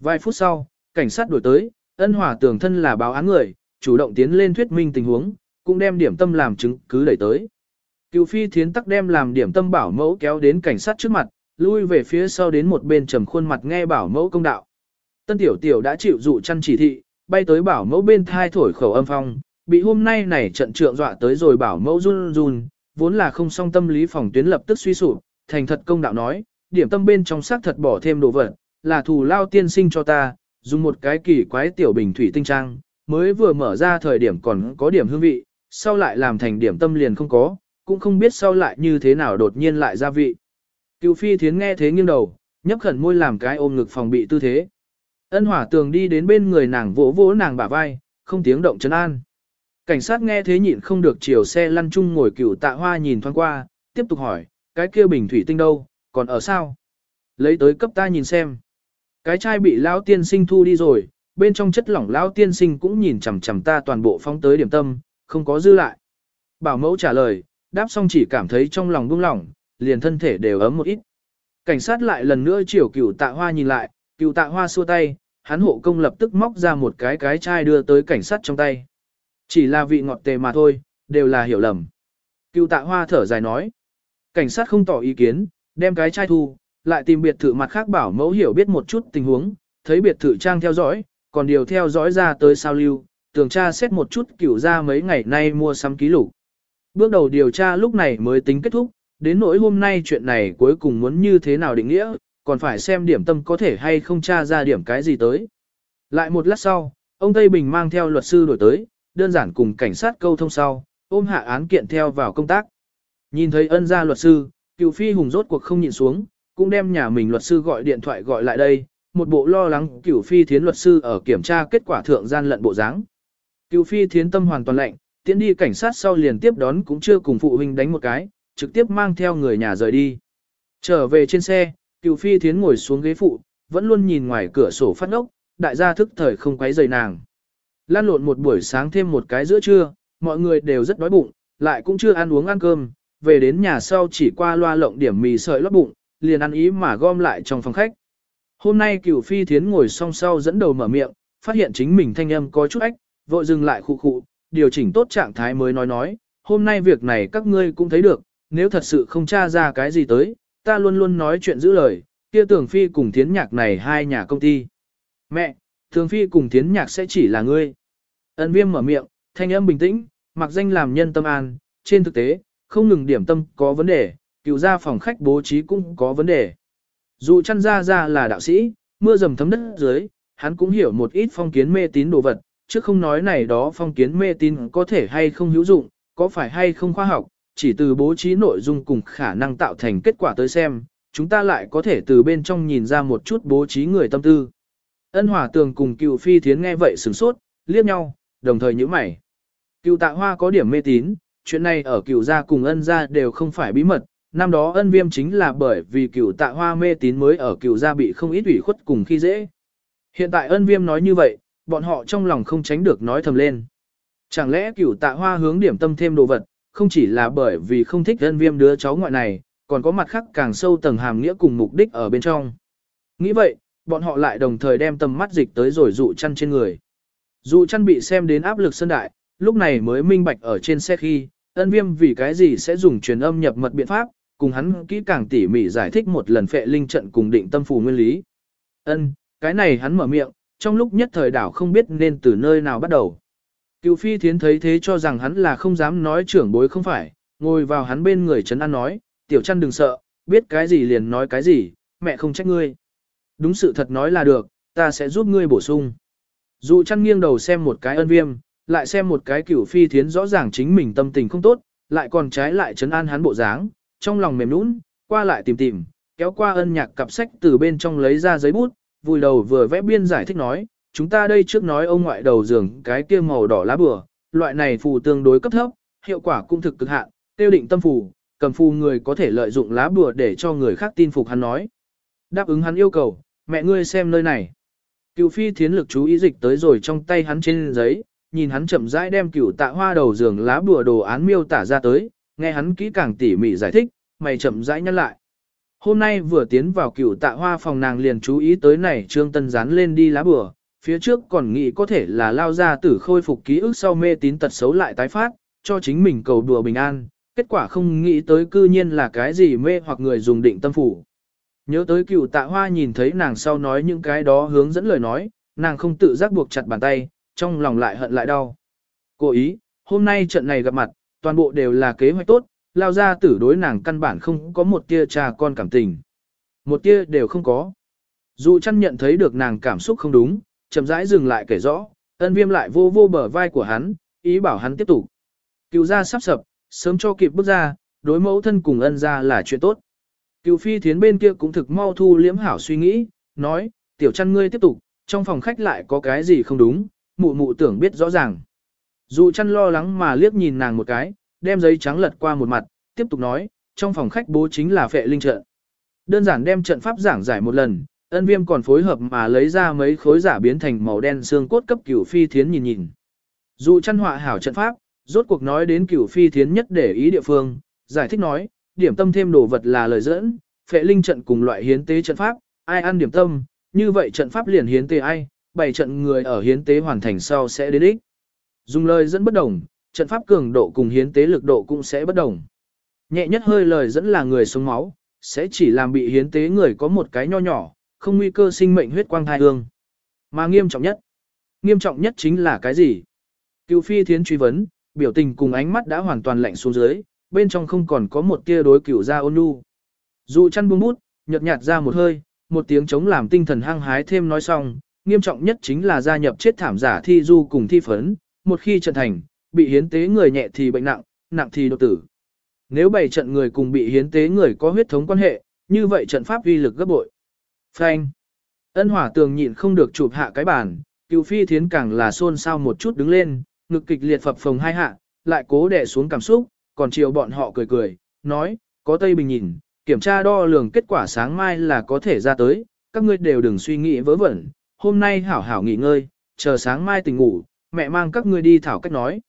Vài phút sau, cảnh sát đổi tới, ân hòa tường thân là báo án người, chủ động tiến lên thuyết minh tình huống, cũng đem điểm tâm làm chứng cứ đẩy tới. Cựu phi thiến tắc đem làm điểm tâm bảo mẫu kéo đến cảnh sát trước mặt, lui về phía sau đến một bên trầm khuôn mặt nghe bảo mẫu công đạo. Tân tiểu tiểu đã chịu dụ chăn chỉ thị, bay tới bảo mẫu bên thai thổi khẩu âm phong, bị hôm nay này trận trượng dọa tới rồi bảo mẫu run run, vốn là không song tâm lý phòng tuyến lập tức suy sụp, thành thật công đạo nói, điểm tâm bên trong xác thật bỏ thêm đồ vật, là thù lao tiên sinh cho ta, dùng một cái kỳ quái tiểu bình thủy tinh trang, mới vừa mở ra thời điểm còn có điểm hương vị, sau lại làm thành điểm tâm liền không có, cũng không biết sau lại như thế nào đột nhiên lại gia vị. Cựu phi thiến nghe thế nghiêng đầu, nhấp khẩn môi làm cái ôm ngực phòng bị tư thế. Ân hỏa tường đi đến bên người nàng vỗ vỗ nàng bả vai, không tiếng động chân an. Cảnh sát nghe thế nhịn không được chiều xe lăn chung ngồi cựu tạ hoa nhìn thoáng qua, tiếp tục hỏi, cái kia bình thủy tinh đâu, còn ở sao? Lấy tới cấp ta nhìn xem. Cái chai bị lão tiên sinh thu đi rồi, bên trong chất lỏng lão tiên sinh cũng nhìn chằm chằm ta toàn bộ phóng tới điểm tâm, không có dư lại. Bảo mẫu trả lời, đáp xong chỉ cảm thấy trong lòng buông lỏng, liền thân thể đều ấm một ít. Cảnh sát lại lần nữa chiều cửu tạ hoa nhìn lại, cửu tạ hoa xua tay, hắn hộ công lập tức móc ra một cái cái chai đưa tới cảnh sát trong tay. Chỉ là vị ngọt tề mà thôi, đều là hiểu lầm. cửu tạ hoa thở dài nói. Cảnh sát không tỏ ý kiến, đem cái chai thu, lại tìm biệt thự mặt khác bảo mẫu hiểu biết một chút tình huống, thấy biệt thự trang theo dõi, còn điều theo dõi ra tới sao lưu, tường tra xét một chút cửu ra mấy ngày nay mua sắm ký lục. Bước đầu điều tra lúc này mới tính kết thúc, đến nỗi hôm nay chuyện này cuối cùng muốn như thế nào định nghĩa, còn phải xem điểm tâm có thể hay không tra ra điểm cái gì tới. Lại một lát sau, ông Tây Bình mang theo luật sư đổi tới, đơn giản cùng cảnh sát câu thông sau, ôm hạ án kiện theo vào công tác. Nhìn thấy ân gia luật sư, cựu phi hùng rốt cuộc không nhịn xuống, cũng đem nhà mình luật sư gọi điện thoại gọi lại đây, một bộ lo lắng cựu phi thiến luật sư ở kiểm tra kết quả thượng gian lận bộ dáng. Cựu phi thiến tâm hoàn toàn lạnh, tiến đi cảnh sát sau liền tiếp đón cũng chưa cùng phụ huynh đánh một cái, trực tiếp mang theo người nhà rời đi. Trở về trên xe, cựu phi thiến ngồi xuống ghế phụ, vẫn luôn nhìn ngoài cửa sổ phát ốc, đại gia thức thời không quấy rầy nàng. Lan lộn một buổi sáng thêm một cái giữa trưa, mọi người đều rất đói bụng, lại cũng chưa ăn uống ăn cơm, về đến nhà sau chỉ qua loa lộng điểm mì sợi lót bụng, liền ăn ý mà gom lại trong phòng khách. Hôm nay cửu phi thiến ngồi song sau dẫn đầu mở miệng, phát hiện chính mình thanh âm có chút ách, vội dừng lại khụ khụ, điều chỉnh tốt trạng thái mới nói nói, hôm nay việc này các ngươi cũng thấy được, nếu thật sự không tra ra cái gì tới, ta luôn luôn nói chuyện giữ lời, kia tưởng phi cùng thiến nhạc này hai nhà công ty. Mẹ, thường phi cùng thiến nhạc sẽ chỉ là ngươi. ấn viêm mở miệng, thanh âm bình tĩnh, mặc danh làm nhân tâm an, trên thực tế, không ngừng điểm tâm có vấn đề, cựu gia phòng khách bố trí cũng có vấn đề. Dù chăn ra ra là đạo sĩ, mưa dầm thấm đất dưới, hắn cũng hiểu một ít phong kiến mê tín đồ vật, chứ không nói này đó phong kiến mê tín có thể hay không hữu dụng, có phải hay không khoa học, chỉ từ bố trí nội dung cùng khả năng tạo thành kết quả tới xem, chúng ta lại có thể từ bên trong nhìn ra một chút bố trí người tâm tư. Ân Hòa Tường cùng cựu phi thiến nghe vậy sửng sốt, liếc nhau, đồng thời nhíu mày. Cựu tạ hoa có điểm mê tín, chuyện này ở Cửu gia cùng ân gia đều không phải bí mật, năm đó ân viêm chính là bởi vì Cửu tạ hoa mê tín mới ở Cửu gia bị không ít ủy khuất cùng khi dễ. Hiện tại ân viêm nói như vậy, bọn họ trong lòng không tránh được nói thầm lên. Chẳng lẽ Cửu tạ hoa hướng điểm tâm thêm đồ vật, không chỉ là bởi vì không thích ân viêm đứa cháu ngoại này, còn có mặt khác càng sâu tầng hàm nghĩa cùng mục đích ở bên trong. Nghĩ vậy, bọn họ lại đồng thời đem tầm mắt dịch tới rồi dụ chăn trên người. Dụ chăn bị xem đến áp lực sân đại, lúc này mới minh bạch ở trên xe khi, ân viêm vì cái gì sẽ dùng truyền âm nhập mật biện pháp, cùng hắn kỹ càng tỉ mỉ giải thích một lần phệ linh trận cùng định tâm phù nguyên lý. Ân, cái này hắn mở miệng, trong lúc nhất thời đảo không biết nên từ nơi nào bắt đầu. Cựu phi thiến thấy thế cho rằng hắn là không dám nói trưởng bối không phải, ngồi vào hắn bên người trấn an nói, tiểu chăn đừng sợ, biết cái gì liền nói cái gì, mẹ không trách ngươi. Đúng sự thật nói là được, ta sẽ giúp ngươi bổ sung. Dụ chăn nghiêng đầu xem một cái ân viêm, lại xem một cái cửu phi thiến rõ ràng chính mình tâm tình không tốt, lại còn trái lại chấn an hắn bộ dáng, trong lòng mềm nũng, qua lại tìm tìm, kéo qua ân nhạc cặp sách từ bên trong lấy ra giấy bút, vùi đầu vừa vẽ biên giải thích nói, chúng ta đây trước nói ông ngoại đầu giường cái kia màu đỏ lá bừa, loại này phù tương đối cấp thấp, hiệu quả cũng thực cực hạn, tiêu định tâm phù, cầm phù người có thể lợi dụng lá bừa để cho người khác tin phục hắn nói. Đáp ứng hắn yêu cầu, mẹ ngươi xem nơi này. Cựu phi thiến lực chú ý dịch tới rồi trong tay hắn trên giấy, nhìn hắn chậm rãi đem cửu tạ hoa đầu giường lá bùa đồ án miêu tả ra tới, nghe hắn kỹ càng tỉ mỉ giải thích, mày chậm rãi nhăn lại. Hôm nay vừa tiến vào cửu tạ hoa phòng nàng liền chú ý tới này trương tân dán lên đi lá bùa, phía trước còn nghĩ có thể là lao ra tử khôi phục ký ức sau mê tín tật xấu lại tái phát, cho chính mình cầu đùa bình an, kết quả không nghĩ tới cư nhiên là cái gì mê hoặc người dùng định tâm phủ. Nhớ tới cựu tạ hoa nhìn thấy nàng sau nói những cái đó hướng dẫn lời nói, nàng không tự giác buộc chặt bàn tay, trong lòng lại hận lại đau. Cố ý, hôm nay trận này gặp mặt, toàn bộ đều là kế hoạch tốt, lao ra tử đối nàng căn bản không có một tia cha con cảm tình. Một tia đều không có. Dù chăn nhận thấy được nàng cảm xúc không đúng, chậm rãi dừng lại kể rõ, ân viêm lại vô vô bờ vai của hắn, ý bảo hắn tiếp tục. Cựu ra sắp sập, sớm cho kịp bước ra, đối mẫu thân cùng ân ra là chuyện tốt. Cựu phi thiến bên kia cũng thực mau thu liễm hảo suy nghĩ, nói, tiểu chăn ngươi tiếp tục, trong phòng khách lại có cái gì không đúng, mụ mụ tưởng biết rõ ràng. Dù chăn lo lắng mà liếc nhìn nàng một cái, đem giấy trắng lật qua một mặt, tiếp tục nói, trong phòng khách bố chính là phệ linh trận. Đơn giản đem trận pháp giảng giải một lần, ân viêm còn phối hợp mà lấy ra mấy khối giả biến thành màu đen xương cốt cấp cửu phi thiến nhìn nhìn. Dù chăn họa hảo trận pháp, rốt cuộc nói đến cửu phi thiến nhất để ý địa phương, giải thích nói, điểm tâm thêm đồ vật là lời dẫn, phệ linh trận cùng loại hiến tế trận pháp, ai ăn điểm tâm, như vậy trận pháp liền hiến tế ai, bảy trận người ở hiến tế hoàn thành sau sẽ đến ích. Dùng lời dẫn bất đồng, trận pháp cường độ cùng hiến tế lực độ cũng sẽ bất đồng. Nhẹ nhất hơi lời dẫn là người sống máu, sẽ chỉ làm bị hiến tế người có một cái nho nhỏ, không nguy cơ sinh mệnh huyết quang thai hương. Mà nghiêm trọng nhất, nghiêm trọng nhất chính là cái gì? Cựu phi thiến truy vấn, biểu tình cùng ánh mắt đã hoàn toàn lạnh xuống dưới, bên trong không còn có một tia đối cửu ra ôn nhu. Dù chăn buông bút, nhợt nhạt ra một hơi, một tiếng chống làm tinh thần hăng hái thêm nói xong, nghiêm trọng nhất chính là gia nhập chết thảm giả thi du cùng thi phấn, một khi trận thành, bị hiến tế người nhẹ thì bệnh nặng, nặng thì đột tử. Nếu bảy trận người cùng bị hiến tế người có huyết thống quan hệ, như vậy trận pháp uy lực gấp bội. Phanh. Ân hỏa tường nhịn không được chụp hạ cái bàn, cựu phi thiến càng là xôn xao một chút đứng lên, ngực kịch liệt phập phồng hai hạ, lại cố đè xuống cảm xúc, còn chiều bọn họ cười cười, nói, có Tây Bình nhìn, kiểm tra đo lường kết quả sáng mai là có thể ra tới, các ngươi đều đừng suy nghĩ vớ vẩn, hôm nay hảo hảo nghỉ ngơi, chờ sáng mai tỉnh ngủ, mẹ mang các ngươi đi thảo cách nói.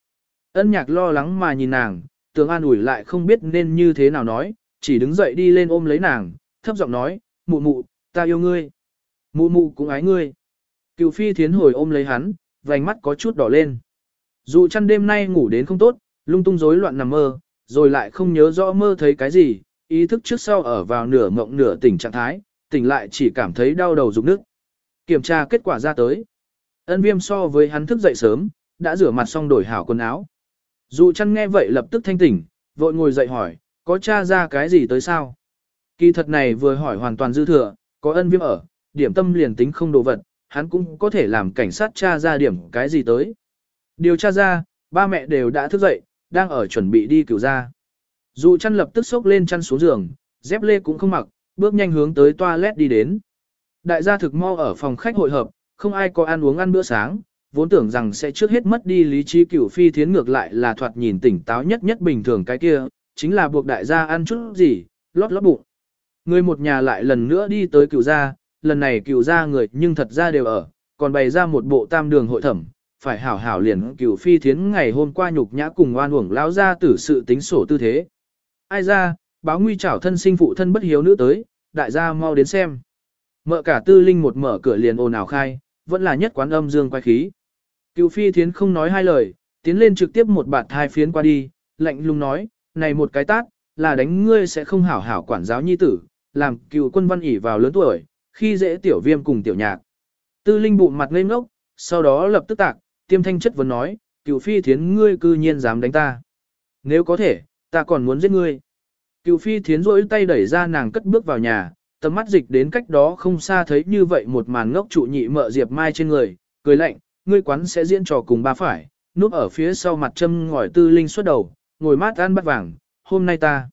Ân nhạc lo lắng mà nhìn nàng, tường an ủi lại không biết nên như thế nào nói, chỉ đứng dậy đi lên ôm lấy nàng, thấp giọng nói, mụ mụ, ta yêu ngươi. Mụ mụ cũng ái ngươi. Cựu phi thiến hồi ôm lấy hắn, vành mắt có chút đỏ lên. Dù chăn đêm nay ngủ đến không tốt, lung tung rối loạn nằm mơ, rồi lại không nhớ rõ mơ thấy cái gì, ý thức trước sau ở vào nửa mộng nửa tỉnh trạng thái, tỉnh lại chỉ cảm thấy đau đầu rụng nước. Kiểm tra kết quả ra tới. Ân viêm so với hắn thức dậy sớm, đã rửa mặt xong đổi hảo quần áo. Dù chăn nghe vậy lập tức thanh tỉnh, vội ngồi dậy hỏi, có tra ra cái gì tới sao? Kỳ thật này vừa hỏi hoàn toàn dư thừa, có ân viêm ở, điểm tâm liền tính không đồ vật, hắn cũng có thể làm cảnh sát tra ra điểm cái gì tới. Điều tra ra, ba mẹ đều đã thức dậy, đang ở chuẩn bị đi cứu ra. Dụ chăn lập tức xốc lên chăn xuống giường, dép lê cũng không mặc, bước nhanh hướng tới toilet đi đến. Đại gia thực mau ở phòng khách hội hợp, không ai có ăn uống ăn bữa sáng, vốn tưởng rằng sẽ trước hết mất đi lý trí cửu phi thiến ngược lại là thoạt nhìn tỉnh táo nhất nhất bình thường cái kia, chính là buộc đại gia ăn chút gì, lót lót bụng. Người một nhà lại lần nữa đi tới cửu gia, lần này cửu gia người nhưng thật ra đều ở, còn bày ra một bộ tam đường hội thẩm, phải hảo hảo liền cửu phi thiến ngày hôm qua nhục nhã cùng oan uổng lão ra tử sự tính sổ tư thế. Ai ra, báo nguy trảo thân sinh phụ thân bất hiếu nữ tới, đại gia mau đến xem. Mợ cả tư linh một mở cửa liền ồn ào khai, vẫn là nhất quán âm dương quay khí. Cựu phi thiến không nói hai lời, tiến lên trực tiếp một bạt hai phiến qua đi, lạnh lùng nói, này một cái tát, là đánh ngươi sẽ không hảo hảo quản giáo nhi tử, làm cựu quân văn ỉ vào lớn tuổi, khi dễ tiểu viêm cùng tiểu nhạc. Tư linh bụng mặt ngây ngốc, sau đó lập tức tạc, tiêm thanh chất vấn nói, cựu phi thiến ngươi cư nhiên dám đánh ta. Nếu có thể, ta còn muốn giết ngươi. Cựu phi thiến rỗi tay đẩy ra nàng cất bước vào nhà, tầm mắt dịch đến cách đó không xa thấy như vậy một màn ngốc trụ nhị mợ diệp mai trên người, cười lạnh, ngươi quán sẽ diễn trò cùng ba phải, núp ở phía sau mặt châm ngòi tư linh xuất đầu, ngồi mát ăn bắt vàng, hôm nay ta.